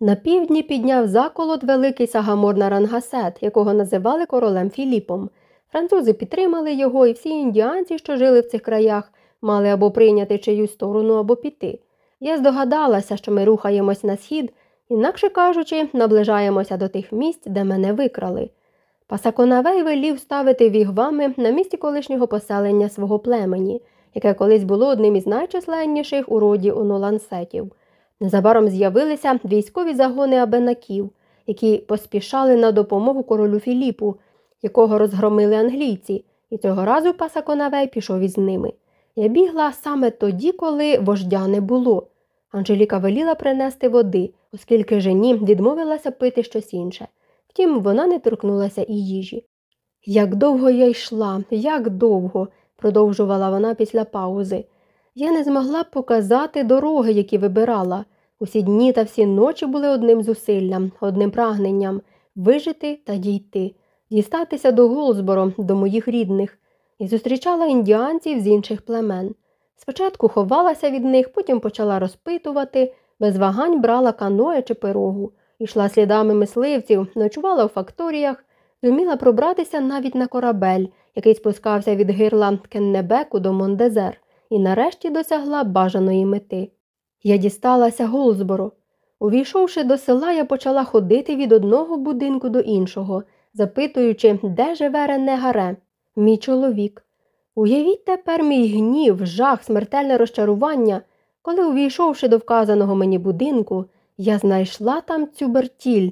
На півдні підняв заколот великий сагамор Нарангасет, якого називали королем Філіпом. Французи підтримали його, і всі індіанці, що жили в цих краях, мали або прийняти чиюсь сторону, або піти. Я здогадалася, що ми рухаємось на схід, інакше кажучи, наближаємося до тих місць, де мене викрали. Пасаконавей велів ставити вігвами на місці колишнього поселення свого племені, яке колись було одним із найчисленніших у роді онолансетів. Незабаром з'явилися військові загони абенаків, які поспішали на допомогу королю Філіпу, якого розгромили англійці, і цього разу Пасаконавей пішов із ними. Я бігла саме тоді, коли вождя не було. Анжеліка веліла принести води, оскільки жені відмовилася пити щось інше. Втім, вона не торкнулася і їжі. Як довго я йшла, як довго, продовжувала вона після паузи. Я не змогла показати дороги, які вибирала. Усі дні та всі ночі були одним зусиллям, одним прагненням вижити та дійти, дістатися до Голзборо, до моїх рідних, і зустрічала індіанців з інших племен. Спочатку ховалася від них, потім почала розпитувати, без вагань брала каноє чи пирогу, йшла слідами мисливців, ночувала у факторіях, зуміла пробратися навіть на корабель, який спускався від гирла Кеннебеку до Мондезер, і нарешті досягла бажаної мети. Я дісталася Голзбору. Увійшовши до села, я почала ходити від одного будинку до іншого, запитуючи, де живе Рене Гаре, мій чоловік. Уявіть тепер мій гнів, жах, смертельне розчарування, коли, увійшовши до вказаного мені будинку, я знайшла там цю Бертіль.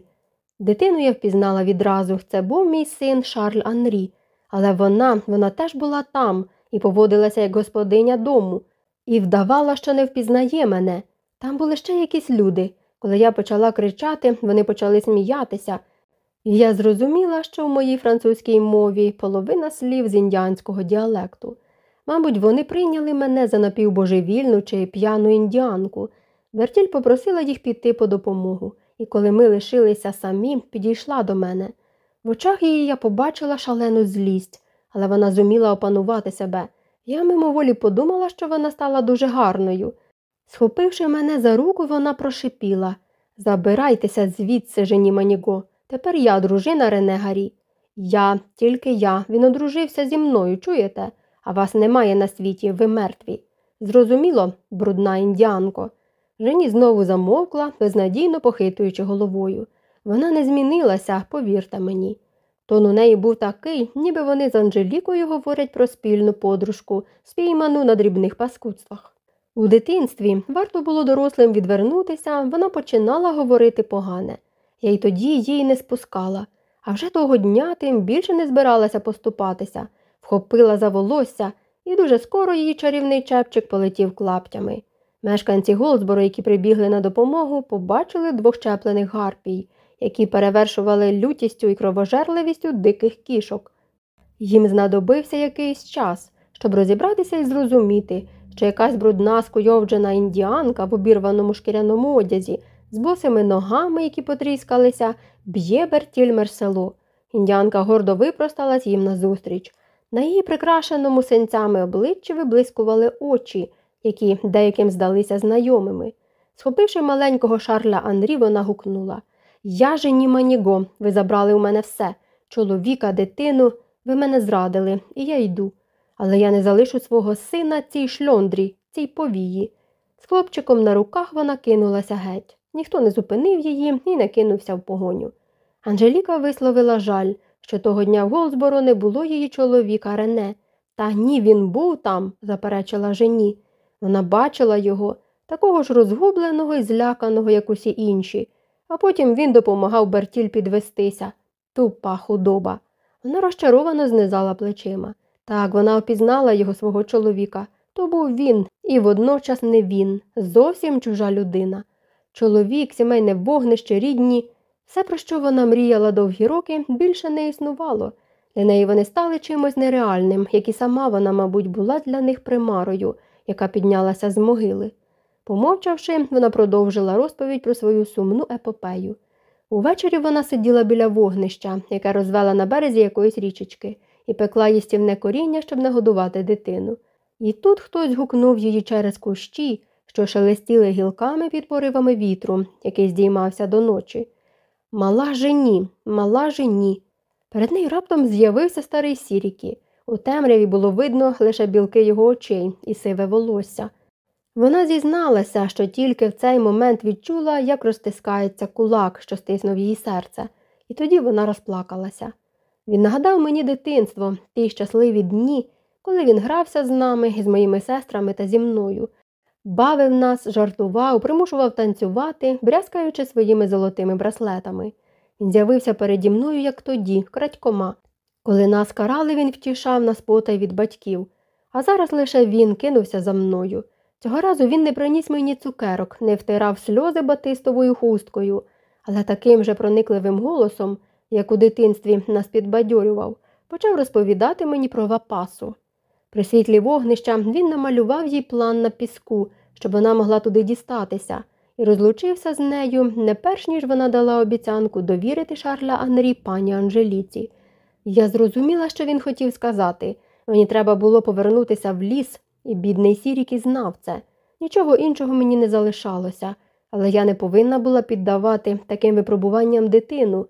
Дитину я впізнала відразу, це був мій син Шарль Анрі, але вона, вона теж була там і поводилася як господиня дому, і вдавала, що не впізнає мене. Там були ще якісь люди. Коли я почала кричати, вони почали сміятися. Я зрозуміла, що в моїй французькій мові половина слів з індіанського діалекту. Мабуть, вони прийняли мене за напівбожевільну чи п'яну індіанку. Вертіль попросила їх піти по допомогу, і коли ми лишилися самі, підійшла до мене. В очах її я побачила шалену злість, але вона зуміла опанувати себе. Я мимоволі подумала, що вона стала дуже гарною. Схопивши мене за руку, вона прошипіла Забирайтеся звідси, жені Маніго. Тепер я дружина Рене Гарі. Я, тільки я, він одружився зі мною, чуєте? А вас немає на світі, ви мертві. Зрозуміло, брудна індіанко. Жені знову замовкла, безнадійно похитуючи головою. Вона не змінилася, повірте мені. Тон у неї був такий, ніби вони з Анжелікою говорять про спільну подружку, спійману на дрібних паскудствах. У дитинстві варто було дорослим відвернутися, вона починала говорити погане. Я й тоді їй не спускала, а вже того дня тим більше не збиралася поступатися, вхопила за волосся, і дуже скоро її чарівний чепчик полетів клаптями. Мешканці Голдсбору, які прибігли на допомогу, побачили двох чеплених гарпій, які перевершували лютістю і кровожерливістю диких кішок. Їм знадобився якийсь час, щоб розібратися і зрозуміти, що якась брудна скуйовджена індіанка в обірваному шкіряному одязі з босими ногами, які потріскалися, б'є Бертіль Мерсело. Індіанка гордо випросталась їм назустріч. На її прикрашеному синцями обличчі виблискували очі, які деяким здалися знайомими. Схопивши маленького шарля Анрі, вона гукнула Я жені Маніго, ви забрали у мене все чоловіка, дитину, ви мене зрадили, і я йду. Але я не залишу свого сина цій шльондрі, цій повії. З хлопчиком на руках вона кинулася геть. Ніхто не зупинив її і не кинувся в погоню. Анжеліка висловила жаль, що того дня в Голзборо не було її чоловіка Рене. Та ні, він був там, заперечила жені. Вона бачила його, такого ж розгубленого і зляканого, як усі інші, а потім він допомагав Бертіль підвестися. Тупа худоба. Вона розчаровано знизала плечима. Так, вона опізнала його свого чоловіка. То був він, і водночас не він, зовсім чужа людина. Чоловік, сімейне вогнище, рідні. Все, про що вона мріяла довгі роки, більше не існувало. Для неї вони стали чимось нереальним, як і сама вона, мабуть, була для них примарою, яка піднялася з могили. Помовчавши, вона продовжила розповідь про свою сумну епопею. Увечері вона сиділа біля вогнища, яке розвела на березі якоїсь річечки, і пекла їстівне коріння, щоб нагодувати дитину. І тут хтось гукнув її через кущі, що шелестіли гілками під поривами вітру, який здіймався до ночі. Мала жені, мала жені. Перед нею раптом з'явився старий сірікі. У темряві було видно лише білки його очей і сиве волосся. Вона зізналася, що тільки в цей момент відчула, як розтискається кулак, що стиснув її серце, і тоді вона розплакалася. Він нагадав мені дитинство, ті щасливі дні, коли він грався з нами з моїми сестрами та зі мною, бавив нас, жартував, примушував танцювати, брязкаючи своїми золотими браслетами. Він з'явився переді мною, як тоді, крадькома. Коли нас карали, він втішав нас потай від батьків, а зараз лише він кинувся за мною. Цього разу він не приніс мені цукерок, не втирав сльози батистовою хусткою, але таким же проникливим голосом, як у дитинстві нас підбадьорював, почав розповідати мені про вапасу. При світлі вогнища він намалював їй план на піску, щоб вона могла туди дістатися, і розлучився з нею не перш ніж вона дала обіцянку довірити Шарля Анрі пані Анжеліці. Я зрозуміла, що він хотів сказати. Мені треба було повернутися в ліс, і бідний Сірікі знав це. Нічого іншого мені не залишалося, але я не повинна була піддавати таким випробуванням дитину.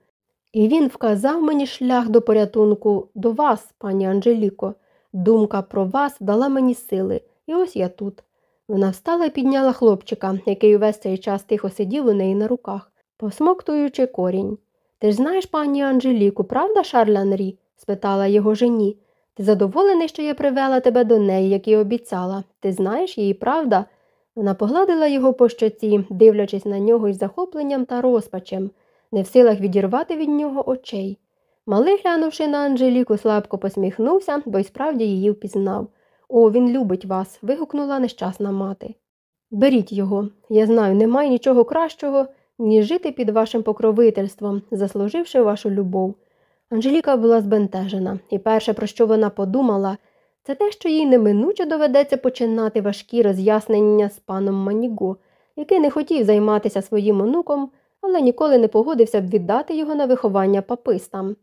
І він вказав мені шлях до порятунку до вас, пані Анжеліко. Думка про вас дала мені сили, і ось я тут. Вона встала і підняла хлопчика, який увесь цей час тихо сидів у неї на руках, посмоктуючи корінь. Ти ж знаєш, пані Анжеліку, правда, Шарль Анрі?» – спитала його жені. Ти задоволений, що я привела тебе до неї, як і обіцяла. Ти знаєш її, правда? Вона погладила його по щоці, дивлячись на нього із захопленням та розпачем, не в силах відірвати від нього очей. Малий, глянувши на Анжеліку, слабко посміхнувся, бо й справді її впізнав. О, він любить вас. вигукнула нещасна мати. Беріть його. Я знаю, немає нічого кращого, ніж жити під вашим покровительством, заслуживши вашу любов. Анжеліка була збентежена, і перше, про що вона подумала, це те, що їй неминуче доведеться починати важкі роз'яснення з паном Маніго, який не хотів займатися своїм онуком, але ніколи не погодився б віддати його на виховання папистам.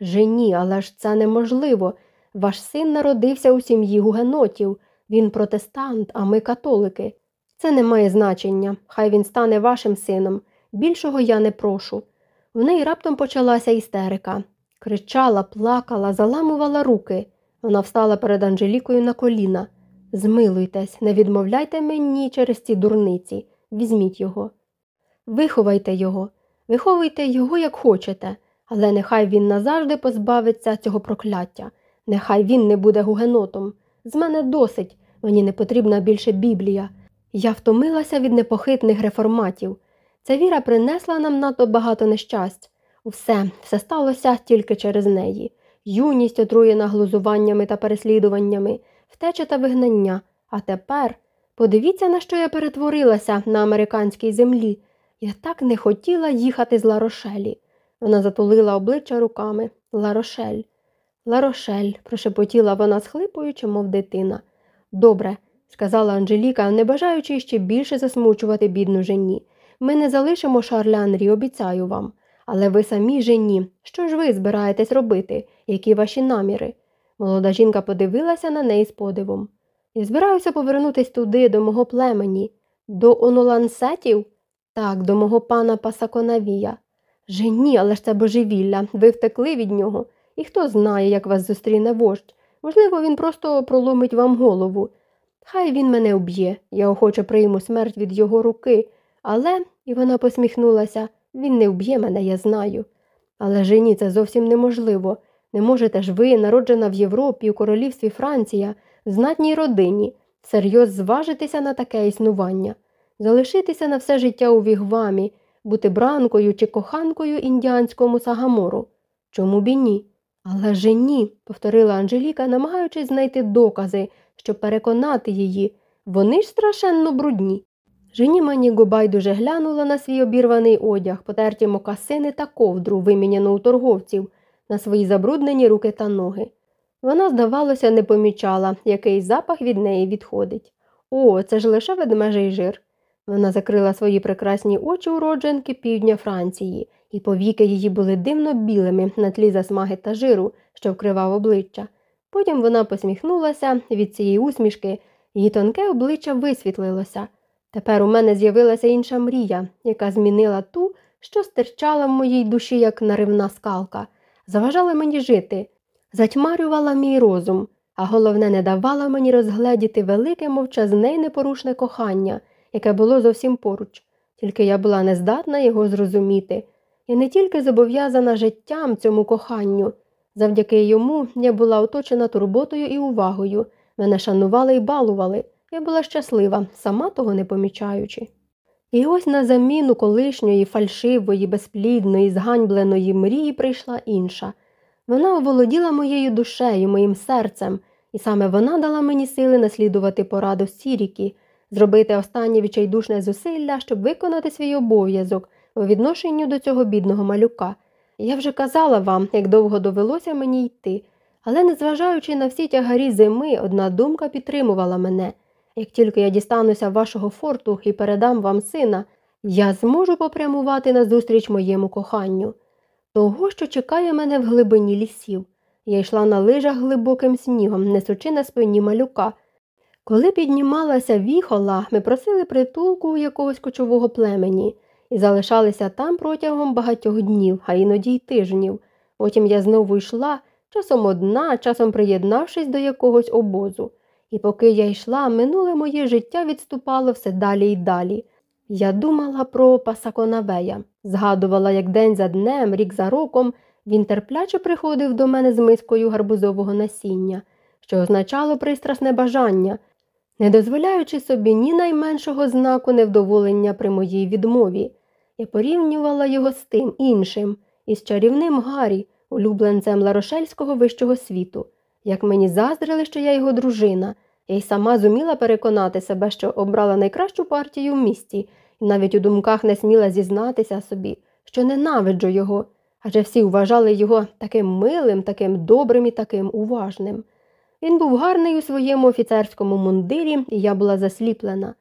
Жені, але ж це неможливо. Ваш син народився у сім'ї гугенотів, він протестант, а ми католики. Це не має значення, хай він стане вашим сином. Більшого я не прошу. В неї раптом почалася істерика. Кричала, плакала, заламувала руки. Вона встала перед Анжелікою на коліна. Змилуйтесь, не відмовляйте мені через ці дурниці. Візьміть його. Виховайте його, виховуйте його, як хочете, але нехай він назавжди позбавиться цього прокляття. Нехай він не буде гугенотом. З мене досить, мені не потрібна більше Біблія. Я втомилася від непохитних реформатів. Ця віра принесла нам надто багато нещасть. Все, все сталося тільки через неї. Юність отруєна глузуваннями та переслідуваннями, втеча та вигнання. А тепер подивіться, на що я перетворилася на американській землі. Я так не хотіла їхати з Ларошелі. Вона затулила обличчя руками. Ларошель. Ларошель, прошепотіла вона, схлипуючи, мов дитина. Добре, сказала Анжеліка, не бажаючи ще більше засмучувати бідну жені. Ми не залишимо Шарля Анрі, обіцяю вам. Але ви самі жені. Що ж ви збираєтесь робити? Які ваші наміри? Молода жінка подивилася на неї з подивом. Я збираюся повернутися туди, до мого племені, до онолансетів? Так, до мого пана Пасаконавія. Жені, але ж це божевілля, ви втекли від нього. І хто знає, як вас зустріне вождь. Можливо, він просто проломить вам голову. Хай він мене вб'є, я охоче прийму смерть від його руки, але, і вона посміхнулася, він не вб'є мене, я знаю. Але жені це зовсім неможливо. Не можете ж ви, народжена в Європі, у королівстві Франція, в знатній родині, серйоз зважитися на таке існування, залишитися на все життя у вігвамі, бути бранкою чи коханкою індіанському сагамору. Чому б і ні? Але ж ні, повторила Анжеліка, намагаючись знайти докази, щоб переконати її. Вони ж страшенно брудні. Жені Маніго байдуже глянула на свій обірваний одяг, потерті мокасини та ковдру, виміняну у торговців. на свої забруднені руки та ноги. Вона, здавалося, не помічала, який запах від неї відходить. О, це ж лише ведмежий жир. Вона закрила свої прекрасні очі уродженки півдня Франції, і повіки її були дивно білими на тлі засмаги та жиру, що вкривав обличчя. Потім вона посміхнулася від цієї усмішки, її тонке обличчя висвітлилося. Тепер у мене з'явилася інша мрія, яка змінила ту, що стирчала в моїй душі, як наривна скалка, заважала мені жити, затьмарювала мій розум, а головне, не давала мені розгледіти велике мовчазне й непорушне кохання, яке було зовсім поруч, тільки я була нездатна його зрозуміти. І не тільки зобов'язана життям цьому коханню. Завдяки йому я була оточена турботою і увагою, мене шанували і балували. Я була щаслива, сама того не помічаючи. І ось на заміну колишньої, фальшивої, безплідної, зганьбленої мрії прийшла інша. Вона оволоділа моєю душею, моїм серцем, і саме вона дала мені сили наслідувати пораду Сіріки, зробити останнє відчайдушне зусилля, щоб виконати свій обов'язок у відношенню до цього бідного малюка. Я вже казала вам, як довго довелося мені йти, але, незважаючи на всі тягарі зими, одна думка підтримувала мене. Як тільки я дістануся вашого форту і передам вам сина, я зможу попрямувати назустріч моєму коханню, того, що чекає мене в глибині лісів. Я йшла на лижах глибоким снігом, несучи на спині малюка. Коли піднімалася віхола, ми просили притулку у якогось кочового племені і залишалися там протягом багатьох днів, а іноді й тижнів. Потім я знову йшла, часом одна, часом приєднавшись до якогось обозу. І поки я йшла, минуле моє життя відступало все далі й далі. Я думала про Пасаконавея, згадувала, як день за днем, рік за роком, він терпляче приходив до мене з мискою гарбузового насіння, що означало пристрасне бажання, не дозволяючи собі ні найменшого знаку невдоволення при моїй відмові. Я порівнювала його з тим іншим, із чарівним Гаррі, улюбленцем Ларошельського вищого світу. Як мені заздрили, що я його дружина, я й сама зуміла переконати себе, що обрала найкращу партію в місті, і навіть у думках не сміла зізнатися собі, що ненавиджу його, адже всі вважали його таким милим, таким добрим і таким уважним. Він був гарний у своєму офіцерському мундирі, і я була засліплена.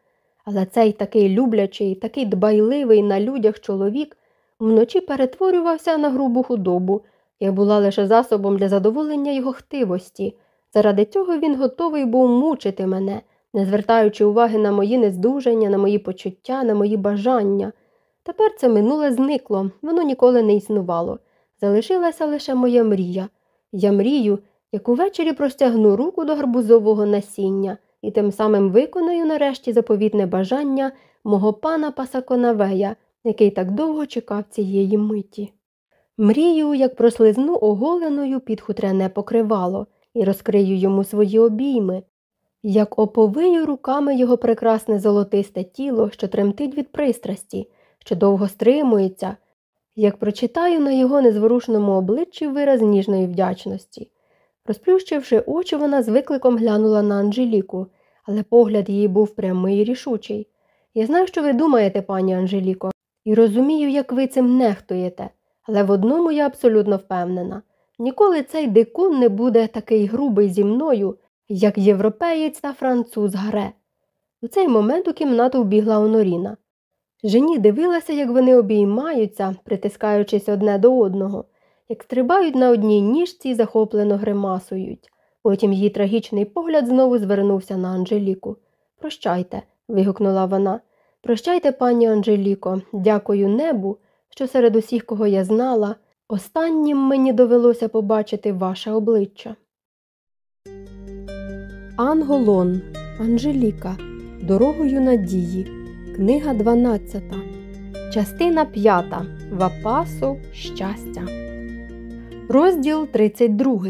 Але цей такий люблячий, такий дбайливий на людях чоловік вночі перетворювався на грубу худобу. Я була лише засобом для задоволення його хтивості. Заради цього він готовий був мучити мене, не звертаючи уваги на мої нездужання, на мої почуття, на мої бажання. Тепер це минуле зникло, воно ніколи не існувало. Залишилася лише моя мрія. Я мрію, як увечері простягну руку до гарбузового насіння і тим самим виконаю нарешті заповітне бажання мого пана Пасаконавея, який так довго чекав цієї миті. Мрію, як прослизну оголеною під хутряне покривало і розкрию йому свої обійми, як оповию руками його прекрасне золотисте тіло, що тремтить від пристрасті, що довго стримується, як прочитаю на його незворушному обличчі вираз ніжної вдячності. Розплющивши очі, вона з викликом глянула на Анжеліку, але погляд її був прямий і рішучий. Я знаю, що ви думаєте, пані Анжеліко, і розумію, як ви цим нехтуєте. Але в одному я абсолютно впевнена ніколи цей дикун не буде такий грубий зі мною, як європеєць та француз Гаре. У цей момент у кімнату вбігла Оноріна. Жені дивилася, як вони обіймаються, притискаючись одне до одного, як стрибають на одній ніжці і захоплено гримасують. Потім її трагічний погляд знову звернувся на Анжеліку. Прощайте, вигукнула вона. Прощайте, пані Анжеліко, дякую небу що серед усіх, кого я знала, останнім мені довелося побачити ваше обличчя. Анголон Анжеліка. Дорогою надії. Книга 12. Частина 5. Вапасу щастя. Розділ 32.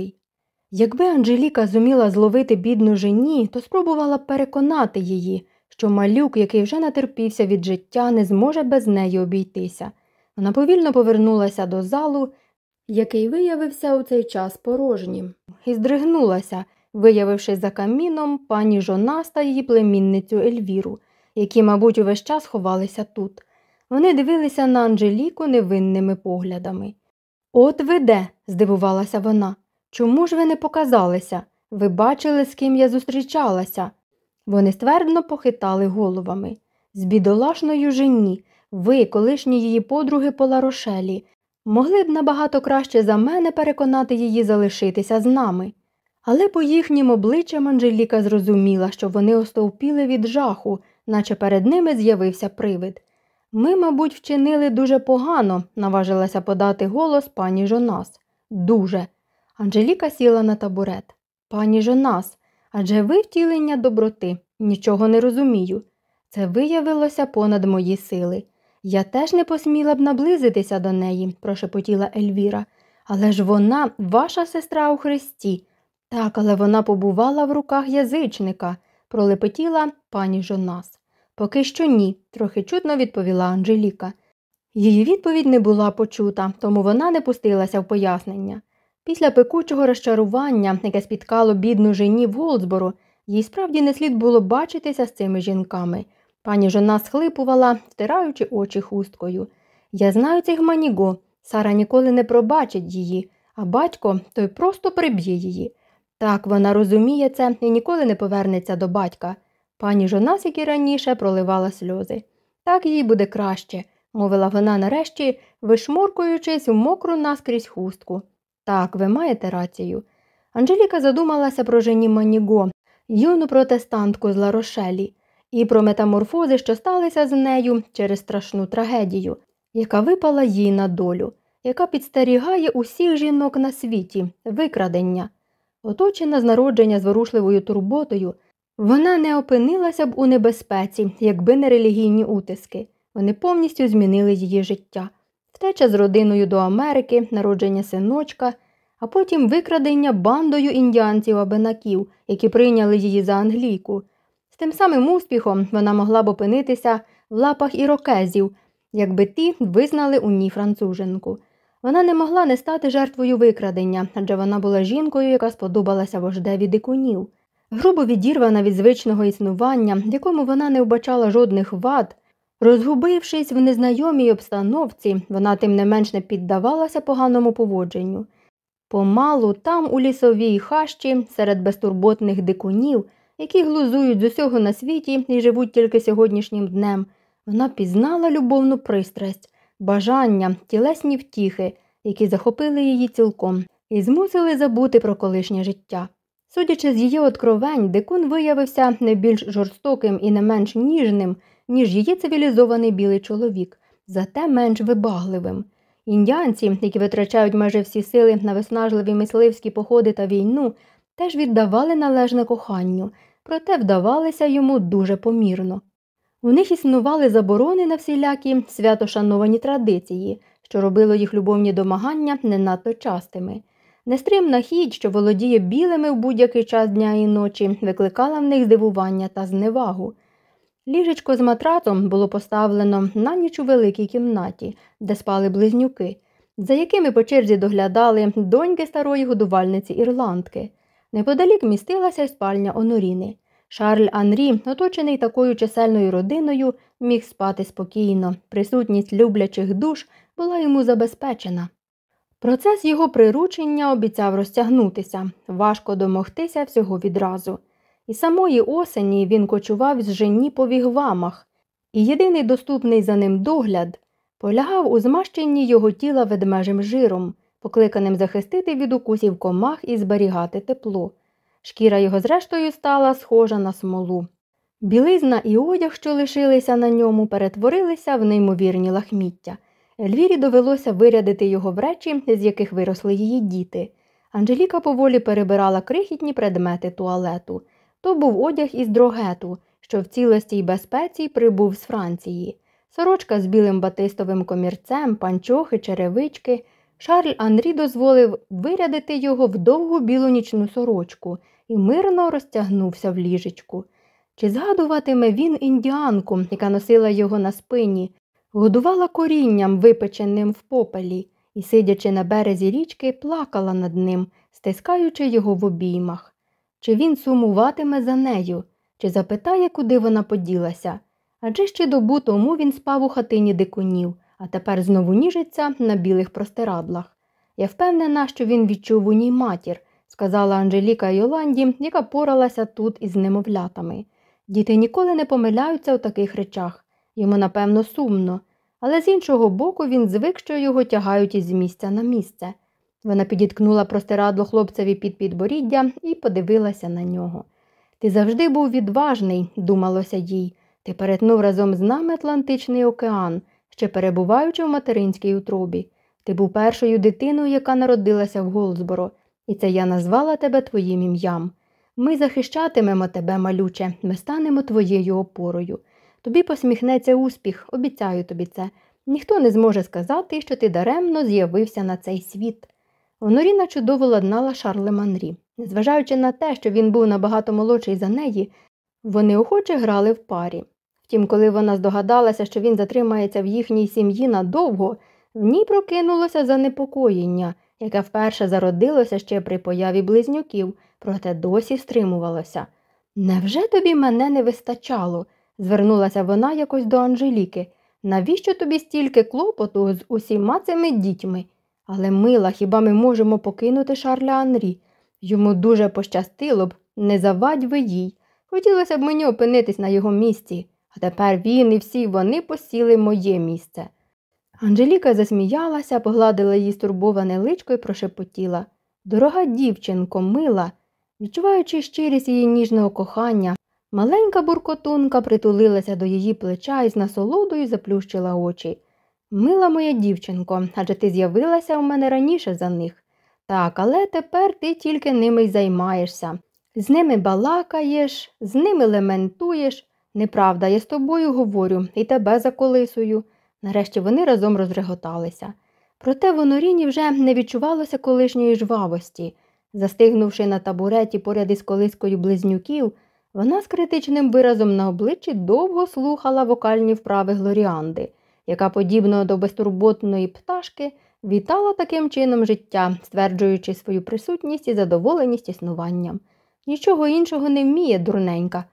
Якби Анжеліка зуміла зловити бідну жені, то спробувала переконати її, що малюк, який вже натерпівся від життя, не зможе без неї обійтися. Вона повільно повернулася до залу, який виявився у цей час порожнім, і здригнулася, виявивши за каміном пані Жонас та її племінницю Ельвіру, які, мабуть, увесь час ховалися тут. Вони дивилися на Анжеліку невинними поглядами. От ви де? здивувалася вона. Чому ж ви не показалися? Ви бачили, з ким я зустрічалася? Вони ствердно похитали головами. З бідолашною жені, ви, колишні її подруги по Ларошелі, могли б набагато краще за мене переконати її залишитися з нами. Але по їхнім обличчям Анжеліка зрозуміла, що вони остовпіли від жаху, наче перед ними з'явився привид. Ми, мабуть, вчинили дуже погано, наважилася подати голос пані Жонас. Дуже. Анжеліка сіла на табурет. Пані Жонас, адже ви втілення доброти, нічого не розумію. Це виявилося понад мої сили. Я теж не посміла б наблизитися до неї, прошепотіла Ельвіра. Але ж вона, ваша сестра у Христі. Так, але вона побувала в руках язичника, пролепетіла пані Жонас. Поки що ні, трохи чутно відповіла Анжеліка. Її відповідь не була почута, тому вона не пустилася в пояснення. Після пекучого розчарування, яке спіткало бідну жені в Голдсбору, їй справді не слід було бачитися з цими жінками. Пані жона схлипувала, втираючи очі хусткою. Я знаю цих маніго. Сара ніколи не пробачить її, а батько той просто приб'є її. Так, вона розуміє це і ніколи не повернеться до батька. Пані Жонас, як і раніше, проливала сльози. Так їй буде краще, мовила вона нарешті, вишморкуючись у мокру наскрізь хустку. Так, ви маєте рацію. Анжеліка задумалася про жені Маніго, юну протестантку з Ларошелі, і про метаморфози, що сталися з нею через страшну трагедію, яка випала їй на долю, яка підстерігає усіх жінок на світі, викрадення. Оточена з народження зворушливою турботою, вона не опинилася б у небезпеці, якби не релігійні утиски. Вони повністю змінили її життя. Втеча з родиною до Америки, народження синочка, а потім викрадення бандою індіанців-абенаків, які прийняли її за англійку. З тим самим успіхом вона могла б опинитися в лапах ірокезів, якби ті визнали у ній француженку. Вона не могла не стати жертвою викрадення, адже вона була жінкою, яка сподобалася вождеві дикунів. Грубо відірвана від звичного існування, в якому вона не вбачала жодних вад, розгубившись в незнайомій обстановці, вона тим не менш не піддавалася поганому поводженню. Помалу, там, у лісовій хащі, серед безтурботних дикунів, які глузують з усього на світі і живуть тільки сьогоднішнім днем, вона пізнала любовну пристрасть, бажання, тілесні втіхи, які захопили її цілком і змусили забути про колишнє життя. Судячи з її откровень, дикун виявився не більш жорстоким і не менш ніжним, ніж її цивілізований білий чоловік, зате менш вибагливим. Індіанці, які витрачають майже всі сили на виснажливі мисливські походи та війну, теж віддавали належне коханню, проте вдавалися йому дуже помірно. У них існували заборони на всілякі святошановані традиції, що робило їх любовні домагання не надто частими. Нестримна хідь, що володіє білими в будь-який час дня і ночі, викликала в них здивування та зневагу. Ліжечко з матрацом було поставлено на ніч у великій кімнаті, де спали близнюки, за якими по черзі доглядали доньки старої годувальниці ірландки. Неподалік містилася спальня Оноріни. Шарль Анрі, оточений такою чисельною родиною, міг спати спокійно. Присутність люблячих душ була йому забезпечена. Процес його приручення обіцяв розтягнутися, важко домогтися всього відразу. І самої осені він кочував з жені по вігвамах, і єдиний доступний за ним догляд полягав у змащенні його тіла ведмежим жиром, покликаним захистити від укусів комах і зберігати тепло. Шкіра його, зрештою, стала схожа на смолу. Білизна і одяг, що лишилися на ньому, перетворилися в неймовірні лахміття. Ельвірі довелося вирядити його в речі, з яких виросли її діти. Анжеліка поволі перебирала крихітні предмети туалету. То був одяг із дрогету, що в цілості й безпеці прибув з Франції. Сорочка з білим батистовим комірцем, панчохи, черевички. Шарль Анрі дозволив вирядити його в довгу білу нічну сорочку і мирно розтягнувся в ліжечку. Чи згадуватиме він індіанку, яка носила його на спині, годувала корінням, випеченим в попелі, і, сидячи на березі річки, плакала над ним, стискаючи його в обіймах. Чи він сумуватиме за нею, чи запитає, куди вона поділася? Адже ще добу тому він спав у хатині дикунів, а тепер знову ніжиться на білих простирадлах. Я впевнена, що він відчув у ній матір, сказала Анжеліка Йоланді, яка поралася тут із немовлятами. Діти ніколи не помиляються у таких речах. Йому, напевно, сумно, але з іншого боку він звик, що його тягають із місця на місце. Вона підіткнула простирадло хлопцеві під підборіддя і подивилася на нього. Ти завжди був відважний, думалося їй. Ти перетнув разом з нами Атлантичний океан, ще перебуваючи в материнській утробі. Ти був першою дитиною, яка народилася в Голдсборо, і це я назвала тебе твоїм ім'ям. Ми захищатимемо тебе, малюче, ми станемо твоєю опорою. Тобі посміхнеться успіх, обіцяю тобі це. Ніхто не зможе сказати, що ти даремно з'явився на цей світ. Оноріна чудово ладнала Шарле Манрі. Незважаючи на те, що він був набагато молодший за неї, вони охоче грали в парі. Втім, коли вона здогадалася, що він затримається в їхній сім'ї надовго, в ній прокинулося занепокоєння, яке вперше зародилося ще при появі близнюків, проте досі стримувалося. Невже тобі мене не вистачало? Звернулася вона якось до Анжеліки. Навіщо тобі стільки клопоту з усіма цими дітьми? Але мила, хіба ми можемо покинути Шарля Анрі? Йому дуже пощастило б, не завадь ви їй. Хотілося б мені опинитись на його місці, а тепер він і всі вони посіли моє місце. Анжеліка засміялася, погладила її стурбоване личко і прошепотіла Дорога дівчинко, мила, відчуваючи щирість її ніжного кохання, маленька буркотунка притулилася до її плеча і з насолодою заплющила очі. Мила моя дівчинко, адже ти з'явилася у мене раніше за них. Так, але тепер ти тільки ними й займаєшся. З ними балакаєш, з ними лементуєш. Неправда, я з тобою говорю і тебе заколисую. Нарешті вони разом розреготалися. Проте в оноріні вже не відчувалося колишньої жвавості. Застигнувши на табуреті поряд із колискою близнюків, вона з критичним виразом на обличчі довго слухала вокальні вправи Глоріанди, яка, подібно до безтурботної пташки, вітала таким чином життя, стверджуючи свою присутність і задоволеність існуванням. Нічого іншого не вміє, дурненька.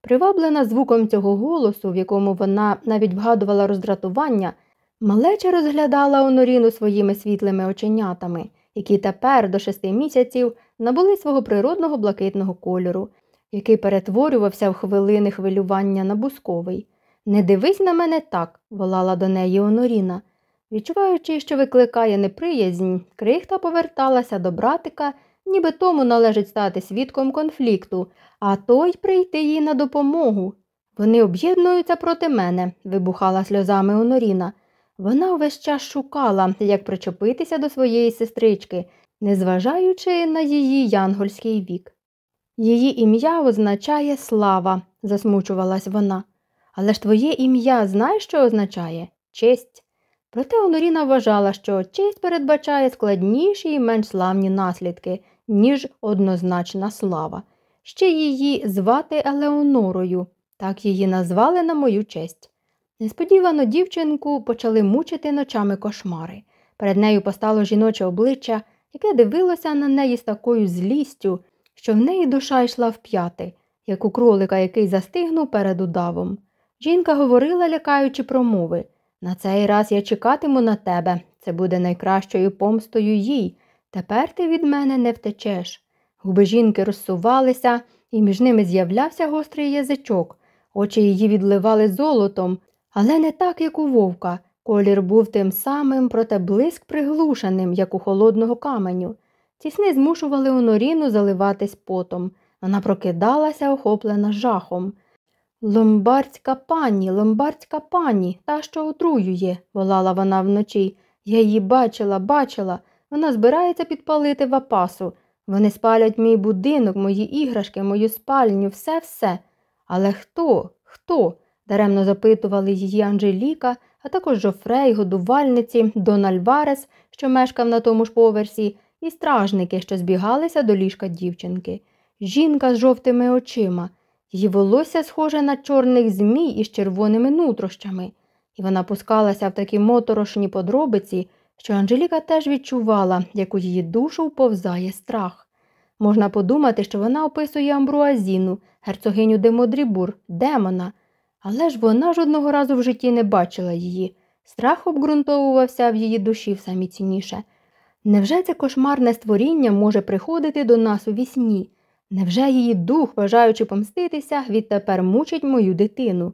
Приваблена звуком цього голосу, в якому вона навіть вгадувала роздратування, малеча розглядала Оноріну своїми світлими оченятами, які тепер до шести місяців набули свого природного блакитного кольору, який перетворювався в хвилини хвилювання на бусковий. Не дивись на мене так, волала до неї Оноріна. Відчуваючи, що викликає неприязнь, крихта поверталася до братика, ніби тому належить стати свідком конфлікту, а той прийти їй на допомогу. Вони об'єднуються проти мене, вибухала сльозами Оноріна. Вона увесь час шукала, як причепитися до своєї сестрички, незважаючи на її янгольський вік. Її ім'я означає слава, засмучувалась вона. Але ж твоє ім'я знаєш, що означає? Честь. Проте Оноріна вважала, що честь передбачає складніші і менш славні наслідки, ніж однозначна слава. Ще її звати Елеонорою, так її назвали на мою честь. Несподівано дівчинку почали мучити ночами кошмари. Перед нею постало жіноче обличчя, яке дивилося на неї з такою злістю, що в неї душа йшла вп'яти, як у кролика, який застигнув перед удавом. Жінка говорила, лякаючи промови. На цей раз я чекатиму на тебе. Це буде найкращою помстою їй. Тепер ти від мене не втечеш. Губи жінки розсувалися, і між ними з'являвся гострий язичок. Очі її відливали золотом, але не так, як у вовка. Колір був тим самим, проте блиск приглушеним, як у холодного каменю. Ці сни змушували Оноріну заливатись потом. Вона прокидалася, охоплена жахом. Ломбардська пані, ломбардська пані, та, що отруює, волала вона вночі. Я її бачила, бачила. Вона збирається підпалити вапасу. Вони спалять мій будинок, мої іграшки, мою спальню, все все. Але хто? Хто? даремно запитували її Анжеліка, а також Жофрей, годувальниці, Дон Альварес, що мешкав на тому ж поверсі, і стражники, що збігалися до ліжка дівчинки. Жінка з жовтими очима, її волосся схоже на чорних змій із червоними нутрощами, і вона пускалася в такі моторошні подробиці, що Анжеліка теж відчувала, як у її душу вповзає страх. Можна подумати, що вона описує Амбруазіну, герцогиню Демодрібур, демона, але ж вона жодного разу в житті не бачила її. Страх обґрунтовувався в її душі в самі. Невже це кошмарне створіння може приходити до нас у вісні? Невже її дух, бажаючи помститися, відтепер мучить мою дитину?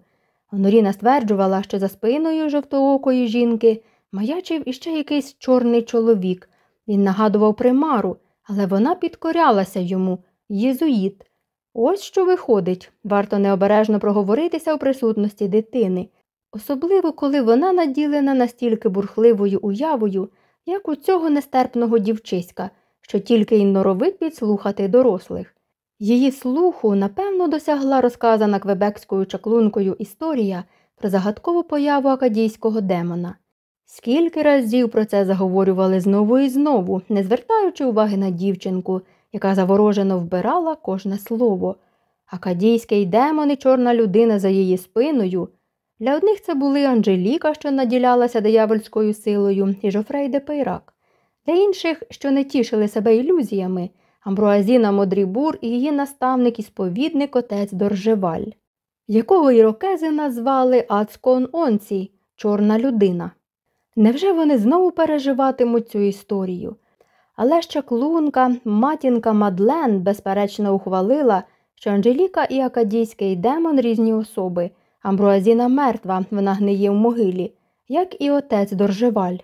Оноріна стверджувала, що за спиною жовтоокої жінки маячив іще якийсь чорний чоловік. Він нагадував примару, але вона підкорялася йому, єзуїт. Ось що виходить, варто необережно проговоритися у присутності дитини, особливо коли вона наділена настільки бурхливою уявою, як у цього нестерпного дівчиська, що тільки й норовить підслухати дорослих. Її слуху, напевно, досягла розказана квебекською чаклункою історія про загадкову появу акадійського демона. Скільки разів про це заговорювали знову і знову, не звертаючи уваги на дівчинку, яка заворожено вбирала кожне слово. Акадійський демон і чорна людина за її спиною. Для одних це були Анжеліка, що наділялася диявольською силою, і Жофрей де Пейрак. Для інших, що не тішили себе ілюзіями, Амбруазіна Модрібур і її наставник і сповідник отець Доржеваль, якого ірокези назвали Ацкон Онці чорна людина. Невже вони знову переживатимуть цю історію? Але ще клунка, матінка Мадлен, безперечно, ухвалила, що Анжеліка і акадійський демон різні особи. Амбруазіна мертва, вона гниє в могилі, як і отець Доржеваль.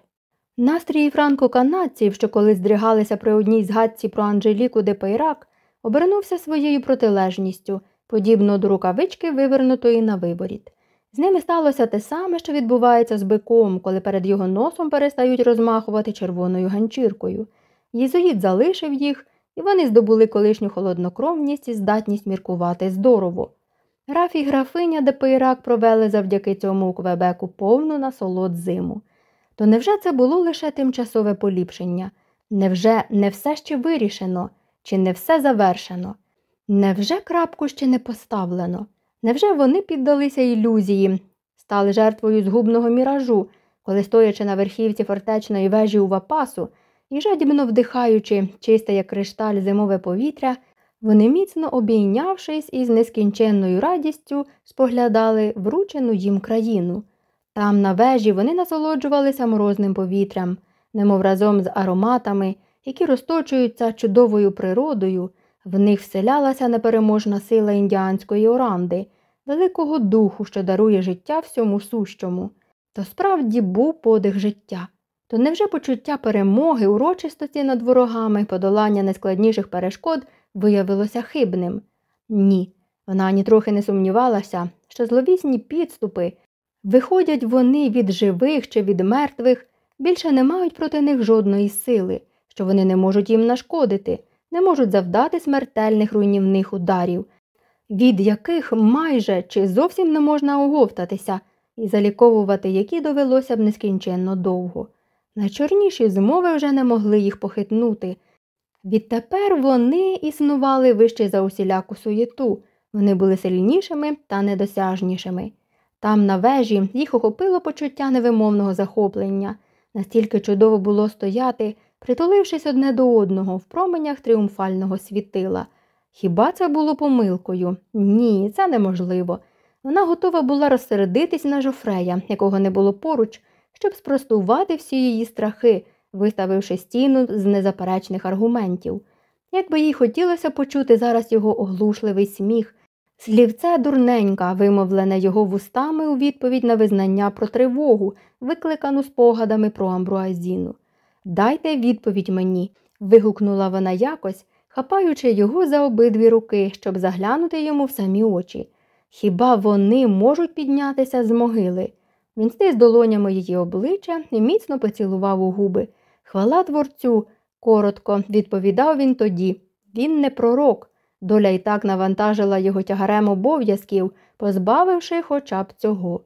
Настрій франко-канадців, що колись здригалися при одній згадці про Анжеліку де Пейрак, обернувся своєю протилежністю, подібно до рукавички, вивернутої на виборіт. З ними сталося те саме, що відбувається з биком, коли перед його носом перестають розмахувати червоною ганчіркою. Єзуїт залишив їх, і вони здобули колишню холоднокровність і здатність міркувати здорово. Граф і графиня де провели завдяки цьому у Квебеку повну насолод зиму. То невже це було лише тимчасове поліпшення? Невже не все ще вирішено, чи не все завершено? Невже крапку ще не поставлено? Невже вони піддалися ілюзії, стали жертвою згубного міражу, коли, стоячи на верхівці фортечної вежі у Вапасу і жадібно вдихаючи чисте, як кришталь зимове повітря, вони, міцно обійнявшись із нескінченною радістю, споглядали вручену їм країну. Там, на вежі, вони насолоджувалися морозним повітрям, немов разом з ароматами, які розточуються чудовою природою, в них вселялася непереможна сила індіанської оранди, великого духу, що дарує життя всьому сущому. То справді був подих життя. То невже почуття перемоги, урочистості над ворогами, подолання найскладніших перешкод виявилося хибним? Ні. Вона ані трохи не сумнівалася, що зловісні підступи, виходять вони від живих чи від мертвих, більше не мають проти них жодної сили, що вони не можуть їм нашкодити, не можуть завдати смертельних руйнівних ударів, від яких майже чи зовсім не можна оговтатися і заліковувати які довелося б нескінченно довго. Найчорніші змови вже не могли їх похитнути. Відтепер вони існували вище за усіляку суєту, вони були сильнішими та недосяжнішими. Там, на вежі, їх охопило почуття невимовного захоплення, настільки чудово було стояти, притулившись одне до одного в променях тріумфального світила. Хіба це було помилкою? Ні, це неможливо. Вона готова була розсередитись на жофрея, якого не було поруч, щоб спростувати всі її страхи, виставивши стіну з незаперечних аргументів. Якби їй хотілося почути зараз його оглушливий сміх, слівце дурненька, вимовлене його вустами у відповідь на визнання про тривогу, викликану спогадами про амбруазіну. Дайте відповідь мені, вигукнула вона якось, хапаючи його за обидві руки, щоб заглянути йому в самі очі. Хіба вони можуть піднятися з могили? Він стис долонями її обличчя і міцно поцілував у губи. Хвала творцю, коротко, відповідав він тоді. Він не пророк. Доля й так навантажила його тягарем обов'язків, позбавивши хоча б цього.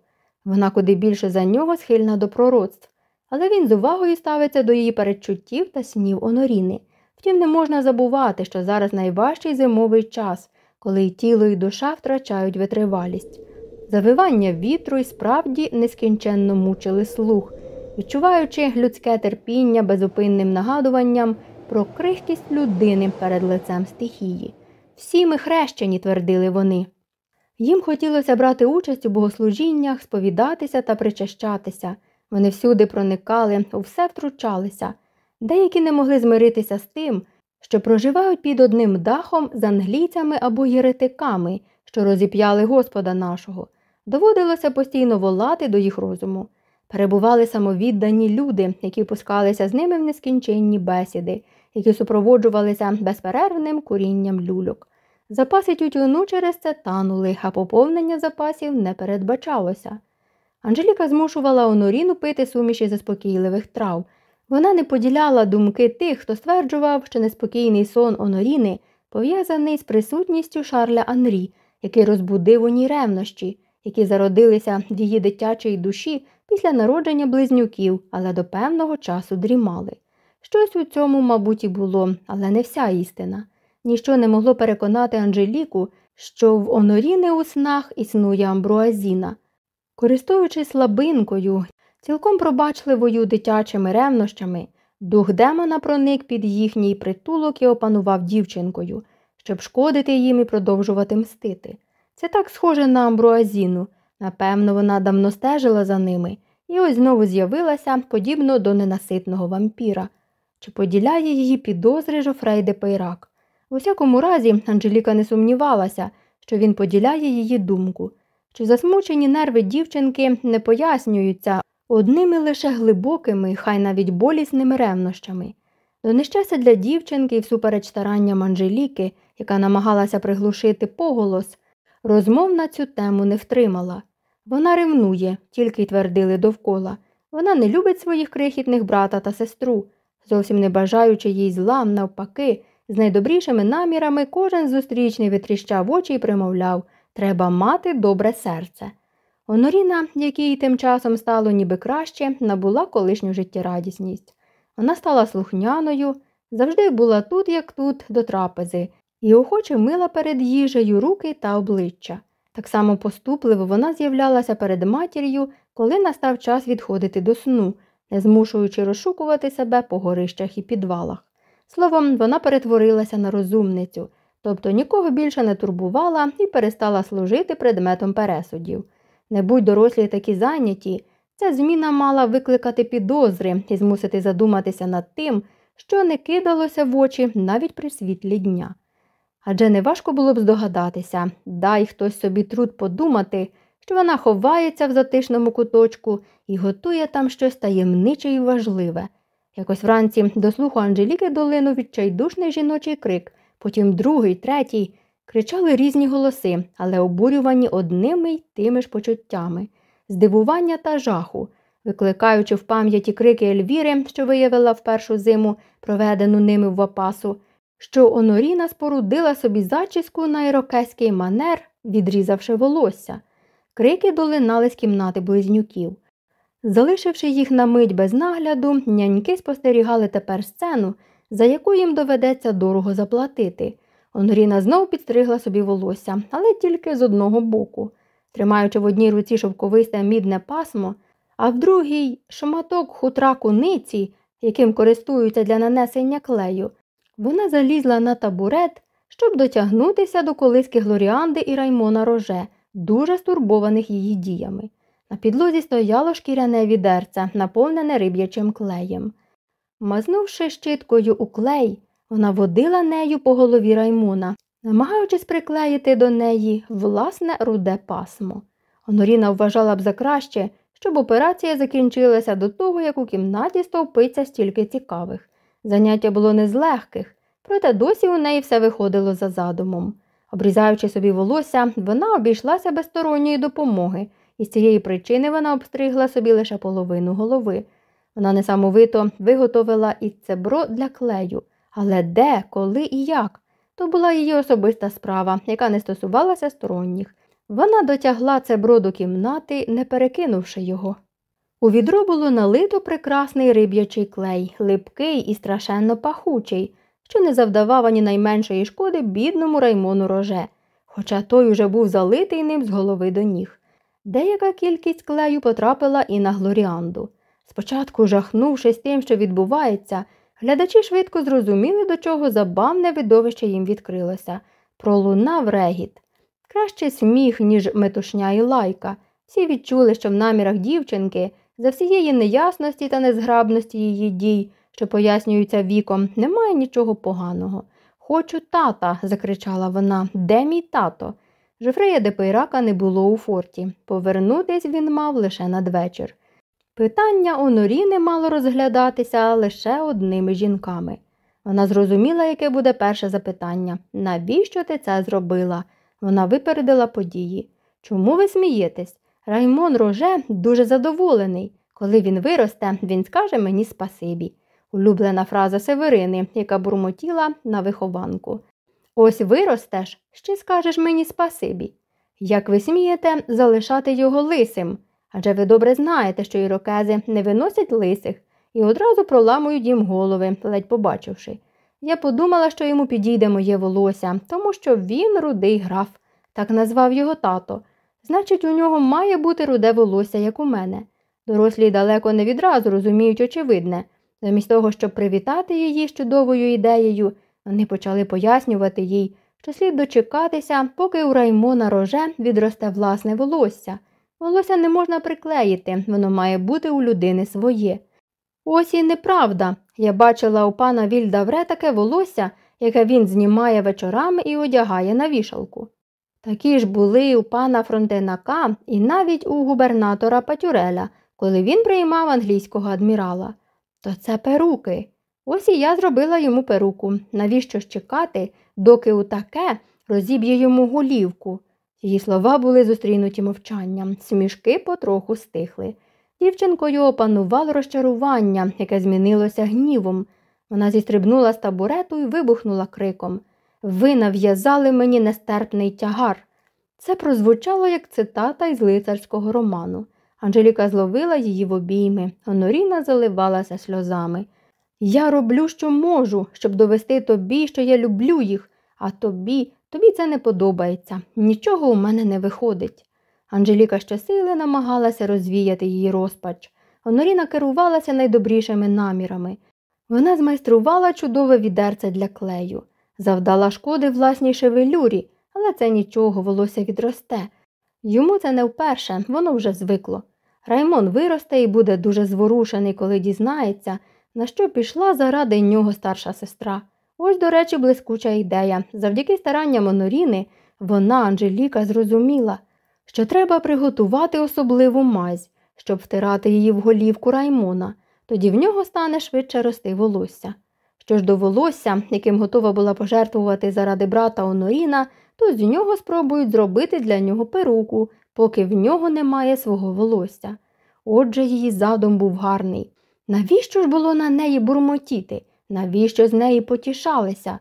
Вона куди більше за нього схильна до пророцтв, але він з увагою ставиться до її передчуттів та снів оноріни. Втім, не можна забувати, що зараз найважчий зимовий час, коли й тіло і душа втрачають витривалість. Завивання вітру і справді нескінченно мучили слух, відчуваючи людське терпіння безупинним нагадуванням про крихкість людини перед лицем стихії. Всі ми хрещені, твердили вони. Їм хотілося брати участь у богослужіннях, сповідатися та причащатися. Вони всюди проникали, у все втручалися. Деякі не могли змиритися з тим, що проживають під одним дахом з англійцями або єретиками, що розіп'яли Господа нашого. Доводилося постійно волати до їх розуму. Перебували самовіддані люди, які пускалися з ними в нескінченні бесіди, які супроводжувалися безперервним курінням люльок. Запаси тютюну через це танули, а поповнення запасів не передбачалося. Анжеліка змушувала Оноріну пити суміші заспокійливих трав. Вона не поділяла думки тих, хто стверджував, що неспокійний сон Оноріни пов'язаний з присутністю Шарля Анрі, який розбудив у ній ревнощі, які зародилися в її дитячій душі після народження близнюків, але до певного часу дрімали. Щось у цьому, мабуть, і було, але не вся істина. Ніщо не могло переконати Анжеліку, що в Оноріни у снах існує амбруазіна. Користуючись слабинкою, цілком пробачливою дитячими ревнощами, дух демона проник під їхній притулок і опанував дівчинкою, щоб шкодити їм і продовжувати мстити. Це так схоже на амбруазіну. Напевно, вона давно стежила за ними і ось знову з'явилася подібно до ненаситного вампіра. Чи поділяє її підозри Жофрей де Пейрак? У всякому разі, Анжеліка не сумнівалася, що він поділяє її думку, що засмучені нерви дівчинки не пояснюються одними лише глибокими, хай навіть болісними ревнощами. До нещастя для дівчинки, всупереч старанням Анжеліки, яка намагалася приглушити поголос, розмов на цю тему не втримала. Вона ревнує, тільки й твердили довкола. Вона не любить своїх крихітних брата та сестру, зовсім не бажаючи їй зла, навпаки, з найдобрішими намірами кожен зустрічний витріщав очі і примовляв треба мати добре серце. Оноріна, якій тим часом стало ніби краще, набула колишню життєрадісність. Вона стала слухняною, завжди була тут, як тут, до трапези, і охоче мила перед їжею руки та обличчя. Так само поступливо вона з'являлася перед матір'ю, коли настав час відходити до сну, не змушуючи розшукувати себе по горищах і підвалах. Словом, вона перетворилася на розумницю, тобто нікого більше не турбувала і перестала служити предметом пересудів. Не будь дорослі такі зайняті, ця зміна мала викликати підозри і змусити задуматися над тим, що не кидалося в очі навіть при світлі дня. Адже неважко було б здогадатися, дай хтось собі труд подумати, що вона ховається в затишному куточку і готує там щось таємниче і важливе. Якось вранці до слуху Анжеліки долинув відчайдушний жіночий крик, потім другий, третій. Кричали різні голоси, але обурювані одними й тими ж почуттями здивування та жаху, викликаючи в пам'яті крики Ельвіри, що виявила в першу зиму, проведену ними в Вапасу, що Оноріна спорудила собі зачіску на ірокезький манер, відрізавши волосся. Крики долинали з кімнати близнюків. Залишивши їх на мить без нагляду, няньки спостерігали тепер сцену, за яку їм доведеться дорого заплатити. Оноріна знов підстригла собі волосся, але тільки з одного боку. Тримаючи в одній руці шовковисте мідне пасмо, а в другій шматок хутра куниці, яким користуються для нанесення клею, вона залізла на табурет, щоб дотягнутися до колиски Глоріанди і Раймона Роже, дуже стурбованих її діями. На підлозі стояло шкіряне відерце, наповнене риб'ячим клеєм. Мазнувши щиткою у клей, вона водила нею по голові Раймона, намагаючись приклеїти до неї власне руде пасмо. Оноріна вважала б за краще, щоб операція закінчилася до того, як у кімнаті стовпиться стільки цікавих. Заняття було не з легких, проте досі у неї все виходило за задумом. Обрізаючи собі волосся, вона обійшлася без сторонньої допомоги, і з цієї причини вона обстригла собі лише половину голови. Вона несамовито виготовила і цебро для клею, але де, коли і як? То була її особиста справа, яка не стосувалася сторонніх. Вона дотягла цебро до кімнати, не перекинувши його. У відро було налито прекрасний риб'ячий клей, липкий і страшенно пахучий, що не завдавав ані найменшої шкоди бідному раймону роже, хоча той уже був залитий ним з голови до ніг. Деяка кількість клею потрапила і на Глоріанду. Спочатку, жахнувшись тим, що відбувається, глядачі швидко зрозуміли, до чого забавне видовище їм відкрилося. Пролунав регіт. Краще сміх, ніж метушня і лайка. Всі відчули, що в намірах дівчинки, за всієї неясності та незграбності її дій, що пояснюються віком, немає нічого поганого. Хочу тата, закричала вона. Де мій тато? Жофрея де Пейрака не було у форті. Повернутись він мав лише надвечір. Питання Оноріни мало розглядатися лише одними жінками. Вона зрозуміла, яке буде перше запитання навіщо ти це зробила? Вона випередила події. Чому ви смієтесь? Раймон Роже дуже задоволений. Коли він виросте, він скаже мені спасибі. Улюблена фраза Северини, яка бурмотіла на вихованку. Ось виростеш, ще скажеш мені спасибі. Як ви смієте залишати його лисим? Адже ви добре знаєте, що ірокези не виносять лисих і одразу проламують їм голови, ледь побачивши. Я подумала, що йому підійде моє волосся, тому що він рудий граф, так назвав його тато. Значить, у нього має бути руде волосся, як у мене. Дорослі далеко не відразу розуміють очевидне. Замість того, щоб привітати її з чудовою ідеєю, вони почали пояснювати їй, що слід дочекатися, поки у Раймона роже відросте власне волосся. Волосся не можна приклеїти, воно має бути у людини своє. Ось і неправда. Я бачила у пана Вільдавре таке волосся, яке він знімає вечорами і одягає на вішалку. Такі ж були у пана Фронтенака і навіть у губернатора Патюреля, коли він приймав англійського адмірала. То це перуки. Ось і я зробила йому перуку. Навіщо ж чекати, доки у таке розіб'є йому голівку? Її слова були зустрінуті мовчанням, смішки потроху стихли. Дівчинкою опанувало розчарування, яке змінилося гнівом. Вона зістрибнула з табурету і вибухнула криком Ви нав'язали мені нестерпний тягар. Це прозвучало як цитата із лицарського роману. Анжеліка зловила її в обійми, Оноріна заливалася сльозами. Я роблю, що можу, щоб довести тобі, що я люблю їх, а тобі, тобі це не подобається. Нічого у мене не виходить. Анжеліка щосили намагалася розвіяти її розпач. Оноріна керувалася найдобрішими намірами. Вона змайструвала чудове відерце для клею, завдала шкоди власній шевелюрі, але це нічого, волосся відросте. Йому це не вперше, воно вже звикло. Раймон виросте і буде дуже зворушений, коли дізнається, на що пішла заради нього старша сестра. Ось, до речі, блискуча ідея. Завдяки старанням Оноріни вона, Анжеліка, зрозуміла, що треба приготувати особливу мазь, щоб втирати її в голівку Раймона, тоді в нього стане швидше рости волосся. Що ж до волосся, яким готова була пожертвувати заради брата Оноріна, то з нього спробують зробити для нього перуку, поки в нього немає свого волосся. Отже, її задум був гарний. Навіщо ж було на неї бурмотіти? Навіщо з неї потішалися?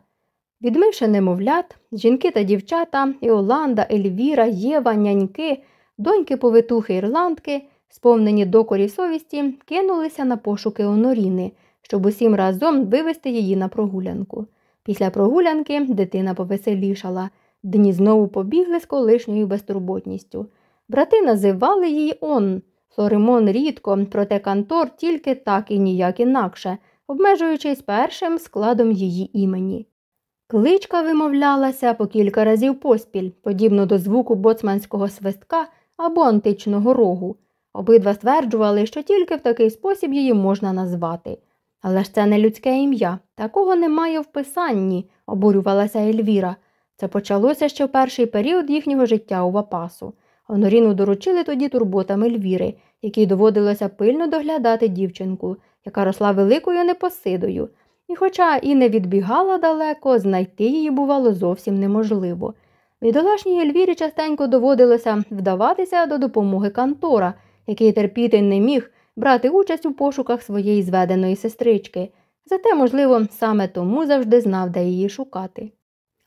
Відмивши немовлят, жінки та дівчата, Іоланда, Ельвіра, Єва, няньки, доньки повитухи ірландки, сповнені докорі совісті, кинулися на пошуки Оноріни, щоб усім разом вивести її на прогулянку. Після прогулянки дитина повеселішала, дні знову побігли з колишньою безтурботністю. Брати називали її Он. Флоримон рідко, проте Кантор тільки так і ніяк інакше, обмежуючись першим складом її імені. Кличка вимовлялася по кілька разів поспіль, подібно до звуку боцманського свистка або античного рогу. Обидва стверджували, що тільки в такий спосіб її можна назвати. Але ж це не людське ім'я, такого немає в писанні, обурювалася Ельвіра. Це почалося ще в перший період їхнього життя у Вапасу. Оноріну доручили тоді турботами Ельвіри, якій доводилося пильно доглядати дівчинку, яка росла великою непосидою. І, хоча і не відбігала далеко, знайти її бувало зовсім неможливо. Відолашній Ельвірі частенько доводилося вдаватися до допомоги Кантора, який терпіти не міг брати участь у пошуках своєї зведеної сестрички. Зате, можливо, саме тому завжди знав, де її шукати.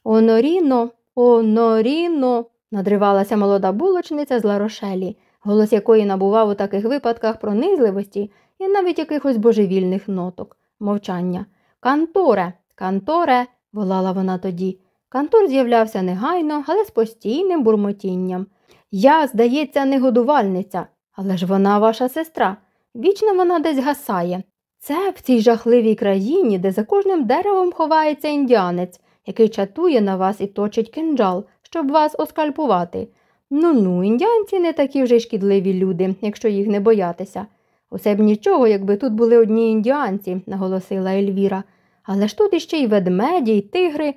Оноріно, Оноріно, надривалася молода булочниця з Ларошелі, голос якої набував у таких випадках пронизливості і навіть якихось божевільних ноток, мовчання. Канторе, канторе, волала вона тоді. Кантор з'являвся негайно, але з постійним бурмотінням. Я, здається, не годувальниця, але ж вона ваша сестра. Вічно вона десь гасає. Це в цій жахливій країні, де за кожним деревом ховається індіанець, який чатує на вас і точить кинджал, щоб вас оскальпувати. Ну ну, індіанці не такі вже шкідливі люди, якщо їх не боятися. Усе б нічого, якби тут були одні індіанці, наголосила Ельвіра. Але ж тут іще й ведмеді, й тигри.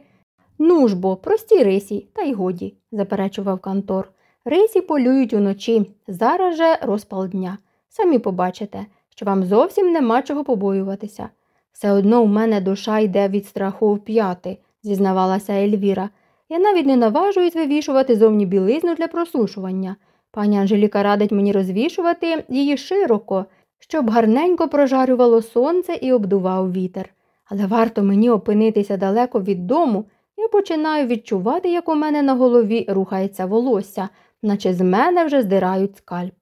Ну ж бо, прості рисі, та й годі, заперечував Кантор. Рисі полюють уночі, зараз же розпал дня. Самі побачите, що вам зовсім нема чого побоюватися. Все одно в мене душа йде від страху в п'яти, зізнавалася Ельвіра. Я навіть не наважуюсь вивішувати зовні білизну для просушування. Пані Анжеліка радить мені розвішувати її широко, щоб гарненько прожарювало сонце і обдував вітер. Але варто мені опинитися далеко від дому, я починаю відчувати, як у мене на голові рухається волосся, наче з мене вже здирають скальп.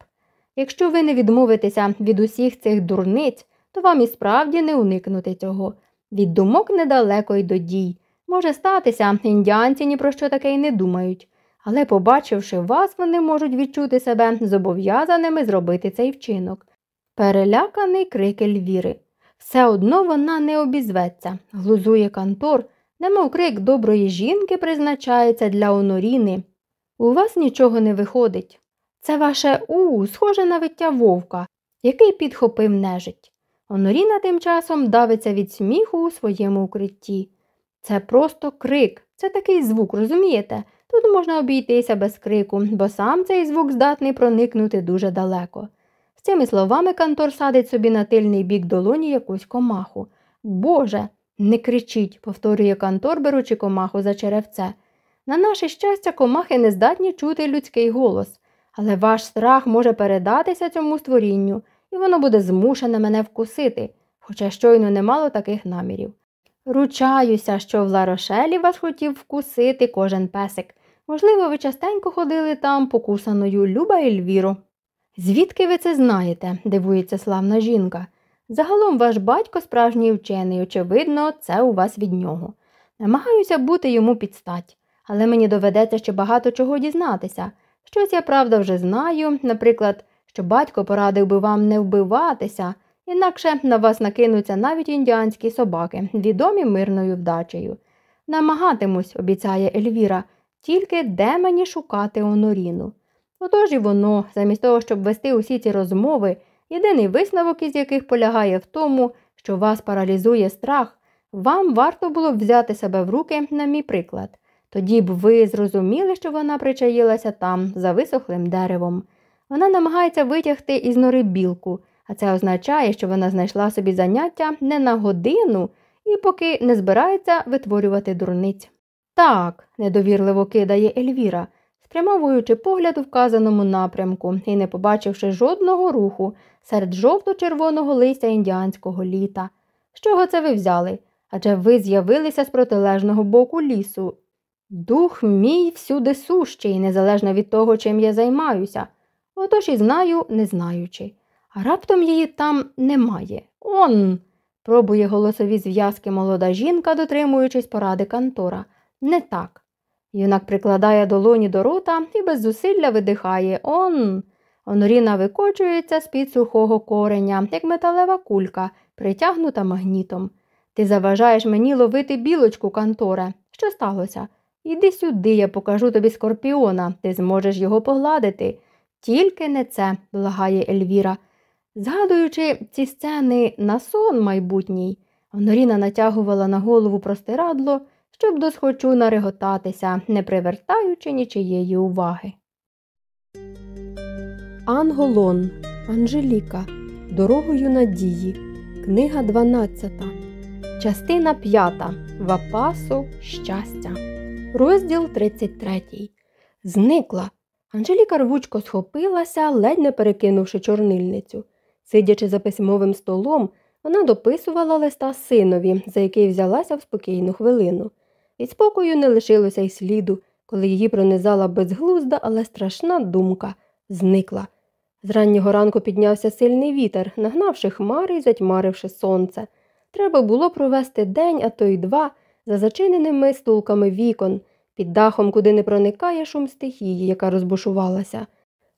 Якщо ви не відмовитеся від усіх цих дурниць, то вам і справді не уникнути цього. Від думок недалеко й до дій. Може статися, індіанці ні про що таке й не думають, але, побачивши вас, вони можуть відчути себе зобов'язаними зробити цей вчинок. Переляканий крик Ельвіри. Все одно вона не обізветься, глузує Кантор, немов крик доброї жінки призначається для оноріни. У вас нічого не виходить. Це ваше у, схоже на виття вовка, який підхопив нежить. Оноріна тим часом давиться від сміху у своєму укритті. Це просто крик, це такий звук, розумієте? Тут можна обійтися без крику, бо сам цей звук здатний проникнути дуже далеко. З цими словами Кантор садить собі на тильний бік долоні якусь комаху. Боже, не кричіть, повторює Кантор, беручи комаху за черевце. На наше щастя, комахи не здатні чути людський голос, але ваш страх може передатися цьому створінню, і воно буде змушене мене вкусити, хоча щойно не мало таких намірів. Ручаюся, що в Ларошелі вас хотів вкусити кожен песик. Можливо, ви частенько ходили там покусаною Люба Ельвіро. Звідки ви це знаєте? дивується славна жінка. Загалом ваш батько справжній вчений, очевидно, це у вас від нього. Намагаюся бути йому підстать, але мені доведеться ще багато чого дізнатися. Щось я правда вже знаю, наприклад, що батько порадив би вам не вбиватися, інакше на вас накинуться навіть індіанські собаки, відомі мирною вдачею. Намагатимусь, обіцяє Ельвіра, тільки де мені шукати оноріну. Отож і воно, замість того, щоб вести усі ці розмови, єдиний висновок із яких полягає в тому, що вас паралізує страх, вам варто було б взяти себе в руки, на мій приклад. Тоді б ви зрозуміли, що вона причаїлася там, за висохлим деревом. Вона намагається витягти із нори білку, а це означає, що вона знайшла собі заняття не на годину і поки не збирається витворювати дурниць. Так, недовірливо кидає Ельвіра, спрямовуючи погляд у вказаному напрямку і не побачивши жодного руху серед жовто-червоного листя індіанського літа. З чого це ви взяли? Адже ви з'явилися з протилежного боку лісу. Дух мій всюди сущий, незалежно від того, чим я займаюся. Отож і знаю, не знаючи. А раптом її там немає. Он. пробує голосові зв'язки молода жінка, дотримуючись поради Кантора. Не так. Юнак прикладає долоні до рота і без зусилля видихає Он. Оноріна викочується з під сухого кореня, як металева кулька, притягнута магнітом. Ти заважаєш мені ловити білочку, Канторе. Що сталося? Іди сюди, я покажу тобі скорпіона, ти зможеш його погладити. Тільки не це, благає Ельвіра. Згадуючи ці сцени на сон майбутній, Оноріна натягувала на голову простирадло, щоб досхочу нареготатися, не привертаючи нічиєї уваги. Анголон Анжеліка Дорогою надії. Книга 12. Частина 5. Вапасу щастя. Розділ 33. Зникла. Анжеліка рвучко схопилася, ледь не перекинувши чорнильницю. Сидячи за письмовим столом, вона дописувала листа синові, за який взялася в спокійну хвилину. І спокою не лишилося й сліду, коли її пронизала безглузда, але страшна думка зникла. З раннього ранку піднявся сильний вітер, нагнавши хмари і затьмаривши сонце. Треба було провести день, а то й два, за зачиненими стулками вікон, під дахом, куди не проникає шум стихії, яка розбушувалася.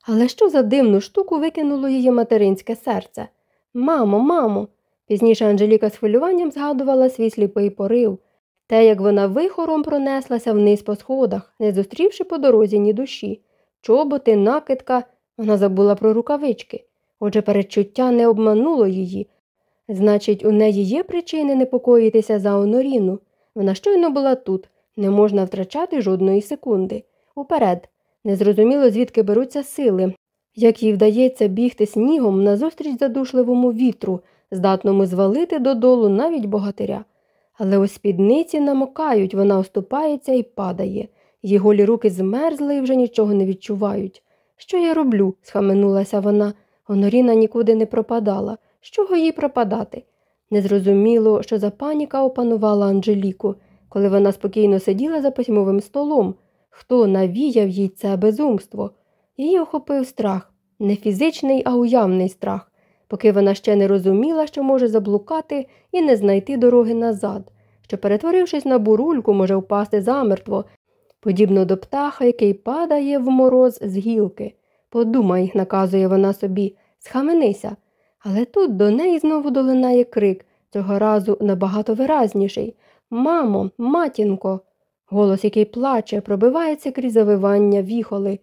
Але що за дивну штуку викинуло її материнське серце? Мамо, мамо. Пізніше Анжеліка з хвилюванням згадувала свій сліпий порив, те, як вона вихором пронеслася вниз по сходах, не зустрівши по дорозі ні душі. Чоботи, накидка, вона забула про рукавички. Отже, передчуття не обмануло її. Значить, у неї є причини непокоїтися за Оноріну. Вона щойно була тут, не можна втрачати жодної секунди. Уперед, незрозуміло, звідки беруться сили, як їй вдається бігти снігом назустріч задушливому вітру, здатному звалити додолу навіть богатиря. Але ось спідниці намокають, вона оступається і падає. Її голі руки змерзли і вже нічого не відчувають. Що я роблю? схаменулася вона. Оноріна нікуди не пропадала. З чого їй пропадати? Незрозуміло, що за паніка опанувала Анжеліку, коли вона спокійно сиділа за письмовим столом. Хто навіяв їй це безумство? Її охопив страх, не фізичний, а уявний страх, поки вона ще не розуміла, що може заблукати і не знайти дороги назад, що, перетворившись на бурульку, може впасти замертво, подібно до птаха, який падає в мороз з гілки. Подумай, наказує вона собі, схаменися. Але тут до неї знову долинає крик, цього разу набагато виразніший Мамо, матінко. Голос, який плаче, пробивається крізь завивання віхоли.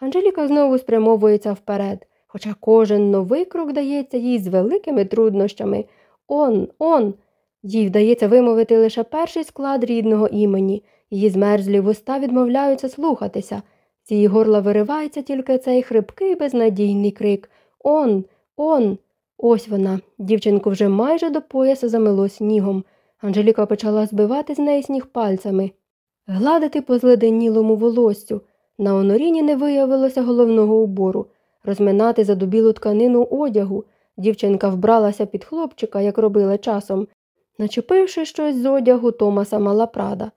Анжеліка знову спрямовується вперед, хоча кожен новий крок дається їй з великими труднощами. Он, он. Їй вдається вимовити лише перший склад рідного імені, її змерзлі вуста відмовляються слухатися. З її горла виривається тільки цей хрипкий безнадійний крик Он, он. Ось вона. Дівчинку вже майже до пояса замило снігом. Анжеліка почала збивати з неї сніг пальцями, гладити по зледенілому волоссю. На оноріні не виявилося головного убору, розминати задубілу тканину одягу. Дівчинка вбралася під хлопчика, як робила часом, начепивши щось з одягу Томаса Малапрада.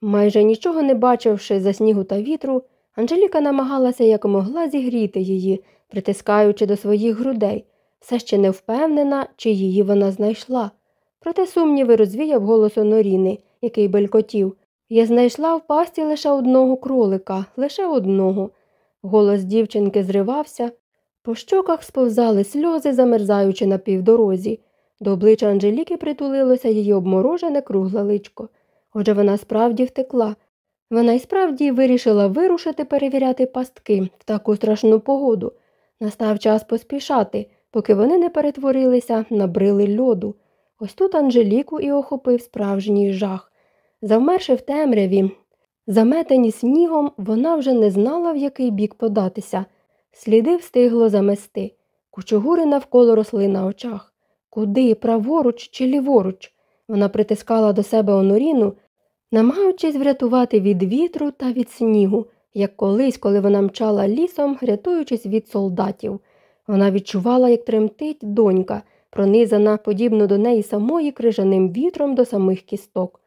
Майже нічого не бачивши за снігу та вітру, Анжеліка намагалася як могла зігріти її, притискаючи до своїх грудей, все ще не впевнена, чи її вона знайшла. Проте сумніви розвіяв голос Оноріни, який белькотів. Я знайшла в пасті лише одного кролика, лише одного. Голос дівчинки зривався, по щоках сповзали сльози, замерзаючи на півдорозі. До обличчя Анжеліки притулилося її обморожене кругле личко. Отже, вона справді втекла. Вона й справді вирішила вирушити перевіряти пастки в таку страшну погоду. Настав час поспішати, поки вони не перетворилися на брили льоду. Ось тут Анжеліку і охопив справжній жах. Завмерши в темряві, заметені снігом, вона вже не знала, в який бік податися. Сліди встигло замести. Кучугури навколо росли на очах. Куди, праворуч чи ліворуч? Вона притискала до себе оноріну, намагаючись врятувати від вітру та від снігу, як колись, коли вона мчала лісом, рятуючись від солдатів. Вона відчувала, як тремтить донька, пронизана, подібно до неї самої крижаним вітром до самих кісток.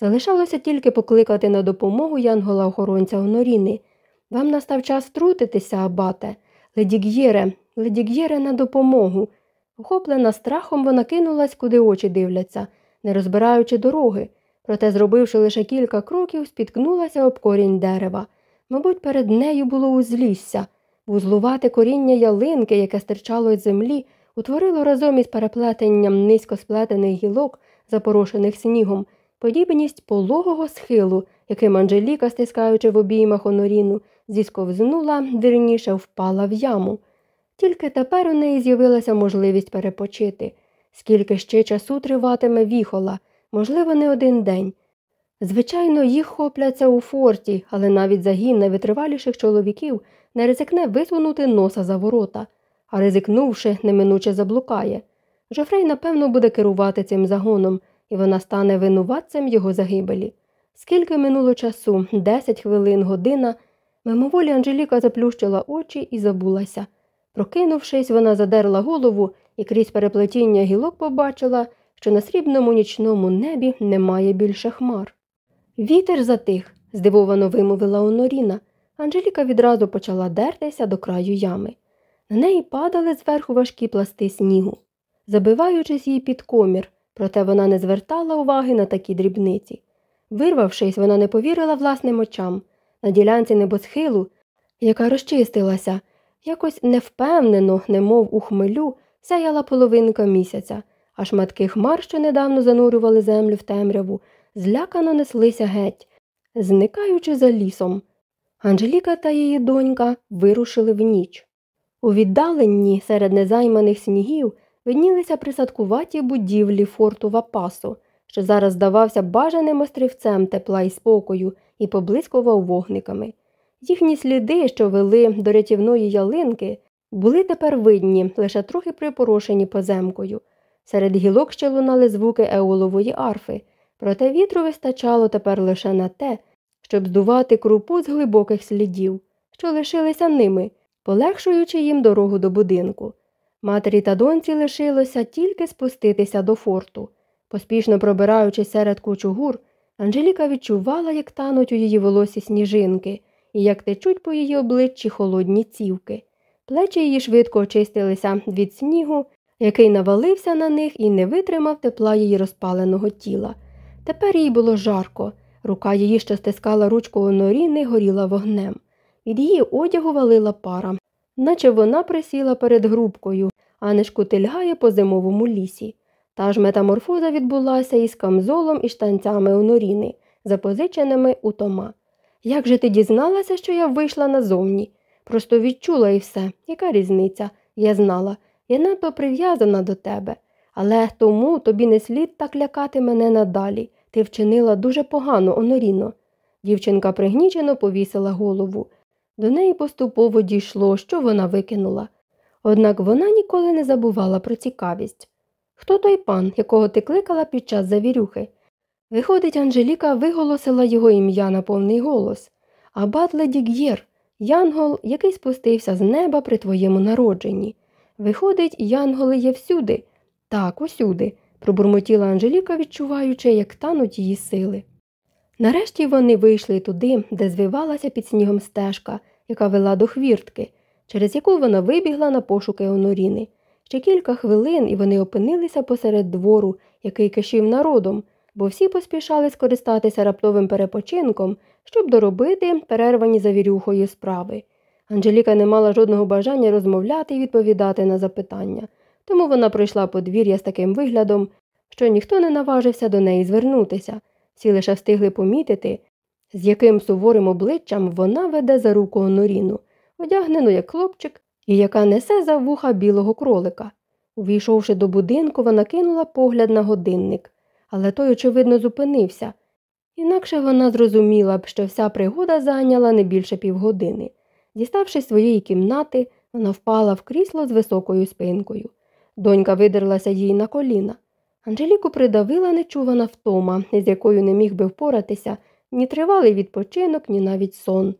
Залишалося тільки покликати на допомогу янгола охоронця Оноріни. Вам настав час втрутитися, абате. Ледіг'єре, ледіг'єре на допомогу. Охоплена страхом, вона кинулась, куди очі дивляться, не розбираючи дороги. Проте, зробивши лише кілька кроків, спіткнулася об корінь дерева. Мабуть, перед нею було узлісся. Вузлувате коріння ялинки, яке стирчало з землі, утворило разом із переплетенням низько сплетених гілок, запорошених снігом, подібність пологого схилу, яким Анжеліка, стискаючи в обіймах оноріну, зісковзнула, вірніше впала в яму. Тільки тепер у неї з'явилася можливість перепочити, скільки ще часу триватиме віхола, можливо, не один день. Звичайно, їх хопляться у форті, але навіть загін найвитриваліших чоловіків не ризикне висунути носа за ворота, а ризикнувши, неминуче заблукає. Жофрей, напевно, буде керувати цим загоном, і вона стане винуватцем його загибелі. Скільки минуло часу, десять хвилин, година, мимоволі Анжеліка заплющила очі і забулася. Прокинувшись, вона задерла голову і крізь переплетіння гілок побачила, що на срібному нічному небі немає більше хмар. Вітер затих, здивовано вимовила Оноріна. Анжеліка відразу почала дертися до краю ями. На неї падали зверху важкі пласти снігу, забиваючись їй під комір, проте вона не звертала уваги на такі дрібниці. Вирвавшись, вона не повірила власним очам. На ділянці небосхилу, яка розчистилася, якось невпевнено, немов у хмелю, сяяла половинка місяця, а шматки хмар, що недавно занурювали землю в темряву, злякано неслися геть, зникаючи за лісом. Анжеліка та її донька вирушили в ніч. У віддаленні серед незайманих снігів виднілися присадкуваті будівлі форту Вапасо, що зараз здавався бажаним острівцем тепла і спокою і поблискував вогниками. Їхні сліди, що вели до рятівної ялинки, були тепер видні, лише трохи припорошені поземкою. Серед гілок ще лунали звуки еолової арфи, проте вітру вистачало тепер лише на те, щоб здувати крупу з глибоких слідів, що лишилися ними, полегшуючи їм дорогу до будинку. Матері та доньці лишилося тільки спуститися до форту. Поспішно пробираючись серед кучугур, Анжеліка відчувала, як тануть у її волосі сніжинки і як течуть по її обличчі холодні цівки. Плечі її швидко очистилися від снігу, який навалився на них і не витримав тепла її розпаленого тіла. Тепер їй було жарко, рука її, що стискала ручку Оноріни, горіла вогнем. Від її одягу валила пара, наче вона присіла перед грубкою, а не шкутильгає по зимовому лісі. Та ж метаморфоза відбулася із камзолом і штанцями Оноріни, запозиченими у Тома. Як же ти дізналася, що я вийшла назовні? Просто відчула і все. Яка різниця? Я знала. Я надто прив'язана до тебе. Але тому тобі не слід так лякати мене надалі. Ти вчинила дуже погано, Оноріно. Дівчинка пригнічено повісила голову. До неї поступово дійшло, що вона викинула. Однак вона ніколи не забувала про цікавість. Хто той пан, якого ти кликала під час завірюхи? Виходить, Анжеліка виголосила його ім'я на повний голос. Абат Леді Г'єр, Янгол, який спустився з неба при твоєму народженні. Виходить, янголи є всюди. Так, усюди, пробурмотіла Анжеліка, відчуваючи, як тануть її сили. Нарешті вони вийшли туди, де звивалася під снігом стежка, яка вела до хвіртки, через яку вона вибігла на пошуки Оноріни. Ще кілька хвилин і вони опинилися посеред двору, який кишів народом, бо всі поспішали скористатися раптовим перепочинком, щоб доробити перервані завірюхою справи. Анжеліка не мала жодного бажання розмовляти і відповідати на запитання, тому вона пройшла подвір'я з таким виглядом, що ніхто не наважився до неї звернутися, всі лише встигли помітити, з яким суворим обличчям вона веде за руку Оноріну, одягнену як хлопчик і яка несе за вуха білого кролика. Увійшовши до будинку, вона кинула погляд на годинник, але той, очевидно, зупинився. Інакше вона зрозуміла б, що вся пригода зайняла не більше півгодини. Діставшись своєї кімнати, вона впала в крісло з високою спинкою. Донька видерлася їй на коліна. Анжеліку придавила нечувана втома, з якою не міг би впоратися ні тривалий відпочинок, ні навіть сон.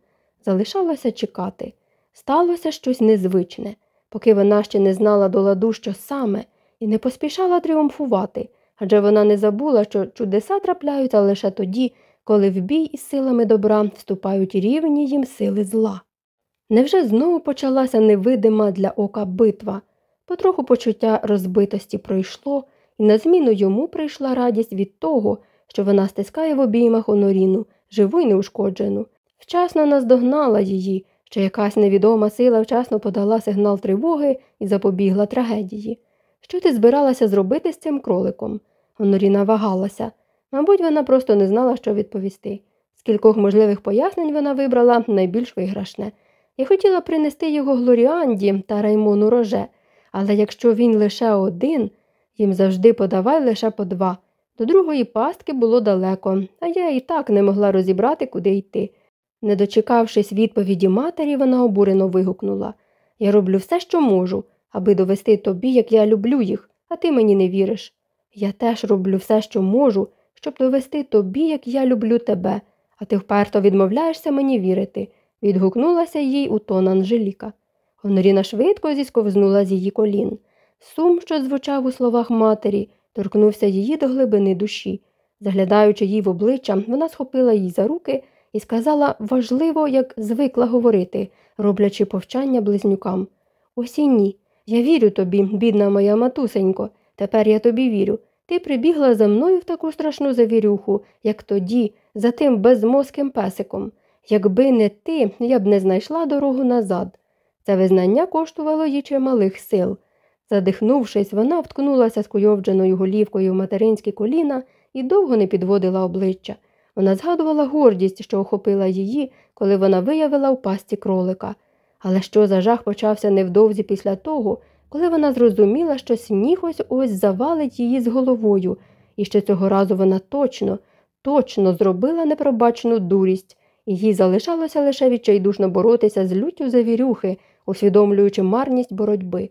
Залишалося чекати. Сталося щось незвичне, поки вона ще не знала до ладу, що саме, і не поспішала тріумфувати, адже вона не забула, що чудеса трапляються лише тоді, коли в бій із силами добра вступають рівні їм сили зла. Невже знову почалася невидима для ока битва? Потроху почуття розбитості пройшло, і на зміну йому прийшла радість від того, що вона стискає в обіймах Оноріну, живу й неушкоджену. Вчасно наздогнала її, що якась невідома сила вчасно подала сигнал тривоги і запобігла трагедії. Що ти збиралася зробити з цим кроликом? Оноріна вагалася. Мабуть, вона просто не знала, що відповісти. З кількох можливих пояснень вона вибрала найбільш виграшне. Я хотіла принести його Глоріанді та Раймону Роже, але якщо він лише один, їм завжди подавай лише по два. До другої пастки було далеко, а я і так не могла розібрати, куди йти. Не дочекавшись відповіді матері, вона обурено вигукнула Я роблю все, що можу, аби довести тобі, як я люблю їх, а ти мені не віриш. Я теж роблю все, що можу, щоб довести тобі, як я люблю тебе, а ти вперто відмовляєшся мені вірити, відгукнулася їй у тон Анжеліка. Гоноріна швидко зісковзнула з її колін. Сум, що звучав у словах матері, торкнувся її до глибини душі. Заглядаючи їй в обличчя, вона схопила її за руки і сказала важливо, як звикла говорити, роблячи повчання близнюкам. Ось і ні. Я вірю тобі, бідна моя матусенько, тепер я тобі вірю. Ти прибігла за мною в таку страшну завірюху, як тоді, за тим безмозким песиком. Якби не ти, я б не знайшла дорогу назад. Це визнання коштувало їй чималих сил. Задихнувшись, вона вткнулася скуйовдженою голівкою в материнські коліна і довго не підводила обличчя. Вона згадувала гордість, що охопила її, коли вона виявила в пасті кролика. Але що за жах почався невдовзі після того, коли вона зрозуміла, що сніг ось ось завалить її з головою, і що цього разу вона точно, точно зробила непробачену дурість, і їй залишалося лише відчайдушно боротися з люттю завірюхи, усвідомлюючи марність боротьби.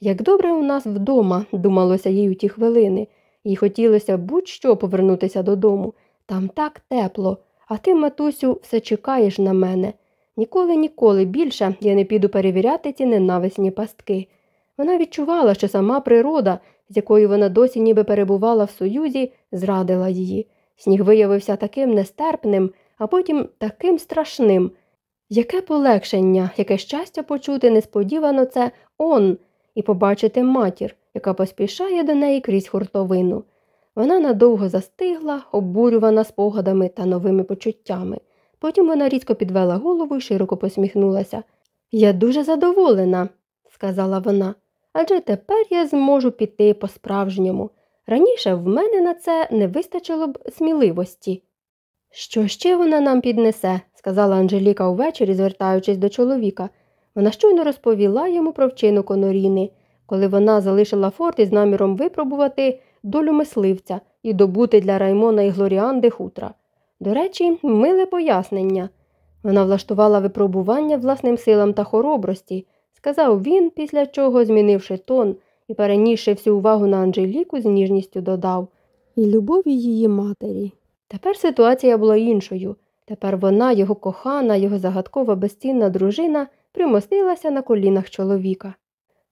Як добре у нас вдома, думалося їй у ті хвилини, їй хотілося будь-що повернутися додому. Там так тепло, а ти, матусю, все чекаєш на мене. Ніколи, ніколи більше я не піду перевіряти ці ненависні пастки. Вона відчувала, що сама природа, з якою вона досі ніби перебувала в союзі, зрадила її. Сніг виявився таким нестерпним, а потім таким страшним. Яке полегшення, яке щастя почути несподівано це он і побачити матір, яка поспішає до неї крізь хуртовину. Вона надовго застигла, обурювана спогадами та новими почуттями. Потім вона різко підвела голову і широко посміхнулася. Я дуже задоволена, сказала вона, адже тепер я зможу піти по-справжньому. Раніше в мене на це не вистачило б сміливості. Що ще вона нам піднесе, сказала Анжеліка увечері, звертаючись до чоловіка. Вона щойно розповіла йому про вчинок Оноріни, коли вона залишила форт із наміром випробувати долю мисливця і добути для Раймона і Глоріанди хутра. До речі, миле пояснення. Вона влаштувала випробування власним силам та хоробрості, сказав він, після чого, змінивши тон і перенісши всю увагу на Анжеліку, з ніжністю додав і любові її матері. Тепер ситуація була іншою. Тепер вона, його кохана, його загадкова безцінна дружина, примостилася на колінах чоловіка.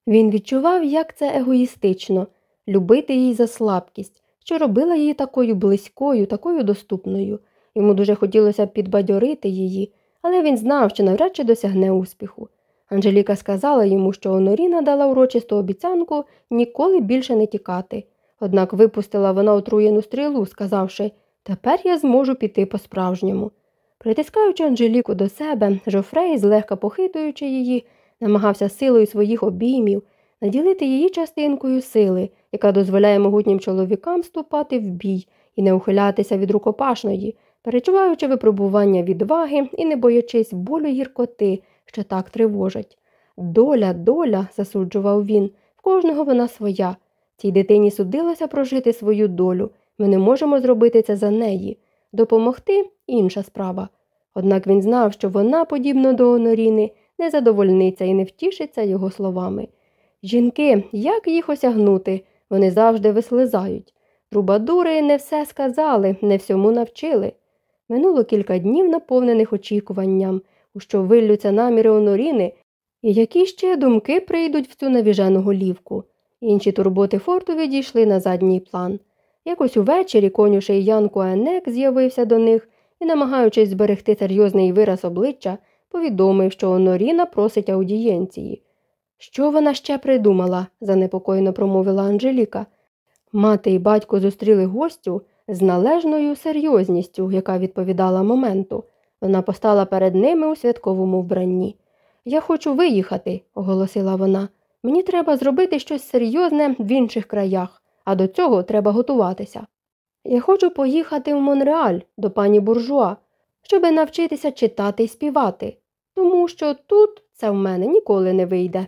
Він відчував, як це егоїстично любити її за слабкість, що робила її такою близькою, такою доступною. Йому дуже хотілося підбадьорити її, але він знав, що навряд чи досягне успіху. Анжеліка сказала йому, що Оноріна дала урочисту обіцянку ніколи більше не тікати. Однак випустила вона отруєну стрілу, сказавши Тепер я зможу піти по-справжньому. Притискаючи Анжеліку до себе, Жофрей, злегка похитуючи її, намагався силою своїх обіймів наділити її частинкою сили, яка дозволяє могутнім чоловікам ступати в бій і не ухилятися від рукопашної, перечуваючи випробування відваги і не боячись болю гіркоти, що так тривожать. Доля, доля, засуджував він, в кожного вона своя. Цій дитині судилося прожити свою долю. Ми не можемо зробити це за неї. Допомогти інша справа. Однак він знав, що вона, подібно до Оноріни, не задовольниться і не втішиться його словами. Жінки, як їх осягнути? Вони завжди вислизають. Трубадури не все сказали, не всьому навчили. Минуло кілька днів, наповнених очікуванням, у що виллються наміри Оноріни, і які ще думки прийдуть в цю навіжену голівку. Інші турботи форту відійшли на задній план. Якось увечері конюший Ян Куенек з'явився до них і, намагаючись зберегти серйозний вираз обличчя, повідомив, що Оноріна просить аудієнції. Що вона ще придумала? занепокоєно промовила Анжеліка. Мати і батько зустріли гостю з належною серйозністю, яка відповідала моменту. Вона постала перед ними у святковому вбранні. Я хочу виїхати, оголосила вона. Мені треба зробити щось серйозне в інших краях, а до цього треба готуватися. Я хочу поїхати в Монреаль до пані буржуа, щоби навчитися читати і співати, тому що тут це в мене ніколи не вийде.